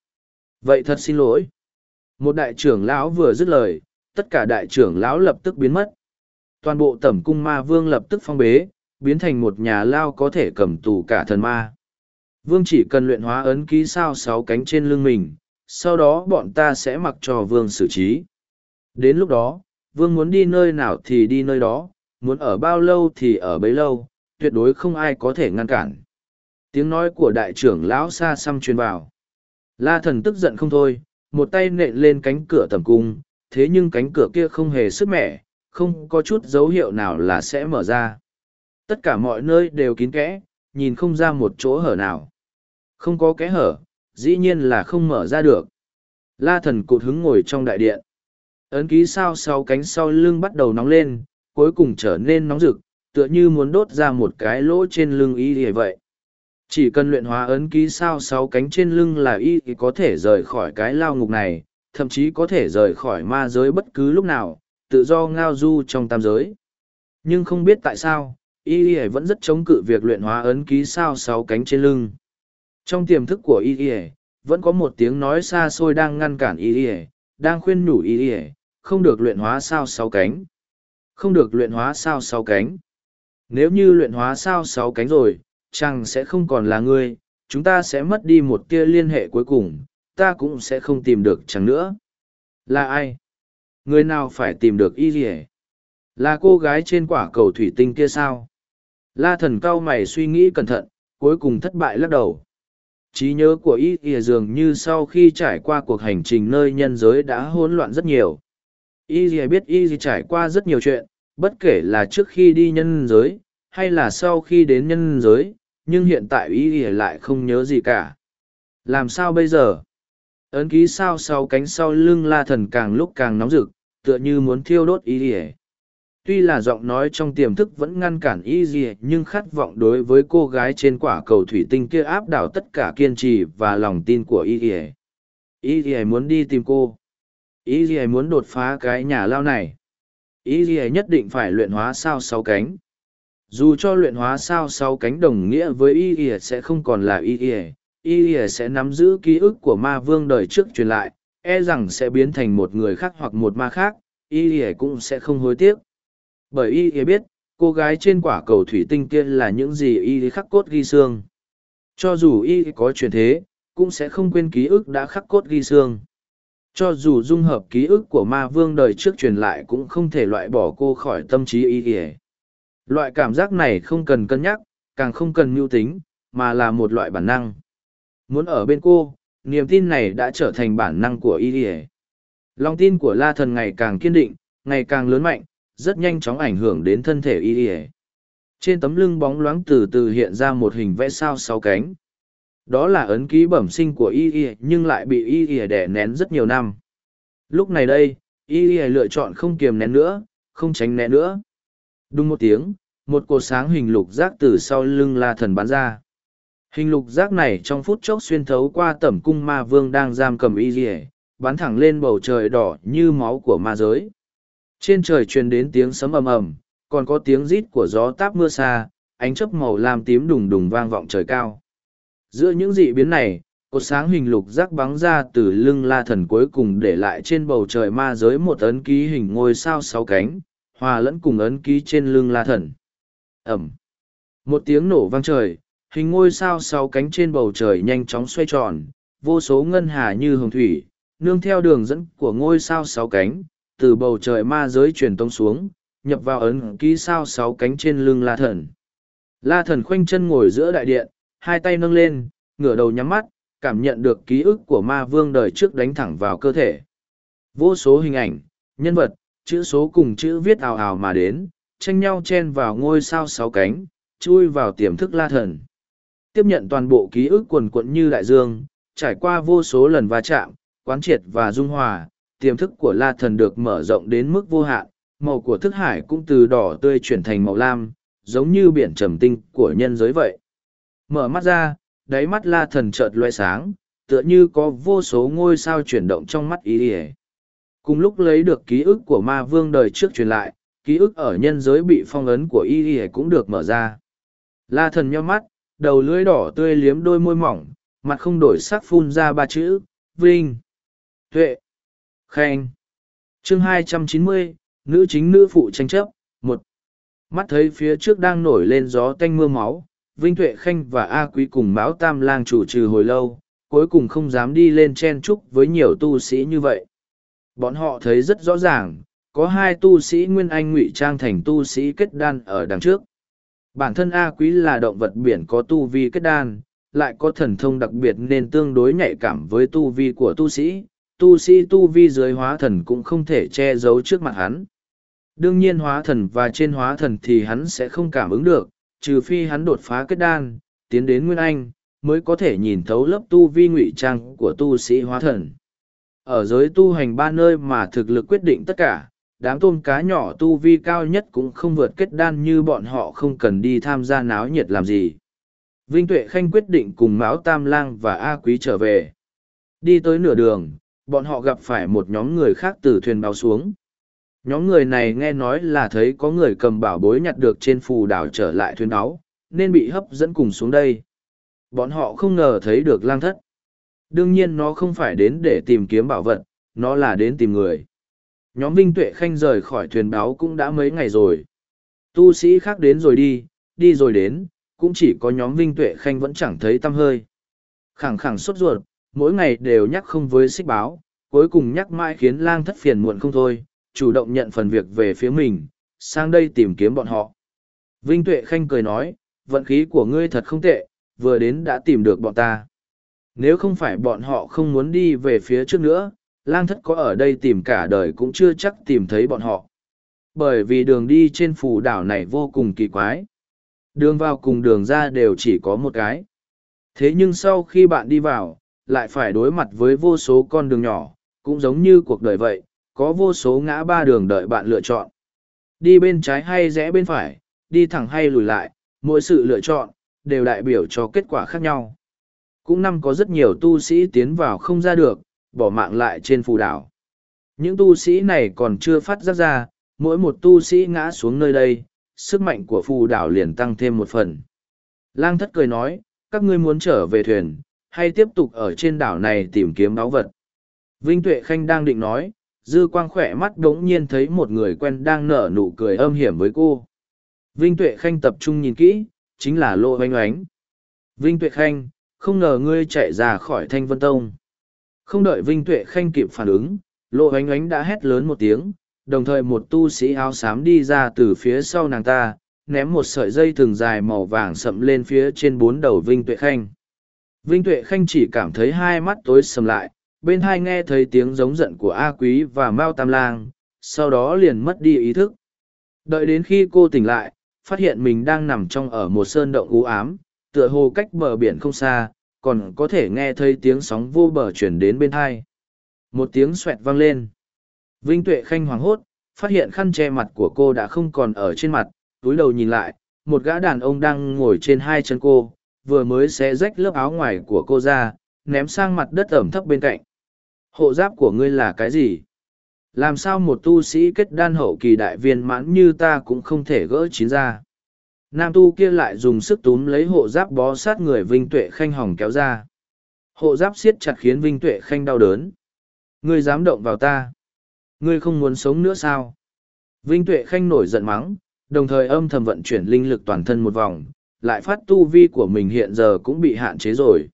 Vậy thật xin lỗi. Một đại trưởng lão vừa dứt lời, tất cả đại trưởng lão lập tức biến mất. Toàn bộ tẩm cung ma vương lập tức phong bế, biến thành một nhà lao có thể cầm tù cả thần ma. Vương chỉ cần luyện hóa ấn ký sao sáu cánh trên lưng mình, sau đó bọn ta sẽ mặc cho vương xử trí. Đến lúc đó, vương muốn đi nơi nào thì đi nơi đó, muốn ở bao lâu thì ở bấy lâu, tuyệt đối không ai có thể ngăn cản. Tiếng nói của đại trưởng lão xa xăm truyền vào. La thần tức giận không thôi, một tay nện lên cánh cửa tầm cung, thế nhưng cánh cửa kia không hề sức mẻ, không có chút dấu hiệu nào là sẽ mở ra. Tất cả mọi nơi đều kín kẽ, nhìn không ra một chỗ hở nào. Không có kẽ hở, dĩ nhiên là không mở ra được. La thần cụt hứng ngồi trong đại điện. Ấn ký sao sau cánh sau lưng bắt đầu nóng lên, cuối cùng trở nên nóng rực, tựa như muốn đốt ra một cái lỗ trên lưng y như vậy. Chỉ cần luyện hóa ấn ký sao sáu cánh trên lưng là y có thể rời khỏi cái lao ngục này, thậm chí có thể rời khỏi ma giới bất cứ lúc nào, tự do ngao du trong tam giới. Nhưng không biết tại sao, y y vẫn rất chống cự việc luyện hóa ấn ký sao sáu cánh trên lưng. Trong tiềm thức của y y, vẫn có một tiếng nói xa xôi đang ngăn cản y y, đang khuyên nhủ y y, không được luyện hóa sao sáu cánh. Không được luyện hóa sao sáu cánh. Nếu như luyện hóa sao sáu cánh rồi, chàng sẽ không còn là ngươi, chúng ta sẽ mất đi một tia liên hệ cuối cùng, ta cũng sẽ không tìm được chàng nữa. Là ai? Người nào phải tìm được y gì Là cô gái trên quả cầu thủy tinh kia sao? La thần cao mày suy nghĩ cẩn thận, cuối cùng thất bại lắc đầu. trí nhớ của y ỉa dường như sau khi trải qua cuộc hành trình nơi nhân giới đã hỗn loạn rất nhiều. Y ỉa biết y ỉa trải qua rất nhiều chuyện, bất kể là trước khi đi nhân giới, hay là sau khi đến nhân giới, nhưng hiện tại ý ỉa lại không nhớ gì cả. Làm sao bây giờ? Ấn ký sao sau cánh sau lưng la thần càng lúc càng nóng rực, tựa như muốn thiêu đốt ý ỉa. Tuy là giọng nói trong tiềm thức vẫn ngăn cản ý ỉa nhưng khát vọng đối với cô gái trên quả cầu thủy tinh kia áp đảo tất cả kiên trì và lòng tin của ý ỉa. Ý ỉa muốn đi tìm cô. Ý ỉa muốn đột phá cái nhà lao này. Ý ỉa nhất định phải luyện hóa sao sáu cánh dù cho luyện hóa sao sau cánh đồng nghĩa với y ỉa sẽ không còn là y ỉa y ỉa sẽ nắm giữ ký ức của ma vương đời trước truyền lại e rằng sẽ biến thành một người khác hoặc một ma khác, y ỉa cũng sẽ không hối tiếc. Bởi y ỉa biết, cô gái trên quả cầu thủy tinh kia là những gì y khắc cốt ghi xương. Cho dù y có truyền thế, cũng sẽ không quên ký ức đã khắc cốt ghi xương. Cho dù dung hợp ký ức của ma vương đời trước truyền lại cũng không thể loại bỏ cô khỏi tâm trí y ỉa loại cảm giác này không cần cân nhắc, càng không cần mưu tính, mà là một loại bản năng. Muốn ở bên cô, niềm tin này đã trở thành bản năng của y lòng tin của la thần ngày càng kiên định, ngày càng lớn mạnh, rất nhanh chóng ảnh hưởng đến thân thể y ỉa trên tấm lưng bóng loáng từ từ hiện ra một hình vẽ sao sáu cánh. Đó là ấn ký bẩm sinh của y ỉa nhưng lại bị y ỉa đẻ nén rất nhiều năm. Lúc này đây, y ỉa lựa chọn không kiềm nén nữa, không tránh né nữa đúng một tiếng một cột sáng hình lục giác từ sau lưng la thần bắn ra hình lục giác này trong phút chốc xuyên thấu qua tẩm cung ma vương đang giam cầm y ỉa bắn thẳng lên bầu trời đỏ như máu của ma giới trên trời truyền đến tiếng sấm ầm ầm, còn có tiếng rít của gió táp mưa xa, ánh chớp màu lam tím đùng đùng vang vọng trời cao. Giữa những dị biến này, cột sáng hình lục giác bắn ra từ lưng la thần cuối cùng để lại trên bầu trời ma giới một ấn ký hình ngôi sao sáu cánh, hòa lẫn cùng ấn ký trên lưng la thần. Ẩm. Một tiếng nổ vang trời, hình ngôi sao sáu cánh trên bầu trời nhanh chóng xoay tròn, vô số ngân hà như hồng thủy, nương theo đường dẫn của ngôi sao sáu cánh, từ bầu trời ma giới truyền tông xuống, nhập vào ấn ký sao sáu cánh trên lưng la thần. La thần khoanh chân ngồi giữa đại điện, hai tay nâng lên, ngửa đầu nhắm mắt, cảm nhận được ký ức của ma vương đời trước đánh thẳng vào cơ thể. Vô số hình ảnh, nhân vật, chữ số cùng chữ viết ào ào mà đến, tranh nhau chen vào ngôi sao sáu cánh, chui vào tiềm thức la thần. Tiếp nhận toàn bộ ký ức quần quận như đại dương, trải qua vô số lần va chạm, quán triệt và dung hòa, tiềm thức của la thần được mở rộng đến mức vô hạn, màu của thức hải cũng từ đỏ tươi chuyển thành màu lam, giống như biển trầm tinh của nhân giới vậy. Mở mắt ra, đáy mắt la thần chợt loe sáng, tựa như có vô số ngôi sao chuyển động trong mắt ý ỉa cùng lúc lấy được ký ức của ma vương đời trước truyền lại, ký ức ở nhân giới bị phong ấn của y ỉa cũng được mở ra. La thần nheo mắt, đầu lưỡi đỏ tươi liếm đôi môi mỏng, mặt không đổi sắc phun ra ba chữ, vinh. Tuệ. Khen. chương hai trăm chín mươi, nữ chính nữ phụ tranh chấp, một. Mắt thấy phía trước đang nổi lên gió tanh mưa máu, vinh tuệ, khanh và a quý cùng mão tam lang chủ trừ hồi lâu, cuối cùng không dám đi lên chen chúc với nhiều tu sĩ như vậy bọn họ thấy rất rõ ràng, có hai tu sĩ nguyên anh ngụy trang thành tu sĩ kết đan ở đằng trước. Bản thân a quý là động vật biển có tu vi kết đan, lại có thần thông đặc biệt nên tương đối nhạy cảm với tu vi của tu sĩ. Tu sĩ tu vi dưới hóa thần cũng không thể che giấu trước mặt hắn. Đương nhiên hóa thần và trên hóa thần thì hắn sẽ không cảm ứng được, trừ phi hắn đột phá kết đan, tiến đến nguyên anh, mới có thể nhìn thấu lớp tu vi ngụy trang của tu sĩ hóa thần. Ở giới tu hành ba nơi mà thực lực quyết định tất cả, đám tôm cá nhỏ tu vi cao nhất cũng không vượt kết đan như bọn họ không cần đi tham gia náo nhiệt làm gì. Vinh Tuệ Khanh quyết định cùng Mão Tam Lang và A Quý trở về. Đi tới nửa đường, bọn họ gặp phải một nhóm người khác từ thuyền báo xuống. Nhóm người này nghe nói là thấy có người cầm bảo bối nhặt được trên phù đảo trở lại thuyền áo, nên bị hấp dẫn cùng xuống đây. Bọn họ không ngờ thấy được lang thất. Đương nhiên nó không phải đến để tìm kiếm bảo vật, nó là đến tìm người. Nhóm Vinh Tuệ Khanh rời khỏi thuyền báo cũng đã mấy ngày rồi. Tu sĩ khác đến rồi đi, đi rồi đến, cũng chỉ có nhóm Vinh Tuệ Khanh vẫn chẳng thấy tâm hơi. Khẳng khẳng sốt ruột, mỗi ngày đều nhắc không với xích báo, cuối cùng nhắc mãi khiến lang thất phiền muộn không thôi, chủ động nhận phần việc về phía mình, sang đây tìm kiếm bọn họ. Vinh Tuệ Khanh cười nói, vận khí của ngươi thật không tệ, vừa đến đã tìm được bọn ta. Nếu không phải bọn họ không muốn đi về phía trước nữa, lang thất có ở đây tìm cả đời cũng chưa chắc tìm thấy bọn họ. Bởi vì đường đi trên phù đảo này vô cùng kỳ quái. Đường vào cùng đường ra đều chỉ có một cái. Thế nhưng sau khi bạn đi vào, lại phải đối mặt với vô số con đường nhỏ, cũng giống như cuộc đời vậy, có vô số ngã ba đường đợi bạn lựa chọn. Đi bên trái hay rẽ bên phải, đi thẳng hay lùi lại, mỗi sự lựa chọn, đều đại biểu cho kết quả khác nhau. Cũng năm có rất nhiều tu sĩ tiến vào không ra được, bỏ mạng lại trên phù đảo. Những tu sĩ này còn chưa phát giác ra, mỗi một tu sĩ ngã xuống nơi đây, sức mạnh của phù đảo liền tăng thêm một phần. Lang thất cười nói, các ngươi muốn trở về thuyền, hay tiếp tục ở trên đảo này tìm kiếm báu vật. Vinh Tuệ Khanh đang định nói, dư quang khỏe mắt đống nhiên thấy một người quen đang nở nụ cười âm hiểm với cô. Vinh Tuệ Khanh tập trung nhìn kỹ, chính là Lô Oanh Oánh. Vinh Tuệ Khanh, không ngờ ngươi chạy ra khỏi Thanh Vân Tông. Không đợi Vinh Tuệ Khanh kịp phản ứng, lộ ánh Oánh đã hét lớn một tiếng, đồng thời một tu sĩ áo xám đi ra từ phía sau nàng ta, ném một sợi dây thừng dài màu vàng sậm lên phía trên bốn đầu Vinh Tuệ Khanh. Vinh Tuệ Khanh chỉ cảm thấy hai mắt tối sầm lại, bên hai nghe thấy tiếng giống giận của A Quý và Mao Tam Lang, sau đó liền mất đi ý thức. Đợi đến khi cô tỉnh lại, phát hiện mình đang nằm trong ở một sơn động u ám, tựa hồ cách bờ biển không xa, còn có thể nghe thấy tiếng sóng vô bờ chuyển đến bên hai. Một tiếng xoẹt vang lên. Vinh Tuệ Khanh hoảng hốt, phát hiện khăn che mặt của cô đã không còn ở trên mặt, túi đầu nhìn lại, một gã đàn ông đang ngồi trên hai chân cô, vừa mới xé rách lớp áo ngoài của cô ra, ném sang mặt đất ẩm thấp bên cạnh. Hộ giáp của ngươi là cái gì? làm sao một tu sĩ kết đan hậu kỳ đại viên mãn như ta cũng không thể gỡ chín ra nam tu kia lại dùng sức túm lấy hộ giáp bó sát người vinh tuệ khanh hỏng kéo ra. Hộ giáp siết chặt khiến vinh tuệ khanh đau đớn. Ngươi dám động vào ta. Ngươi không muốn sống nữa sao? Vinh tuệ khanh nổi giận mắng, đồng thời âm thầm vận chuyển linh lực toàn thân một vòng, lại phát tu vi của mình hiện giờ cũng bị hạn chế rồi.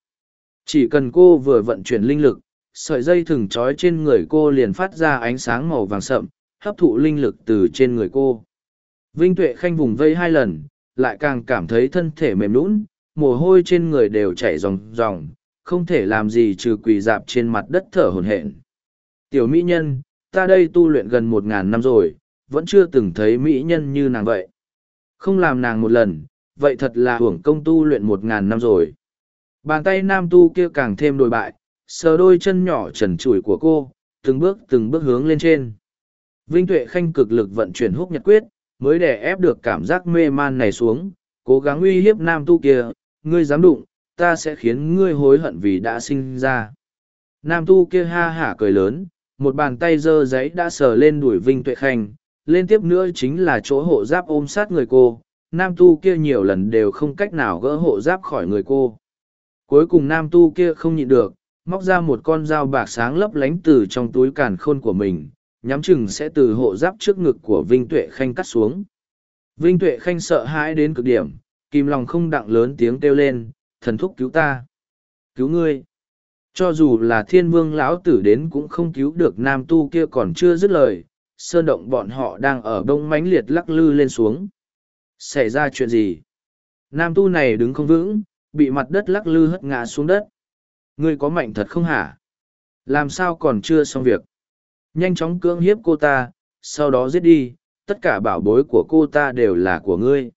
Chỉ cần cô vừa vận chuyển linh lực, sợi dây thừng trói trên người cô liền phát ra ánh sáng màu vàng sậm, hấp thụ linh lực từ trên người cô. Vinh tuệ khanh vùng vây hai lần lại càng cảm thấy thân thể mềm lũn mồ hôi trên người đều chảy ròng ròng không thể làm gì trừ quỳ dạp trên mặt đất thở hổn hển. Tiểu mỹ nhân ta đây tu luyện gần một ngàn năm rồi vẫn chưa từng thấy mỹ nhân như nàng vậy. Không làm nàng một lần vậy thật là hưởng công tu luyện một ngàn năm rồi. Bàn tay nam tu kia càng thêm đồi bại sờ đôi chân nhỏ trần trụi của cô từng bước từng bước hướng lên trên. Vinh Tuệ Khanh cực lực vận chuyển húc nhật quyết, mới để ép được cảm giác mê man này xuống, cố gắng uy hiếp nam tu kia, ngươi dám đụng, ta sẽ khiến ngươi hối hận vì đã sinh ra. Nam tu kia ha hả cười lớn, một bàn tay dơ giấy đã sờ lên đuổi Vinh Tuệ Khanh, lên tiếp nữa chính là chỗ hộ giáp ôm sát người cô, nam tu kia nhiều lần đều không cách nào gỡ hộ giáp khỏi người cô. Cuối cùng nam tu kia không nhịn được, móc ra một con dao bạc sáng lấp lánh từ trong túi càn khôn của mình, nhắm chừng sẽ từ hộ giáp trước ngực của Vinh Tuệ Khanh cắt xuống. Vinh Tuệ Khanh sợ hãi đến cực điểm, kìm lòng không đặng lớn tiếng kêu lên, thần thúc cứu ta, cứu ngươi. Cho dù là thiên vương lão tử đến cũng không cứu được nam tu kia còn chưa dứt lời, sơn động bọn họ đang ở đông mánh liệt lắc lư lên xuống. Xảy ra chuyện gì? Nam tu này đứng không vững, bị mặt đất lắc lư hất ngã xuống đất. Ngươi có mạnh thật không hả? Làm sao còn chưa xong việc? Nhanh chóng cưỡng hiếp cô ta, sau đó giết đi, tất cả bảo bối của cô ta đều là của ngươi.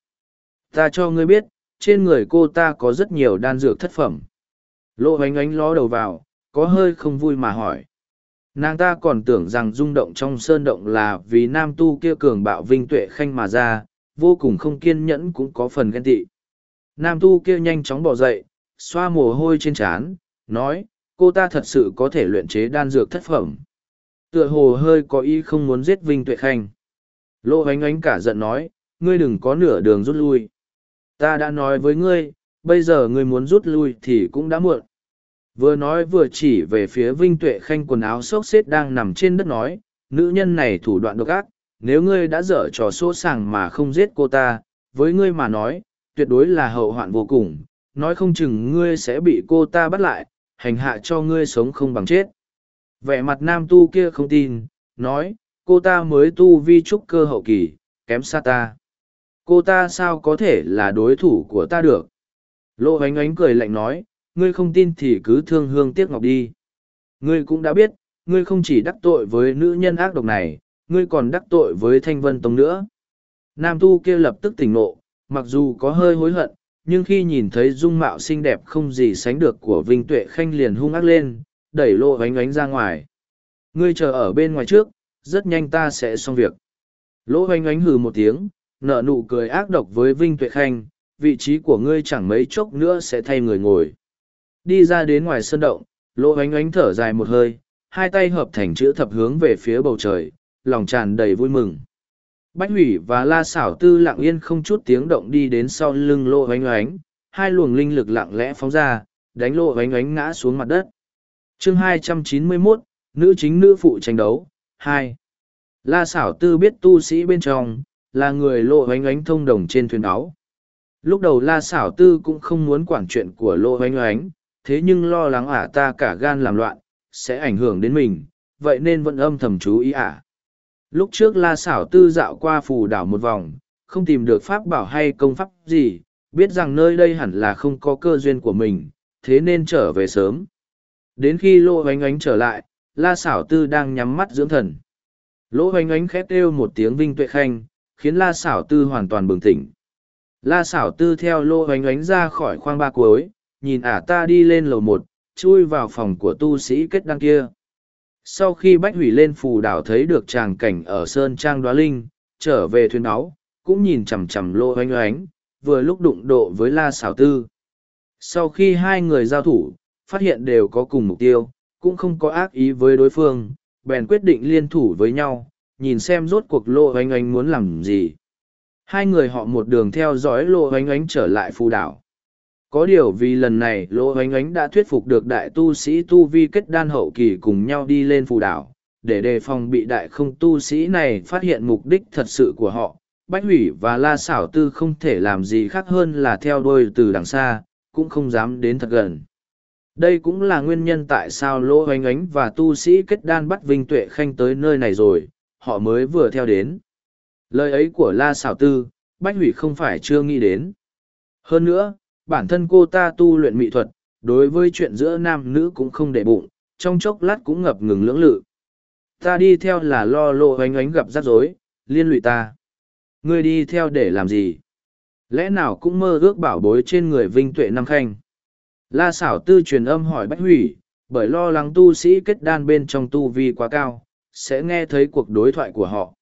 Ta cho ngươi biết, trên người cô ta có rất nhiều đan dược thất phẩm. Lộ ánh ánh ló đầu vào, có hơi không vui mà hỏi. Nàng ta còn tưởng rằng rung động trong sơn động là vì nam tu kia cường bạo vinh tuệ khanh mà ra, vô cùng không kiên nhẫn cũng có phần ghen tị. Nam tu kia nhanh chóng bỏ dậy, xoa mồ hôi trên trán, nói, cô ta thật sự có thể luyện chế đan dược thất phẩm. Tựa hồ hơi có ý không muốn giết Vinh Tuệ Khanh. Lô ánh ánh cả giận nói, ngươi đừng có nửa đường rút lui. Ta đã nói với ngươi, bây giờ ngươi muốn rút lui thì cũng đã muộn. Vừa nói vừa chỉ về phía Vinh Tuệ Khanh quần áo xốc xếp đang nằm trên đất nói, nữ nhân này thủ đoạn độc ác, nếu ngươi đã dở trò số sàng mà không giết cô ta, với ngươi mà nói, tuyệt đối là hậu hoạn vô cùng, nói không chừng ngươi sẽ bị cô ta bắt lại, hành hạ cho ngươi sống không bằng chết. Vẻ mặt nam tu kia không tin, nói, cô ta mới tu vi trúc cơ hậu kỳ, kém xa ta. Cô ta sao có thể là đối thủ của ta được? Lộ ánh ánh cười lạnh nói, ngươi không tin thì cứ thương hương tiếc ngọc đi. Ngươi cũng đã biết, ngươi không chỉ đắc tội với nữ nhân ác độc này, ngươi còn đắc tội với thanh vân tông nữa. Nam tu kia lập tức tỉnh nộ, mặc dù có hơi hối hận, nhưng khi nhìn thấy dung mạo xinh đẹp không gì sánh được của Vinh Tuệ Khanh liền hung ác lên, đẩy lộ ánh ánh ra ngoài. Ngươi chờ ở bên ngoài trước, rất nhanh ta sẽ xong việc. Lỗ ánh ánh hừ một tiếng, nở nụ cười ác độc với Vinh Tuệ Khanh, vị trí của ngươi chẳng mấy chốc nữa sẽ thay người ngồi. Đi ra đến ngoài sân động, lỗ ánh ánh thở dài một hơi, hai tay hợp thành chữ thập hướng về phía bầu trời, lòng tràn đầy vui mừng. Bách hủy và la xảo tư lặng yên không chút tiếng động đi đến sau lưng lỗ ánh ánh, hai luồng linh lực lặng lẽ phóng ra, đánh lỗ ánh ánh ngã xuống mặt đất chương 291, nữ chính nữ phụ tranh đấu, hai La xảo tư biết tu sĩ bên trong, là người lộ oánh oánh thông đồng trên thuyền áo. Lúc đầu la xảo tư cũng không muốn quản chuyện của lộ oánh oánh, thế nhưng lo lắng ả ta cả gan làm loạn, sẽ ảnh hưởng đến mình, vậy nên vẫn âm thầm chú ý ả. Lúc trước la xảo tư dạo qua phù đảo một vòng, không tìm được pháp bảo hay công pháp gì, biết rằng nơi đây hẳn là không có cơ duyên của mình, thế nên trở về sớm. Đến khi lô oánh oánh trở lại, la xảo tư đang nhắm mắt dưỡng thần. Lỗ oánh oánh khét kêu một tiếng vinh tuệ khanh, khiến la xảo tư hoàn toàn bừng tỉnh. La xảo tư theo lô oánh oánh ra khỏi khoang ba cuối, nhìn ả ta đi lên lầu một, chui vào phòng của tu sĩ kết đăng kia. Sau khi bách hủy lên phù đảo thấy được tràng cảnh ở Sơn Trang Đoá Linh, trở về thuyền áo, cũng nhìn chằm chằm lô oánh oánh, vừa lúc đụng độ với la xảo tư. Sau khi hai người giao thủ, phát hiện đều có cùng mục tiêu, cũng không có ác ý với đối phương, bèn quyết định liên thủ với nhau, nhìn xem rốt cuộc lô oánh ánh muốn làm gì. Hai người họ một đường theo dõi lô oánh ánh trở lại phù đảo. Có điều vì lần này lô oánh ánh đã thuyết phục được đại tu sĩ tu vi kết đan hậu kỳ cùng nhau đi lên phù đảo, để đề phòng bị đại không tu sĩ này phát hiện mục đích thật sự của họ. Bách hủy và la xảo tư không thể làm gì khác hơn là theo đuôi từ đằng xa, cũng không dám đến thật gần. Đây cũng là nguyên nhân tại sao Lỗ Hoành Ánh và tu sĩ kết đan bắt Vinh Tuệ Khanh tới nơi này rồi, họ mới vừa theo đến. Lời ấy của La Sảo Tư, Bách Hủy không phải chưa nghĩ đến. Hơn nữa, bản thân cô ta tu luyện mỹ thuật, đối với chuyện giữa nam nữ cũng không để bụng, trong chốc lát cũng ngập ngừng lưỡng lự. Ta đi theo là lo Lỗ Hoành Ánh gặp rắc rối, liên lụy ta. Ngươi đi theo để làm gì? Lẽ nào cũng mơ ước bảo bối trên người Vinh Tuệ Nam Khanh? La xảo tư truyền âm hỏi Bách Hủy, bởi lo lắng tu sĩ kết đan bên trong tu vi quá cao, sẽ nghe thấy cuộc đối thoại của họ.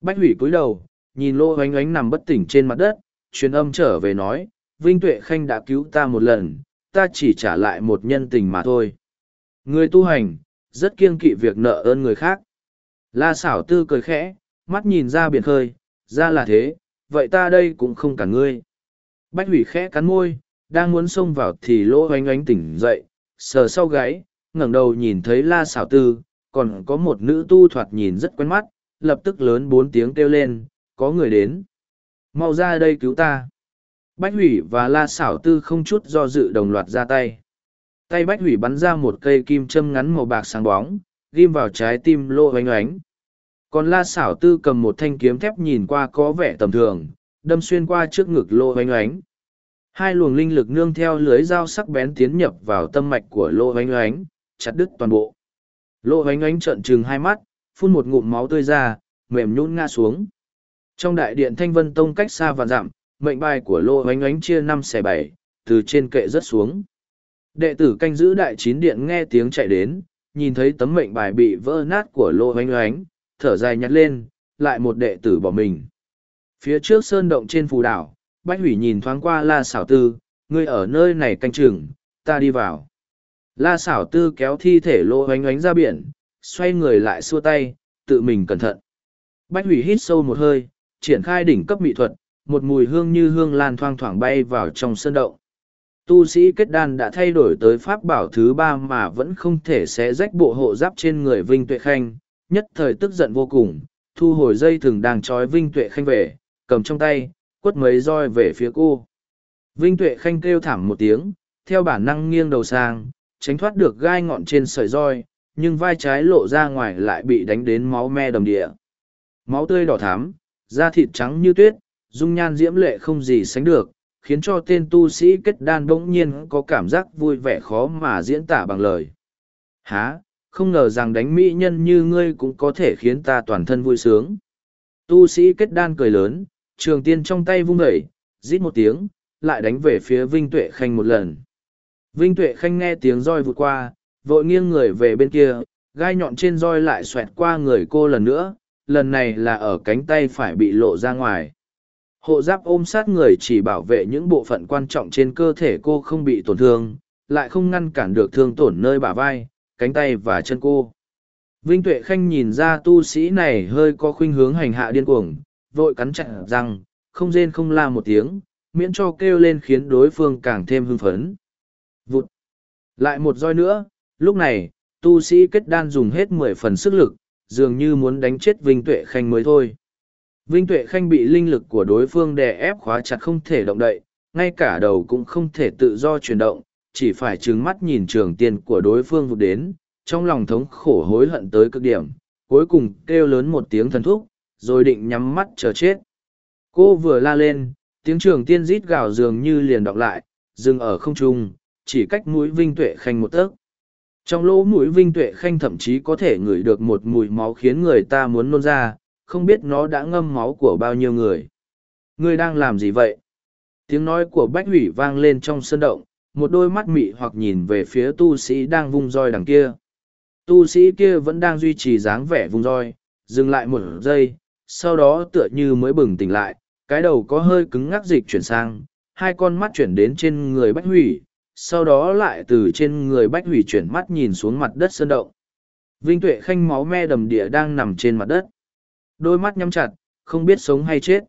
Bách hủy cúi đầu, nhìn lô oánh oánh nằm bất tỉnh trên mặt đất, truyền âm trở về nói, Vinh Tuệ Khanh đã cứu ta một lần, ta chỉ trả lại một nhân tình mà thôi. Người tu hành, rất kiêng kỵ việc nợ ơn người khác. La xảo tư cười khẽ, mắt nhìn ra biển khơi, ra là thế, vậy ta đây cũng không cả ngươi. Bách hủy khẽ cắn môi, đang muốn xông vào thì lỗ oanh oanh tỉnh dậy, sờ sau gáy, ngẩng đầu nhìn thấy la xảo tư, còn có một nữ tu thoạt nhìn rất quen mắt, lập tức lớn bốn tiếng kêu lên, có người đến. Mau ra đây cứu ta. Bách hủy và la xảo tư không chút do dự đồng loạt ra tay. Tay bách hủy bắn ra một cây kim châm ngắn màu bạc sáng bóng, ghim vào trái tim lô oanh oánh. Còn la xảo tư cầm một thanh kiếm thép nhìn qua có vẻ tầm thường, đâm xuyên qua trước ngực lô oanh oánh. Hai luồng linh lực nương theo lưới dao sắc bén tiến nhập vào tâm mạch của lô oánh oánh, chặt đứt toàn bộ. Lô oánh oánh trợn trừng hai mắt, phun một ngụm máu tươi ra, mềm nhũn ngã xuống. Trong đại điện Thanh Vân Tông cách xa và dặm, mệnh bài của Lô Oánh Oánh chia năm xẻ bảy, từ trên kệ rớt xuống. Đệ tử canh giữ đại chín điện nghe tiếng chạy đến, nhìn thấy tấm mệnh bài bị vỡ nát của Lô Oánh Oánh, thở dài nhặt lên, lại một đệ tử bỏ mình. Phía trước sơn động trên phù đảo, Bách Hủy nhìn thoáng qua La Sảo Tư, ngươi ở nơi này canh chừng, ta đi vào. La Sảo Tư kéo thi thể Lô Oánh Oánh ra biển, xoay người lại xua tay, tự mình cẩn thận. Bách Hủy hít sâu một hơi, triển khai đỉnh cấp mỹ thuật, một mùi hương như hương lan thoang thoảng bay vào trong sơn động. Tu sĩ kết đan đã thay đổi tới pháp bảo thứ ba mà vẫn không thể xé rách bộ hộ giáp trên người Vinh Tuệ Khanh, nhất thời tức giận vô cùng, thu hồi dây thừng đang trói Vinh Tuệ Khanh về, cầm trong tay, quất mấy roi về phía cô. Vinh Tuệ Khanh kêu thảm một tiếng, theo bản năng nghiêng đầu sang, tránh thoát được gai ngọn trên sợi roi, nhưng vai trái lộ ra ngoài lại bị đánh đến máu me đầm địa. Máu tươi đỏ thắm, da thịt trắng như tuyết, dung nhan diễm lệ không gì sánh được, khiến cho tên tu sĩ kết đan bỗng nhiên có cảm giác vui vẻ khó mà diễn tả bằng lời. Há, không ngờ rằng đánh mỹ nhân như ngươi cũng có thể khiến ta toàn thân vui sướng. Tu sĩ kết đan cười lớn, trường tiên trong tay vung đẩy, rít một tiếng, lại đánh về phía Vinh Tuệ Khanh một lần. Vinh Tuệ Khanh nghe tiếng roi vụt qua, vội nghiêng người về bên kia, gai nhọn trên roi lại xoẹt qua người cô lần nữa, lần này là ở cánh tay phải bị lộ ra ngoài. Hộ giáp ôm sát người chỉ bảo vệ những bộ phận quan trọng trên cơ thể cô không bị tổn thương, lại không ngăn cản được thương tổn nơi bả vai, cánh tay và chân cô. Vinh Tuệ Khanh nhìn ra tu sĩ này hơi có khuynh hướng hành hạ điên cuồng, vội cắn chặt răng, không rên không la một tiếng, miễn cho kêu lên khiến đối phương càng thêm hưng phấn. Vụt! Lại một roi nữa, lúc này, tu sĩ kết đan dùng hết mười phần sức lực, dường như muốn đánh chết Vinh Tuệ Khanh mới thôi. Vinh Tuệ Khanh bị linh lực của đối phương đè ép khóa chặt không thể động đậy, ngay cả đầu cũng không thể tự do chuyển động, chỉ phải trừng mắt nhìn trường tiền của đối phương vụt đến, trong lòng thống khổ hối hận tới cực điểm, cuối cùng kêu lớn một tiếng thần thúc, rồi định nhắm mắt chờ chết. Cô vừa la lên, tiếng trường tiên rít gào dường như liền đọc lại, dừng ở không trung, chỉ cách mũi Vinh Tuệ Khanh một tấc. Trong lỗ mũi Vinh Tuệ Khanh thậm chí có thể ngửi được một mùi máu khiến người ta muốn nôn ra, không biết nó đã ngâm máu của bao nhiêu người. Ngươi đang làm gì vậy? Tiếng nói của Bách Hủy vang lên trong sân động, một đôi mắt mị hoặc nhìn về phía tu sĩ đang vung roi đằng kia. Tu sĩ kia vẫn đang duy trì dáng vẻ vung roi, dừng lại một giây, sau đó tựa như mới bừng tỉnh lại, cái đầu có hơi cứng ngắc dịch chuyển sang, hai con mắt chuyển đến trên người Bách Hủy, sau đó lại từ trên người Bách Hủy chuyển mắt nhìn xuống mặt đất sơn động. Vinh Tuệ Khanh máu me đầm địa đang nằm trên mặt đất đôi mắt nhắm chặt, không biết sống hay chết.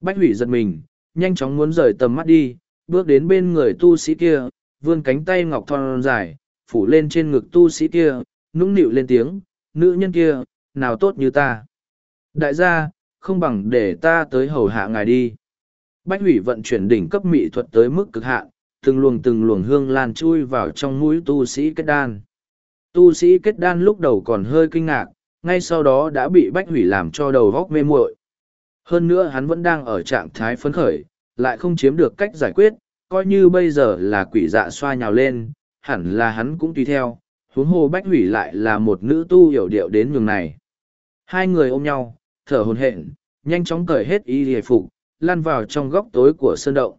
Bách hủy giật mình, nhanh chóng muốn rời tầm mắt đi, bước đến bên người tu sĩ kia, vươn cánh tay ngọc thon dài, phủ lên trên ngực tu sĩ kia, nũng nịu lên tiếng, nữ nhân kia, nào tốt như ta. Đại gia, không bằng để ta tới hầu hạ ngài đi. Bách hủy vận chuyển đỉnh cấp mỹ thuật tới mức cực hạn, từng luồng từng luồng hương lan chui vào trong mũi tu sĩ kết đan. Tu sĩ kết đan lúc đầu còn hơi kinh ngạc, ngay sau đó đã bị bách hủy làm cho đầu góc mê muội hơn nữa hắn vẫn đang ở trạng thái phấn khởi lại không chiếm được cách giải quyết coi như bây giờ là quỷ dạ xoa nhào lên hẳn là hắn cũng tùy theo huống hồ bách hủy lại là một nữ tu hiểu điệu đến nhường này hai người ôm nhau thở hồn hện nhanh chóng cởi hết y hề phục lan vào trong góc tối của sơn động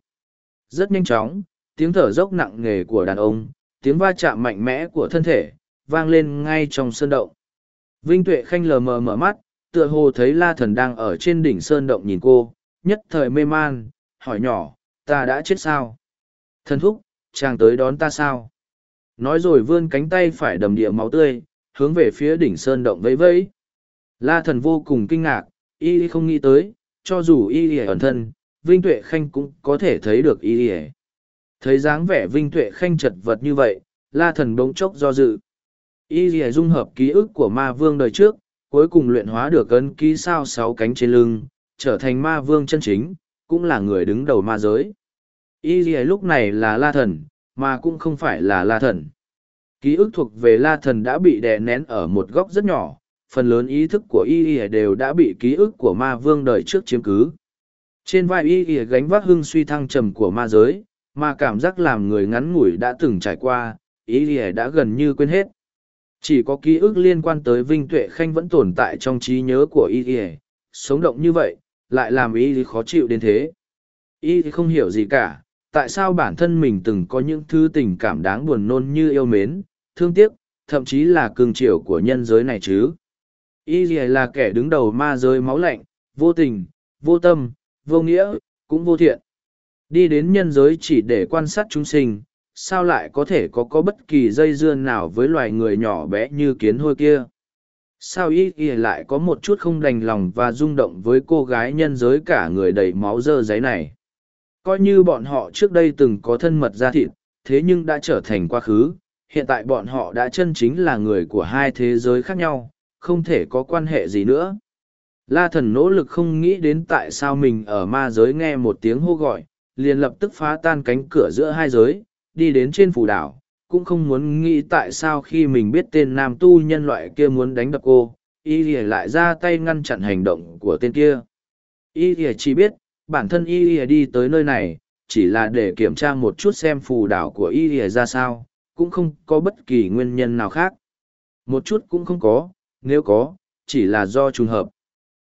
rất nhanh chóng tiếng thở dốc nặng nề của đàn ông tiếng va chạm mạnh mẽ của thân thể, vang lên ngay trong sơn động. Vinh Tuệ Khanh lờ mờ mở mắt, tựa hồ thấy La Thần đang ở trên đỉnh sơn động nhìn cô, nhất thời mê man, hỏi nhỏ, ta đã chết sao? Thần thúc, chàng tới đón ta sao? Nói rồi vươn cánh tay phải đầm địa máu tươi, hướng về phía đỉnh sơn động vẫy vẫy. La Thần vô cùng kinh ngạc, y không nghĩ tới, cho dù y ẩn thân, Vinh Tuệ Khanh cũng có thể thấy được y Thấy dáng vẻ Vinh Tuệ Khanh chật vật như vậy, La Thần bỗng chốc do dự. Y dung hợp ký ức của ma vương đời trước, cuối cùng luyện hóa được ấn ký sao sáu cánh trên lưng, trở thành ma vương chân chính, cũng là người đứng đầu ma giới. Y lúc này là la thần, mà cũng không phải là la thần. Ký ức thuộc về la thần đã bị đè nén ở một góc rất nhỏ, phần lớn ý thức của y lìa đều đã bị ký ức của ma vương đời trước chiếm cứ. Trên vai y lìa gánh vác hưng suy thăng trầm của ma giới, mà cảm giác làm người ngắn ngủi đã từng trải qua, y lìa đã gần như quên hết chỉ có ký ức liên quan tới Vinh Tuệ Khanh vẫn tồn tại trong trí nhớ của y y, sống động như vậy, lại làm y khó chịu đến thế. Y không hiểu gì cả, tại sao bản thân mình từng có những thứ tình cảm đáng buồn nôn như yêu mến, thương tiếc, thậm chí là cường triều của nhân giới này chứ. Y là kẻ đứng đầu ma giới máu lạnh, vô tình, vô tâm, vô nghĩa, cũng vô thiện. Đi đến nhân giới chỉ để quan sát chúng sinh, sao lại có thể có có bất kỳ dây dưa nào với loài người nhỏ bé như kiến hôi kia? Sao y y lại có một chút không đành lòng và rung động với cô gái nhân giới cả người đầy máu dơ giấy này? Coi như bọn họ trước đây từng có thân mật da thịt thế nhưng đã trở thành quá khứ. Hiện tại bọn họ đã chân chính là người của hai thế giới khác nhau không thể có quan hệ gì nữa la thần nỗ lực không nghĩ đến tại sao mình ở ma giới nghe một tiếng hô gọi liền lập tức phá tan cánh cửa giữa hai giới đi đến trên phủ đảo, cũng không muốn nghĩ tại sao khi mình biết tên nam tu nhân loại kia muốn đánh đập cô, y lìa lại ra tay ngăn chặn hành động của tên kia. Y lìa chỉ biết, bản thân y lìa đi tới nơi này, chỉ là để kiểm tra một chút xem phù đảo của y lìa ra sao, cũng không có bất kỳ nguyên nhân nào khác. Một chút cũng không có, nếu có, chỉ là do trùng hợp.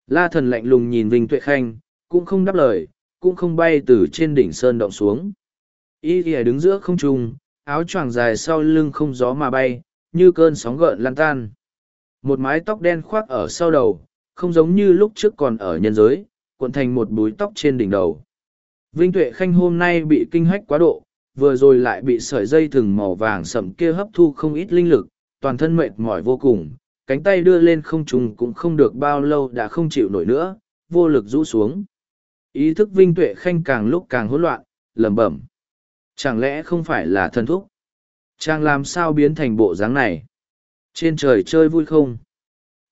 La thần lạnh lùng nhìn Vinh Tuệ Khanh, cũng không đáp lời, cũng không bay từ trên đỉnh sơn động xuống. Y ghìa đứng giữa không trung áo choàng dài sau lưng không gió mà bay như cơn sóng gợn lan tan. Một mái tóc đen khoác ở sau đầu không giống như lúc trước còn ở nhân giới cuộn thành một búi tóc trên đỉnh đầu. Vinh tuệ khanh hôm nay bị kinh hách quá độ vừa rồi lại bị sợi dây thừng màu vàng sậm kia hấp thu không ít linh lực toàn thân mệt mỏi vô cùng cánh tay đưa lên không trùng cũng không được bao lâu đã không chịu nổi nữa vô lực rũ xuống ý thức vinh tuệ khanh càng lúc càng hỗn loạn lẩm bẩm Chẳng lẽ không phải là Thần thúc? Chàng làm sao biến thành bộ dáng này? Trên trời chơi vui không?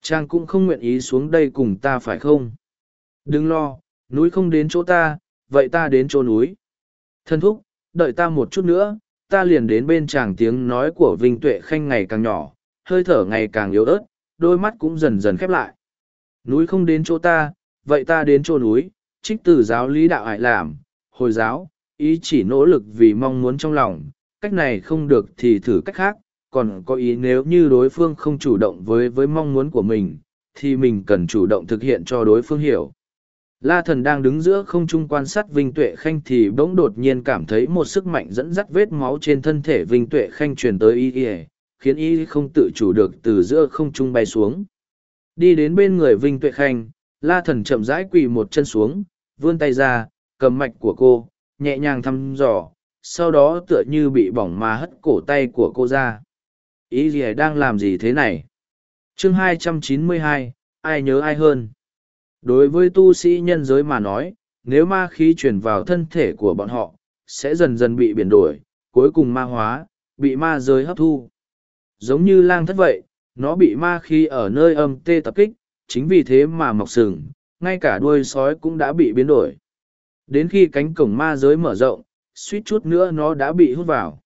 Chàng cũng không nguyện ý xuống đây cùng ta phải không? Đừng lo, núi không đến chỗ ta, vậy ta đến chỗ núi. Thần thúc, đợi ta một chút nữa, ta liền đến bên chàng tiếng nói của Vinh Tuệ Khanh ngày càng nhỏ, hơi thở ngày càng yếu ớt, đôi mắt cũng dần dần khép lại. Núi không đến chỗ ta, vậy ta đến chỗ núi, trích từ giáo lý đạo hải làm, hồi giáo, ý chỉ nỗ lực vì mong muốn trong lòng, cách này không được thì thử cách khác, còn có ý nếu như đối phương không chủ động với với mong muốn của mình, thì mình cần chủ động thực hiện cho đối phương hiểu. La thần đang đứng giữa không trung quan sát Vinh Tuệ Khanh thì bỗng đột nhiên cảm thấy một sức mạnh dẫn dắt vết máu trên thân thể Vinh Tuệ Khanh truyền tới y y, khiến y không tự chủ được từ giữa không trung bay xuống. Đi đến bên người Vinh Tuệ Khanh, La thần chậm rãi quỳ một chân xuống, vươn tay ra, cầm mạch của cô, nhẹ nhàng thăm dò sau đó tựa như bị bỏng mà hất cổ tay của cô ra. Ý gì đang làm gì thế này? Chương 292, ai nhớ ai hơn? Đối với tu sĩ nhân giới mà nói nếu ma khí truyền vào thân thể của bọn họ sẽ dần dần bị biển đổi cuối cùng ma hóa bị ma giới hấp thu giống như lang thất vậy nó bị ma khi ở nơi âm tê tập kích chính vì thế mà mọc sừng ngay cả đuôi sói cũng đã bị biến đổi Đến khi cánh cổng ma giới mở rộng, suýt chút nữa nó đã bị hút vào.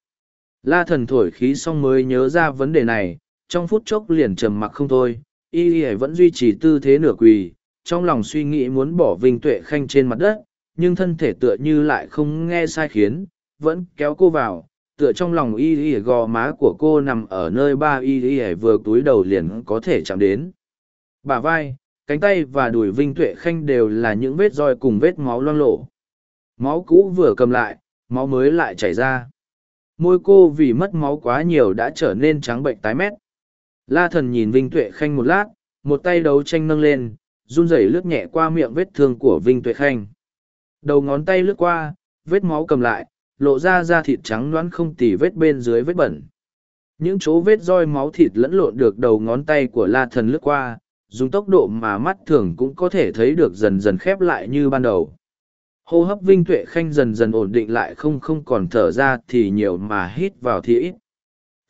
La thần thổi khí xong mới nhớ ra vấn đề này, trong phút chốc liền trầm mặc không thôi, y y vẫn duy trì tư thế nửa quỳ, trong lòng suy nghĩ muốn bỏ Vinh Tuệ Khanh trên mặt đất, nhưng thân thể tựa như lại không nghe sai khiến, vẫn kéo cô vào, tựa trong lòng y y gò má của cô nằm ở nơi ba y y vừa túi đầu liền có thể chạm đến. Bà vai, cánh tay và đùi Vinh Tuệ Khanh đều là những vết roi cùng vết máu loang lổ. Máu cũ vừa cầm lại, máu mới lại chảy ra. môi cô vì mất máu quá nhiều đã trở nên trắng bệnh tái mét la thần nhìn vinh tuệ khanh một lát một tay đấu tranh nâng lên run rẩy lướt nhẹ qua miệng vết thương của vinh tuệ khanh đầu ngón tay lướt qua vết máu cầm lại lộ ra da thịt trắng loãng không tỉ vết bên dưới vết bẩn. Những chỗ vết roi máu thịt lẫn lộn được đầu ngón tay của la thần lướt qua, dùng tốc độ mà mắt thường cũng có thể thấy được dần dần khép lại như ban đầu. Hô hấp vinh tuệ khanh dần dần ổn định lại không không còn thở ra thì nhiều mà hít vào thì ít.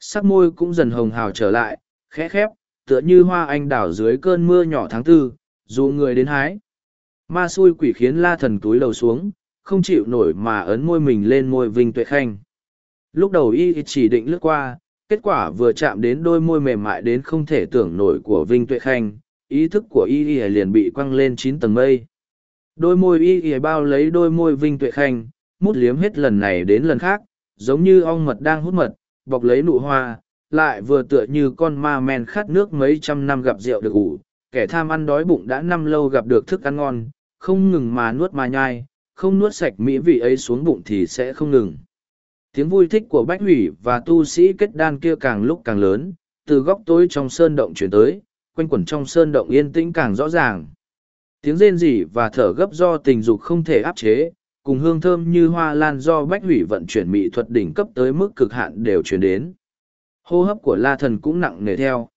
Sắc môi cũng dần hồng hào trở lại, khẽ khép, tựa như hoa anh đào dưới cơn mưa nhỏ tháng tư, dù người đến hái. Ma xui quỷ khiến la thần túi lầu xuống không chịu nổi mà ấn môi mình lên môi vinh tuệ khanh. Lúc đầu y chỉ định lướt qua, kết quả vừa chạm đến đôi môi mềm mại đến không thể tưởng nổi của vinh tuệ khanh, ý thức của y y liền bị quăng lên chín tầng mây. Đôi môi y y bao lấy đôi môi vinh tuệ khanh, mút liếm hết lần này đến lần khác, giống như ong mật đang hút mật, bọc lấy nụ hoa, lại vừa tựa như con ma men khát nước mấy trăm năm gặp rượu được ủ. Kẻ tham ăn đói bụng đã năm lâu gặp được thức ăn ngon, không ngừng mà nuốt mà nhai không nuốt sạch mỹ vị ấy xuống bụng thì sẽ không ngừng. Tiếng vui thích của bách hủy và tu sĩ kết đan kia càng lúc càng lớn, từ góc tối trong sơn động chuyển tới, quanh quẩn trong sơn động yên tĩnh càng rõ ràng. Tiếng rên rỉ và thở gấp do tình dục không thể áp chế, cùng hương thơm như hoa lan do bách hủy vận chuyển mỹ thuật đỉnh cấp tới mức cực hạn đều chuyển đến. Hô hấp của la thần cũng nặng nề theo.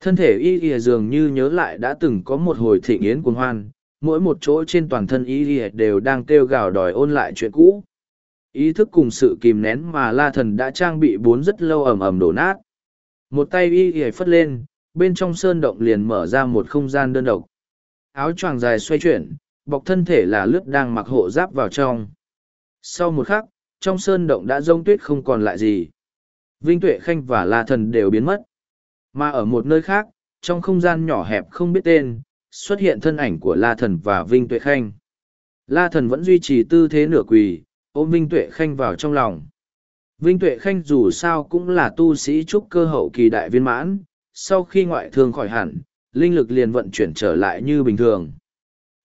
Thân thể y ỉa dường như nhớ lại đã từng có một hồi thịnh yến cuồng hoan mỗi một chỗ trên toàn thân y ỉa đều đang kêu gào đòi ôn lại chuyện cũ. Ý thức cùng sự kìm nén mà la thần đã trang bị bốn rất lâu ầm ầm đổ nát. Một tay y ỉa phất lên, bên trong sơn động liền mở ra một không gian đơn độc. Áo choàng dài xoay chuyển, bọc thân thể là lướt đang mặc hộ giáp vào trong. Sau một khắc, trong sơn động đã rông tuyết không còn lại gì. Vinh tuệ khanh và la thần đều biến mất. Mà ở một nơi khác, trong không gian nhỏ hẹp không biết tên xuất hiện thân ảnh của la thần và vinh tuệ khanh. La thần vẫn duy trì tư thế nửa quỳ, ôm vinh tuệ khanh vào trong lòng. Vinh tuệ khanh dù sao cũng là tu sĩ trúc cơ hậu kỳ đại viên mãn, sau khi ngoại thương khỏi hẳn, linh lực liền vận chuyển trở lại như bình thường.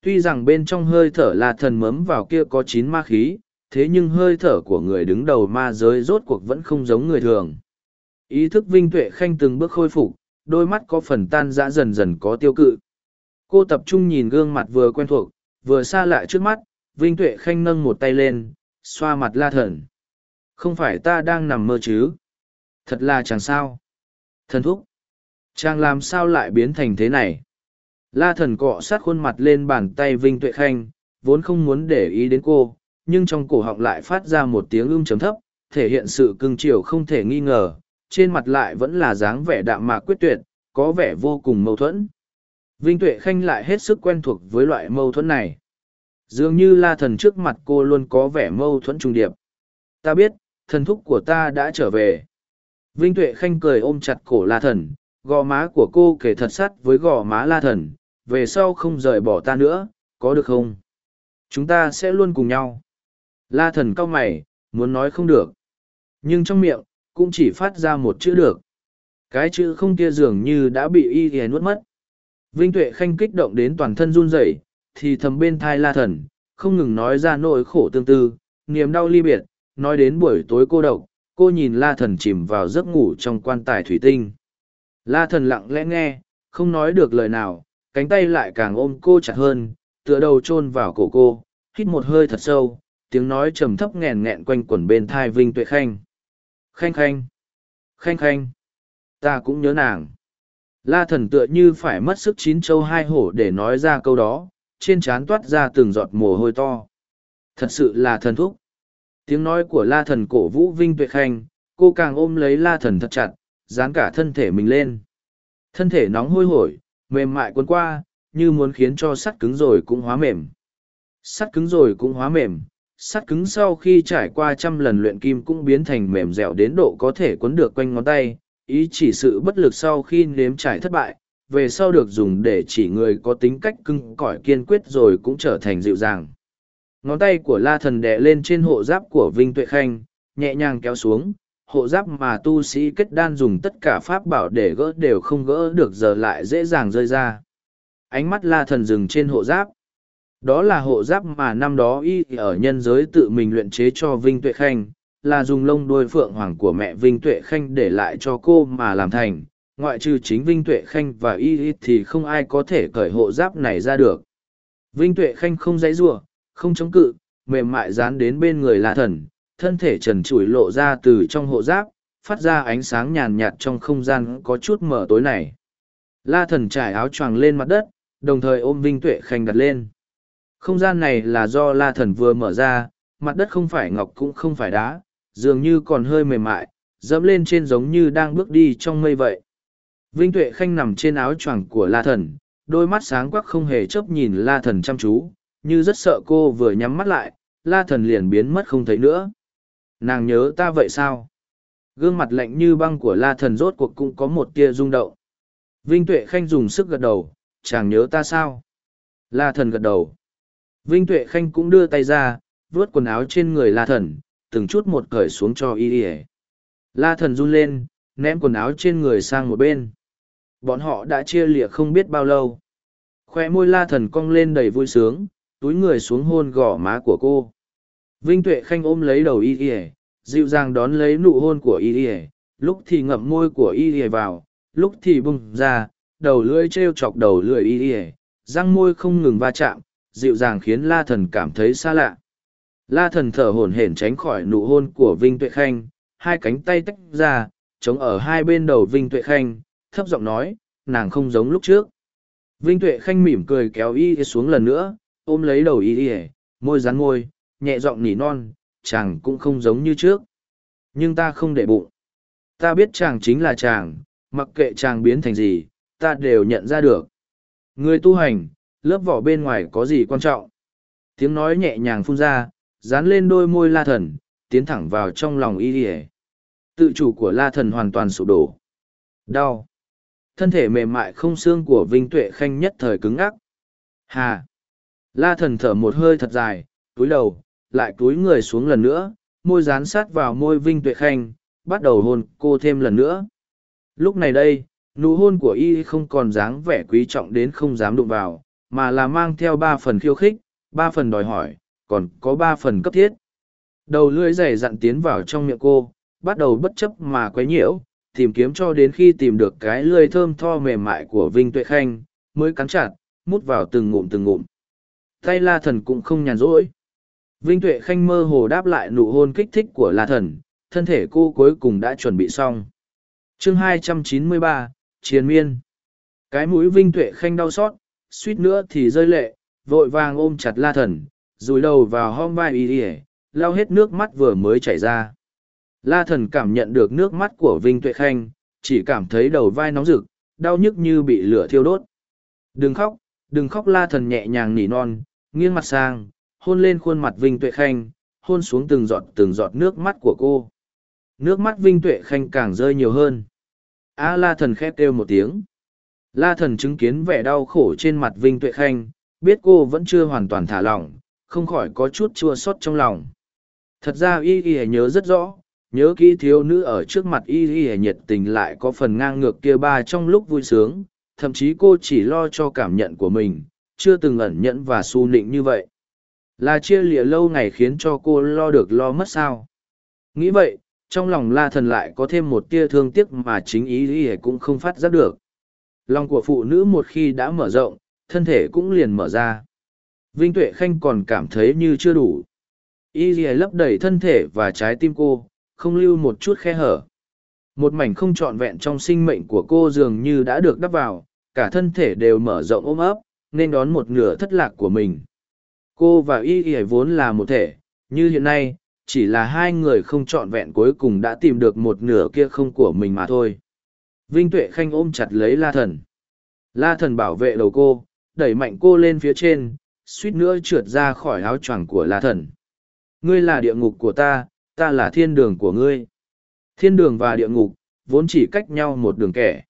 Tuy rằng bên trong hơi thở la thần mấm vào kia có chín ma khí, thế nhưng hơi thở của người đứng đầu ma giới rốt cuộc vẫn không giống người thường. Ý thức vinh tuệ khanh từng bước khôi phục, đôi mắt có phần tan rã dần dần có tiêu cự cô tập trung nhìn gương mặt vừa quen thuộc, vừa xa lạ trước mắt, vinh tuệ khanh nâng một tay lên, xoa mặt la thần. Không phải ta đang nằm mơ chứ? Thật là chẳng sao? Thần thúc, chàng làm sao lại biến thành thế này? La thần cọ sát khuôn mặt lên bàn tay vinh tuệ khanh, vốn không muốn để ý đến cô, nhưng trong cổ họng lại phát ra một tiếng ưng chấm thấp, thể hiện sự cưng chiều không thể nghi ngờ, trên mặt lại vẫn là dáng vẻ đạm mạc quyết tuyệt, có vẻ vô cùng mâu thuẫn vinh tuệ khanh lại hết sức quen thuộc với loại mâu thuẫn này. Dường như la thần trước mặt cô luôn có vẻ mâu thuẫn trung điệp. Ta biết, thần thúc của ta đã trở về. Vinh tuệ khanh cười ôm chặt cổ la thần, gò má của cô kể thật sắt với gò má la thần, về sau không rời bỏ ta nữa, có được không? Chúng ta sẽ luôn cùng nhau. La thần cau mày, muốn nói không được. Nhưng trong miệng, cũng chỉ phát ra một chữ được. Cái chữ không kia dường như đã bị y ghé nuốt mất vinh tuệ khanh kích động đến toàn thân run rẩy thì thầm bên thai la thần không ngừng nói ra nỗi khổ tương tư niềm đau ly biệt nói đến buổi tối cô độc cô nhìn la thần chìm vào giấc ngủ trong quan tài thủy tinh La thần lặng lẽ nghe, không nói được lời nào, cánh tay lại càng ôm cô chặt hơn, tựa đầu chôn vào cổ cô, hít một hơi thật sâu, tiếng nói trầm thấp nghẹn nghẹn quanh quẩn bên thai Vinh Tuệ Khanh. Khanh khanh, khanh khanh, ta cũng nhớ nàng. La thần tựa như phải mất sức chín châu hai hổ để nói ra câu đó, trên trán toát ra từng giọt mồ hôi to. Thật sự là thần thúc. Tiếng nói của la thần cổ vũ Vinh Tuệ Khanh, cô càng ôm lấy la thần thật chặt, dán cả thân thể mình lên. Thân thể nóng hôi hổi, mềm mại cuốn qua, như muốn khiến cho sắt cứng rồi cũng hóa mềm. Sắt cứng rồi cũng hóa mềm, sắt cứng sau khi trải qua trăm lần luyện kim cũng biến thành mềm dẻo đến độ có thể cuốn được quanh ngón tay, ý chỉ sự bất lực sau khi nếm trải thất bại, về sau được dùng để chỉ người có tính cách cưng cỏi kiên quyết rồi cũng trở thành dịu dàng. Ngón tay của la thần đè lên trên hộ giáp của Vinh Tuệ Khanh, nhẹ nhàng kéo xuống, hộ giáp mà tu sĩ kết đan dùng tất cả pháp bảo để gỡ đều không gỡ được giờ lại dễ dàng rơi ra. Ánh mắt la thần dừng trên hộ giáp. Đó là hộ giáp mà năm đó y ở nhân giới tự mình luyện chế cho Vinh Tuệ Khanh, là dùng lông đuôi phượng hoàng của mẹ Vinh Tuệ Khanh để lại cho cô mà làm thành, ngoại trừ chính Vinh Tuệ Khanh và Y Y thì không ai có thể cởi hộ giáp này ra được. Vinh Tuệ Khanh không dãy rủa, không chống cự, mềm mại dán đến bên người La Thần, thân thể trần trụi lộ ra từ trong hộ giáp, phát ra ánh sáng nhàn nhạt trong không gian có chút mở tối này. La Thần trải áo choàng lên mặt đất, đồng thời ôm Vinh Tuệ Khanh đặt lên. Không gian này là do La Thần vừa mở ra, mặt đất không phải ngọc cũng không phải đá, dường như còn hơi mềm mại, dẫm lên trên giống như đang bước đi trong mây vậy. Vinh Tuệ Khanh nằm trên áo choàng của La Thần, đôi mắt sáng quắc không hề chớp nhìn La Thần chăm chú, như rất sợ cô vừa nhắm mắt lại, La Thần liền biến mất không thấy nữa. Nàng nhớ ta vậy sao? Gương mặt lạnh như băng của La Thần rốt cuộc cũng có một tia rung động. Vinh Tuệ Khanh dùng sức gật đầu, chàng nhớ ta sao? La Thần gật đầu. Vinh Tuệ Khanh cũng đưa tay ra, vuốt quần áo trên người La Thần, từng chút một cởi xuống cho y ỉa La Thần run lên, ném quần áo trên người sang một bên. Bọn họ đã chia lịa không biết bao lâu. Khoe môi La Thần cong lên đầy vui sướng, túi người xuống hôn gò má của cô. Vinh Tuệ Khanh ôm lấy đầu y ỉa dịu dàng đón lấy nụ hôn của y ỉa lúc thì ngậm môi của y ỉa vào, lúc thì bung ra, đầu lưỡi t r e o chọc đầu lưỡi y ỉa răng môi không ngừng va chạm dịu dàng khiến la thần cảm thấy xa lạ la thần thở hổn hển tránh khỏi nụ hôn của vinh tuệ khanh, hai cánh tay tách ra, chống ở hai bên đầu vinh tuệ khanh, thấp giọng nói, nàng không giống lúc trước. Vinh tuệ khanh mỉm cười kéo y xuống lần nữa, ôm lấy đầu y ỉa môi rắn môi, nhẹ giọng nỉ non, chàng cũng không giống như trước. Nhưng ta không để bụng. Ta biết chàng chính là chàng, mặc kệ chàng biến thành gì, ta đều nhận ra được. Người tu hành, lớp vỏ bên ngoài có gì quan trọng? Tiếng nói nhẹ nhàng phun ra dán lên đôi môi la thần tiến thẳng vào trong lòng y ỉa tự chủ của la thần hoàn toàn sụp đổ. Đau. Thân thể mềm mại không xương của vinh tuệ khanh nhất thời cứng ngắc. Hà. La thần thở một hơi thật dài túi đầu lại túi người xuống lần nữa môi dán sát vào môi vinh tuệ khanh bắt đầu hôn cô thêm lần nữa. Lúc này đây nụ hôn của y không còn dáng vẻ quý trọng đến không dám đụng vào mà là mang theo ba phần khiêu khích, ba phần đòi hỏi, còn có ba phần cấp thiết. Đầu lưỡi dày dặn tiến vào trong miệng cô, bắt đầu bất chấp mà quấy nhiễu, tìm kiếm cho đến khi tìm được cái lưỡi thơm tho mềm mại của Vinh Tuệ Khanh, mới cắn chặt, mút vào từng ngụm từng ngụm. Tay La Thần cũng không nhàn rỗi. Vinh Tuệ Khanh mơ hồ đáp lại nụ hôn kích thích của La Thần, thân thể cô cuối cùng đã chuẩn bị xong. chương 293, Chiến Miên. Cái mũi Vinh Tuệ Khanh đau xót, suýt nữa thì rơi lệ, vội vàng ôm chặt la thần, rùi đầu vào hom vai y ỉa lau hết nước mắt vừa mới chảy ra. La thần cảm nhận được nước mắt của vinh tuệ khanh chỉ cảm thấy đầu vai nóng rực đau nhức như bị lửa thiêu đốt. Đừng khóc đừng khóc. La thần nhẹ nhàng nỉ non nghiêng mặt sang hôn lên khuôn mặt vinh tuệ khanh hôn xuống từng giọt từng giọt nước mắt của cô. Nước mắt vinh tuệ khanh càng rơi nhiều hơn. A la thần khép kêu một tiếng. La thần chứng kiến vẻ đau khổ trên mặt Vinh Tuệ Khanh, biết cô vẫn chưa hoàn toàn thả lỏng, không khỏi có chút chua xót trong lòng. Thật ra y y nhớ rất rõ, nhớ kỹ thiếu nữ ở trước mặt y y nhiệt tình lại có phần ngang ngược kia ba trong lúc vui sướng, thậm chí cô chỉ lo cho cảm nhận của mình, chưa từng ẩn nhẫn và su nịnh như vậy. Là chia lịa lâu ngày khiến cho cô lo được lo mất sao. Nghĩ vậy, trong lòng la thần lại có thêm một tia thương tiếc mà chính ý y cũng không phát giác được lòng của phụ nữ một khi đã mở rộng thân thể cũng liền mở ra vinh tuệ khanh còn cảm thấy như chưa đủ. Y dì lấp đầy thân thể và trái tim cô không lưu một chút khe hở. Một mảnh không trọn vẹn trong sinh mệnh của cô dường như đã được đắp vào cả thân thể đều mở rộng ôm ấp nên đón một nửa thất lạc của mình. Cô và y y vốn là một thể như hiện nay chỉ là hai người không trọn vẹn cuối cùng đã tìm được một nửa kia không của mình mà thôi. Vinh Tuệ Khanh ôm chặt lấy La Thần. La Thần bảo vệ đầu cô, đẩy mạnh cô lên phía trên, suýt nữa trượt ra khỏi áo choàng của La Thần. Ngươi là địa ngục của ta, ta là thiên đường của ngươi. Thiên đường và địa ngục, vốn chỉ cách nhau một đường kẻ.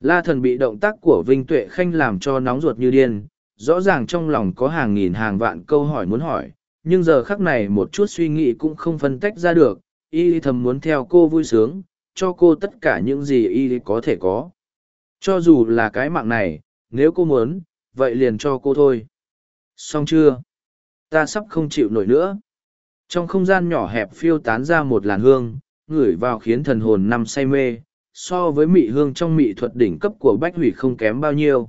La Thần bị động tác của Vinh Tuệ Khanh làm cho nóng ruột như điên, rõ ràng trong lòng có hàng nghìn hàng vạn câu hỏi muốn hỏi, nhưng giờ khắc này một chút suy nghĩ cũng không phân tách ra được, y thầm muốn theo cô vui sướng, cho cô tất cả những gì y có thể có. Cho dù là cái mạng này, nếu cô muốn, vậy liền cho cô thôi. Xong chưa? Ta sắp không chịu nổi nữa. Trong không gian nhỏ hẹp phiêu tán ra một làn hương, ngửi vào khiến thần hồn nằm say mê, so với mị hương trong mị thuật đỉnh cấp của bách hủy không kém bao nhiêu.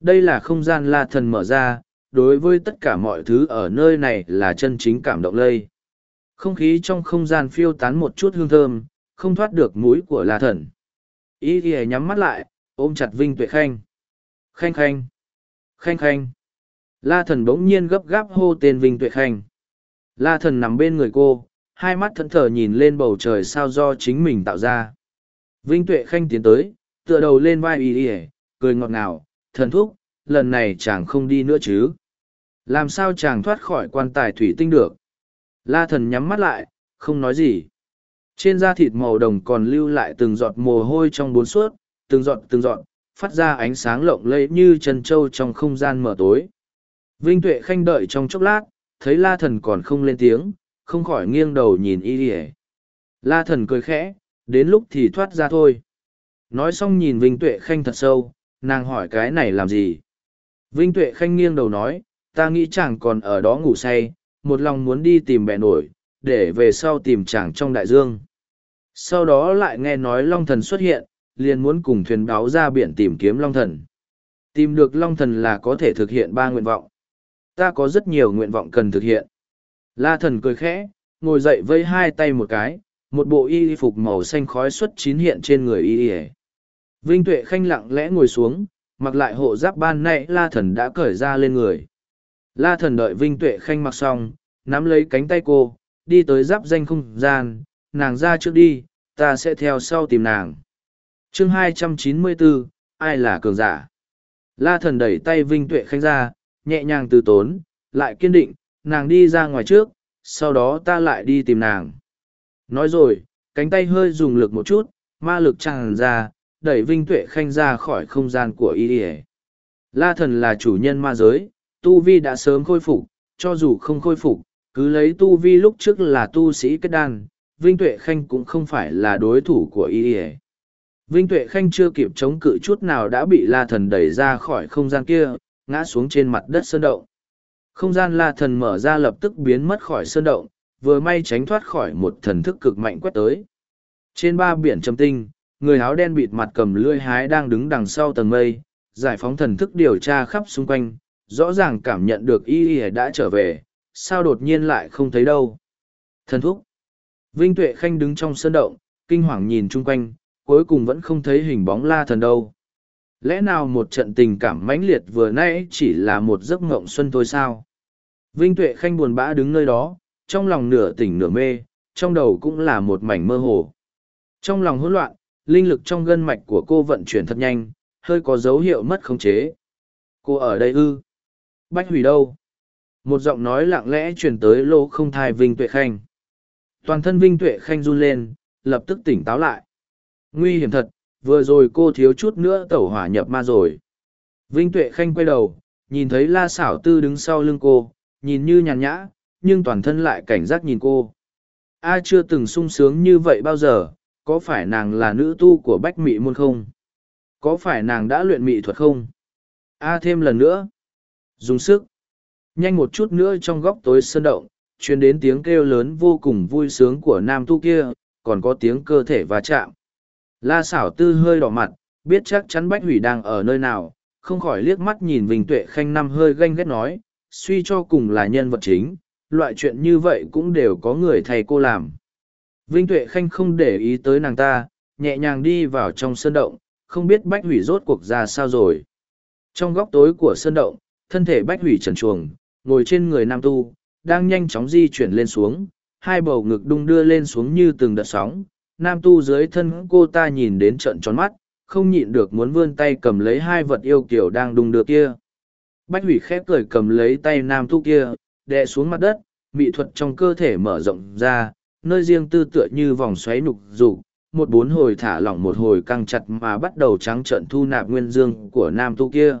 Đây là không gian la thần mở ra, đối với tất cả mọi thứ ở nơi này là chân chính cảm động lây. Không khí trong không gian phiêu tán một chút hương thơm, không thoát được mũi của la thần. Ý ghi nhắm mắt lại, ôm chặt Vinh Tuệ Khanh. Khanh khanh. Khanh khanh. La thần bỗng nhiên gấp gáp hô tên Vinh Tuệ Khanh. La thần nằm bên người cô, hai mắt thẫn thờ nhìn lên bầu trời sao do chính mình tạo ra. Vinh Tuệ Khanh tiến tới, tựa đầu lên vai y y cười ngọt ngào, thần thúc, lần này chàng không đi nữa chứ. Làm sao chàng thoát khỏi quan tài thủy tinh được? La thần nhắm mắt lại, không nói gì. Trên da thịt màu đồng còn lưu lại từng giọt mồ hôi trong bốn suốt, từng giọt từng giọt, phát ra ánh sáng lộng lẫy như chân trâu trong không gian mở tối. Vinh Tuệ Khanh đợi trong chốc lát, thấy La Thần còn không lên tiếng, không khỏi nghiêng đầu nhìn y đi La Thần cười khẽ, đến lúc thì thoát ra thôi. Nói xong nhìn Vinh Tuệ Khanh thật sâu, nàng hỏi cái này làm gì? Vinh Tuệ Khanh nghiêng đầu nói, ta nghĩ chàng còn ở đó ngủ say, một lòng muốn đi tìm mẹ nổi, để về sau tìm chàng trong đại dương. Sau đó lại nghe nói Long Thần xuất hiện, liền muốn cùng thuyền báo ra biển tìm kiếm Long Thần. Tìm được Long Thần là có thể thực hiện ba nguyện vọng. Ta có rất nhiều nguyện vọng cần thực hiện. La Thần cười khẽ, ngồi dậy với hai tay một cái, một bộ y phục màu xanh khói xuất chín hiện trên người y y Vinh Tuệ Khanh lặng lẽ ngồi xuống, mặc lại hộ giáp ban nãy La Thần đã cởi ra lên người. La Thần đợi Vinh Tuệ Khanh mặc xong, nắm lấy cánh tay cô, đi tới giáp danh không gian, nàng ra trước đi, ta sẽ theo sau tìm nàng chương 294, ai là cường giả la thần đẩy tay vinh tuệ khanh ra nhẹ nhàng từ tốn lại kiên định nàng đi ra ngoài trước sau đó ta lại đi tìm nàng. Nói rồi cánh tay hơi dùng lực một chút ma lực tràn ra đẩy vinh tuệ khanh ra khỏi không gian của y ỉa la thần là chủ nhân ma giới tu vi đã sớm khôi phục cho dù không khôi phục cứ lấy tu vi lúc trước là tu sĩ kết đan vinh tuệ khanh cũng không phải là đối thủ của y ỉa Vinh Tuệ Khanh chưa kịp chống cự chút nào đã bị La Thần đẩy ra khỏi không gian kia, ngã xuống trên mặt đất sơn động. Không gian La Thần mở ra lập tức biến mất khỏi sơn động, vừa may tránh thoát khỏi một thần thức cực mạnh quét tới. Trên ba biển trầm tinh, người áo đen bịt mặt cầm lưỡi hái đang đứng đằng sau tầng mây, giải phóng thần thức điều tra khắp xung quanh, rõ ràng cảm nhận được y y đã trở về, sao đột nhiên lại không thấy đâu. Thần thúc. Vinh Tuệ Khanh đứng trong sơn động, kinh hoàng nhìn chung quanh, cuối cùng vẫn không thấy hình bóng la thần đâu. Lẽ nào một trận tình cảm mãnh liệt vừa nãy chỉ là một giấc mộng xuân thôi sao? Vinh Tuệ Khanh buồn bã đứng nơi đó, trong lòng nửa tỉnh nửa mê, trong đầu cũng là một mảnh mơ hồ. Trong lòng hỗn loạn, linh lực trong gân mạch của cô vận chuyển thật nhanh, hơi có dấu hiệu mất khống chế. Cô ở đây ư? Bách hủy đâu? Một giọng nói lặng lẽ truyền tới lô không thai Vinh Tuệ Khanh. Toàn thân Vinh Tuệ Khanh run lên, lập tức tỉnh táo lại. Nguy hiểm thật, vừa rồi cô thiếu chút nữa tẩu hỏa nhập ma rồi. Vinh Tuệ Khanh quay đầu, nhìn thấy La Sảo Tư đứng sau lưng cô, nhìn như nhàn nhã, nhưng toàn thân lại cảnh giác nhìn cô. A chưa từng sung sướng như vậy bao giờ, có phải nàng là nữ tu của Bách Mị Môn không? Có phải nàng đã luyện mị thuật không? A thêm lần nữa. Dùng sức. Nhanh một chút nữa trong góc tối sơn động, truyền đến tiếng kêu lớn vô cùng vui sướng của nam tu kia, còn có tiếng cơ thể va chạm. La xảo tư hơi đỏ mặt, biết chắc chắn Bách Hủy đang ở nơi nào, không khỏi liếc mắt nhìn Vinh Tuệ Khanh năm hơi ganh ghét nói, suy cho cùng là nhân vật chính, loại chuyện như vậy cũng đều có người thầy cô làm. Vinh Tuệ Khanh không để ý tới nàng ta, nhẹ nhàng đi vào trong sơn động, không biết Bách Hủy rốt cuộc ra sao rồi. Trong góc tối của sơn động, thân thể Bách Hủy trần chuồng, ngồi trên người Nam Tu, đang nhanh chóng di chuyển lên xuống, hai bầu ngực đung đưa lên xuống như từng đợt sóng, nam tu dưới thân cô ta nhìn đến trận tròn mắt không nhịn được muốn vươn tay cầm lấy hai vật yêu kiểu đang đung đưa kia. Bách hủy khép cười cầm lấy tay nam tu kia đè xuống mặt đất mỹ thuật trong cơ thể mở rộng ra nơi riêng tư tựa như vòng xoáy nục rủ, một bốn hồi thả lỏng một hồi căng chặt mà bắt đầu trắng trận thu nạp nguyên dương của nam tu kia.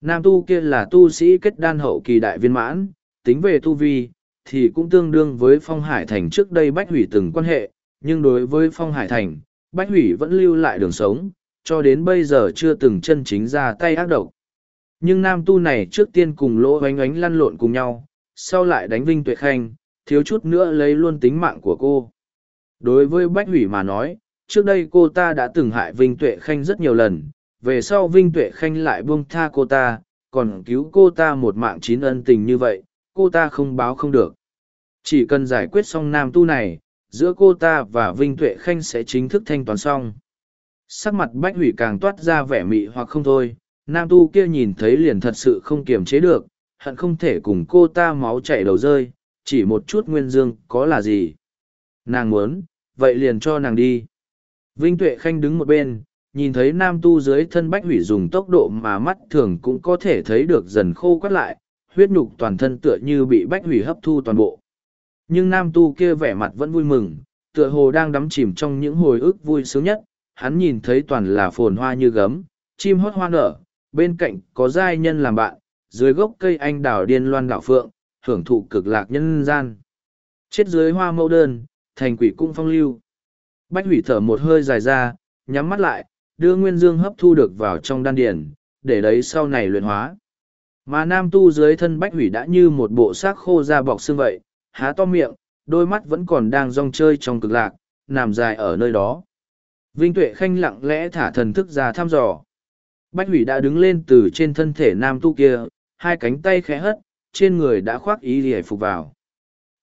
Nam tu kia là tu sĩ kết đan hậu kỳ đại viên mãn tính về tu vi thì cũng tương đương với phong hải thành trước đây bách hủy từng quan hệ nhưng đối với phong hải thành bách hủy vẫn lưu lại đường sống cho đến bây giờ chưa từng chân chính ra tay ác độc nhưng nam tu này trước tiên cùng lỗ oánh oánh lăn lộn cùng nhau sau lại đánh vinh tuệ khanh thiếu chút nữa lấy luôn tính mạng của cô. Đối với Bách Hủy mà nói, trước đây cô ta đã từng hại Vinh Tuệ Khanh rất nhiều lần, về sau Vinh Tuệ Khanh lại buông tha cô ta, còn cứu cô ta một mạng chín ân tình như vậy, cô ta không báo không được. Chỉ cần giải quyết xong nam tu này, giữa cô ta và Vinh Tuệ Khanh sẽ chính thức thanh toán xong. Sắc mặt Bách Hủy càng toát ra vẻ mị hoặc không thôi, nam tu kia nhìn thấy liền thật sự không kiềm chế được, hận không thể cùng cô ta máu chảy đầu rơi, chỉ một chút nguyên dương có là gì. Nàng muốn, vậy liền cho nàng đi. Vinh Tuệ Khanh đứng một bên, nhìn thấy nam tu dưới thân bách hủy dùng tốc độ mà mắt thường cũng có thể thấy được dần khô quắt lại, huyết nhục toàn thân tựa như bị bách hủy hấp thu toàn bộ. Nhưng nam tu kia vẻ mặt vẫn vui mừng, tựa hồ đang đắm chìm trong những hồi ức vui sướng nhất, hắn nhìn thấy toàn là phồn hoa như gấm, chim hót hoa nở, bên cạnh có giai nhân làm bạn, dưới gốc cây anh đào điên loan đảo phượng, hưởng thụ cực lạc nhân gian. Chết dưới hoa mẫu đơn, thành quỷ cung phong lưu. Bách hủy thở một hơi dài ra, nhắm mắt lại, đưa nguyên dương hấp thu được vào trong đan điển, để đấy sau này luyện hóa. Mà nam tu dưới thân bách hủy đã như một bộ xác khô da bọc xương vậy, há to miệng, đôi mắt vẫn còn đang rong chơi trong cực lạc, nằm dài ở nơi đó. Vinh Tuệ Khanh lặng lẽ thả thần thức ra thăm dò. Bách hủy đã đứng lên từ trên thân thể nam tu kia, hai cánh tay khẽ hất, trên người đã khoác ý hề phục vào.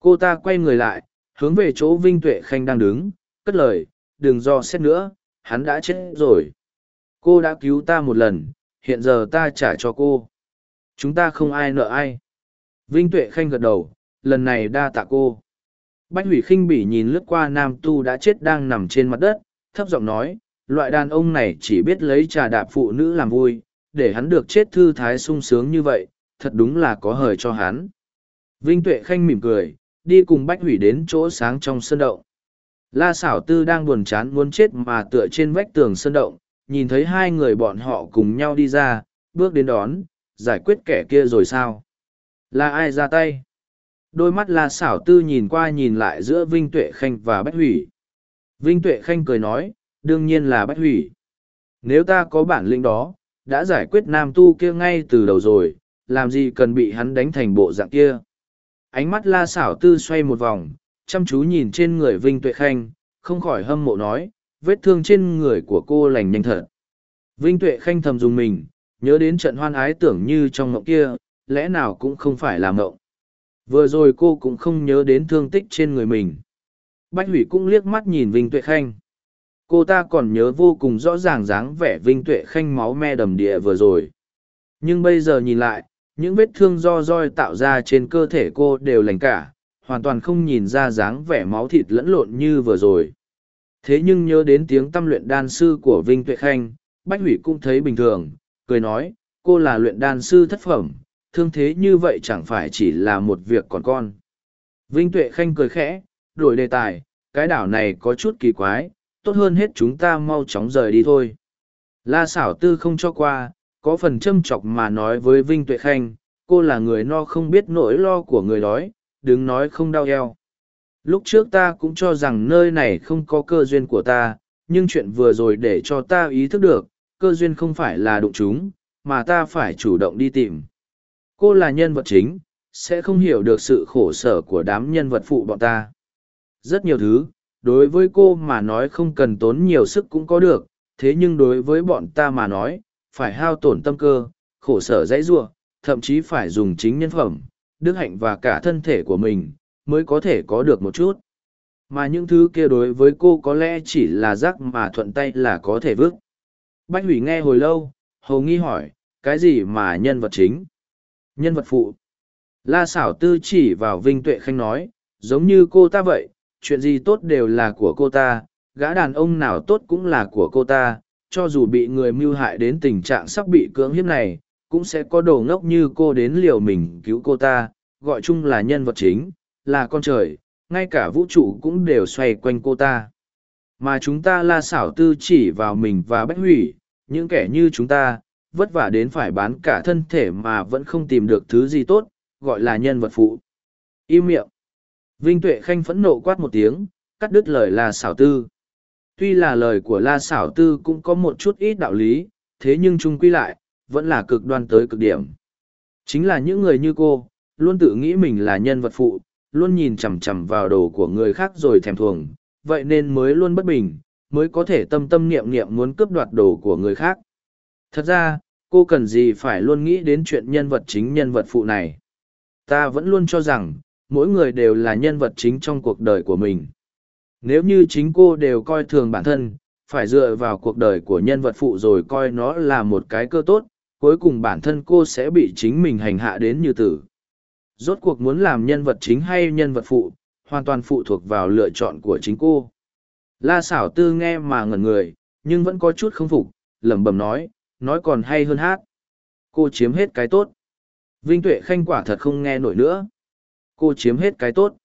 Cô ta quay người lại, hướng về chỗ Vinh Tuệ Khanh đang đứng, cất lời, đừng do xét nữa, hắn đã chết rồi. Cô đã cứu ta một lần, hiện giờ ta trả cho cô. Chúng ta không ai nợ ai. Vinh Tuệ Khanh gật đầu, lần này đa tạ cô. Bách hủy khinh bỉ nhìn lướt qua nam tu đã chết đang nằm trên mặt đất, thấp giọng nói, loại đàn ông này chỉ biết lấy trà đạp phụ nữ làm vui, để hắn được chết thư thái sung sướng như vậy, thật đúng là có hời cho hắn. Vinh Tuệ Khanh mỉm cười, đi cùng Bách hủy đến chỗ sáng trong sân động. La xảo tư đang buồn chán muốn chết mà tựa trên vách tường sân động, nhìn thấy hai người bọn họ cùng nhau đi ra, bước đến đón, giải quyết kẻ kia rồi sao? Là ai ra tay? Đôi mắt la xảo tư nhìn qua nhìn lại giữa Vinh Tuệ Khanh và Bách Hủy. Vinh Tuệ Khanh cười nói, đương nhiên là Bách Hủy. Nếu ta có bản lĩnh đó, đã giải quyết nam tu kia ngay từ đầu rồi, làm gì cần bị hắn đánh thành bộ dạng kia. Ánh mắt la xảo tư xoay một vòng, chăm chú nhìn trên người Vinh Tuệ Khanh, không khỏi hâm mộ nói, vết thương trên người của cô lành nhanh thật. Vinh Tuệ Khanh thầm dùng mình, nhớ đến trận hoan ái tưởng như trong mộng kia, lẽ nào cũng không phải là mộng. Vừa rồi cô cũng không nhớ đến thương tích trên người mình. Bách hủy cũng liếc mắt nhìn Vinh Tuệ Khanh. Cô ta còn nhớ vô cùng rõ ràng dáng vẻ Vinh Tuệ Khanh máu me đầm địa vừa rồi. Nhưng bây giờ nhìn lại, những vết thương do roi tạo ra trên cơ thể cô đều lành cả, hoàn toàn không nhìn ra dáng vẻ máu thịt lẫn lộn như vừa rồi. Thế nhưng nhớ đến tiếng tâm luyện đan sư của Vinh Tuệ Khanh, Bách Hủy cũng thấy bình thường, cười nói, cô là luyện đan sư thất phẩm, thương thế như vậy chẳng phải chỉ là một việc còn con. Vinh Tuệ Khanh cười khẽ, đổi đề tài, cái đảo này có chút kỳ quái, tốt hơn hết chúng ta mau chóng rời đi thôi. La xảo tư không cho qua, có phần châm chọc mà nói với Vinh Tuệ Khanh, cô là người no không biết nỗi lo của người đói, đừng nói không đau eo. Lúc trước ta cũng cho rằng nơi này không có cơ duyên của ta, nhưng chuyện vừa rồi để cho ta ý thức được, cơ duyên không phải là đụng chúng, mà ta phải chủ động đi tìm. Cô là nhân vật chính, sẽ không hiểu được sự khổ sở của đám nhân vật phụ bọn ta. Rất nhiều thứ, đối với cô mà nói không cần tốn nhiều sức cũng có được, thế nhưng đối với bọn ta mà nói, phải hao tổn tâm cơ, khổ sở dãy giụa thậm chí phải dùng chính nhân phẩm, đức hạnh và cả thân thể của mình, mới có thể có được một chút. Mà những thứ kia đối với cô có lẽ chỉ là rác mà thuận tay là có thể vứt. Bách hủy nghe hồi lâu, hầu nghi hỏi, cái gì mà nhân vật chính? Nhân vật phụ. La xảo tư chỉ vào Vinh Tuệ Khanh nói, giống như cô ta vậy, chuyện gì tốt đều là của cô ta, gã đàn ông nào tốt cũng là của cô ta, cho dù bị người mưu hại đến tình trạng sắp bị cưỡng hiếp này, cũng sẽ có đồ ngốc như cô đến liều mình cứu cô ta, gọi chung là nhân vật chính, là con trời, ngay cả vũ trụ cũng đều xoay quanh cô ta. Mà chúng ta la xảo tư chỉ vào mình và bách hủy, những kẻ như chúng ta, vất vả đến phải bán cả thân thể mà vẫn không tìm được thứ gì tốt, gọi là nhân vật phụ. Im miệng. Vinh Tuệ Khanh phẫn nộ quát một tiếng, cắt đứt lời la xảo tư. Tuy là lời của la xảo tư cũng có một chút ít đạo lý, thế nhưng chung quy lại, vẫn là cực đoan tới cực điểm. Chính là những người như cô, luôn tự nghĩ mình là nhân vật phụ, luôn nhìn chằm chằm vào đồ của người khác rồi thèm thuồng, vậy nên mới luôn bất bình, mới có thể tâm tâm niệm niệm muốn cướp đoạt đồ của người khác. Thật ra, cô cần gì phải luôn nghĩ đến chuyện nhân vật chính nhân vật phụ này. Ta vẫn luôn cho rằng, mỗi người đều là nhân vật chính trong cuộc đời của mình. Nếu như chính cô đều coi thường bản thân, phải dựa vào cuộc đời của nhân vật phụ rồi coi nó là một cái cơ tốt, cuối cùng bản thân cô sẽ bị chính mình hành hạ đến như tử. Rốt cuộc muốn làm nhân vật chính hay nhân vật phụ, hoàn toàn phụ thuộc vào lựa chọn của chính cô. La xảo tư nghe mà ngẩn người, nhưng vẫn có chút không phục, lẩm bẩm nói, nói còn hay hơn hát. Cô chiếm hết cái tốt. Vinh Tuệ Khanh quả thật không nghe nổi nữa. Cô chiếm hết cái tốt.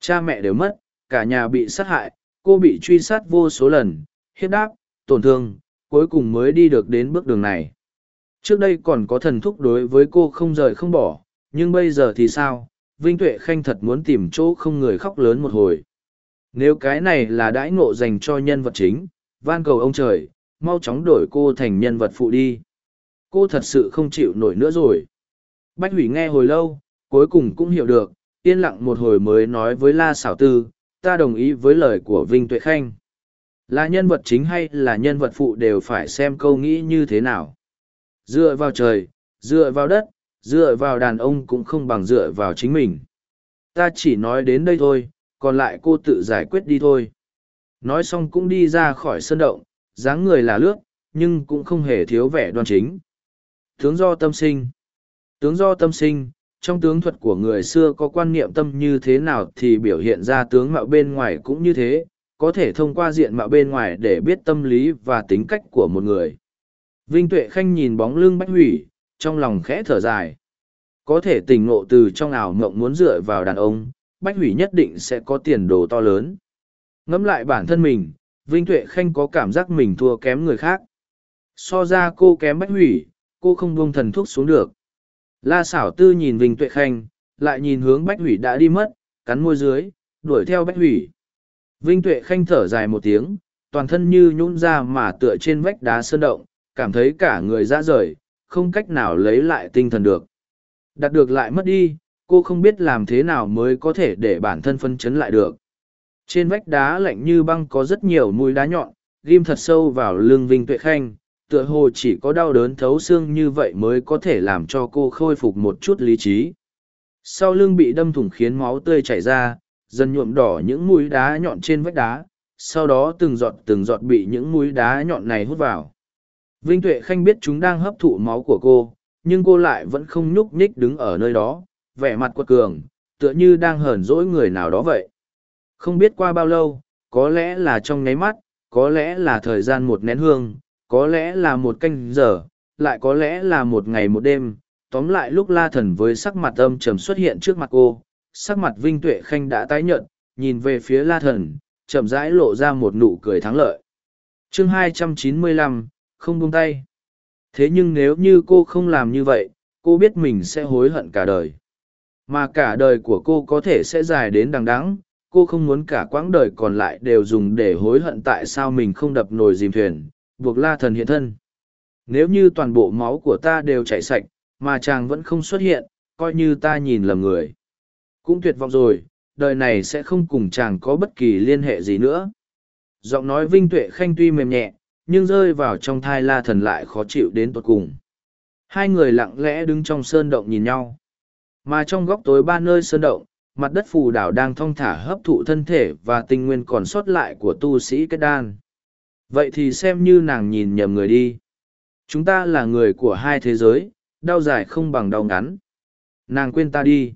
Cha mẹ đều mất, cả nhà bị sát hại, cô bị truy sát vô số lần, hiếp đáp, tổn thương, cuối cùng mới đi được đến bước đường này. Trước đây còn có thần thúc đối với cô không rời không bỏ, nhưng bây giờ thì sao? Vinh Tuệ Khanh thật muốn tìm chỗ không người khóc lớn một hồi. Nếu cái này là đãi ngộ dành cho nhân vật chính, van cầu ông trời, mau chóng đổi cô thành nhân vật phụ đi. Cô thật sự không chịu nổi nữa rồi. Bách hủy nghe hồi lâu, cuối cùng cũng hiểu được, yên lặng một hồi mới nói với La Sảo Tư, ta đồng ý với lời của Vinh Tuệ Khanh. Là nhân vật chính hay là nhân vật phụ đều phải xem câu nghĩ như thế nào. Dựa vào trời, dựa vào đất, dựa vào đàn ông cũng không bằng dựa vào chính mình. Ta chỉ nói đến đây thôi, còn lại cô tự giải quyết đi thôi. Nói xong cũng đi ra khỏi sân động, dáng người là lướt, nhưng cũng không hề thiếu vẻ đoan chính. Tướng do tâm sinh. Tướng do tâm sinh, trong tướng thuật của người xưa có quan niệm tâm như thế nào thì biểu hiện ra tướng mạo bên ngoài cũng như thế, có thể thông qua diện mạo bên ngoài để biết tâm lý và tính cách của một người. Vinh Tuệ Khanh nhìn bóng lưng Bách Hủy, trong lòng khẽ thở dài. Có thể tỉnh ngộ từ trong ảo mộng muốn dựa vào đàn ông, Bách Hủy nhất định sẽ có tiền đồ to lớn. Ngẫm lại bản thân mình, Vinh Tuệ Khanh có cảm giác mình thua kém người khác. So ra cô kém Bách Hủy, cô không buông thần thuốc xuống được. La xảo tư nhìn Vinh Tuệ Khanh, lại nhìn hướng Bách Hủy đã đi mất, cắn môi dưới, đuổi theo Bách Hủy. Vinh Tuệ Khanh thở dài một tiếng, toàn thân như nhũn ra mà tựa trên vách đá sơn động, cảm thấy cả người ra rời, không cách nào lấy lại tinh thần được. Đạt được lại mất đi, cô không biết làm thế nào mới có thể để bản thân phân chấn lại được. Trên vách đá lạnh như băng có rất nhiều mũi đá nhọn, ghim thật sâu vào lưng Vinh Tuệ Khanh, tựa hồ chỉ có đau đớn thấu xương như vậy mới có thể làm cho cô khôi phục một chút lý trí. Sau lưng bị đâm thủng khiến máu tươi chảy ra, dần nhuộm đỏ những mũi đá nhọn trên vách đá, sau đó từng giọt từng giọt bị những mũi đá nhọn này hút vào. Vinh Tuệ Khanh biết chúng đang hấp thụ máu của cô, nhưng cô lại vẫn không nhúc nhích đứng ở nơi đó, vẻ mặt quật cường, tựa như đang hờn dỗi người nào đó vậy. Không biết qua bao lâu, có lẽ là trong nháy mắt, có lẽ là thời gian một nén hương, có lẽ là một canh giờ, lại có lẽ là một ngày một đêm. Tóm lại lúc la thần với sắc mặt âm trầm xuất hiện trước mặt cô, sắc mặt Vinh Tuệ Khanh đã tái nhợt, nhìn về phía la thần, chậm rãi lộ ra một nụ cười thắng lợi. chương 295, không buông tay. Thế nhưng nếu như cô không làm như vậy, cô biết mình sẽ hối hận cả đời. Mà cả đời của cô có thể sẽ dài đến đằng đẵng, cô không muốn cả quãng đời còn lại đều dùng để hối hận tại sao mình không đập nồi dìm thuyền, buộc la thần hiện thân. Nếu như toàn bộ máu của ta đều chảy sạch, mà chàng vẫn không xuất hiện, coi như ta nhìn lầm người. Cũng tuyệt vọng rồi, đời này sẽ không cùng chàng có bất kỳ liên hệ gì nữa. Giọng nói vinh tuệ khanh tuy mềm nhẹ, nhưng rơi vào trong thai la thần lại khó chịu đến tột cùng. Hai người lặng lẽ đứng trong sơn động nhìn nhau. Mà trong góc tối ba nơi sơn động, mặt đất phù đảo đang thong thả hấp thụ thân thể và tinh nguyên còn sót lại của tu sĩ kết đan. Vậy thì xem như nàng nhìn nhầm người đi. Chúng ta là người của hai thế giới, đau dài không bằng đau ngắn. Nàng quên ta đi.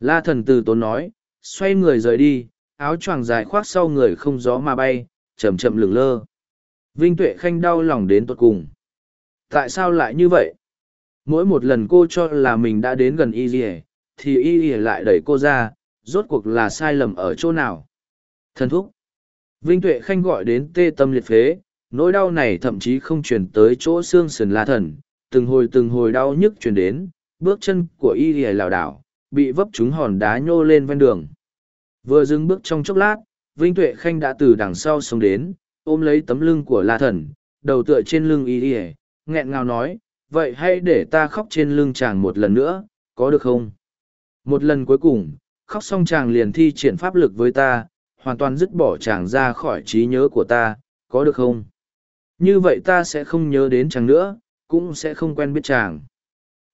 La thần từ tốn nói, xoay người rời đi, áo choàng dài khoác sau người không gió mà bay, chậm chậm lửng lơ. Vinh Tuệ Khanh đau lòng đến tột cùng. Tại sao lại như vậy? Mỗi một lần cô cho là mình đã đến gần y dì thì y dì lại đẩy cô ra, rốt cuộc là sai lầm ở chỗ nào? Thần thúc. Vinh Tuệ Khanh gọi đến tê tâm liệt phế, nỗi đau này thậm chí không chuyển tới chỗ xương sườn la thần, từng hồi từng hồi đau nhức chuyển đến, bước chân của y dì lảo đảo, bị vấp trúng hòn đá nhô lên ven đường. Vừa dừng bước trong chốc lát, Vinh Tuệ Khanh đã từ đằng sau sống đến, ôm lấy tấm lưng của la thần, đầu tựa trên lưng y ỉa nghẹn ngào nói vậy hãy để ta khóc trên lưng chàng một lần nữa có được không một lần cuối cùng khóc xong chàng liền thi triển pháp lực với ta, hoàn toàn dứt bỏ chàng ra khỏi trí nhớ của ta, có được không? Như vậy ta sẽ không nhớ đến chàng nữa, cũng sẽ không quen biết chàng.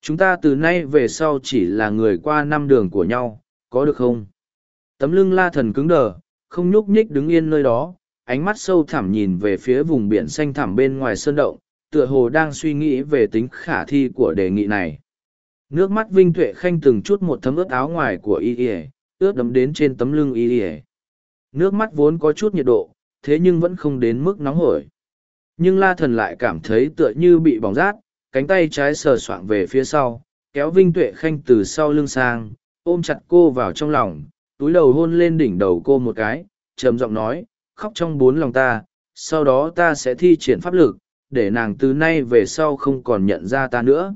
Chúng ta từ nay về sau chỉ là người qua năm đường của nhau, có được không? Tấm lưng la thần cứng đờ, không nhúc nhích đứng yên nơi đó, ánh mắt sâu thẳm nhìn về phía vùng biển xanh thẳm bên ngoài sơn động, tựa hồ đang suy nghĩ về tính khả thi của đề nghị này. Nước mắt Vinh Tuệ Khanh từng chút một thấm ướt áo ngoài của y y, ướt đấm đến trên tấm lưng y y. Nước mắt vốn có chút nhiệt độ, thế nhưng vẫn không đến mức nóng hổi. Nhưng la thần lại cảm thấy tựa như bị bỏng rát, cánh tay trái sờ soạng về phía sau, kéo Vinh Tuệ Khanh từ sau lưng sang, ôm chặt cô vào trong lòng, túi đầu hôn lên đỉnh đầu cô một cái, trầm giọng nói, khóc trong bốn lòng ta, sau đó ta sẽ thi triển pháp lực, để nàng từ nay về sau không còn nhận ra ta nữa.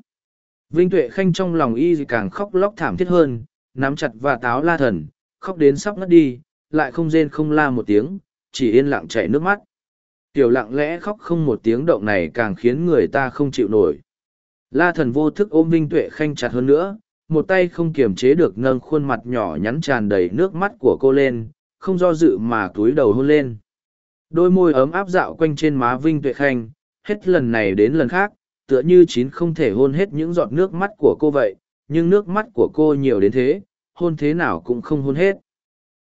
Vinh Tuệ Khanh trong lòng y càng khóc lóc thảm thiết hơn, nắm chặt và táo la thần, khóc đến sắp ngất đi, lại không rên không la một tiếng, chỉ yên lặng chảy nước mắt. Tiểu lặng lẽ khóc không một tiếng động này càng khiến người ta không chịu nổi. La thần vô thức ôm Vinh Tuệ Khanh chặt hơn nữa, một tay không kiềm chế được nâng khuôn mặt nhỏ nhắn tràn đầy nước mắt của cô lên, không do dự mà túi đầu hôn lên. Đôi môi ấm áp dạo quanh trên má Vinh Tuệ Khanh, hết lần này đến lần khác, tựa như chín không thể hôn hết những giọt nước mắt của cô vậy, nhưng nước mắt của cô nhiều đến thế, hôn thế nào cũng không hôn hết.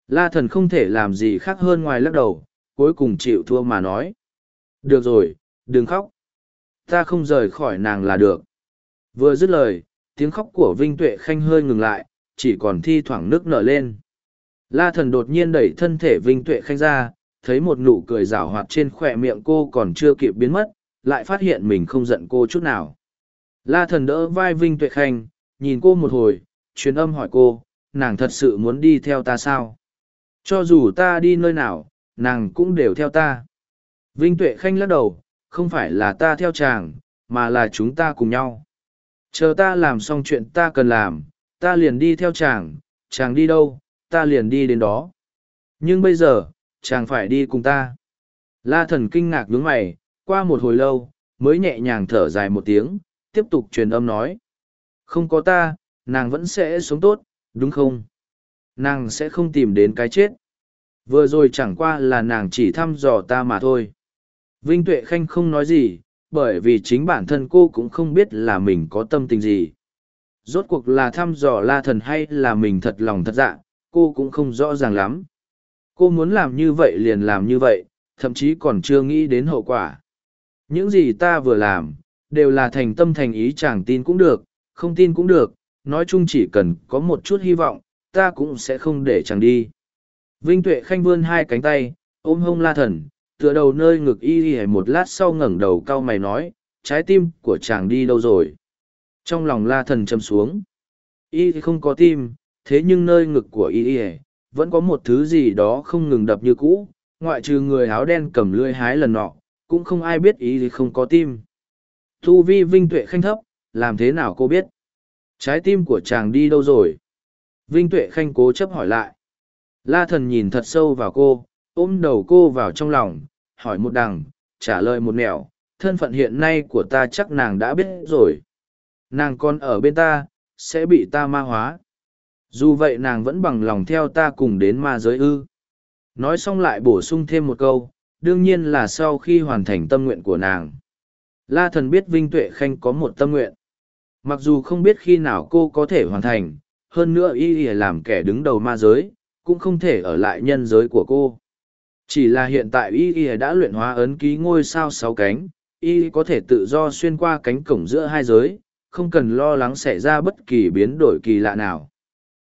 La thần không thể làm gì khác hơn ngoài lắc đầu, cuối cùng chịu thua mà nói. Được rồi, đừng khóc. Ta không rời khỏi nàng là được. Vừa dứt lời, tiếng khóc của Vinh Tuệ Khanh hơi ngừng lại, chỉ còn thi thoảng nước nở lên. La thần đột nhiên đẩy thân thể Vinh Tuệ Khanh ra, thấy một nụ cười rảo hoạt trên khỏe miệng cô còn chưa kịp biến mất, lại phát hiện mình không giận cô chút nào. La thần đỡ vai Vinh Tuệ Khanh, nhìn cô một hồi, truyền âm hỏi cô, nàng thật sự muốn đi theo ta sao? Cho dù ta đi nơi nào, nàng cũng đều theo ta. Vinh Tuệ Khanh lắc đầu, không phải là ta theo chàng, mà là chúng ta cùng nhau. Chờ ta làm xong chuyện ta cần làm, ta liền đi theo chàng, chàng đi đâu, ta liền đi đến đó. Nhưng bây giờ, chàng phải đi cùng ta. La thần kinh ngạc nhướng mày, qua một hồi lâu, mới nhẹ nhàng thở dài một tiếng, tiếp tục truyền âm nói. Không có ta, nàng vẫn sẽ sống tốt, đúng không? Nàng sẽ không tìm đến cái chết. Vừa rồi chẳng qua là nàng chỉ thăm dò ta mà thôi. Vinh Tuệ Khanh không nói gì, bởi vì chính bản thân cô cũng không biết là mình có tâm tình gì. Rốt cuộc là thăm dò la thần hay là mình thật lòng thật dạ, cô cũng không rõ ràng lắm. Cô muốn làm như vậy liền làm như vậy, thậm chí còn chưa nghĩ đến hậu quả. Những gì ta vừa làm, đều là thành tâm thành ý chẳng tin cũng được, không tin cũng được, nói chung chỉ cần có một chút hy vọng, ta cũng sẽ không để chàng đi. Vinh Tuệ Khanh vươn hai cánh tay, ôm hông la thần, tựa đầu nơi ngực y y một lát sau ngẩng đầu cau mày nói, trái tim của chàng đi đâu rồi? Trong lòng la thần châm xuống. Y không có tim, thế nhưng nơi ngực của y y vẫn có một thứ gì đó không ngừng đập như cũ, ngoại trừ người áo đen cầm lưỡi hái lần nọ, cũng không ai biết ý gì không có tim. Thu vi vinh tuệ khanh thấp, làm thế nào cô biết? Trái tim của chàng đi đâu rồi? Vinh tuệ khanh cố chấp hỏi lại. La thần nhìn thật sâu vào cô, ôm đầu cô vào trong lòng, hỏi một đằng, trả lời một nẻo, thân phận hiện nay của ta chắc nàng đã biết rồi. Nàng còn ở bên ta, sẽ bị ta ma hóa. Dù vậy nàng vẫn bằng lòng theo ta cùng đến ma giới ư. Nói xong lại bổ sung thêm một câu, đương nhiên là sau khi hoàn thành tâm nguyện của nàng. La thần biết Vinh Tuệ Khanh có một tâm nguyện. Mặc dù không biết khi nào cô có thể hoàn thành, hơn nữa y Y làm kẻ đứng đầu ma giới, cũng không thể ở lại nhân giới của cô. Chỉ là hiện tại y y đã luyện hóa ấn ký ngôi sao sáu cánh, y có thể tự do xuyên qua cánh cổng giữa hai giới, không cần lo lắng xảy ra bất kỳ biến đổi kỳ lạ nào.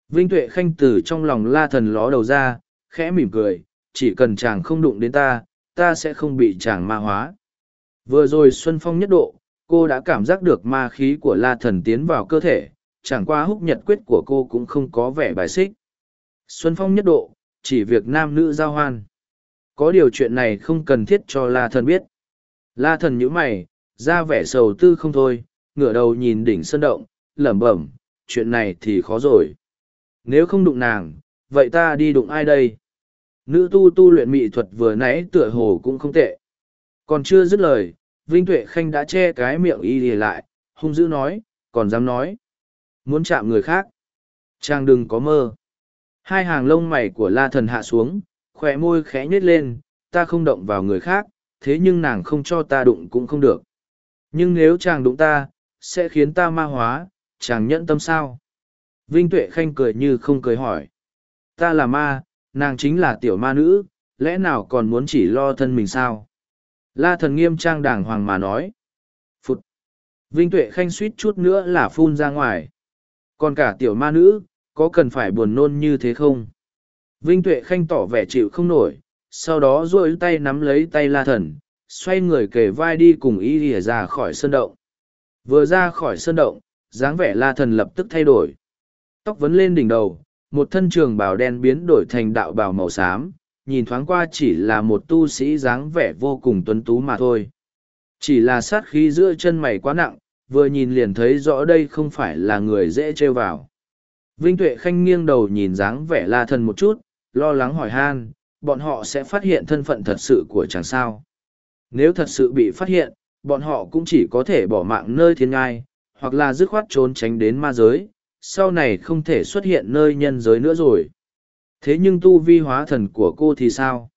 Vinh Tuệ Khanh từ trong lòng la thần ló đầu ra, khẽ mỉm cười, chỉ cần chàng không đụng đến ta, ta sẽ không bị chàng ma hóa. Vừa rồi Xuân Phong nhất độ, cô đã cảm giác được ma khí của la thần tiến vào cơ thể, chẳng qua húc nhật quyết của cô cũng không có vẻ bài xích. Xuân Phong nhất độ, chỉ việc nam nữ giao hoan có điều chuyện này không cần thiết cho la thần biết la thần nhíu mày ra vẻ sầu tư không thôi ngửa đầu nhìn đỉnh sơn động lẩm bẩm chuyện này thì khó rồi nếu không đụng nàng vậy ta đi đụng ai đây nữ tu tu luyện mỹ thuật vừa nãy tựa hồ cũng không tệ còn chưa dứt lời vinh tuệ khanh đã che cái miệng y lìa lại hung dữ nói còn dám nói muốn chạm người khác chàng đừng có mơ Hai hàng lông mày của la thần hạ xuống, khỏe môi khẽ nhếch lên, ta không động vào người khác, thế nhưng nàng không cho ta đụng cũng không được. Nhưng nếu chàng đụng ta, sẽ khiến ta ma hóa, chàng nhẫn tâm sao? Vinh Tuệ Khanh cười như không cười hỏi. Ta là ma, nàng chính là tiểu ma nữ, lẽ nào còn muốn chỉ lo thân mình sao? La thần nghiêm trang đàng hoàng mà nói. Phụt! Vinh Tuệ Khanh suýt chút nữa là phun ra ngoài. Còn cả tiểu ma nữ, có cần phải buồn nôn như thế không? Vinh Tuệ Khanh tỏ vẻ chịu không nổi, sau đó duỗi tay nắm lấy tay la thần, xoay người kề vai đi cùng y lìa ra khỏi sơn động. Vừa ra khỏi sơn động, dáng vẻ la thần lập tức thay đổi. Tóc vấn lên đỉnh đầu, một thân trường bào đen biến đổi thành đạo bào màu xám, nhìn thoáng qua chỉ là một tu sĩ dáng vẻ vô cùng tuấn tú mà thôi. Chỉ là sát khí giữa chân mày quá nặng, vừa nhìn liền thấy rõ đây không phải là người dễ trêu vào. Vinh Tuệ Khanh nghiêng đầu nhìn dáng vẻ la thần một chút, lo lắng hỏi han, bọn họ sẽ phát hiện thân phận thật sự của chàng sao. Nếu thật sự bị phát hiện, bọn họ cũng chỉ có thể bỏ mạng nơi thiên ngai, hoặc là dứt khoát trốn tránh đến ma giới, sau này không thể xuất hiện nơi nhân giới nữa rồi. Thế nhưng tu vi hóa thần của cô thì sao?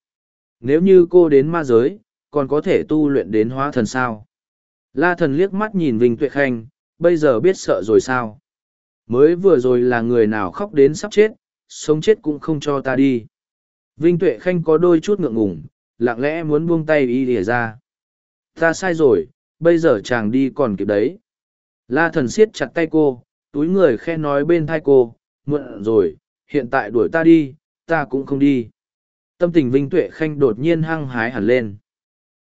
Nếu như cô đến ma giới, còn có thể tu luyện đến hóa thần sao? La thần liếc mắt nhìn Vinh Tuệ Khanh, bây giờ biết sợ rồi sao? Mới vừa rồi là người nào khóc đến sắp chết, sống chết cũng không cho ta đi. Vinh Tuệ Khanh có đôi chút ngượng ngùng, lặng lẽ muốn buông tay y lìa ra. Ta sai rồi, bây giờ chàng đi còn kịp đấy. La thần siết chặt tay cô, túi người khe nói bên thai cô, muộn rồi, hiện tại đuổi ta đi, ta cũng không đi. Tâm tình Vinh Tuệ Khanh đột nhiên hăng hái hẳn lên.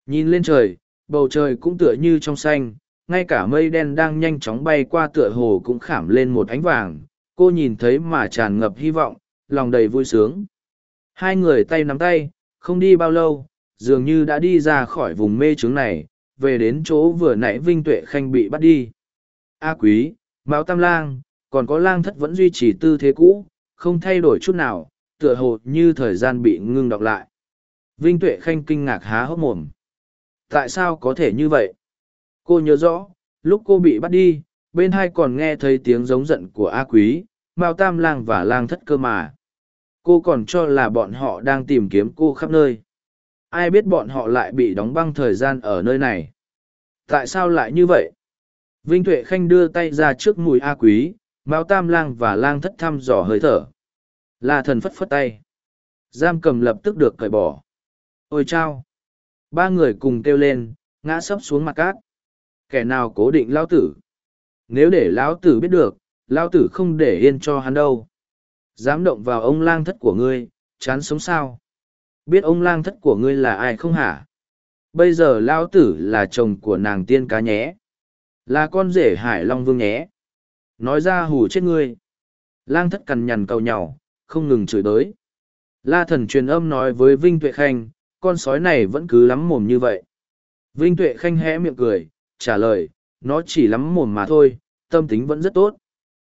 Nhìn lên trời, bầu trời cũng tựa như trong xanh, ngay cả mây đen đang nhanh chóng bay qua tựa hồ cũng khảm lên một ánh vàng. Cô nhìn thấy mà tràn ngập hy vọng, lòng đầy vui sướng. Hai người tay nắm tay, không đi bao lâu, dường như đã đi ra khỏi vùng mê trướng này, về đến chỗ vừa nãy Vinh Tuệ Khanh bị bắt đi. A quý, Mão Tam Lang, còn có lang thất vẫn duy trì tư thế cũ, không thay đổi chút nào, tựa hồ như thời gian bị ngưng đọc lại. Vinh Tuệ Khanh kinh ngạc há hốc mồm. Tại sao có thể như vậy? Cô nhớ rõ, lúc cô bị bắt đi, bên hai còn nghe thấy tiếng giống giận của A Quý, Mao Tam Lang và Lang Thất cơ mà. Cô còn cho là bọn họ đang tìm kiếm cô khắp nơi. Ai biết bọn họ lại bị đóng băng thời gian ở nơi này. Tại sao lại như vậy? Vinh Tuệ Khanh đưa tay ra trước mùi A Quý, Mao Tam Lang và Lang Thất thăm dò hơi thở. La thần phất phất tay. Giam cầm lập tức được cởi bỏ. Ôi chao! Ba người cùng kêu lên, ngã sấp xuống mặt cát. Kẻ nào cố định lao tử? Nếu để lão tử biết được, lao tử không để yên cho hắn đâu. Dám động vào ông lang thất của ngươi, chán sống sao? Biết ông lang thất của ngươi là ai không hả? Bây giờ lao tử là chồng của nàng tiên cá nhé. Là con rể hải long vương nhé. Nói ra hù chết ngươi. Lang thất cằn nhằn cầu nhau, không ngừng chửi đới. La thần truyền âm nói với Vinh Tuệ Khanh, con sói này vẫn cứ lắm mồm như vậy. Vinh Tuệ Khanh hẽ miệng cười, trả lời, nó chỉ lắm mồm mà thôi, tâm tính vẫn rất tốt.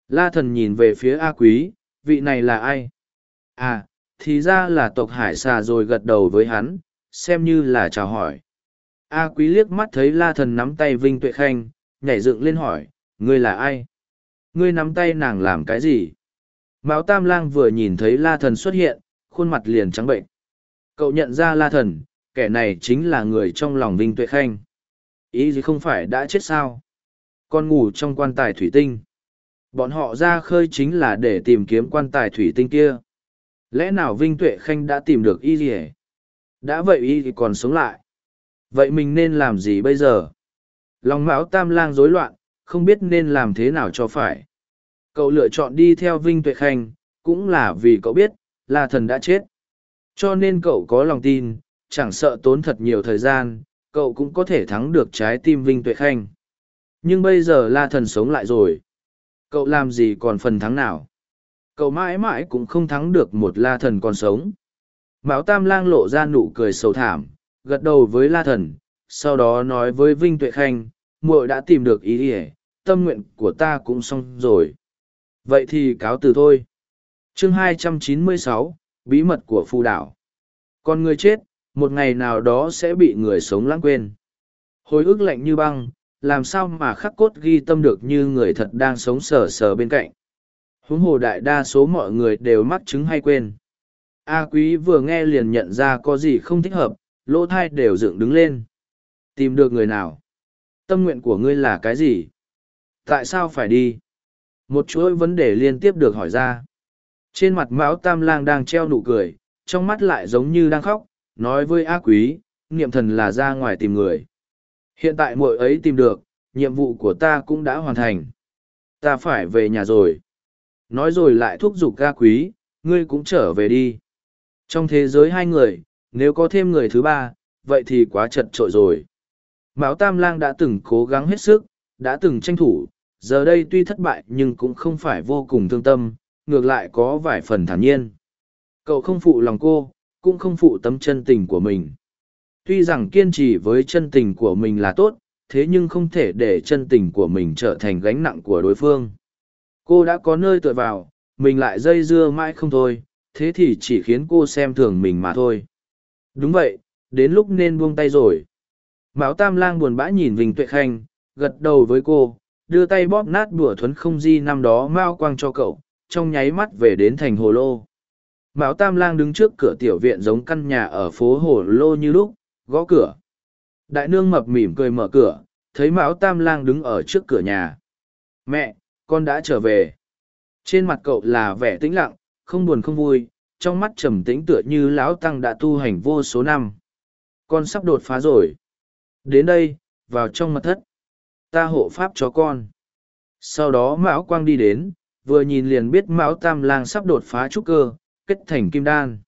La thần nhìn về phía A Quý, vị này là ai? À, thì ra là tộc hải xà rồi gật đầu với hắn, xem như là chào hỏi. A Quý liếc mắt thấy La thần nắm tay Vinh Tuệ Khanh, nhảy dựng lên hỏi, ngươi là ai? Ngươi nắm tay nàng làm cái gì? Mão Tam Lang vừa nhìn thấy La Thần xuất hiện, khuôn mặt liền trắng bệnh. Cậu nhận ra La Thần, kẻ này chính là người trong lòng Vinh Tuệ Khanh. Ý gì không phải đã chết sao? Con ngủ trong quan tài thủy tinh. Bọn họ ra khơi chính là để tìm kiếm quan tài thủy tinh kia. Lẽ nào Vinh Tuệ Khanh đã tìm được y gì Đã vậy y thì còn sống lại. Vậy mình nên làm gì bây giờ? Lòng Mão Tam Lang rối loạn, không biết nên làm thế nào cho phải. Cậu lựa chọn đi theo Vinh Tuệ Khanh, cũng là vì cậu biết, là thần đã chết. Cho nên cậu có lòng tin, chẳng sợ tốn thật nhiều thời gian, cậu cũng có thể thắng được trái tim Vinh Tuệ Khanh. Nhưng bây giờ La Thần sống lại rồi. Cậu làm gì còn phần thắng nào? Cậu mãi mãi cũng không thắng được một La Thần còn sống. Mão Tam Lang lộ ra nụ cười sầu thảm, gật đầu với La Thần, sau đó nói với Vinh Tuệ Khanh, muội đã tìm được ý ỉa, tâm nguyện của ta cũng xong rồi. Vậy thì cáo từ thôi. chương 296, Bí mật của phù đảo. Con người chết, một ngày nào đó sẽ bị người sống lãng quên. Hồi ức lạnh như băng, làm sao mà khắc cốt ghi tâm được như người thật đang sống sờ sờ bên cạnh. huống hồ đại đa số mọi người đều mắc chứng hay quên a quý vừa nghe liền nhận ra có gì không thích hợp lỗ thai đều dựng đứng lên tìm được người nào? Tâm nguyện của ngươi là cái gì? Tại sao phải đi? Một chuỗi vấn đề liên tiếp được hỏi ra. Trên mặt mão tam lang đang treo nụ cười, trong mắt lại giống như đang khóc, nói với a quý niệm thần là ra ngoài tìm người. Hiện tại muội ấy tìm được, nhiệm vụ của ta cũng đã hoàn thành. Ta phải về nhà rồi. Nói rồi lại thúc giục a quý ngươi cũng trở về đi. Trong thế giới hai người, nếu có thêm người thứ ba, vậy thì quá chật trội rồi mão tam lang đã từng cố gắng hết sức, đã từng tranh thủ, giờ đây tuy thất bại nhưng cũng không phải vô cùng thương tâm, ngược lại có vài phần thản nhiên. Cậu không phụ lòng cô, cũng không phụ tấm chân tình của mình. Tuy rằng kiên trì với chân tình của mình là tốt, thế nhưng không thể để chân tình của mình trở thành gánh nặng của đối phương. Cô đã có nơi tựa vào, mình lại dây dưa mãi không thôi, thế thì chỉ khiến cô xem thường mình mà thôi. Đúng vậy, đến lúc nên buông tay rồi mão tam lang buồn bã nhìn vinh tuệ khanh, gật đầu với cô, đưa tay bóp nát bùa thuấn không di năm đó mao quang cho cậu, trong nháy mắt về đến thành hồ lô. Mão tam lang đứng trước cửa tiểu viện giống căn nhà ở phố hồ lô như lúc, gõ cửa. Đại nương mập mỉm cười mở cửa, thấy mão tam lang đứng ở trước cửa nhà. Mẹ, con đã trở về. Trên mặt cậu là vẻ tĩnh lặng, không buồn không vui, trong mắt trầm tĩnh tựa như lão tăng đã tu hành vô số năm. Con sắp đột phá rồi đến đây, vào trong mật thất. Ta hộ pháp cho con. Sau đó mão quang đi đến, vừa nhìn liền biết mão tam lang sắp đột phá trúc cơ, kết thành kim đan.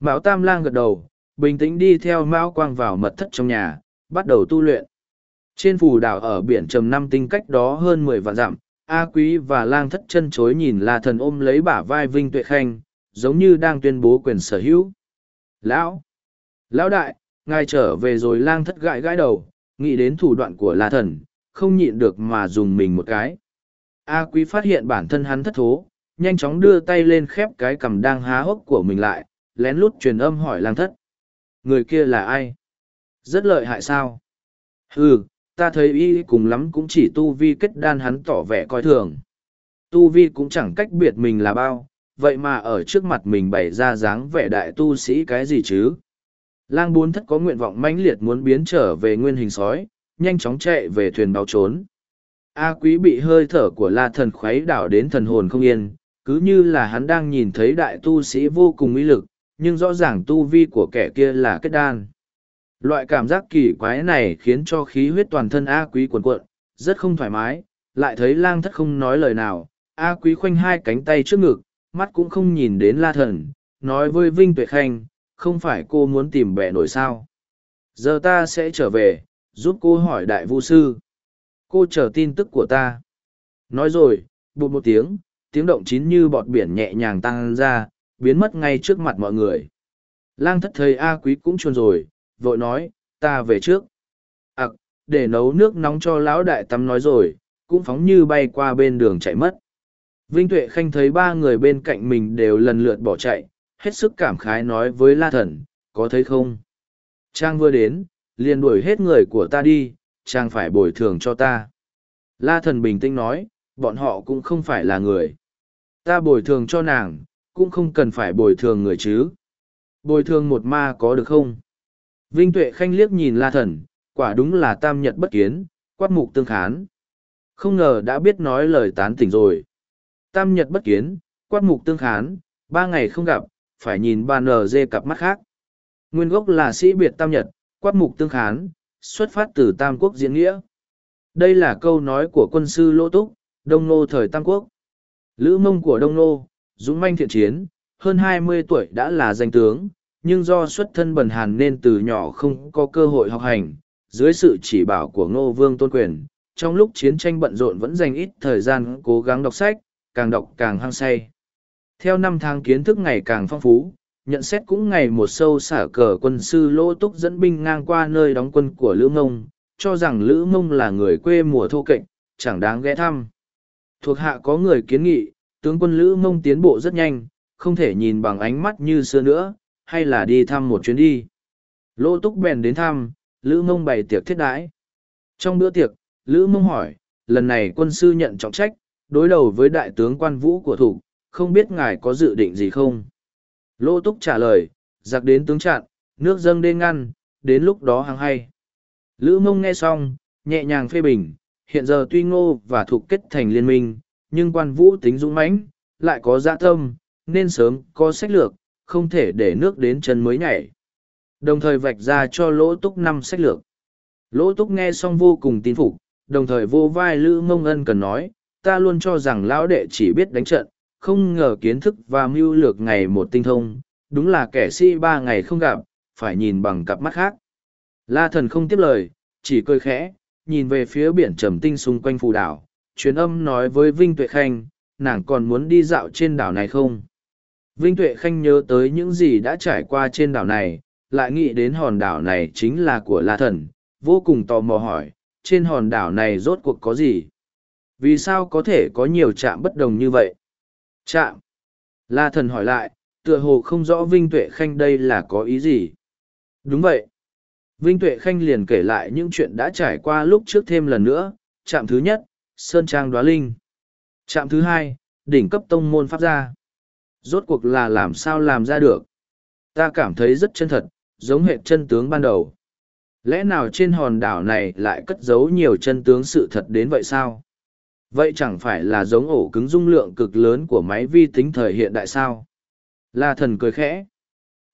Mão tam lang gật đầu, bình tĩnh đi theo mão quang vào mật thất trong nhà, bắt đầu tu luyện. Trên phù đảo ở biển trầm năm tinh cách đó hơn mười vạn dặm, a quý và lang thất chân chối nhìn la thần ôm lấy bả vai vinh tuệ khanh, giống như đang tuyên bố quyền sở hữu. Lão lão đại ngài trở về rồi lang thất gãi gãi đầu, nghĩ đến thủ đoạn của la thần, không nhịn được mà dùng mình một cái. A quý phát hiện bản thân hắn thất thố, nhanh chóng đưa tay lên khép cái cằm đang há hốc của mình lại, lén lút truyền âm hỏi lang thất. Người kia là ai? Rất lợi hại sao? Ừ ta thấy y cùng lắm cũng chỉ tu vi kết đan hắn tỏ vẻ coi thường. Tu vi cũng chẳng cách biệt mình là bao, vậy mà ở trước mặt mình bày ra dáng vẻ đại tu sĩ cái gì chứ? Lang bốn thất có nguyện vọng mãnh liệt muốn biến trở về nguyên hình sói, nhanh chóng chạy về thuyền báo trốn. A quý bị hơi thở của la thần khuấy đảo đến thần hồn không yên, cứ như là hắn đang nhìn thấy đại tu sĩ vô cùng uy lực, nhưng rõ ràng tu vi của kẻ kia là kết đan. Loại cảm giác kỳ quái này khiến cho khí huyết toàn thân a quý cuồn cuộn, rất không thoải mái, lại thấy lang thất không nói lời nào. A quý khoanh hai cánh tay trước ngực, mắt cũng không nhìn đến la thần, nói với vinh tuệ khanh không phải cô muốn tìm bẻ nổi sao? Giờ ta sẽ trở về, giúp cô hỏi đại vu sư. Cô chờ tin tức của ta. Nói rồi, bụt một tiếng tiếng động chín như bọt biển nhẹ nhàng tăng ra, biến mất ngay trước mặt mọi người. Lang thất thầy a quý cũng chuồn rồi, vội nói, ta về trước. Ặc, để nấu nước nóng cho lão đại tắm nói rồi, cũng phóng như bay qua bên đường chạy mất. Vinh tuệ khanh thấy ba người bên cạnh mình đều lần lượt bỏ chạy hết sức cảm khái nói với la thần, có thấy không? Trang vừa đến, liền đuổi hết người của ta đi trang phải bồi thường cho ta. La thần bình tĩnh nói, bọn họ cũng không phải là người. Ta bồi thường cho nàng, cũng không cần phải bồi thường người chứ. Bồi thường một ma có được không? Vinh tuệ khanh liếc nhìn la thần, quả đúng là tam nhật bất kiến, quát mục tương khán. Không ngờ đã biết nói lời tán tỉnh rồi. Tam nhật bất kiến, quát mục tương khán, ba ngày không gặp phải nhìn ba nờ dê cặp mắt khác. Nguyên gốc là sĩ biệt tam nhật, quát mục tương khán, xuất phát từ tam quốc diễn nghĩa. Đây là câu nói của quân sư lỗ túc, đông nô thời tam quốc. Lữ mông của đông nô, dũng manh thiện chiến, hơn hai mươi tuổi đã là danh tướng, nhưng do xuất thân bần hàn nên từ nhỏ không có cơ hội học hành. Dưới sự chỉ bảo của ngô vương tôn quyền, trong lúc chiến tranh bận rộn vẫn dành ít thời gian cố gắng đọc sách, càng đọc càng hăng say theo năm tháng kiến thức ngày càng phong phú nhận xét cũng ngày một sâu xả cờ quân sư lỗ túc dẫn binh ngang qua nơi đóng quân của lữ mông cho rằng lữ mông là người quê mùa thô kệch chẳng đáng ghé thăm. Thuộc hạ có người kiến nghị tướng quân lữ mông tiến bộ rất nhanh không thể nhìn bằng ánh mắt như xưa nữa hay là đi thăm một chuyến đi. Lỗ túc bèn đến thăm lữ mông bày tiệc thiết đãi. Trong bữa tiệc lữ mông hỏi lần này quân sư nhận trọng trách đối đầu với đại tướng quan vũ của thục, không biết ngài có dự định gì không? Lô túc trả lời, giặc đến tướng chặn, nước dâng đê ngăn, đến lúc đó hàng hay. Lữ mông nghe xong, nhẹ nhàng phê bình, hiện giờ tuy ngô và thuộc kết thành liên minh, nhưng quan vũ tính dũng mãnh, lại có dạ tâm, nên sớm có sách lược, không thể để nước đến chân mới nhảy. Đồng thời vạch ra cho lỗ túc năm sách lược. Lỗ túc nghe xong vô cùng tin phục, đồng thời vô vai Lữ Mông Ân cần nói, ta luôn cho rằng lão đệ chỉ biết đánh trận, không ngờ kiến thức và mưu lược ngày một tinh thông, đúng là kẻ si ba ngày không gặp, phải nhìn bằng cặp mắt khác. La thần không tiếp lời, chỉ cười khẽ, nhìn về phía biển trầm tinh xung quanh phù đảo, truyền âm nói với Vinh Tuệ Khanh, nàng còn muốn đi dạo trên đảo này không? Vinh Tuệ Khanh nhớ tới những gì đã trải qua trên đảo này, lại nghĩ đến hòn đảo này chính là của La Thần, vô cùng tò mò hỏi, trên hòn đảo này rốt cuộc có gì? Vì sao có thể có nhiều trạm bất đồng như vậy? Trạm? La Thần hỏi lại, tựa hồ không rõ Vinh Tuệ Khanh đây là có ý gì? Đúng vậy. Vinh Tuệ Khanh liền kể lại những chuyện đã trải qua lúc trước thêm lần nữa. Trạm thứ nhất, Sơn Trang Đoá Linh. Trạm thứ hai, đỉnh cấp tông môn pháp gia. Rốt cuộc là làm sao làm ra được? Ta cảm thấy rất chân thật, giống hệ chân tướng ban đầu. Lẽ nào trên hòn đảo này lại cất giấu nhiều chân tướng sự thật đến vậy sao? Vậy chẳng phải là giống ổ cứng dung lượng cực lớn của máy vi tính thời hiện đại sao? La thần cười khẽ.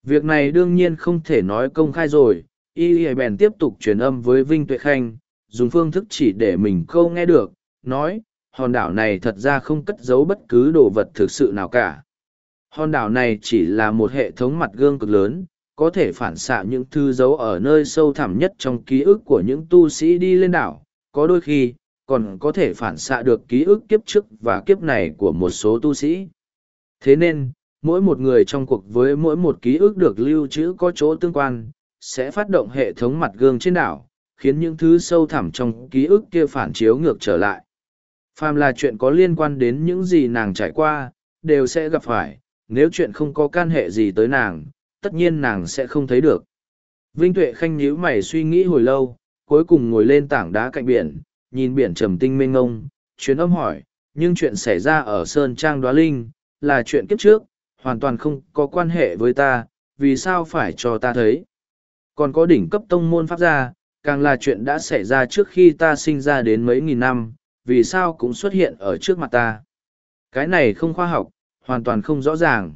Việc này đương nhiên không thể nói công khai rồi, y y bèn tiếp tục truyền âm với Vinh Tuệ Khanh, dùng phương thức chỉ để mình câu nghe được, nói, hòn đảo này thật ra không cất giấu bất cứ đồ vật thực sự nào cả. Hòn đảo này chỉ là một hệ thống mặt gương cực lớn, có thể phản xạ những thư dấu ở nơi sâu thẳm nhất trong ký ức của những tu sĩ đi lên đảo, có đôi khi, còn có thể phản xạ được ký ức kiếp trước và kiếp này của một số tu sĩ. Thế nên, mỗi một người trong cuộc với mỗi một ký ức được lưu trữ có chỗ tương quan, sẽ phát động hệ thống mặt gương trên đảo, khiến những thứ sâu thẳm trong ký ức kia phản chiếu ngược trở lại. Phàm là chuyện có liên quan đến những gì nàng trải qua, đều sẽ gặp phải, nếu chuyện không có can hệ gì tới nàng, tất nhiên nàng sẽ không thấy được. Vinh Tuệ Khanh nhíu mày suy nghĩ hồi lâu, cuối cùng ngồi lên tảng đá cạnh biển, nhìn biển trầm tinh mênh ngông, chuyến âm hỏi, nhưng chuyện xảy ra ở Sơn Trang Đoá Linh, là chuyện kiếp trước, hoàn toàn không có quan hệ với ta, vì sao phải cho ta thấy. Còn có đỉnh cấp tông môn pháp gia, càng là chuyện đã xảy ra trước khi ta sinh ra đến mấy nghìn năm, vì sao cũng xuất hiện ở trước mặt ta. Cái này không khoa học, hoàn toàn không rõ ràng.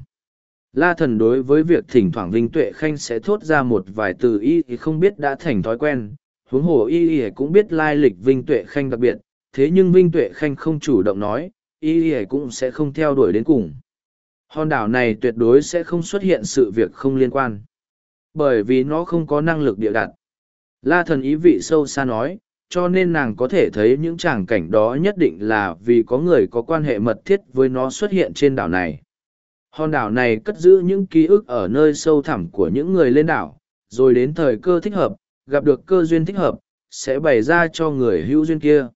La thần đối với việc thỉnh thoảng Vinh Tuệ Khanh sẽ thốt ra một vài từ ý thì không biết đã thành thói quen, huống hồ y y cũng biết lai lịch Vinh Tuệ Khanh đặc biệt, thế nhưng Vinh Tuệ Khanh không chủ động nói, y y cũng sẽ không theo đuổi đến cùng. Hòn đảo này tuyệt đối sẽ không xuất hiện sự việc không liên quan. Bởi vì nó không có năng lực địa đặt. La thần ý vị sâu xa nói, cho nên nàng có thể thấy những tràng cảnh đó nhất định là vì có người có quan hệ mật thiết với nó xuất hiện trên đảo này. Hòn đảo này cất giữ những ký ức ở nơi sâu thẳm của những người lên đảo, rồi đến thời cơ thích hợp, gặp được cơ duyên thích hợp, sẽ bày ra cho người hữu duyên kia.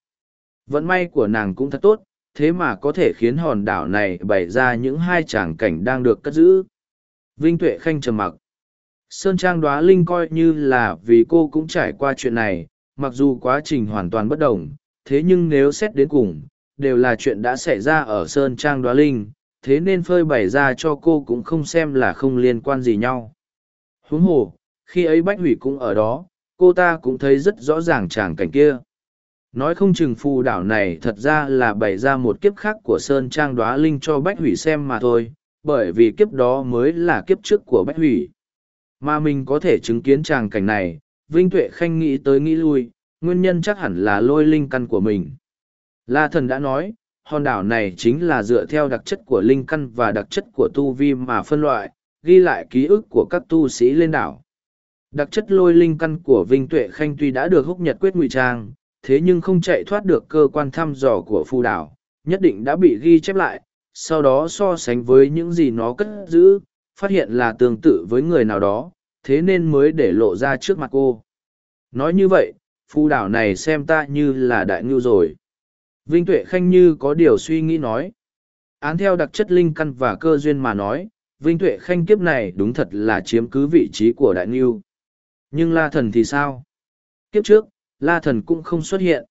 Vận may của nàng cũng thật tốt, thế mà có thể khiến hòn đảo này bày ra những hai tràng cảnh đang được cất giữ. Vinh Tuệ Khanh trầm mặc. Sơn Trang đoá Linh coi như là vì cô cũng trải qua chuyện này, mặc dù quá trình hoàn toàn bất đồng, thế nhưng nếu xét đến cùng, đều là chuyện đã xảy ra ở Sơn Trang đoá Linh, thế nên phơi bày ra cho cô cũng không xem là không liên quan gì nhau. Huống hồ, khi ấy Bách Hủy cũng ở đó, cô ta cũng thấy rất rõ ràng tràng cảnh kia. Nói không chừng phù đảo này thật ra là bày ra một kiếp khác của Sơn Trang đoá Linh cho Bách Hủy xem mà thôi, bởi vì kiếp đó mới là kiếp trước của Bách Hủy. Mà mình có thể chứng kiến tràng cảnh này, Vinh Tuệ Khanh nghĩ tới nghĩ lui, nguyên nhân chắc hẳn là lôi linh căn của mình. La thần đã nói, hòn đảo này chính là dựa theo đặc chất của linh căn và đặc chất của tu vi mà phân loại, ghi lại ký ức của các tu sĩ lên đảo. Đặc chất lôi linh căn của Vinh Tuệ Khanh tuy đã được húc nhật quyết ngụy trang, thế nhưng không chạy thoát được cơ quan thăm dò của phù đảo, nhất định đã bị ghi chép lại, sau đó so sánh với những gì nó cất giữ, phát hiện là tương tự với người nào đó, thế nên mới để lộ ra trước mặt cô. Nói như vậy, phù đảo này xem ta như là đại ngưu rồi. Vinh Tuệ Khanh như có điều suy nghĩ nói. Án theo đặc chất linh căn và cơ duyên mà nói, Vinh Tuệ Khanh kiếp này đúng thật là chiếm cứ vị trí của đại ngưu. Nhưng La Thần thì sao? Kiếp trước, La Thần cũng không xuất hiện.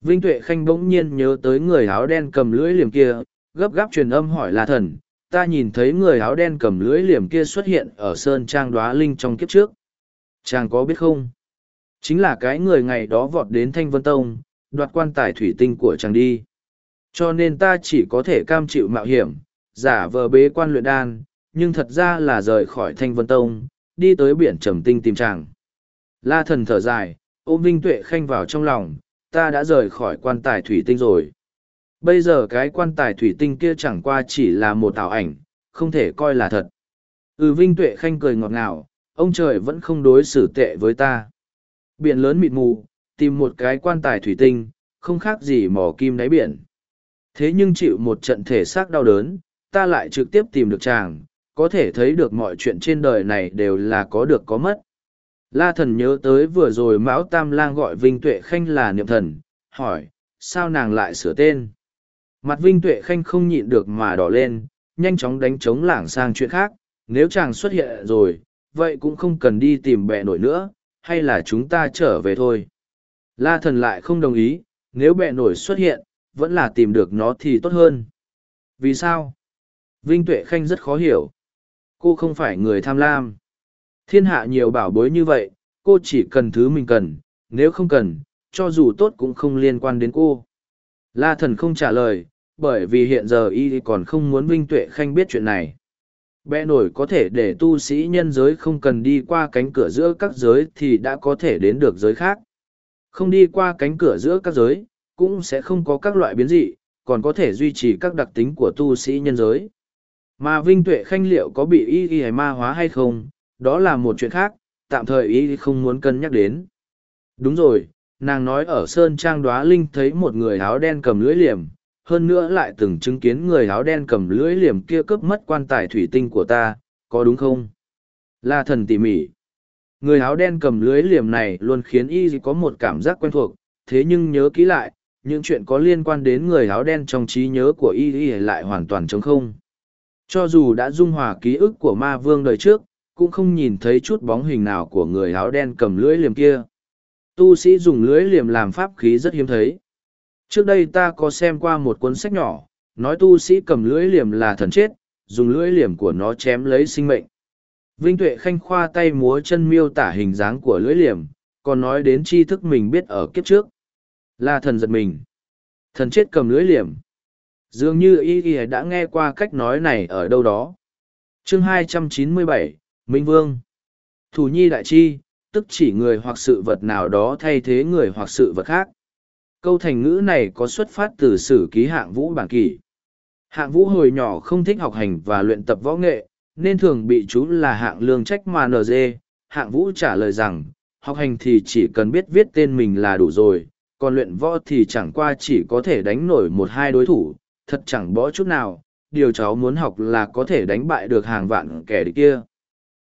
Vinh Tuệ Khanh bỗng nhiên nhớ tới người áo đen cầm lưỡi liềm kia, gấp gáp truyền âm hỏi La thần, ta nhìn thấy người áo đen cầm lưỡi liềm kia xuất hiện ở Sơn Trang Đoá Linh trong kiếp trước. Chàng có biết không? Chính là cái người ngày đó vọt đến Thanh Vân Tông, đoạt quan tài thủy tinh của chàng đi. Cho nên ta chỉ có thể cam chịu mạo hiểm, giả vờ bế quan luyện đan, nhưng thật ra là rời khỏi Thanh Vân Tông, đi tới biển Trầm Tinh tìm chàng. La thần thở dài, ôm Vinh Tuệ Khanh vào trong lòng, ta đã rời khỏi quan tài thủy tinh rồi. Bây giờ cái quan tài thủy tinh kia chẳng qua chỉ là một ảo ảnh, không thể coi là thật. Ừ Vinh Tuệ Khanh cười ngọt ngào, ông trời vẫn không đối xử tệ với ta. Biển lớn mịt mù, tìm một cái quan tài thủy tinh, không khác gì mỏ kim đáy biển. Thế nhưng chịu một trận thể xác đau đớn, ta lại trực tiếp tìm được chàng, có thể thấy được mọi chuyện trên đời này đều là có được có mất. La thần nhớ tới vừa rồi Mão Tam Lang gọi Vinh Tuệ Khanh là niệm thần, hỏi, sao nàng lại sửa tên? Mặt Vinh Tuệ Khanh không nhịn được mà đỏ lên, nhanh chóng đánh trống lảng sang chuyện khác, nếu chàng xuất hiện rồi, vậy cũng không cần đi tìm bệ nổi nữa, hay là chúng ta trở về thôi. La thần lại không đồng ý, nếu bệ nổi xuất hiện, vẫn là tìm được nó thì tốt hơn. Vì sao? Vinh Tuệ Khanh rất khó hiểu. Cô không phải người tham lam. Thiên hạ nhiều bảo bối như vậy, cô chỉ cần thứ mình cần, nếu không cần, cho dù tốt cũng không liên quan đến cô. La thần không trả lời, bởi vì hiện giờ y còn không muốn Vinh Tuệ Khanh biết chuyện này. Bẽ nổi có thể để tu sĩ nhân giới không cần đi qua cánh cửa giữa các giới thì đã có thể đến được giới khác. Không đi qua cánh cửa giữa các giới, cũng sẽ không có các loại biến dị, còn có thể duy trì các đặc tính của tu sĩ nhân giới. Mà Vinh Tuệ Khanh liệu có bị y y ma hóa hay không, đó là một chuyện khác, tạm thời y không muốn cân nhắc đến. Đúng rồi, nàng nói ở Sơn Trang Đoá Linh thấy một người áo đen cầm lưỡi liềm, hơn nữa lại từng chứng kiến người áo đen cầm lưỡi liềm kia cướp mất quan tài thủy tinh của ta, có đúng không? La thần tỉ mỉ. Người áo đen cầm lưới liềm này luôn khiến y có một cảm giác quen thuộc, thế nhưng nhớ kỹ lại, những chuyện có liên quan đến người áo đen trong trí nhớ của y y lại hoàn toàn trống không. Cho dù đã dung hòa ký ức của ma vương đời trước, cũng không nhìn thấy chút bóng hình nào của người áo đen cầm lưỡi liềm kia. Tu sĩ dùng lưỡi liềm làm pháp khí rất hiếm thấy. Trước đây ta có xem qua một cuốn sách nhỏ, nói tu sĩ cầm lưỡi liềm là thần chết, dùng lưỡi liềm của nó chém lấy sinh mệnh. Vinh Tuệ Khanh khoa tay múa chân miêu tả hình dáng của lưỡi liềm, còn nói đến tri thức mình biết ở kiếp trước. Là thần giật mình. Thần chết cầm lưỡi liềm. Dường như y y đã nghe qua cách nói này ở đâu đó. chương 297, Minh Vương. Thủ nhi đại chi, tức chỉ người hoặc sự vật nào đó thay thế người hoặc sự vật khác. Câu thành ngữ này có xuất phát từ sử ký hạng vũ bản kỷ. Hạng vũ hồi nhỏ không thích học hành và luyện tập võ nghệ, nên thường bị chú là hạng lương trách mà nờ dê. Hạng vũ trả lời rằng, học hành thì chỉ cần biết viết tên mình là đủ rồi, còn luyện võ thì chẳng qua chỉ có thể đánh nổi một hai đối thủ, thật chẳng bỏ chút nào, điều cháu muốn học là có thể đánh bại được hàng vạn kẻ địch kia.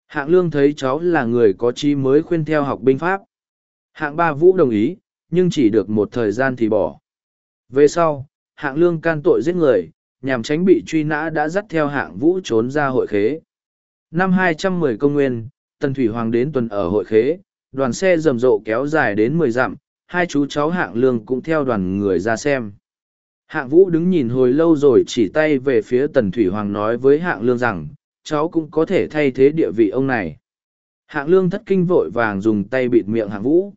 Hạng lương thấy cháu là người có trí mới khuyên theo học binh pháp. Hạng ba vũ đồng ý, nhưng chỉ được một thời gian thì bỏ. Về sau, hạng lương can tội giết người, nhằm tránh bị truy nã đã dắt theo hạng vũ trốn ra hội khế. Năm 210 công nguyên, Tần Thủy Hoàng đến tuần ở hội khế, đoàn xe rầm rộ kéo dài đến mười dặm, hai chú cháu hạng lương cũng theo đoàn người ra xem. Hạng vũ đứng nhìn hồi lâu rồi chỉ tay về phía Tần Thủy Hoàng nói với hạng lương rằng, cháu cũng có thể thay thế địa vị ông này. Hạng lương thất kinh vội vàng dùng tay bịt miệng hạng vũ.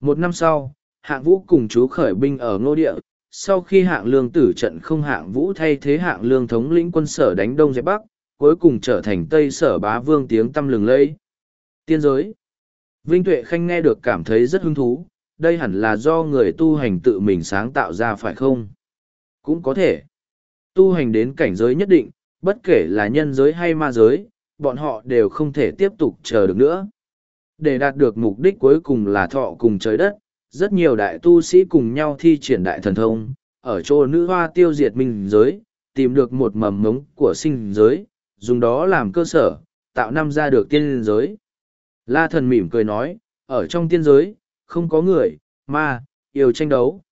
Một năm sau, hạng vũ cùng chú khởi binh ở ngô địa, sau khi hạng lương tử trận không hạng vũ thay thế hạng lương thống lĩnh quân sở đánh đông dẹp bắc, cuối cùng trở thành tây sở bá vương tiếng tăm lừng lẫy. Tiên giới Vinh Tuệ Khanh nghe được cảm thấy rất hứng thú, đây hẳn là do người tu hành tự mình sáng tạo ra phải không? Cũng có thể. Tu hành đến cảnh giới nhất định, bất kể là nhân giới hay ma giới, bọn họ đều không thể tiếp tục chờ được nữa. Để đạt được mục đích cuối cùng là thọ cùng trời đất, rất nhiều đại tu sĩ cùng nhau thi triển đại thần thông, ở chỗ nữ hoa tiêu diệt minh giới, tìm được một mầm mống của sinh giới, dùng đó làm cơ sở, tạo năm ra được tiên giới. La thần mỉm cười nói, ở trong tiên giới, không có người, ma, yêu tranh đấu.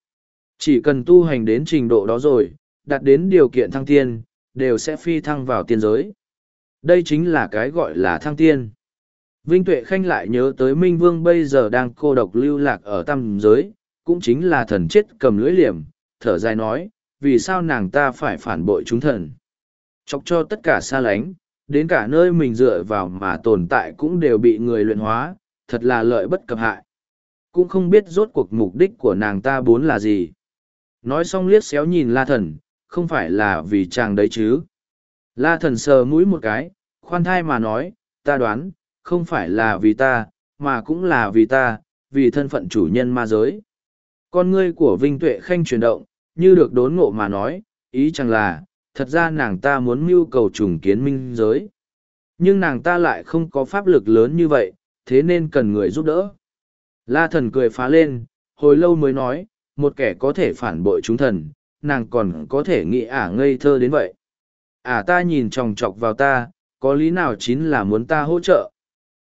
Chỉ cần tu hành đến trình độ đó rồi, đạt đến điều kiện thăng tiên, đều sẽ phi thăng vào tiên giới. Đây chính là cái gọi là thăng tiên. Vinh Tuệ Khanh lại nhớ tới Minh Vương bây giờ đang cô độc lưu lạc ở tam giới, cũng chính là thần chết cầm lưỡi liềm, thở dài nói, vì sao nàng ta phải phản bội chúng thần. Chọc cho tất cả xa lánh, đến cả nơi mình dựa vào mà tồn tại cũng đều bị người luyện hóa, thật là lợi bất cập hại. Cũng không biết rốt cuộc mục đích của nàng ta bốn là gì. Nói xong liếc xéo nhìn la thần, không phải là vì chàng đấy chứ. La thần sờ mũi một cái, khoan thai mà nói, ta đoán, không phải là vì ta, mà cũng là vì ta, vì thân phận chủ nhân ma giới. Con ngươi của Vinh Tuệ Khanh chuyển động, như được đốn ngộ mà nói, ý chẳng là, thật ra nàng ta muốn mưu cầu trùng kiến minh giới. Nhưng nàng ta lại không có pháp lực lớn như vậy, thế nên cần người giúp đỡ. La thần cười phá lên, hồi lâu mới nói, một kẻ có thể phản bội chúng thần, nàng còn có thể nghĩ ả ngây thơ đến vậy. Ả ta nhìn tròng trọc vào ta, có lý nào chính là muốn ta hỗ trợ.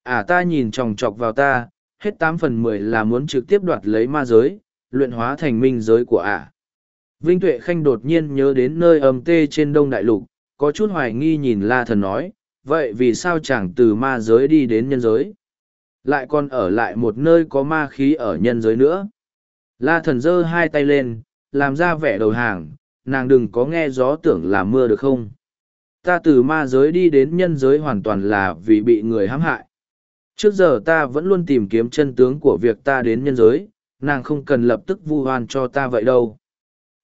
Ả ta nhìn tròng trọc vào ta, hết tám phần mười là muốn trực tiếp đoạt lấy ma giới, luyện hóa thành minh giới của ả. Vinh Tuệ Khanh đột nhiên nhớ đến nơi âm tê trên đông đại lục, có chút hoài nghi nhìn La Thần nói, vậy vì sao chẳng từ ma giới đi đến nhân giới? Lại còn ở lại một nơi có ma khí ở nhân giới nữa. La Thần giơ hai tay lên, làm ra vẻ đầu hàng, nàng đừng có nghe gió tưởng là mưa được không? Ta từ ma giới đi đến nhân giới hoàn toàn là vì bị người hãm hại. Trước giờ ta vẫn luôn tìm kiếm chân tướng của việc ta đến nhân giới, nàng không cần lập tức vu oan cho ta vậy đâu.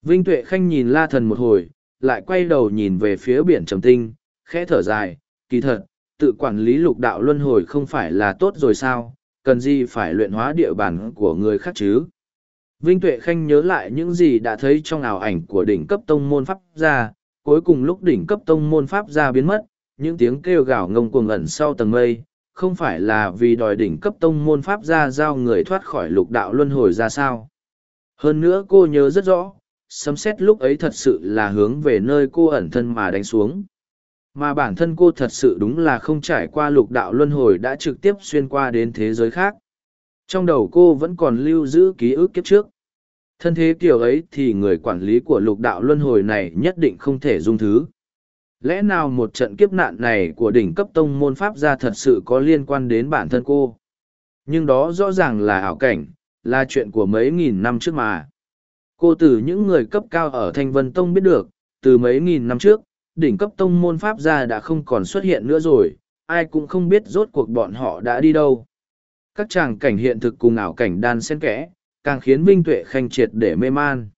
Vinh Tuệ Khanh nhìn La Thần một hồi, lại quay đầu nhìn về phía biển trầm tinh, khẽ thở dài, kỳ thật, tự quản lý lục đạo luân hồi không phải là tốt rồi sao, cần gì phải luyện hóa địa bàn của người khác chứ. Vinh Tuệ Khanh nhớ lại những gì đã thấy trong ảo ảnh của đỉnh cấp tông môn pháp gia, cuối cùng lúc đỉnh cấp tông môn pháp gia biến mất, những tiếng kêu gào ngông cuồng ẩn sau tầng mây, không phải là vì đòi đỉnh cấp tông môn pháp gia giao người thoát khỏi lục đạo luân hồi ra sao. Hơn nữa cô nhớ rất rõ, sấm xét lúc ấy thật sự là hướng về nơi cô ẩn thân mà đánh xuống mà bản thân cô thật sự đúng là không trải qua lục đạo luân hồi đã trực tiếp xuyên qua đến thế giới khác trong đầu cô vẫn còn lưu giữ ký ức kiếp trước. Thân thế kiểu ấy thì người quản lý của lục đạo luân hồi này nhất định không thể dung thứ. Lẽ nào một trận kiếp nạn này của đỉnh cấp tông môn pháp gia thật sự có liên quan đến bản thân cô? Nhưng đó rõ ràng là ảo cảnh là chuyện của mấy nghìn năm trước mà. Cô từ những người cấp cao ở Thanh Vân Tông biết được, từ mấy nghìn năm trước, đỉnh cấp tông môn Pháp gia đã không còn xuất hiện nữa rồi, ai cũng không biết rốt cuộc bọn họ đã đi đâu. Các tràng cảnh hiện thực cùng ảo cảnh đan xen kẽ, càng khiến Vinh Tuệ Khanh triệt để mê man.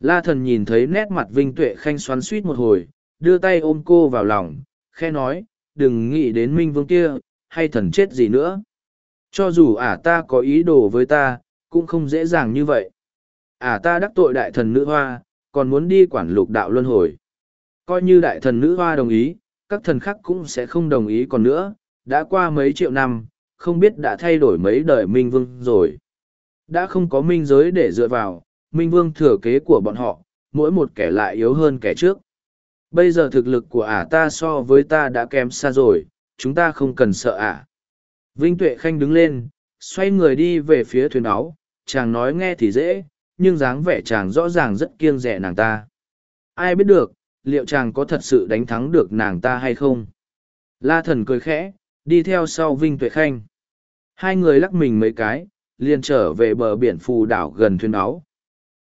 La thần nhìn thấy nét mặt Vinh Tuệ Khanh xoắn suýt một hồi, đưa tay ôm cô vào lòng, khe nói, đừng nghĩ đến Minh Vương kia, hay thần chết gì nữa. Cho dù ả ta có ý đồ với ta, cũng không dễ dàng như vậy à ta đắc tội đại thần nữ hoa, còn muốn đi quản lục đạo luân hồi. Coi như đại thần nữ hoa đồng ý, các thần khác cũng sẽ không đồng ý còn nữa, đã qua mấy triệu năm, không biết đã thay đổi mấy đời Minh Vương rồi. Đã không có minh giới để dựa vào, Minh Vương thừa kế của bọn họ, mỗi một kẻ lại yếu hơn kẻ trước. Bây giờ thực lực của ả ta so với ta đã kém xa rồi, chúng ta không cần sợ ả. Vinh Tuệ Khanh đứng lên, xoay người đi về phía thuyền áo, chàng nói nghe thì dễ, nhưng dáng vẻ chàng rõ ràng rất kiêng rẻ nàng ta. Ai biết được, liệu chàng có thật sự đánh thắng được nàng ta hay không? La thần cười khẽ, đi theo sau Vinh Tuệ Khanh. Hai người lắc mình mấy cái, liền trở về bờ biển phù đảo gần thuyền áo.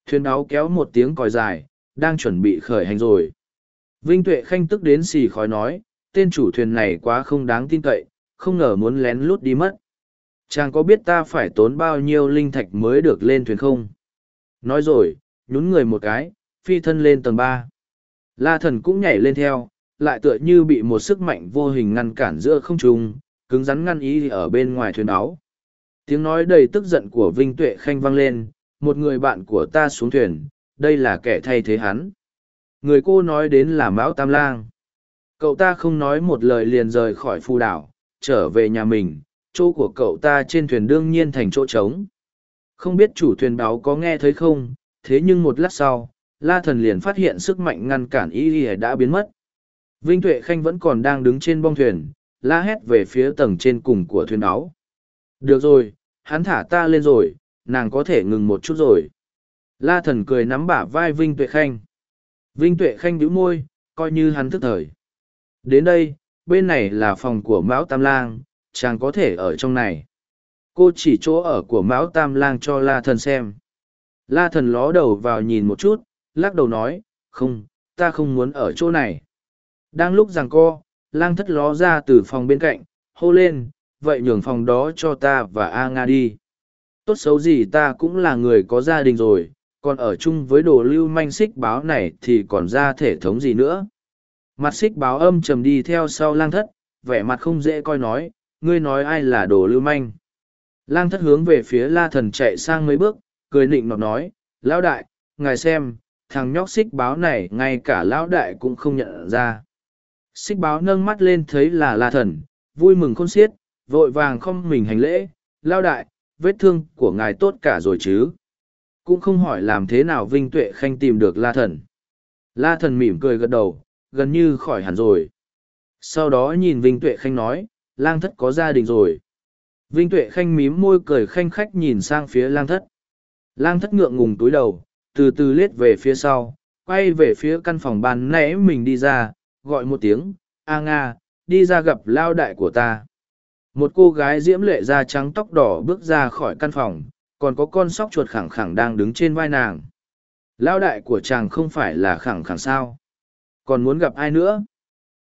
Thuyền áo kéo một tiếng còi dài, đang chuẩn bị khởi hành rồi. Vinh Tuệ Khanh tức đến xì khói nói, tên chủ thuyền này quá không đáng tin cậy, không ngờ muốn lén lút đi mất. Chàng có biết ta phải tốn bao nhiêu linh thạch mới được lên thuyền không? Nói rồi, nhún người một cái, phi thân lên tầng ba. La thần cũng nhảy lên theo, lại tựa như bị một sức mạnh vô hình ngăn cản giữa không trung, cứng rắn ngăn ý ở bên ngoài thuyền áo. Tiếng nói đầy tức giận của Vinh Tuệ Khanh vang lên, một người bạn của ta xuống thuyền, đây là kẻ thay thế hắn. Người cô nói đến là Mão Tam Lang. Cậu ta không nói một lời liền rời khỏi phù đảo, trở về nhà mình, chỗ của cậu ta trên thuyền đương nhiên thành chỗ trống. Không biết chủ thuyền báo có nghe thấy không, thế nhưng một lát sau, la thần liền phát hiện sức mạnh ngăn cản y y đã biến mất. Vinh Tuệ Khanh vẫn còn đang đứng trên bong thuyền, la hét về phía tầng trên cùng của thuyền áo. Được rồi, hắn thả ta lên rồi, nàng có thể ngừng một chút rồi. La thần cười nắm bả vai Vinh Tuệ Khanh. Vinh Tuệ Khanh nhíu môi, coi như hắn thức thời. Đến đây, bên này là phòng của Mão Tam Lang, chàng có thể ở trong này cô chỉ chỗ ở của mão tam lang cho la thần xem La thần ló đầu vào nhìn một chút, lắc đầu nói, không, ta không muốn ở chỗ này. Đang lúc rằng co, lang thất ló ra từ phòng bên cạnh, hô lên, vậy nhường phòng đó cho ta và A Nga đi. Tốt xấu gì ta cũng là người có gia đình rồi, còn ở chung với đồ lưu manh xích báo này thì còn ra thể thống gì nữa. Mặt xích báo âm trầm đi theo sau lang thất, vẻ mặt không dễ coi nói, ngươi nói ai là đồ lưu manh. Lang thất hướng về phía la thần chạy sang mấy bước, cười nịnh nọt nói, lão đại, ngài xem, thằng nhóc xích báo này ngay cả lão đại cũng không nhận ra. Xích báo nâng mắt lên thấy là la thần, vui mừng khôn xiết, vội vàng không mình hành lễ, lao đại, vết thương của ngài tốt cả rồi chứ. Cũng không hỏi làm thế nào Vinh Tuệ Khanh tìm được la thần. La thần mỉm cười gật đầu, gần như khỏi hẳn rồi. Sau đó nhìn Vinh Tuệ Khanh nói, lang thất có gia đình rồi. Vinh Tuệ Khanh mím môi cười khanh khách nhìn sang phía lang thất. Lang thất ngượng ngùng túi đầu, từ từ lết về phía sau, quay về phía căn phòng bàn nãy mình đi ra, gọi một tiếng, A Nga, đi ra gặp lao đại của ta. Một cô gái diễm lệ da trắng tóc đỏ bước ra khỏi căn phòng, còn có con sóc chuột khẳng khẳng đang đứng trên vai nàng. Lao đại của chàng không phải là khẳng khẳng sao. Còn muốn gặp ai nữa?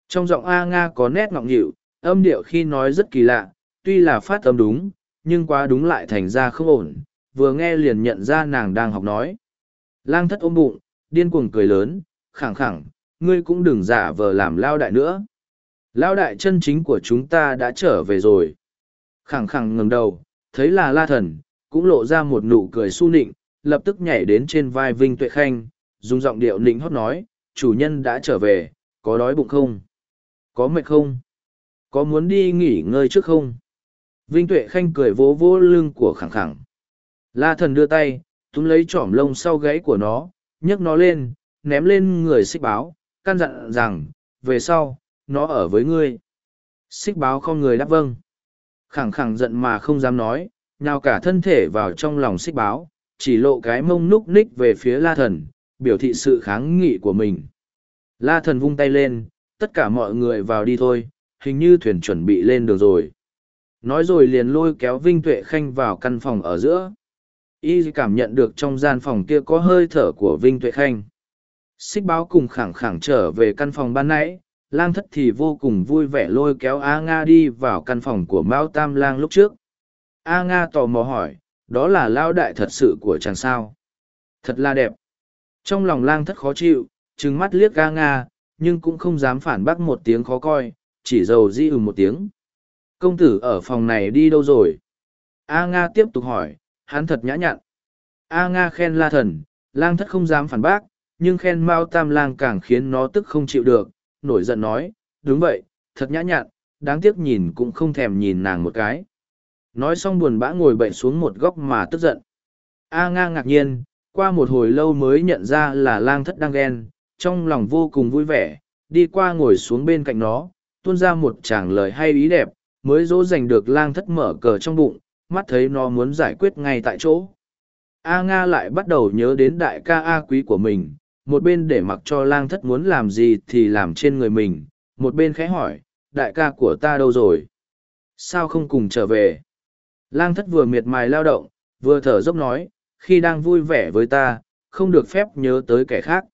Trong giọng A Nga có nét ngọng nghịu, âm điệu khi nói rất kỳ lạ, tuy là phát âm đúng, nhưng quá đúng lại thành ra không ổn, vừa nghe liền nhận ra nàng đang học nói. Lang thất ôm bụng, điên cuồng cười lớn, khẳng khẳng, ngươi cũng đừng giả vờ làm lao đại nữa. Lao đại chân chính của chúng ta đã trở về rồi. Khẳng khẳng ngừng đầu, thấy là la thần, cũng lộ ra một nụ cười su nịnh, lập tức nhảy đến trên vai Vinh Tuệ Khanh, dùng giọng điệu nịnh hót nói, chủ nhân đã trở về, có đói bụng không? Có mệt không? Có muốn đi nghỉ ngơi trước không? Vinh Tuệ Khanh cười vỗ vỗ lưng của khẳng khẳng. La thần đưa tay, túm lấy trỏm lông sau gáy của nó, nhấc nó lên, ném lên người xích báo, căn dặn rằng, về sau, nó ở với ngươi. Xích báo không người đáp vâng. Khẳng khẳng giận mà không dám nói, nhào cả thân thể vào trong lòng xích báo, chỉ lộ cái mông núc ních về phía la thần, biểu thị sự kháng nghị của mình. La thần vung tay lên, tất cả mọi người vào đi thôi, hình như thuyền chuẩn bị lên đường rồi. Nói rồi liền lôi kéo Vinh Tuệ Khanh vào căn phòng ở giữa. Y cảm nhận được trong gian phòng kia có hơi thở của Vinh Tuệ Khanh. Xích báo cùng khẳng khẳng trở về căn phòng ban nãy, lang thất thì vô cùng vui vẻ lôi kéo A Nga đi vào căn phòng của Mao Tam Lang lúc trước. A Nga tò mò hỏi, đó là lao đại thật sự của chàng sao? Thật là đẹp. Trong lòng lang thất khó chịu, trừng mắt liếc A Nga, nhưng cũng không dám phản bác một tiếng khó coi, chỉ dầu di ừ một tiếng. Công tử ở phòng này đi đâu rồi? A Nga tiếp tục hỏi, hắn thật nhã nhặn. A Nga khen la thần, lang thất không dám phản bác, nhưng khen Mao Tam Lang càng khiến nó tức không chịu được, nổi giận nói, đúng vậy, thật nhã nhặn, đáng tiếc nhìn cũng không thèm nhìn nàng một cái. Nói xong buồn bã ngồi bậy xuống một góc mà tức giận. A Nga ngạc nhiên, qua một hồi lâu mới nhận ra là lang thất đang ghen, trong lòng vô cùng vui vẻ, đi qua ngồi xuống bên cạnh nó, tuôn ra một tràng lời hay ý đẹp, mới dỗ dành được lang thất mở cờ trong bụng, mắt thấy nó muốn giải quyết ngay tại chỗ. A Nga lại bắt đầu nhớ đến đại ca A quý của mình, một bên để mặc cho lang thất muốn làm gì thì làm trên người mình, một bên khẽ hỏi, đại ca của ta đâu rồi? Sao không cùng trở về? Lang thất vừa miệt mài lao động, vừa thở dốc nói, khi đang vui vẻ với ta, không được phép nhớ tới kẻ khác.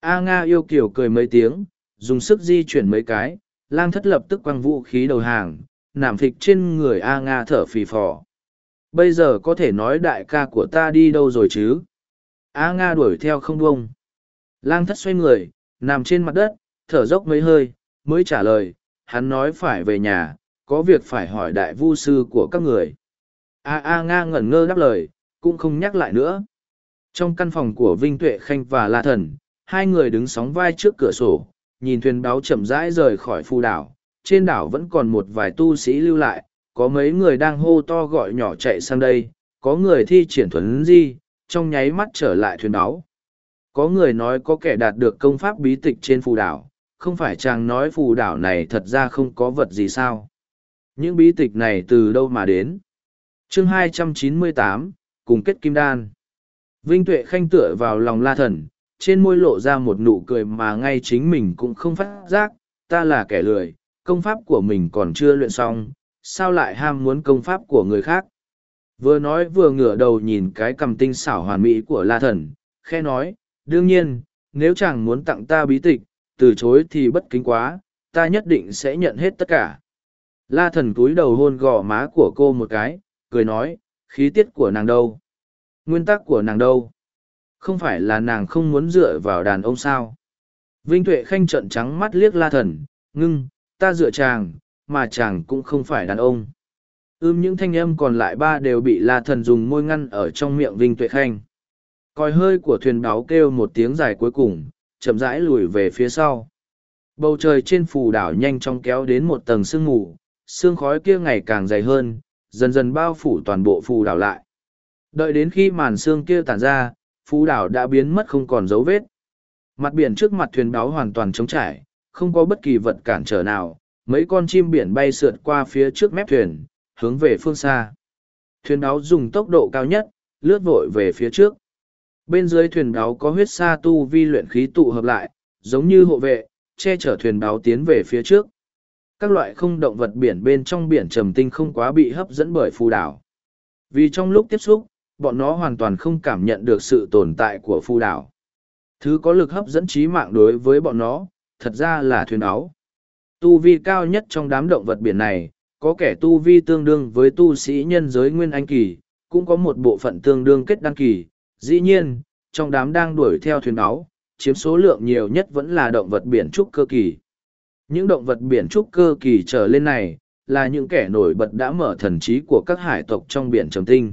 A Nga yêu kiểu cười mấy tiếng, dùng sức di chuyển mấy cái, lang thất lập tức quăng vũ khí đầu hàng, nảm thịt trên người A Nga thở phì phò. Bây giờ có thể nói đại ca của ta đi đâu rồi chứ? A Nga đuổi theo không buông. Lang thất xoay người, nằm trên mặt đất, thở dốc mấy hơi, mới trả lời, hắn nói phải về nhà, có việc phải hỏi đại vu sư của các người. A A Nga ngẩn ngơ đáp lời, cũng không nhắc lại nữa. Trong căn phòng của Vinh Tuệ Khanh và La Thần, hai người đứng sóng vai trước cửa sổ, nhìn thuyền báo chậm rãi rời khỏi phù đảo. Trên đảo vẫn còn một vài tu sĩ lưu lại, có mấy người đang hô to gọi nhỏ chạy sang đây, có người thi triển thuấn di, trong nháy mắt trở lại thuyền báo. Có người nói có kẻ đạt được công pháp bí tịch trên phù đảo, không phải chàng nói phù đảo này thật ra không có vật gì sao. Những bí tịch này từ đâu mà đến? chương 298, cùng kết kim đan. Vinh Tuệ Khanh tựa vào lòng la thần, trên môi lộ ra một nụ cười mà ngay chính mình cũng không phát giác, ta là kẻ lười, công pháp của mình còn chưa luyện xong, sao lại ham muốn công pháp của người khác. Vừa nói vừa ngửa đầu nhìn cái cầm tinh xảo hoàn mỹ của la thần, khe nói, đương nhiên, nếu chàng muốn tặng ta bí tịch, từ chối thì bất kính quá, ta nhất định sẽ nhận hết tất cả. La thần cúi đầu hôn gò má của cô một cái, cười nói, khí tiết của nàng đâu? Nguyên tắc của nàng đâu? Không phải là nàng không muốn dựa vào đàn ông sao? Vinh Tuệ Khanh trận trắng mắt liếc la thần, ngưng, ta dựa chàng, mà chàng cũng không phải đàn ông. Ưm những thanh âm còn lại ba đều bị la thần dùng môi ngăn ở trong miệng Vinh Tuệ Khanh. Còi hơi của thuyền đáo kêu một tiếng dài cuối cùng, chậm rãi lùi về phía sau. Bầu trời trên phù đảo nhanh chóng kéo đến một tầng sương mù, sương khói kia ngày càng dày hơn, dần dần bao phủ toàn bộ phù đảo lại. Đợi đến khi màn sương kia tản ra, phù đảo đã biến mất không còn dấu vết. Mặt biển trước mặt thuyền đáo hoàn toàn trống trải, không có bất kỳ vật cản trở nào, mấy con chim biển bay sượt qua phía trước mép thuyền, hướng về phương xa. Thuyền đáo dùng tốc độ cao nhất, lướt vội về phía trước. Bên dưới thuyền báo có huyết sa tu vi luyện khí tụ hợp lại, giống như hộ vệ, che chở thuyền báo tiến về phía trước. Các loại không động vật biển bên trong biển trầm tinh không quá bị hấp dẫn bởi phù đảo. Vì trong lúc tiếp xúc, bọn nó hoàn toàn không cảm nhận được sự tồn tại của phù đảo. Thứ có lực hấp dẫn trí mạng đối với bọn nó, thật ra là thuyền áo. Tu vi cao nhất trong đám động vật biển này, có kẻ tu vi tương đương với tu sĩ nhân giới nguyên anh kỳ, cũng có một bộ phận tương đương kết đăng kỳ. Dĩ nhiên, trong đám đang đuổi theo thuyền áo, chiếm số lượng nhiều nhất vẫn là động vật biển trúc cơ kỳ. Những động vật biển trúc cơ kỳ trở lên này, là những kẻ nổi bật đã mở thần trí của các hải tộc trong biển trầm tinh.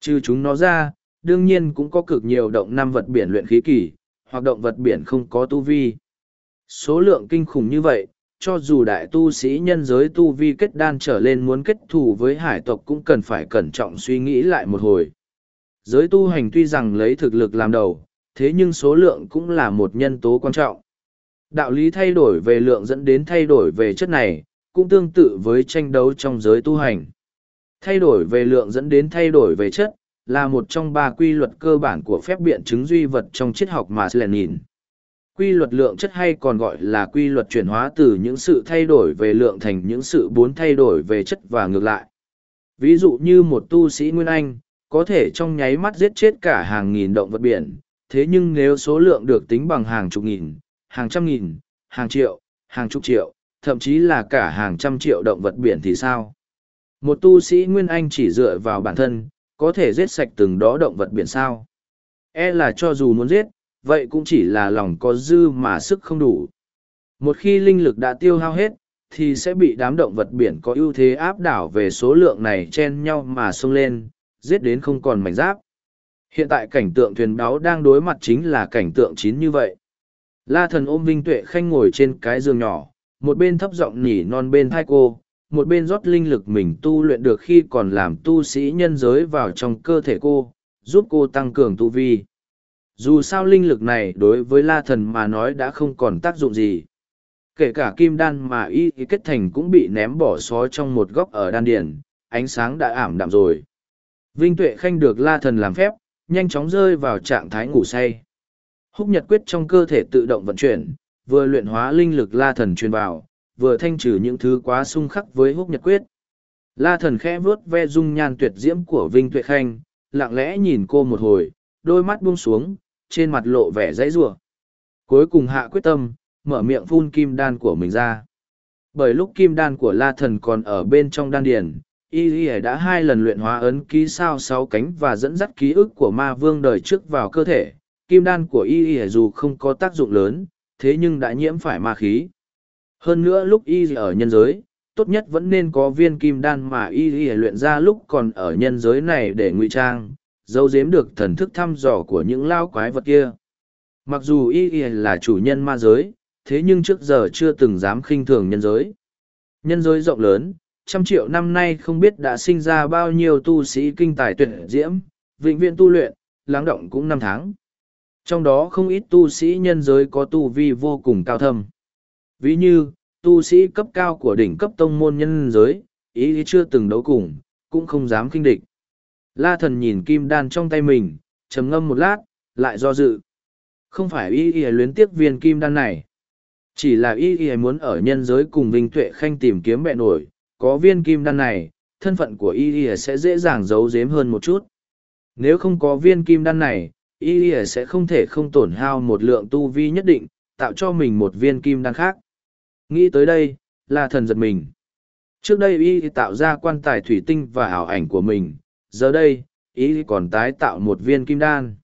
Trừ chúng nó ra, đương nhiên cũng có cực nhiều động năm vật biển luyện khí kỳ, hoặc động vật biển không có tu vi. Số lượng kinh khủng như vậy, cho dù đại tu sĩ nhân giới tu vi kết đan trở lên muốn kết thù với hải tộc cũng cần phải cẩn trọng suy nghĩ lại một hồi. Giới tu hành tuy rằng lấy thực lực làm đầu, thế nhưng số lượng cũng là một nhân tố quan trọng. Đạo lý thay đổi về lượng dẫn đến thay đổi về chất này, cũng tương tự với tranh đấu trong giới tu hành. Thay đổi về lượng dẫn đến thay đổi về chất, là một trong ba quy luật cơ bản của phép biện chứng duy vật trong triết học mà Lenin. Quy luật lượng chất hay còn gọi là quy luật chuyển hóa từ những sự thay đổi về lượng thành những sự bốn thay đổi về chất và ngược lại. Ví dụ như một tu sĩ Nguyên Anh, có thể trong nháy mắt giết chết cả hàng nghìn động vật biển, thế nhưng nếu số lượng được tính bằng hàng chục nghìn, hàng trăm nghìn, hàng triệu, hàng chục triệu, thậm chí là cả hàng trăm triệu động vật biển thì sao? Một tu sĩ Nguyên Anh chỉ dựa vào bản thân, có thể giết sạch từng đó động vật biển sao? E là cho dù muốn giết, vậy cũng chỉ là lòng có dư mà sức không đủ. Một khi linh lực đã tiêu hao hết, thì sẽ bị đám động vật biển có ưu thế áp đảo về số lượng này chen nhau mà xông lên, giết đến không còn mảnh giáp. Hiện tại cảnh tượng thuyền báo đang đối mặt chính là cảnh tượng chín như vậy. La thần ôm Vinh Tuệ Khanh ngồi trên cái giường nhỏ, một bên thấp giọng nỉ non bên thai cô, một bên rót linh lực mình tu luyện được khi còn làm tu sĩ nhân giới vào trong cơ thể cô, giúp cô tăng cường tu vi. Dù sao linh lực này đối với la thần mà nói đã không còn tác dụng gì. Kể cả kim đan mà y kết thành cũng bị ném bỏ xó trong một góc ở đan điển, ánh sáng đã ảm đạm rồi. Vinh Tuệ Khanh được la thần làm phép, nhanh chóng rơi vào trạng thái ngủ say. Húc nhật quyết trong cơ thể tự động vận chuyển, vừa luyện hóa linh lực la thần truyền vào, vừa thanh trừ những thứ quá xung khắc với húc nhật quyết. La thần khẽ vướt ve dung nhan tuyệt diễm của Vinh Tuệ Khanh, lặng lẽ nhìn cô một hồi, đôi mắt buông xuống, trên mặt lộ vẻ dãy rủa. Cuối cùng hạ quyết tâm, mở miệng phun kim đan của mình ra. Bởi lúc kim đan của la thần còn ở bên trong đan điền, y y đã hai lần luyện hóa ấn ký sao sáu cánh và dẫn dắt ký ức của ma vương đời trước vào cơ thể. Kim đan của y y dù không có tác dụng lớn, thế nhưng đã nhiễm phải ma khí. Hơn nữa lúc y ở nhân giới, tốt nhất vẫn nên có viên kim đan mà y y luyện ra lúc còn ở nhân giới này để ngụy trang, giấu giếm được thần thức thăm dò của những lao quái vật kia. Mặc dù y y là chủ nhân ma giới, thế nhưng trước giờ chưa từng dám khinh thường nhân giới. Nhân giới rộng lớn, trăm triệu năm nay không biết đã sinh ra bao nhiêu tu sĩ kinh tài tuyệt diễm, vĩnh viễn tu luyện, lắng động cũng năm tháng. Trong đó không ít tu sĩ nhân giới có tu vi vô cùng cao thâm. Ví như, tu sĩ cấp cao của đỉnh cấp tông môn nhân giới, ý chưa từng đấu cùng, cũng không dám kinh địch. La thần nhìn kim đan trong tay mình, trầm ngâm một lát, lại do dự. Không phải y y luyến tiếc viên kim đan này. Chỉ là y y muốn ở nhân giới cùng Vinh Tuệ Khanh tìm kiếm mẹ nổi, có viên kim đan này, thân phận của y y sẽ dễ dàng giấu giếm hơn một chút. Nếu không có viên kim đan này y y sẽ không thể không tổn hao một lượng tu vi nhất định tạo cho mình một viên kim đan khác. Nghĩ tới đây là thần giật mình. Trước đây y tạo ra quan tài thủy tinh và ảo ảnh của mình giờ đây y còn tái tạo một viên kim đan.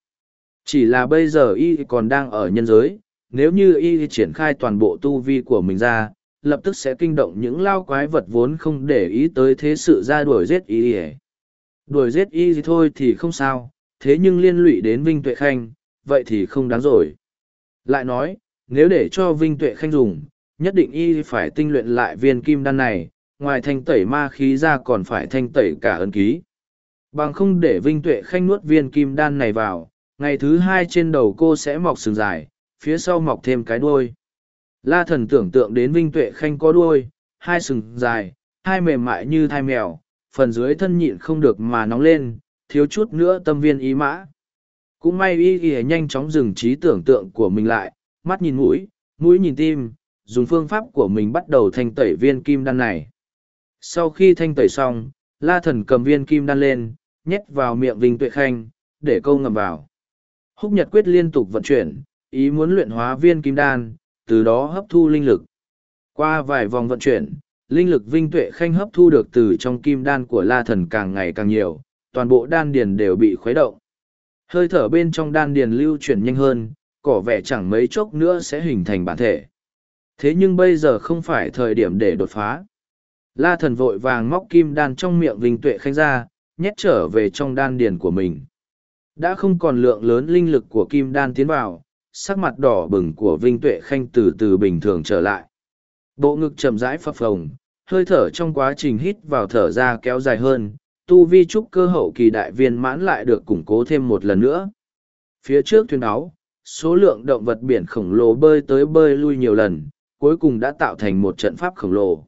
Chỉ là bây giờ y còn đang ở nhân giới nếu như y triển khai toàn bộ tu vi của mình ra lập tức sẽ kinh động những lao quái vật vốn không để ý tới thế sự ra đuổi giết y đuổi giết y gì thôi thì không sao, thế nhưng liên lụy đến vinh tuệ khanh, vậy thì không đáng rồi. Lại nói, nếu để cho vinh tuệ khanh dùng, nhất định y phải tinh luyện lại viên kim đan này, ngoài thanh tẩy ma khí ra còn phải thanh tẩy cả ân ký. Bằng không để vinh tuệ khanh nuốt viên kim đan này vào, ngày thứ hai trên đầu cô sẽ mọc sừng dài, phía sau mọc thêm cái đuôi la thần tưởng tượng đến vinh tuệ khanh có đuôi, hai sừng dài, hai mềm mại như thai mèo, phần dưới thân nhịn không được mà nóng lên, thiếu chút nữa tâm viên ý mã. Cũng may y y nhanh chóng dừng trí tưởng tượng của mình lại, mắt nhìn mũi mũi nhìn tim, dùng phương pháp của mình bắt đầu thanh tẩy viên kim đan này. Sau khi thanh tẩy xong, la thần cầm viên kim đan lên, nhét vào miệng vinh tuệ khanh, để câu ngầm vào. Húc nhật quyết liên tục vận chuyển, ý muốn luyện hóa viên kim đan từ đó hấp thu linh lực. Qua vài vòng vận chuyển, linh lực vinh tuệ khanh hấp thu được từ trong kim đan của la thần càng ngày càng nhiều, toàn bộ đan điền đều bị khuấy động. Hơi thở bên trong đan điền lưu chuyển nhanh hơn cỏ vẻ chẳng mấy chốc nữa sẽ hình thành bản thể. Thế nhưng bây giờ không phải thời điểm để đột phá. La thần vội vàng móc kim đan trong miệng vinh tuệ khanh ra, nhét trở về trong đan điền của mình. Đã không còn lượng lớn linh lực của kim đan tiến vào sắc mặt đỏ bừng của vinh tuệ khanh từ từ bình thường trở lại. Bộ ngực chậm rãi phập phồng, hơi thở trong quá trình hít vào thở ra kéo dài hơn, tu vi trúc cơ hậu kỳ đại viên mãn lại được củng cố thêm một lần nữa. Phía trước thuyền áo, số lượng động vật biển khổng lồ bơi tới bơi lui nhiều lần, cuối cùng đã tạo thành một trận pháp khổng lồ.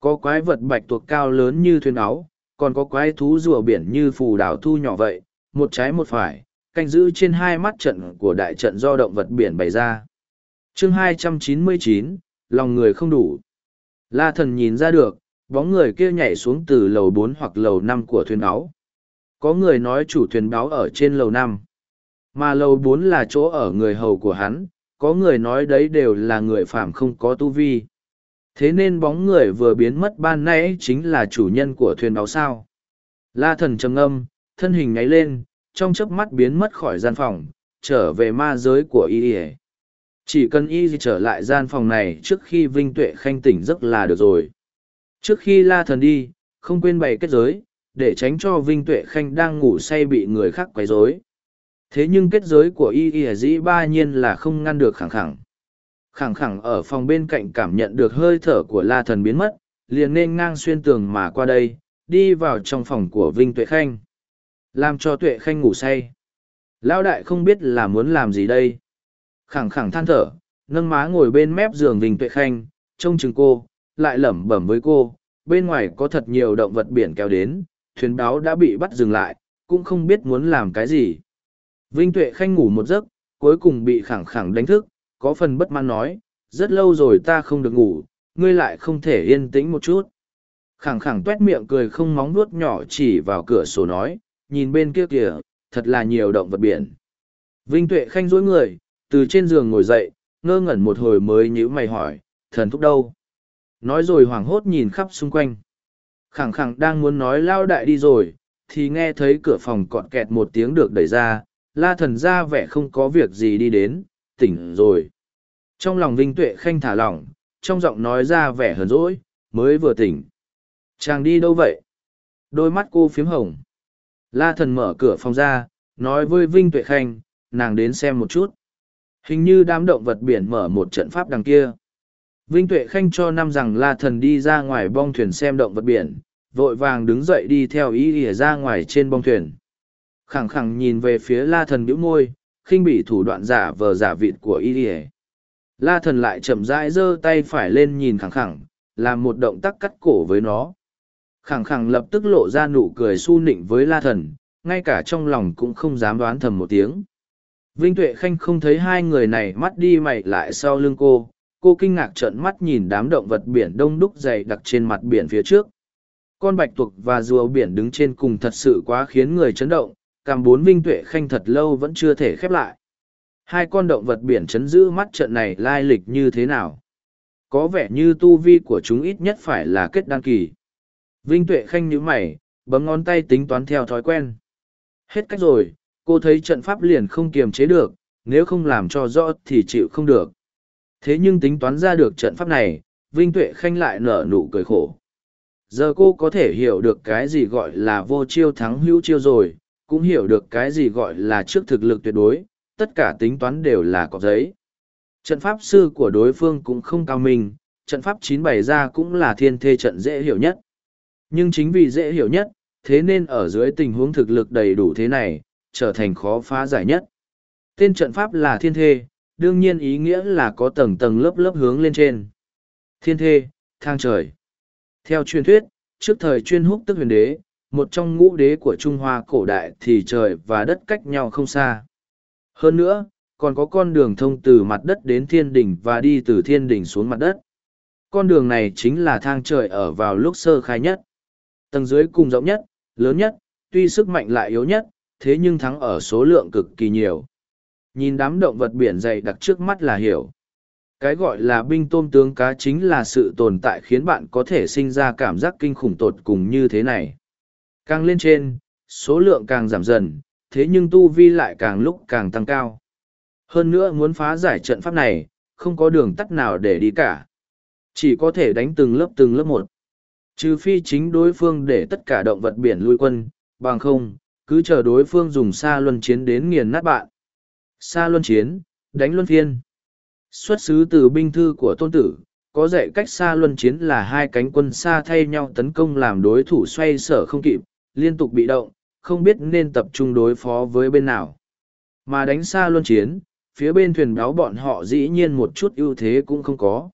Có quái vật bạch tuộc cao lớn như thuyền áo, còn có quái thú rùa biển như phù đảo thu nhỏ vậy, một trái một phải canh giữ trên hai mắt trận của đại trận do động vật biển bày ra. Chương 299, lòng người không đủ. La thần nhìn ra được bóng người kia nhảy xuống từ lầu bốn hoặc lầu năm của thuyền báo. Có người nói chủ thuyền báo ở trên lầu năm. Mà lầu bốn là chỗ ở người hầu của hắn có người nói đấy đều là người phạm không có tu vi. Thế nên bóng người vừa biến mất ban nãy chính là chủ nhân của thuyền báo sao? La thần trầm âm thân hình nháy lên trong chớp mắt biến mất khỏi gian phòng, trở về ma giới của y chỉ cần y trở lại gian phòng này trước khi vinh tuệ khanh tỉnh giấc là được rồi. Trước khi la thần đi, không quên bày kết giới, để tránh cho vinh tuệ khanh đang ngủ say bị người khác quấy rối. Thế nhưng kết giới của y y dĩ ba nhiên là không ngăn được khẳng khẳng. Khẳng khẳng ở phòng bên cạnh cảm nhận được hơi thở của la thần biến mất, liền nên ngang xuyên tường mà qua đây, đi vào trong phòng của vinh tuệ khanh làm cho tuệ khanh ngủ say. Lão đại không biết là muốn làm gì đây. Khẳng khẳng than thở, nâng má ngồi bên mép giường vinh tuệ khanh, trông chừng cô, lại lẩm bẩm với cô, bên ngoài có thật nhiều động vật biển kéo đến, thuyền báo đã bị bắt dừng lại, cũng không biết muốn làm cái gì. Vinh tuệ khanh ngủ một giấc, cuối cùng bị khẳng khẳng đánh thức, có phần bất mãn nói, rất lâu rồi ta không được ngủ, ngươi lại không thể yên tĩnh một chút. Khẳng khẳng t u é t miệng cười không móng nuốt nhỏ chỉ vào cửa sổ nói nhìn bên kia kìa, thật là nhiều động vật biển. Vinh tuệ khanh dối người, từ trên giường ngồi dậy, ngơ ngẩn một hồi mới nhữ mày hỏi, thần thúc đâu? Nói rồi hoảng hốt nhìn khắp xung quanh. Khẳng khẳng đang muốn nói lao đại đi rồi, thì nghe thấy cửa phòng cọn kẹt một tiếng được đẩy ra, la thần ra vẻ không có việc gì đi đến, tỉnh rồi. Trong lòng vinh tuệ khanh thả lỏng, trong giọng nói ra vẻ hờn rỗi mới vừa tỉnh. Chàng đi đâu vậy? Đôi mắt cô phiếm hồng la thần mở cửa phòng ra nói với vinh tuệ khanh nàng đến xem một chút hình như đám động vật biển mở một trận pháp đằng kia Vinh Tuệ Khanh cho năm rằng La Thần đi ra ngoài bong thuyền xem động vật biển, vội vàng đứng dậy đi theo ý ỉa ra ngoài trên bong thuyền. Khẳng khẳng nhìn về phía La Thần bĩu môi, khinh bị thủ đoạn giả vờ giả vịt của ý ỉa. La Thần lại chậm rãi giơ tay phải lên nhìn khẳng khẳng, làm một động tác cắt cổ với nó. Khẳng khẳng lập tức lộ ra nụ cười su nịnh với La Thần, ngay cả trong lòng cũng không dám đoán thầm một tiếng. Vinh Tuệ Khanh không thấy hai người này mắt đi mày lại sau lưng cô, cô kinh ngạc trợn mắt nhìn đám động vật biển đông đúc dày đặc trên mặt biển phía trước Con bạch tuộc và rùa biển đứng trên cùng thật sự quá khiến người chấn động, cằm bốn vinh tuệ khanh thật lâu vẫn chưa thể khép lại. Hai con động vật biển chấn giữ mắt trận này lai lịch như thế nào? Có vẻ như tu vi của chúng ít nhất phải là kết đăng kỳ. Vinh tuệ khanh nhíu mày, bấm ngón tay tính toán theo thói quen. Hết cách rồi, cô thấy trận pháp liền không kiềm chế được, nếu không làm cho rõ thì chịu không được. Thế nhưng tính toán ra được trận pháp này, Vinh Tuệ Khanh lại nở nụ cười khổ. Giờ cô có thể hiểu được cái gì gọi là vô chiêu thắng hữu chiêu rồi, cũng hiểu được cái gì gọi là trước thực lực tuyệt đối, tất cả tính toán đều là có giấy. Trận pháp sư của đối phương cũng không cao minh, trận pháp chín bày ra cũng là thiên thê trận dễ hiểu nhất. Nhưng chính vì dễ hiểu nhất, thế nên ở dưới tình huống thực lực đầy đủ thế này, trở thành khó phá giải nhất. Tên trận pháp là thiên thê, đương nhiên ý nghĩa là có tầng tầng lớp lớp hướng lên trên. Thiên thê, thang trời. Theo truyền thuyết, trước thời chuyên húc tức huyền đế, một trong ngũ đế của Trung Hoa cổ đại thì trời và đất cách nhau không xa. Hơn nữa, còn có con đường thông từ mặt đất đến thiên đỉnh và đi từ thiên đỉnh xuống mặt đất. Con đường này chính là thang trời ở vào lúc sơ khai nhất. Tầng dưới cùng rộng nhất, lớn nhất, tuy sức mạnh lại yếu nhất, thế nhưng thắng ở số lượng cực kỳ nhiều. Nhìn đám động vật biển dày đặc trước mắt là hiểu. Cái gọi là binh tôm tướng cá chính là sự tồn tại khiến bạn có thể sinh ra cảm giác kinh khủng tột cùng như thế này. Càng lên trên, số lượng càng giảm dần, thế nhưng tu vi lại càng lúc càng tăng cao. Hơn nữa muốn phá giải trận pháp này, không có đường tắt nào để đi cả. Chỉ có thể đánh từng lớp từng lớp một. Trừ phi chính đối phương để tất cả động vật biển lui quân, bằng không, cứ chờ đối phương dùng xa luân chiến đến nghiền nát bạn. Xa luân chiến, đánh luân phiên. Xuất xứ từ binh thư của tôn tử, có dạy cách xa luân chiến là hai cánh quân xa thay nhau tấn công làm đối thủ xoay sở không kịp, liên tục bị động, không biết nên tập trung đối phó với bên nào. Mà đánh xa luân chiến, phía bên thuyền báo bọn họ dĩ nhiên một chút ưu thế cũng không có.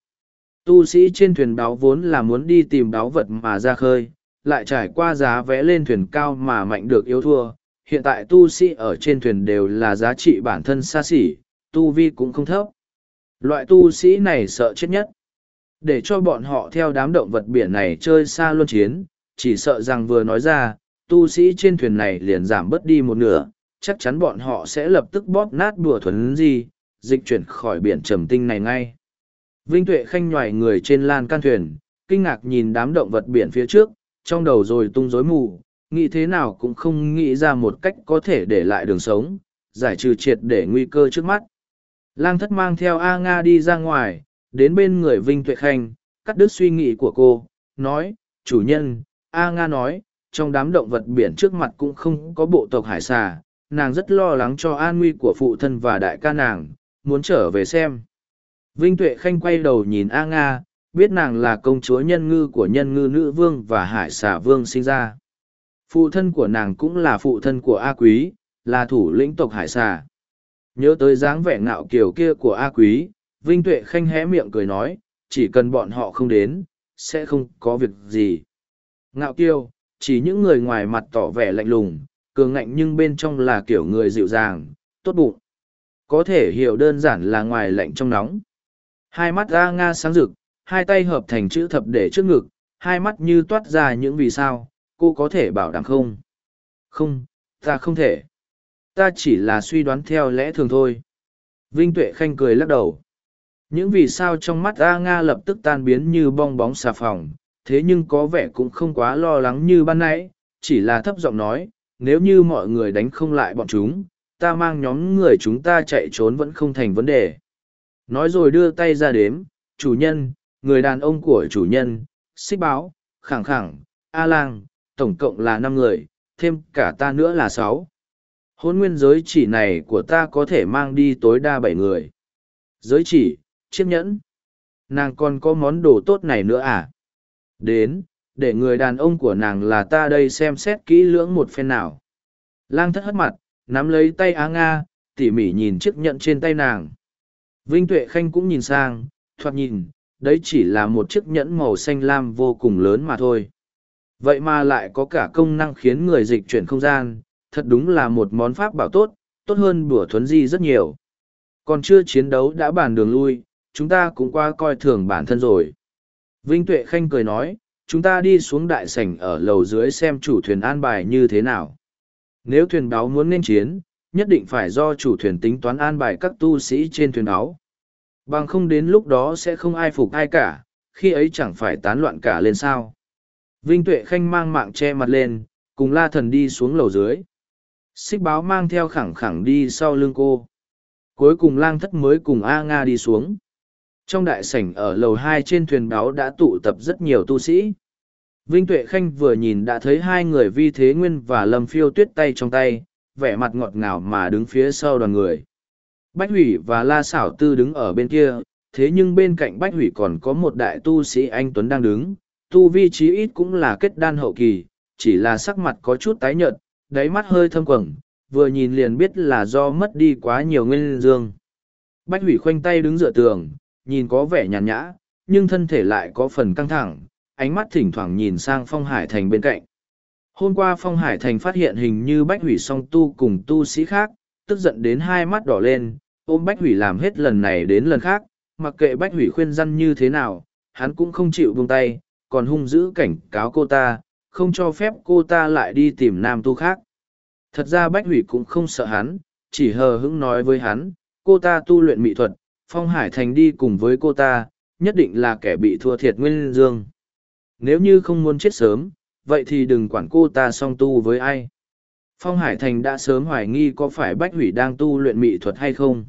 Tu sĩ trên thuyền báo vốn là muốn đi tìm báo vật mà ra khơi, lại trải qua giá vẽ lên thuyền cao mà mạnh được yếu thua. Hiện tại tu sĩ ở trên thuyền đều là giá trị bản thân xa xỉ, tu vi cũng không thấp. Loại tu sĩ này sợ chết nhất. Để cho bọn họ theo đám động vật biển này chơi xa luân chiến, chỉ sợ rằng vừa nói ra, tu sĩ trên thuyền này liền giảm bớt đi một nửa, chắc chắn bọn họ sẽ lập tức bóp nát đùa thuấn gì, dịch chuyển khỏi biển trầm tinh này ngay. Vinh Tuệ khanh nhoài người trên lan can thuyền, kinh ngạc nhìn đám động vật biển phía trước, trong đầu rồi tung rối mù, nghĩ thế nào cũng không nghĩ ra một cách có thể để lại đường sống, giải trừ triệt để nguy cơ trước mắt. Lang thất mang theo A Nga đi ra ngoài, đến bên người Vinh Tuệ Khanh, cắt đứt suy nghĩ của cô, nói, chủ nhân, A Nga nói, trong đám động vật biển trước mặt cũng không có bộ tộc hải xà, nàng rất lo lắng cho an nguy của phụ thân và đại ca nàng, muốn trở về xem. Vinh Tuệ Khanh quay đầu nhìn A Nga, biết nàng là công chúa nhân ngư của nhân ngư nữ vương và hải xà vương sinh ra. Phụ thân của nàng cũng là phụ thân của A Quý, là thủ lĩnh tộc hải xà. Nhớ tới dáng vẻ ngạo kiểu kia của A Quý, Vinh Tuệ Khanh hé miệng cười nói, chỉ cần bọn họ không đến, sẽ không có việc gì. Ngạo kiêu, chỉ những người ngoài mặt tỏ vẻ lạnh lùng, cường ngạnh nhưng bên trong là kiểu người dịu dàng, tốt bụng. Có thể hiểu đơn giản là ngoài lạnh trong nóng. Hai mắt A Nga sáng rực, hai tay hợp thành chữ thập để trước ngực, hai mắt như toát ra những vì sao, cô có thể bảo đảm không? Không, ta không thể. Ta chỉ là suy đoán theo lẽ thường thôi. Vinh Tuệ Khanh cười lắc đầu. Những vì sao trong mắt A Nga lập tức tan biến như bong bóng xà phòng, thế nhưng có vẻ cũng không quá lo lắng như ban nãy, chỉ là thấp giọng nói, nếu như mọi người đánh không lại bọn chúng, ta mang nhóm người chúng ta chạy trốn vẫn không thành vấn đề. Nói rồi đưa tay ra đếm, chủ nhân, người đàn ông của chủ nhân, xích báo, khẳng khẳng, A lang, tổng cộng là năm người, thêm cả ta nữa là sáu. Hôn nguyên giới chỉ này của ta có thể mang đi tối đa bảy người. Giới chỉ, chiếc nhẫn. Nàng còn có món đồ tốt này nữa à? Đến, để người đàn ông của nàng là ta đây xem xét kỹ lưỡng một phen nào. Lang thất hất mặt, nắm lấy tay Á Nga, tỉ mỉ nhìn chiếc nhẫn trên tay nàng. Vinh Tuệ Khanh cũng nhìn sang, thoạt nhìn, đấy chỉ là một chiếc nhẫn màu xanh lam vô cùng lớn mà thôi. Vậy mà lại có cả công năng khiến người dịch chuyển không gian, thật đúng là một món pháp bảo tốt, tốt hơn bùa thuấn di rất nhiều. Còn chưa chiến đấu đã bàn đường lui, chúng ta cũng qua coi thường bản thân rồi. Vinh Tuệ Khanh cười nói, chúng ta đi xuống đại sảnh ở lầu dưới xem chủ thuyền an bài như thế nào. Nếu thuyền báo muốn nên chiến, nhất định phải do chủ thuyền tính toán an bài các tu sĩ trên thuyền báo. Bằng không đến lúc đó sẽ không ai phục ai cả, khi ấy chẳng phải tán loạn cả lên sao. Vinh Tuệ Khanh mang mạng che mặt lên, cùng la thần đi xuống lầu dưới. Xích báo mang theo khẳng khẳng đi sau lưng cô. Cuối cùng lang thất mới cùng A Nga đi xuống. Trong đại sảnh ở lầu hai trên thuyền báo đã tụ tập rất nhiều tu sĩ. Vinh Tuệ Khanh vừa nhìn đã thấy hai người Vi Thế Nguyên và Lâm Phiêu tuyết tay trong tay, vẻ mặt ngọt ngào mà đứng phía sau đoàn người. Bách Hủy và La Sảo Tư đứng ở bên kia, thế nhưng bên cạnh Bách Hủy còn có một đại tu sĩ anh Tuấn đang đứng, tu vi trí ít cũng là kết đan hậu kỳ, chỉ là sắc mặt có chút tái nhợt, đáy mắt hơi thâm quầng, vừa nhìn liền biết là do mất đi quá nhiều nguyên dương. Bách Hủy khoanh tay đứng dựa tường, nhìn có vẻ nhàn nhã, nhưng thân thể lại có phần căng thẳng, ánh mắt thỉnh thoảng nhìn sang Phong Hải Thành bên cạnh. Hôm qua Phong Hải Thành phát hiện hình như Bách Hủy song tu cùng tu sĩ khác, tức giận đến hai mắt đỏ lên, ôm Bách Hủy làm hết lần này đến lần khác, mặc kệ Bách Hủy khuyên răn như thế nào, hắn cũng không chịu buông tay, còn hung dữ cảnh cáo cô ta, không cho phép cô ta lại đi tìm nam tu khác. Thật ra Bách Hủy cũng không sợ hắn, chỉ hờ hững nói với hắn, cô ta tu luyện mỹ thuật, Phong Hải Thành đi cùng với cô ta, nhất định là kẻ bị thua thiệt nguyên dương. Nếu như không muốn chết sớm, vậy thì đừng quản cô ta song tu với ai. Phong Hải Thành đã sớm hoài nghi có phải Bách Hủy đang tu luyện mỹ thuật hay không.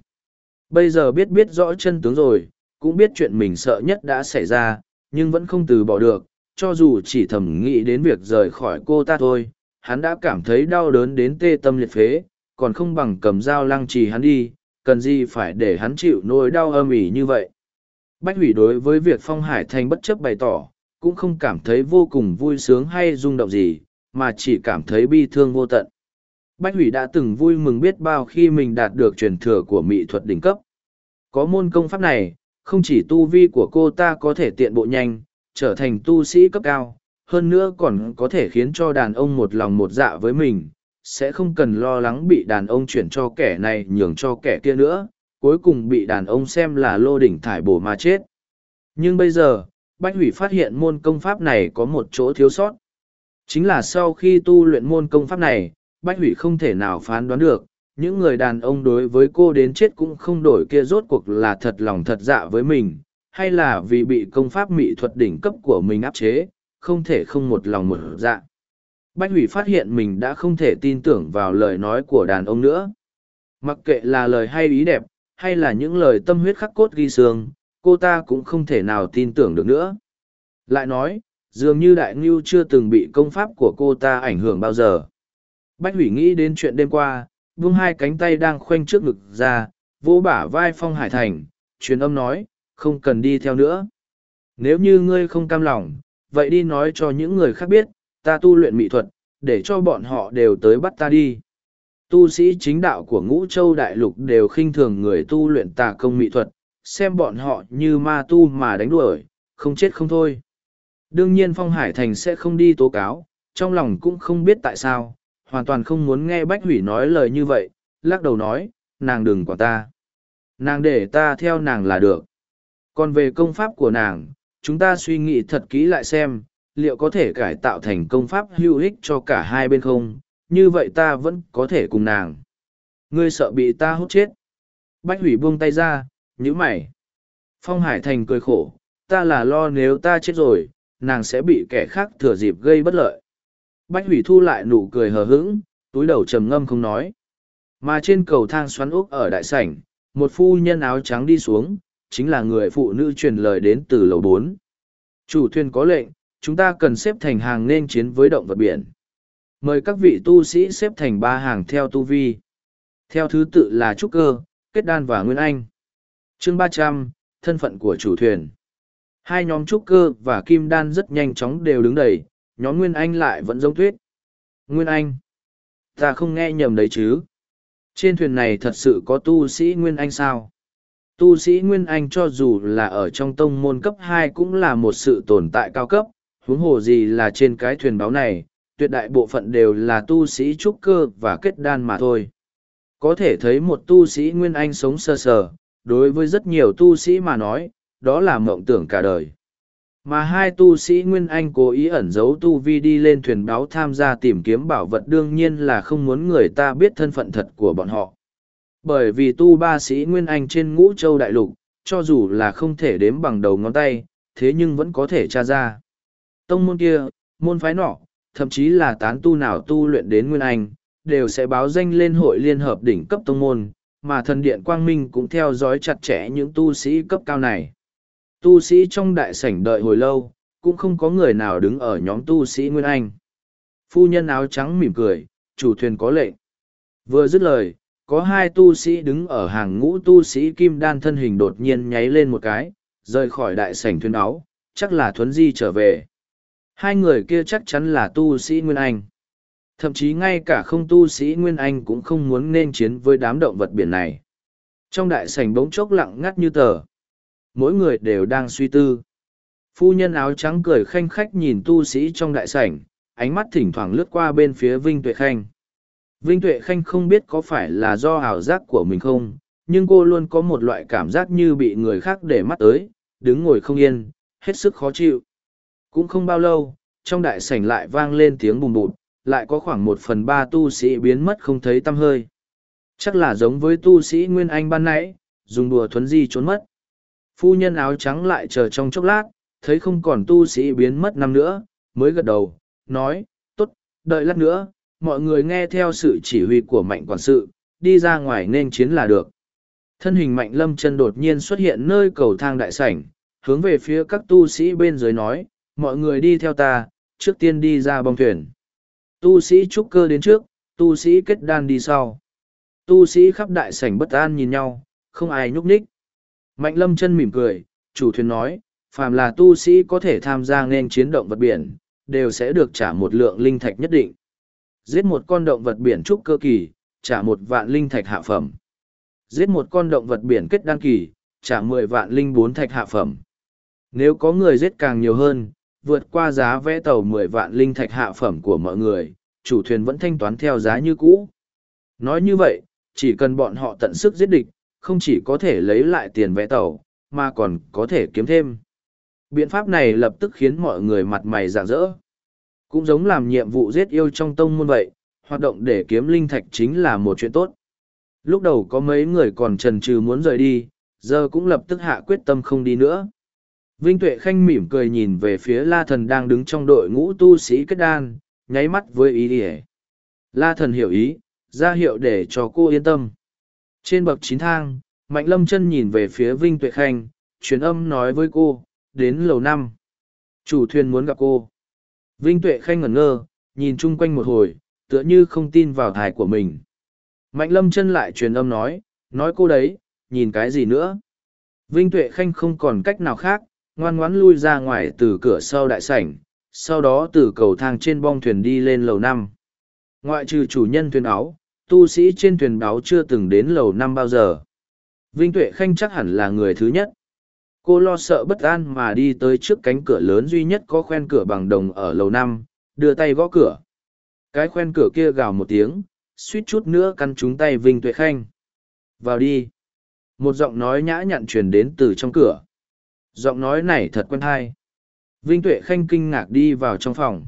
Bây giờ biết biết rõ chân tướng rồi, cũng biết chuyện mình sợ nhất đã xảy ra, nhưng vẫn không từ bỏ được, cho dù chỉ thầm nghĩ đến việc rời khỏi cô ta thôi, hắn đã cảm thấy đau đớn đến tê tâm liệt phế, còn không bằng cầm dao lăng trì hắn đi, cần gì phải để hắn chịu nỗi đau âm ỉ như vậy. Bách hủy đối với việc Phong Hải Thành bất chấp bày tỏ, cũng không cảm thấy vô cùng vui sướng hay rung động gì, mà chỉ cảm thấy bi thương vô tận. Bách hủy đã từng vui mừng biết bao khi mình đạt được truyền thừa của mỹ thuật đỉnh cấp. Có môn công pháp này, không chỉ tu vi của cô ta có thể tiện bộ nhanh, trở thành tu sĩ cấp cao, hơn nữa còn có thể khiến cho đàn ông một lòng một dạ với mình, sẽ không cần lo lắng bị đàn ông chuyển cho kẻ này nhường cho kẻ kia nữa, cuối cùng bị đàn ông xem là lô đỉnh thải bổ mà chết. Nhưng bây giờ, Bách Hủy phát hiện môn công pháp này có một chỗ thiếu sót. Chính là sau khi tu luyện môn công pháp này, Bách Hủy không thể nào phán đoán được, những người đàn ông đối với cô đến chết cũng không đổi kia rốt cuộc là thật lòng thật dạ với mình, hay là vì bị công pháp mỹ thuật đỉnh cấp của mình áp chế, không thể không một lòng một dạ. Bách hủy phát hiện mình đã không thể tin tưởng vào lời nói của đàn ông nữa. Mặc kệ là lời hay ý đẹp, hay là những lời tâm huyết khắc cốt ghi xương, cô ta cũng không thể nào tin tưởng được nữa. Lại nói, dường như đại ngưu chưa từng bị công pháp của cô ta ảnh hưởng bao giờ. Bách hủy nghĩ đến chuyện đêm qua, vung hai cánh tay đang khoanh trước ngực ra, vỗ bả vai Phong Hải Thành, truyền âm nói, không cần đi theo nữa. Nếu như ngươi không cam lòng, vậy đi nói cho những người khác biết, ta tu luyện mỹ thuật, để cho bọn họ đều tới bắt ta đi. Tu sĩ chính đạo của ngũ châu đại lục đều khinh thường người tu luyện tà công mỹ thuật, xem bọn họ như ma tu mà đánh đuổi, không chết không thôi. Đương nhiên Phong Hải Thành sẽ không đi tố cáo, trong lòng cũng không biết tại sao, hoàn toàn không muốn nghe Bách Hủy nói lời như vậy, lắc đầu nói, nàng đừng quản ta. Nàng để ta theo nàng là được. Còn về công pháp của nàng, chúng ta suy nghĩ thật kỹ lại xem, liệu có thể cải tạo thành công pháp hữu ích cho cả hai bên không, như vậy ta vẫn có thể cùng nàng. Ngươi sợ bị ta hút chết. Bách hủy buông tay ra, nhíu mày. Phong Hải Thành cười khổ, ta là lo nếu ta chết rồi, nàng sẽ bị kẻ khác thừa dịp gây bất lợi. Bách hủy thu lại nụ cười hờ hững, túi đầu trầm ngâm không nói. Mà trên cầu thang xoắn úc ở đại sảnh, một phu nhân áo trắng đi xuống, chính là người phụ nữ truyền lời đến từ lầu bốn. Chủ thuyền có lệnh, chúng ta cần xếp thành hàng nên chiến với động vật biển. Mời các vị tu sĩ xếp thành ba hàng theo tu vi. Theo thứ tự là Trúc Cơ, Kết Đan và Nguyên Anh. chương ba trăm thân phận của chủ thuyền. Hai nhóm Trúc Cơ và Kim Đan rất nhanh chóng đều đứng đầy, nhóm Nguyên Anh lại vẫn giống tuyết. Nguyên Anh. Ta không nghe nhầm đấy chứ. Trên thuyền này thật sự có tu sĩ Nguyên Anh sao? Tu sĩ Nguyên Anh cho dù là ở trong tông môn cấp hai cũng là một sự tồn tại cao cấp, huống hồ gì là trên cái thuyền báo này, tuyệt đại bộ phận đều là tu sĩ trúc cơ và kết đan mà thôi. Có thể thấy một tu sĩ Nguyên Anh sống sơ sờ, đối với rất nhiều tu sĩ mà nói, đó là mộng tưởng cả đời mà hai tu sĩ Nguyên Anh cố ý ẩn giấu tu vi đi lên thuyền báo tham gia tìm kiếm bảo vật đương nhiên là không muốn người ta biết thân phận thật của bọn họ. Bởi vì tu ba sĩ Nguyên Anh trên ngũ châu đại lục, cho dù là không thể đếm bằng đầu ngón tay, thế nhưng vẫn có thể tra ra. Tông môn kia, môn phái nọ, thậm chí là tán tu nào tu luyện đến Nguyên Anh, đều sẽ báo danh lên hội liên hợp đỉnh cấp tông môn, mà thần điện Quang Minh cũng theo dõi chặt chẽ những tu sĩ cấp cao này. Tu sĩ trong đại sảnh đợi hồi lâu, cũng không có người nào đứng ở nhóm tu sĩ Nguyên Anh. Phu nhân áo trắng mỉm cười, chủ thuyền có lệnh. Vừa dứt lời, có hai tu sĩ đứng ở hàng ngũ tu sĩ kim đan thân hình đột nhiên nháy lên một cái, rời khỏi đại sảnh thuyền áo, chắc là thuấn di trở về. Hai người kia chắc chắn là tu sĩ Nguyên Anh. Thậm chí ngay cả không tu sĩ Nguyên Anh cũng không muốn nên chiến với đám động vật biển này. Trong đại sảnh bỗng chốc lặng ngắt như tờ. Mỗi người đều đang suy tư. Phu nhân áo trắng cười khanh khách nhìn tu sĩ trong đại sảnh, ánh mắt thỉnh thoảng lướt qua bên phía Vinh Tuệ Khanh. Vinh Tuệ Khanh không biết có phải là do ảo giác của mình không, nhưng cô luôn có một loại cảm giác như bị người khác để mắt tới, đứng ngồi không yên, hết sức khó chịu. Cũng không bao lâu, trong đại sảnh lại vang lên tiếng bùm bụt, lại có khoảng một phần ba tu sĩ biến mất không thấy tăm hơi. Chắc là giống với tu sĩ Nguyên Anh ban nãy, dùng đùa thuấn di trốn mất. Phu nhân áo trắng lại chờ trong chốc lát, thấy không còn tu sĩ biến mất năm nữa, mới gật đầu, nói, tốt, đợi lát nữa, mọi người nghe theo sự chỉ huy của mạnh quản sự, đi ra ngoài nên chiến là được. Thân hình mạnh lâm chân đột nhiên xuất hiện nơi cầu thang đại sảnh, hướng về phía các tu sĩ bên dưới nói, mọi người đi theo ta, trước tiên đi ra bong thuyền. Tu sĩ trúc cơ đến trước, tu sĩ kết đan đi sau. Tu sĩ khắp đại sảnh bất an nhìn nhau, không ai nhúc nhích. Mạnh lâm chân mỉm cười, chủ thuyền nói, phàm là tu sĩ có thể tham gia nên chiến động vật biển, đều sẽ được trả một lượng linh thạch nhất định. Giết một con động vật biển trúc cơ kỳ, trả một vạn linh thạch hạ phẩm. Giết một con động vật biển kết đan kỳ, trả mười vạn linh bốn thạch hạ phẩm. Nếu có người giết càng nhiều hơn, vượt qua giá vẽ tàu mười vạn linh thạch hạ phẩm của mọi người, chủ thuyền vẫn thanh toán theo giá như cũ. Nói như vậy, chỉ cần bọn họ tận sức giết địch, không chỉ có thể lấy lại tiền vé tàu, mà còn có thể kiếm thêm. Biện pháp này lập tức khiến mọi người mặt mày rạng rỡ. Cũng giống làm nhiệm vụ giết yêu trong tông môn vậy, hoạt động để kiếm linh thạch chính là một chuyện tốt. Lúc đầu có mấy người còn trần trừ muốn rời đi, giờ cũng lập tức hạ quyết tâm không đi nữa. Vinh Tuệ Khanh mỉm cười nhìn về phía La Thần đang đứng trong đội ngũ tu sĩ kết đan, nháy mắt với ý ỉa. La Thần hiểu ý, ra hiệu để cho cô yên tâm. Trên bậc chín thang, Mạnh Lâm chân nhìn về phía Vinh Tuệ Khanh, truyền âm nói với cô, đến lầu năm. Chủ thuyền muốn gặp cô. Vinh Tuệ Khanh ngẩn ngơ, nhìn chung quanh một hồi, tựa như không tin vào thải của mình. Mạnh Lâm chân lại truyền âm nói, nói cô đấy, nhìn cái gì nữa. Vinh Tuệ Khanh không còn cách nào khác, ngoan ngoãn lui ra ngoài từ cửa sau đại sảnh, sau đó từ cầu thang trên bong thuyền đi lên lầu năm. Ngoại trừ chủ nhân thuyền áo, tu sĩ trên thuyền báo chưa từng đến lầu năm bao giờ. Vinh Tuệ Khanh chắc hẳn là người thứ nhất. Cô lo sợ bất an mà đi tới trước cánh cửa lớn duy nhất có khoen cửa bằng đồng ở lầu năm, đưa tay gõ cửa. Cái khoen cửa kia gào một tiếng, suýt chút nữa căn trúng tay Vinh Tuệ Khanh. Vào đi. Một giọng nói nhã nhặn truyền đến từ trong cửa giọng nói này thật quen thai vinh tuệ khanh kinh ngạc đi vào trong phòng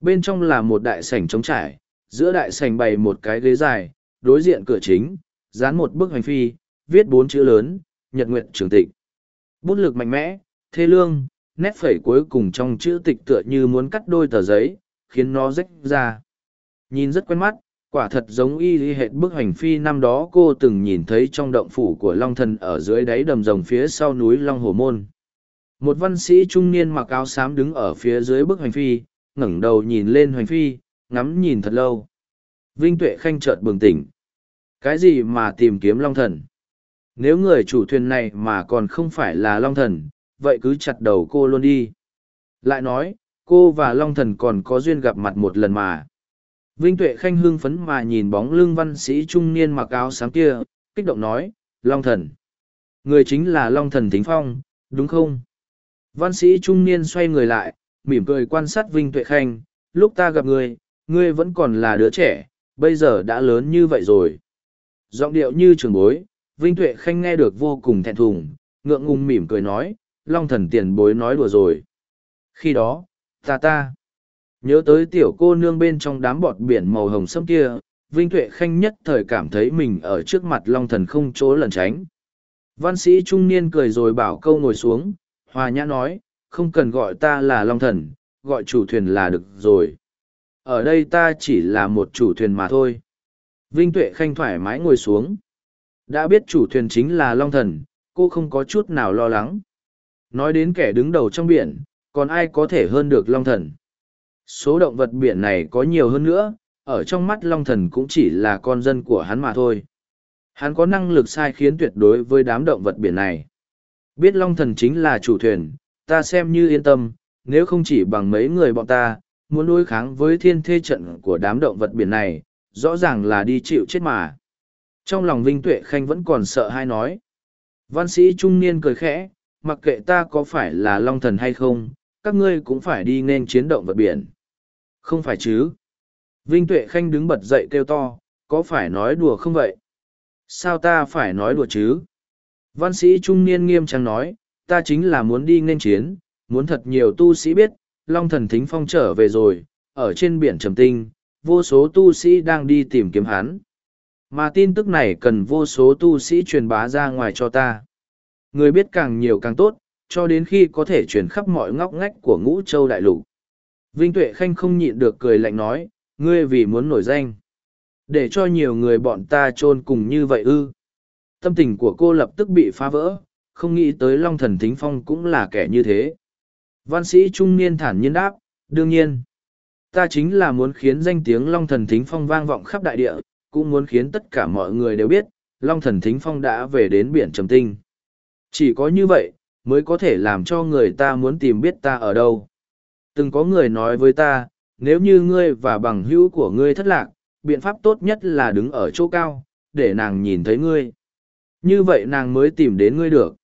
bên trong là một đại sảnh trống trải giữa đại sảnh bày một cái ghế dài, đối diện cửa chính, dán một bức hành phi, viết bốn chữ lớn, nhật nguyện trường tịch. Bút lực mạnh mẽ, thê lương, nét phẩy cuối cùng trong chữ tịch tựa như muốn cắt đôi tờ giấy, khiến nó rách ra. Nhìn rất quen mắt, quả thật giống y y hệt bức hành phi năm đó cô từng nhìn thấy trong động phủ của long thần ở dưới đáy đầm rồng phía sau núi long hồ môn. Một văn sĩ trung niên mặc áo xám đứng ở phía dưới bức hành phi, ngẩng đầu nhìn lên hành phi ngắm nhìn thật lâu vinh tuệ khanh chợt bừng tỉnh cái gì mà tìm kiếm long thần nếu người chủ thuyền này mà còn không phải là long thần vậy cứ chặt đầu cô luôn đi lại nói cô và long thần còn có duyên gặp mặt một lần mà Vinh Tuệ Khanh hưng phấn mà nhìn bóng lưng văn sĩ trung niên mặc áo sáng kia, kích động nói, Long Thần. Người chính là Long Thần Thính Phong, đúng không? Văn sĩ trung niên xoay người lại, mỉm cười quan sát Vinh Tuệ Khanh, lúc ta gặp người, ngươi vẫn còn là đứa trẻ, bây giờ đã lớn như vậy rồi. Giọng điệu như trường bối, Vinh Tuệ Khanh nghe được vô cùng thẹn thùng, ngượng ngùng mỉm cười nói, Long Thần tiền bối nói đùa rồi. Khi đó, ta ta, nhớ tới tiểu cô nương bên trong đám bọt biển màu hồng sâm kia, Vinh Tuệ Khanh nhất thời cảm thấy mình ở trước mặt Long Thần không chỗ lẩn tránh. Văn sĩ trung niên cười rồi bảo câu ngồi xuống, hòa nhã nói, không cần gọi ta là Long Thần, gọi chủ thuyền là được rồi. Ở đây ta chỉ là một chủ thuyền mà thôi. Vinh Tuệ Khanh thoải mái ngồi xuống. Đã biết chủ thuyền chính là Long Thần, cô không có chút nào lo lắng. Nói đến kẻ đứng đầu trong biển, còn ai có thể hơn được Long Thần. Số động vật biển này có nhiều hơn nữa, ở trong mắt Long Thần cũng chỉ là con dân của hắn mà thôi. Hắn có năng lực sai khiến tuyệt đối với đám động vật biển này. Biết Long Thần chính là chủ thuyền, ta xem như yên tâm, nếu không chỉ bằng mấy người bọn ta, muốn đối kháng với thiên thê trận của đám động vật biển này, rõ ràng là đi chịu chết mà. Trong lòng Vinh Tuệ Khanh vẫn còn sợ hay nói. Văn sĩ trung niên cười khẽ, mặc kệ ta có phải là long thần hay không, các ngươi cũng phải đi nên chiến động vật biển. Không phải chứ. Vinh Tuệ Khanh đứng bật dậy kêu to, có phải nói đùa không vậy? Sao ta phải nói đùa chứ? Văn sĩ trung niên nghiêm trang nói, ta chính là muốn đi nên chiến, muốn thật nhiều tu sĩ biết, Long thần thính phong trở về rồi, ở trên biển trầm tinh, vô số tu sĩ đang đi tìm kiếm hắn. Mà tin tức này cần vô số tu sĩ truyền bá ra ngoài cho ta. Người biết càng nhiều càng tốt, cho đến khi có thể truyền khắp mọi ngóc ngách của ngũ châu đại lục. Vinh Tuệ Khanh không nhịn được cười lạnh nói, ngươi vì muốn nổi danh. Để cho nhiều người bọn ta chôn cùng như vậy ư. Tâm tình của cô lập tức bị phá vỡ, không nghĩ tới Long Thần Thính Phong cũng là kẻ như thế. Văn sĩ trung niên thản nhiên đáp, đương nhiên. Ta chính là muốn khiến danh tiếng Long Thần Thính Phong vang vọng khắp đại địa, cũng muốn khiến tất cả mọi người đều biết, Long Thần Thính Phong đã về đến biển Trầm Tinh. Chỉ có như vậy, mới có thể làm cho người ta muốn tìm biết ta ở đâu. Từng có người nói với ta, nếu như ngươi và bằng hữu của ngươi thất lạc, biện pháp tốt nhất là đứng ở chỗ cao, để nàng nhìn thấy ngươi. Như vậy nàng mới tìm đến ngươi được.